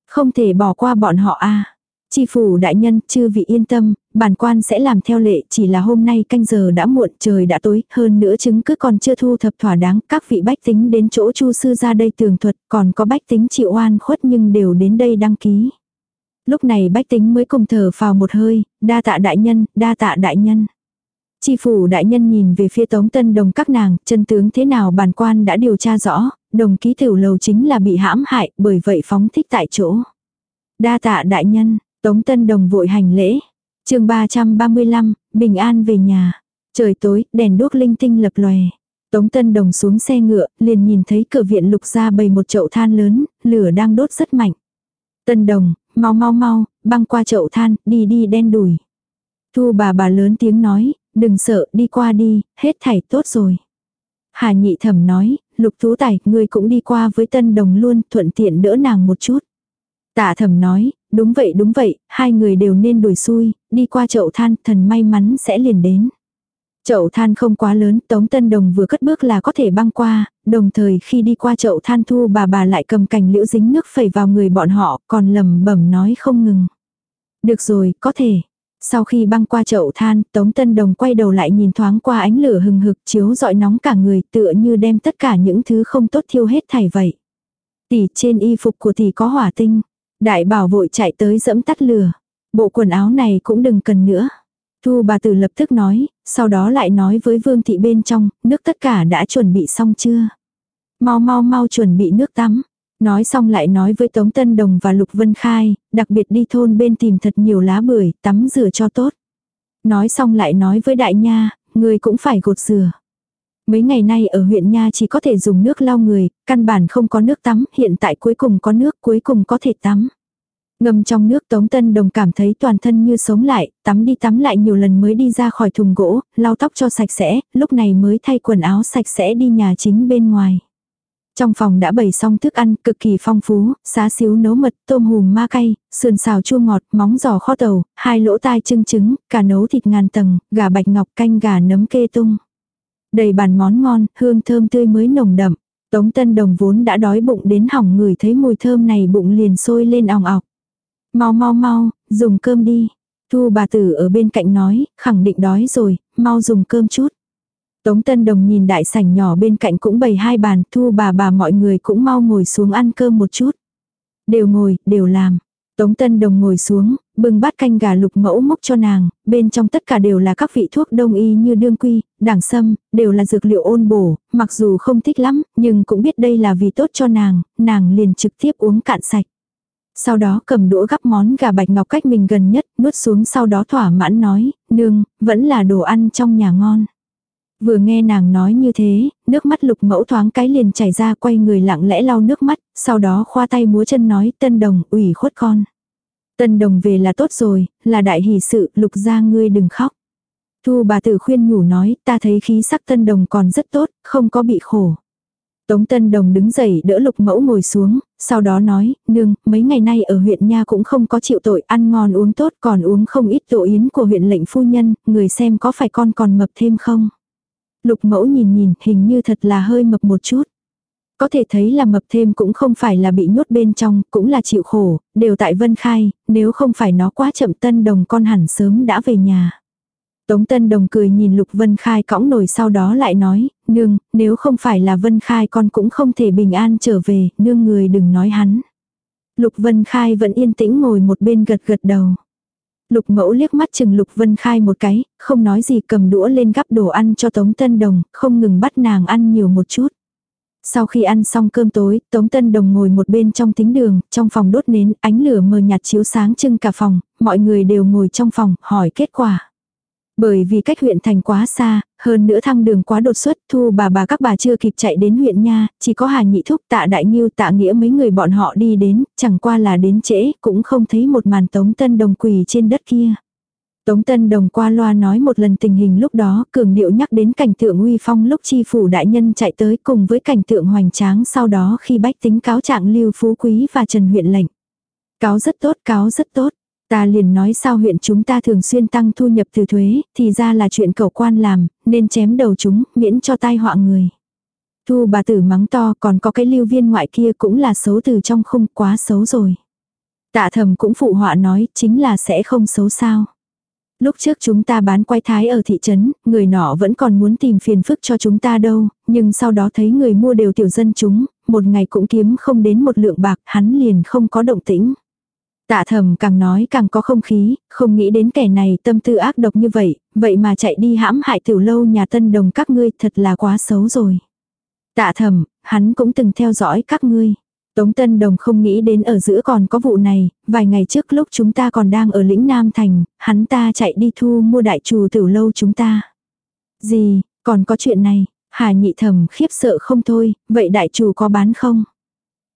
Speaker 1: Không thể bỏ qua bọn họ a Chi phủ đại nhân, chư vị yên tâm, bản quan sẽ làm theo lệ, chỉ là hôm nay canh giờ đã muộn, trời đã tối, hơn nữa chứng cứ còn chưa thu thập thỏa đáng, các vị bách tính đến chỗ chu sư ra đây tường thuật, còn có bách tính chịu oan khuất nhưng đều đến đây đăng ký. Lúc này bách tính mới cùng thở vào một hơi, đa tạ đại nhân, đa tạ đại nhân. Chi phủ đại nhân nhìn về phía tống tân đồng các nàng, chân tướng thế nào bản quan đã điều tra rõ, đồng ký tiểu lầu chính là bị hãm hại, bởi vậy phóng thích tại chỗ. Đa tạ đại nhân, tống tân đồng vội hành lễ chương 335, bình an về nhà. Trời tối, đèn đuốc linh tinh lập lòe. Tống Tân Đồng xuống xe ngựa, liền nhìn thấy cửa viện lục ra bầy một chậu than lớn, lửa đang đốt rất mạnh. Tân Đồng, mau mau mau, băng qua chậu than, đi đi đen đùi. Thu bà bà lớn tiếng nói, đừng sợ, đi qua đi, hết thảy tốt rồi. Hà nhị thẩm nói, lục tú tài, ngươi cũng đi qua với tân đồng luôn, thuận tiện đỡ nàng một chút. Tạ thẩm nói, đúng vậy đúng vậy, hai người đều nên đuổi xuôi, đi qua chậu than, thần may mắn sẽ liền đến. Chậu than không quá lớn, Tống Tân Đồng vừa cất bước là có thể băng qua, đồng thời khi đi qua chậu than thu bà bà lại cầm cành liễu dính nước phẩy vào người bọn họ, còn lầm bẩm nói không ngừng. Được rồi, có thể. Sau khi băng qua chậu than, Tống Tân Đồng quay đầu lại nhìn thoáng qua ánh lửa hừng hực chiếu dọi nóng cả người tựa như đem tất cả những thứ không tốt thiêu hết thảy vậy. Tỷ trên y phục của tỷ có hỏa tinh. Đại bảo vội chạy tới dẫm tắt lửa. Bộ quần áo này cũng đừng cần nữa. Thu bà tử lập tức nói, sau đó lại nói với vương thị bên trong, nước tất cả đã chuẩn bị xong chưa? Mau mau mau chuẩn bị nước tắm. Nói xong lại nói với Tống Tân Đồng và Lục Vân Khai, đặc biệt đi thôn bên tìm thật nhiều lá bưởi, tắm rửa cho tốt. Nói xong lại nói với Đại Nha, người cũng phải gột rửa. Mấy ngày nay ở huyện Nha chỉ có thể dùng nước lau người, căn bản không có nước tắm, hiện tại cuối cùng có nước, cuối cùng có thể tắm. Ngâm trong nước Tống Tân Đồng cảm thấy toàn thân như sống lại, tắm đi tắm lại nhiều lần mới đi ra khỏi thùng gỗ, lau tóc cho sạch sẽ, lúc này mới thay quần áo sạch sẽ đi nhà chính bên ngoài. Trong phòng đã bày xong thức ăn cực kỳ phong phú, xá xíu nấu mật, tôm hùm ma cay, sườn xào chua ngọt, móng giò kho tàu, hai lỗ tai trưng trứng, cả nấu thịt ngàn tầng, gà bạch ngọc canh gà nấm kê tung. Đầy bàn món ngon, hương thơm tươi mới nồng đậm. Tống Tân Đồng vốn đã đói bụng đến hỏng người thấy mùi thơm này bụng liền sôi lên ong ọc. Mau mau mau, dùng cơm đi. Thu bà tử ở bên cạnh nói, khẳng định đói rồi, mau dùng cơm chút. Tống Tân Đồng nhìn đại sảnh nhỏ bên cạnh cũng bày hai bàn, thu bà bà mọi người cũng mau ngồi xuống ăn cơm một chút. Đều ngồi, đều làm. Tống Tân Đồng ngồi xuống, bưng bát canh gà lục mẫu mốc cho nàng, bên trong tất cả đều là các vị thuốc đông y như đương quy, đảng sâm, đều là dược liệu ôn bổ, mặc dù không thích lắm, nhưng cũng biết đây là vì tốt cho nàng, nàng liền trực tiếp uống cạn sạch. Sau đó cầm đũa gắp món gà bạch ngọc cách mình gần nhất, nuốt xuống sau đó thỏa mãn nói, nương, vẫn là đồ ăn trong nhà ngon. Vừa nghe nàng nói như thế, nước mắt lục mẫu thoáng cái liền chảy ra quay người lặng lẽ lau nước mắt, sau đó khoa tay múa chân nói tân đồng ủy khuất con. Tân đồng về là tốt rồi, là đại hỷ sự, lục ra ngươi đừng khóc. Thu bà tử khuyên nhủ nói, ta thấy khí sắc tân đồng còn rất tốt, không có bị khổ. Tống Tân Đồng đứng dậy đỡ lục mẫu ngồi xuống, sau đó nói, nương, mấy ngày nay ở huyện Nha cũng không có chịu tội, ăn ngon uống tốt còn uống không ít tổ yến của huyện lệnh phu nhân, người xem có phải con còn mập thêm không. Lục mẫu nhìn nhìn, hình như thật là hơi mập một chút. Có thể thấy là mập thêm cũng không phải là bị nhốt bên trong, cũng là chịu khổ, đều tại Vân Khai, nếu không phải nó quá chậm tân đồng con hẳn sớm đã về nhà. Tống Tân Đồng cười nhìn Lục Vân Khai cõng nổi sau đó lại nói, nương, nếu không phải là Vân Khai con cũng không thể bình an trở về, nương người đừng nói hắn. Lục Vân Khai vẫn yên tĩnh ngồi một bên gật gật đầu. Lục mẫu liếc mắt chừng Lục Vân Khai một cái, không nói gì cầm đũa lên gắp đồ ăn cho Tống Tân Đồng, không ngừng bắt nàng ăn nhiều một chút. Sau khi ăn xong cơm tối, Tống Tân Đồng ngồi một bên trong tính đường, trong phòng đốt nến, ánh lửa mờ nhạt chiếu sáng trưng cả phòng, mọi người đều ngồi trong phòng, hỏi kết quả. Bởi vì cách huyện thành quá xa, hơn nữa thăng đường quá đột xuất, thu bà bà các bà chưa kịp chạy đến huyện nha, chỉ có Hà Nhị Thúc tạ đại nghiêu tạ nghĩa mấy người bọn họ đi đến, chẳng qua là đến trễ, cũng không thấy một màn tống tân đồng quỳ trên đất kia. Tống Tân Đồng qua loa nói một lần tình hình lúc đó, cường điệu nhắc đến cảnh tượng uy phong lúc chi phủ đại nhân chạy tới cùng với cảnh tượng hoành tráng sau đó khi bách tính cáo trạng lưu phú quý và Trần huyện lệnh. Cáo rất tốt, cáo rất tốt. Ta liền nói sao huyện chúng ta thường xuyên tăng thu nhập từ thuế, thì ra là chuyện cầu quan làm, nên chém đầu chúng, miễn cho tai họa người. Thu bà tử mắng to còn có cái lưu viên ngoại kia cũng là xấu từ trong không quá xấu rồi. Tạ thầm cũng phụ họa nói chính là sẽ không xấu sao. Lúc trước chúng ta bán quay thái ở thị trấn, người nọ vẫn còn muốn tìm phiền phức cho chúng ta đâu, nhưng sau đó thấy người mua đều tiểu dân chúng, một ngày cũng kiếm không đến một lượng bạc, hắn liền không có động tĩnh. Tạ thầm càng nói càng có không khí, không nghĩ đến kẻ này tâm tư ác độc như vậy, vậy mà chạy đi hãm hại tiểu lâu nhà tân đồng các ngươi thật là quá xấu rồi. Tạ thầm, hắn cũng từng theo dõi các ngươi. Tống Tân Đồng không nghĩ đến ở giữa còn có vụ này, vài ngày trước lúc chúng ta còn đang ở lĩnh Nam Thành, hắn ta chạy đi thu mua đại trù tiểu lâu chúng ta. Gì, còn có chuyện này, Hà nhị thầm khiếp sợ không thôi, vậy đại trù có bán không?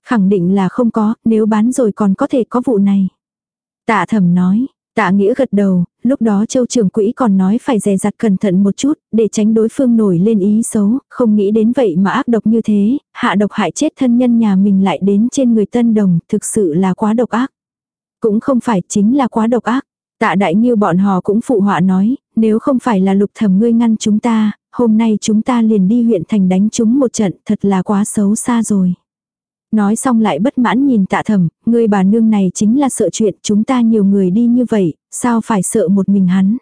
Speaker 1: Khẳng định là không có, nếu bán rồi còn có thể có vụ này. Tạ thẩm nói, tạ nghĩa gật đầu, lúc đó châu trưởng quỹ còn nói phải dè dặt cẩn thận một chút, để tránh đối phương nổi lên ý xấu, không nghĩ đến vậy mà ác độc như thế, hạ độc hại chết thân nhân nhà mình lại đến trên người tân đồng, thực sự là quá độc ác. Cũng không phải chính là quá độc ác. Tạ đại nghiêu bọn họ cũng phụ họa nói, nếu không phải là lục thẩm ngươi ngăn chúng ta, hôm nay chúng ta liền đi huyện thành đánh chúng một trận, thật là quá xấu xa rồi. Nói xong lại bất mãn nhìn tạ thẩm, ngươi bà nương này chính là sợ chuyện chúng ta nhiều người đi như vậy, sao phải sợ một mình hắn.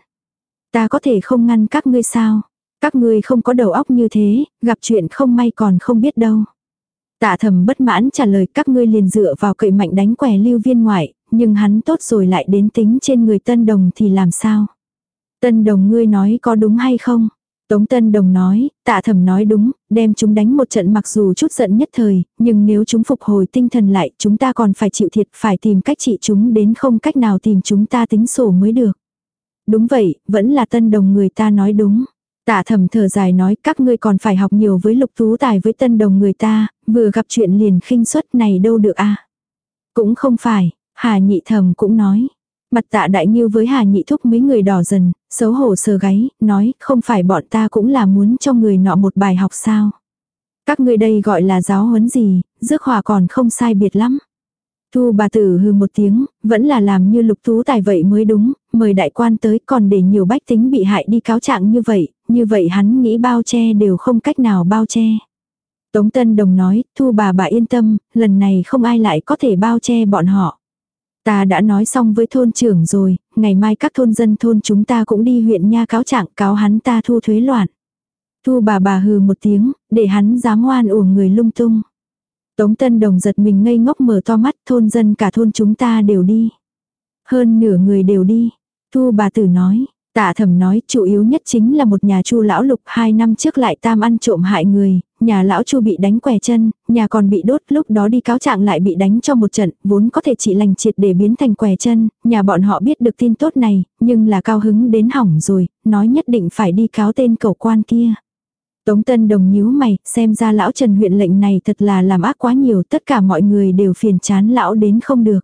Speaker 1: Ta có thể không ngăn các ngươi sao. Các ngươi không có đầu óc như thế, gặp chuyện không may còn không biết đâu. Tạ thẩm bất mãn trả lời các ngươi liền dựa vào cậy mạnh đánh quẻ lưu viên ngoại, nhưng hắn tốt rồi lại đến tính trên người tân đồng thì làm sao. Tân đồng ngươi nói có đúng hay không? Tống Tân Đồng nói, tạ thẩm nói đúng, đem chúng đánh một trận mặc dù chút giận nhất thời, nhưng nếu chúng phục hồi tinh thần lại, chúng ta còn phải chịu thiệt, phải tìm cách trị chúng đến không cách nào tìm chúng ta tính sổ mới được. Đúng vậy, vẫn là Tân Đồng người ta nói đúng. Tạ thẩm thở dài nói các ngươi còn phải học nhiều với lục tú tài với Tân Đồng người ta, vừa gặp chuyện liền khinh suất này đâu được a Cũng không phải, Hà nhị thẩm cũng nói. Mặt tạ đại nghiêu với hà nhị thúc mấy người đỏ dần, xấu hổ sờ gáy, nói không phải bọn ta cũng là muốn cho người nọ một bài học sao. Các người đây gọi là giáo huấn gì, rước hòa còn không sai biệt lắm. Thu bà tử hư một tiếng, vẫn là làm như lục tú tài vậy mới đúng, mời đại quan tới còn để nhiều bách tính bị hại đi cáo trạng như vậy, như vậy hắn nghĩ bao che đều không cách nào bao che. Tống Tân Đồng nói, thu bà bà yên tâm, lần này không ai lại có thể bao che bọn họ. Ta đã nói xong với thôn trưởng rồi, ngày mai các thôn dân thôn chúng ta cũng đi huyện nha cáo trạng cáo hắn ta thu thuế loạn. Thu bà bà hừ một tiếng, để hắn dám ngoan uổng người lung tung. Tống Tân Đồng giật mình ngây ngốc mở to mắt thôn dân cả thôn chúng ta đều đi. Hơn nửa người đều đi. Thu bà tử nói, tạ thẩm nói chủ yếu nhất chính là một nhà chu lão lục hai năm trước lại tam ăn trộm hại người, nhà lão chu bị đánh què chân, nhà còn bị đốt lúc đó đi cáo trạng lại bị đánh cho một trận, vốn có thể trị lành triệt để biến thành què chân, nhà bọn họ biết được tin tốt này, nhưng là cao hứng đến hỏng rồi, nói nhất định phải đi cáo tên cầu quan kia. Tống Tân Đồng nhíu mày, xem ra lão Trần huyện lệnh này thật là làm ác quá nhiều, tất cả mọi người đều phiền chán lão đến không được.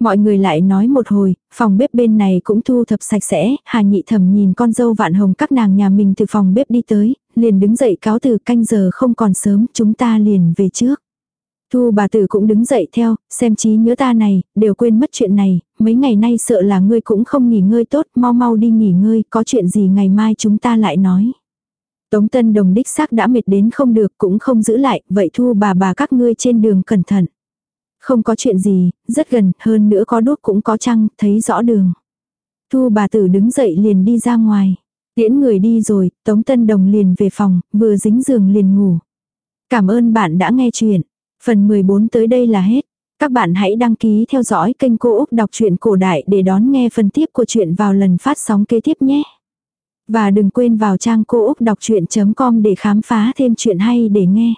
Speaker 1: Mọi người lại nói một hồi, phòng bếp bên này cũng thu thập sạch sẽ, Hà Nhị Thẩm nhìn con dâu vạn hồng các nàng nhà mình từ phòng bếp đi tới, liền đứng dậy cáo từ canh giờ không còn sớm, chúng ta liền về trước. Thu bà tử cũng đứng dậy theo, xem trí nhớ ta này, đều quên mất chuyện này, mấy ngày nay sợ là ngươi cũng không nghỉ ngơi tốt, mau mau đi nghỉ ngơi, có chuyện gì ngày mai chúng ta lại nói. Tống Tân Đồng đích xác đã mệt đến không được cũng không giữ lại, vậy thu bà bà các ngươi trên đường cẩn thận. Không có chuyện gì, rất gần, hơn nữa có đốt cũng có trăng, thấy rõ đường. Thu bà tử đứng dậy liền đi ra ngoài. Tiễn người đi rồi, Tống Tân Đồng liền về phòng, vừa dính giường liền ngủ. Cảm ơn bạn đã nghe chuyện. Phần 14 tới đây là hết. Các bạn hãy đăng ký theo dõi kênh Cô Úc Đọc truyện Cổ Đại để đón nghe phần tiếp của chuyện vào lần phát sóng kế tiếp nhé. Và đừng quên vào trang cô úc đọc chuyện.com để khám phá thêm chuyện hay để nghe.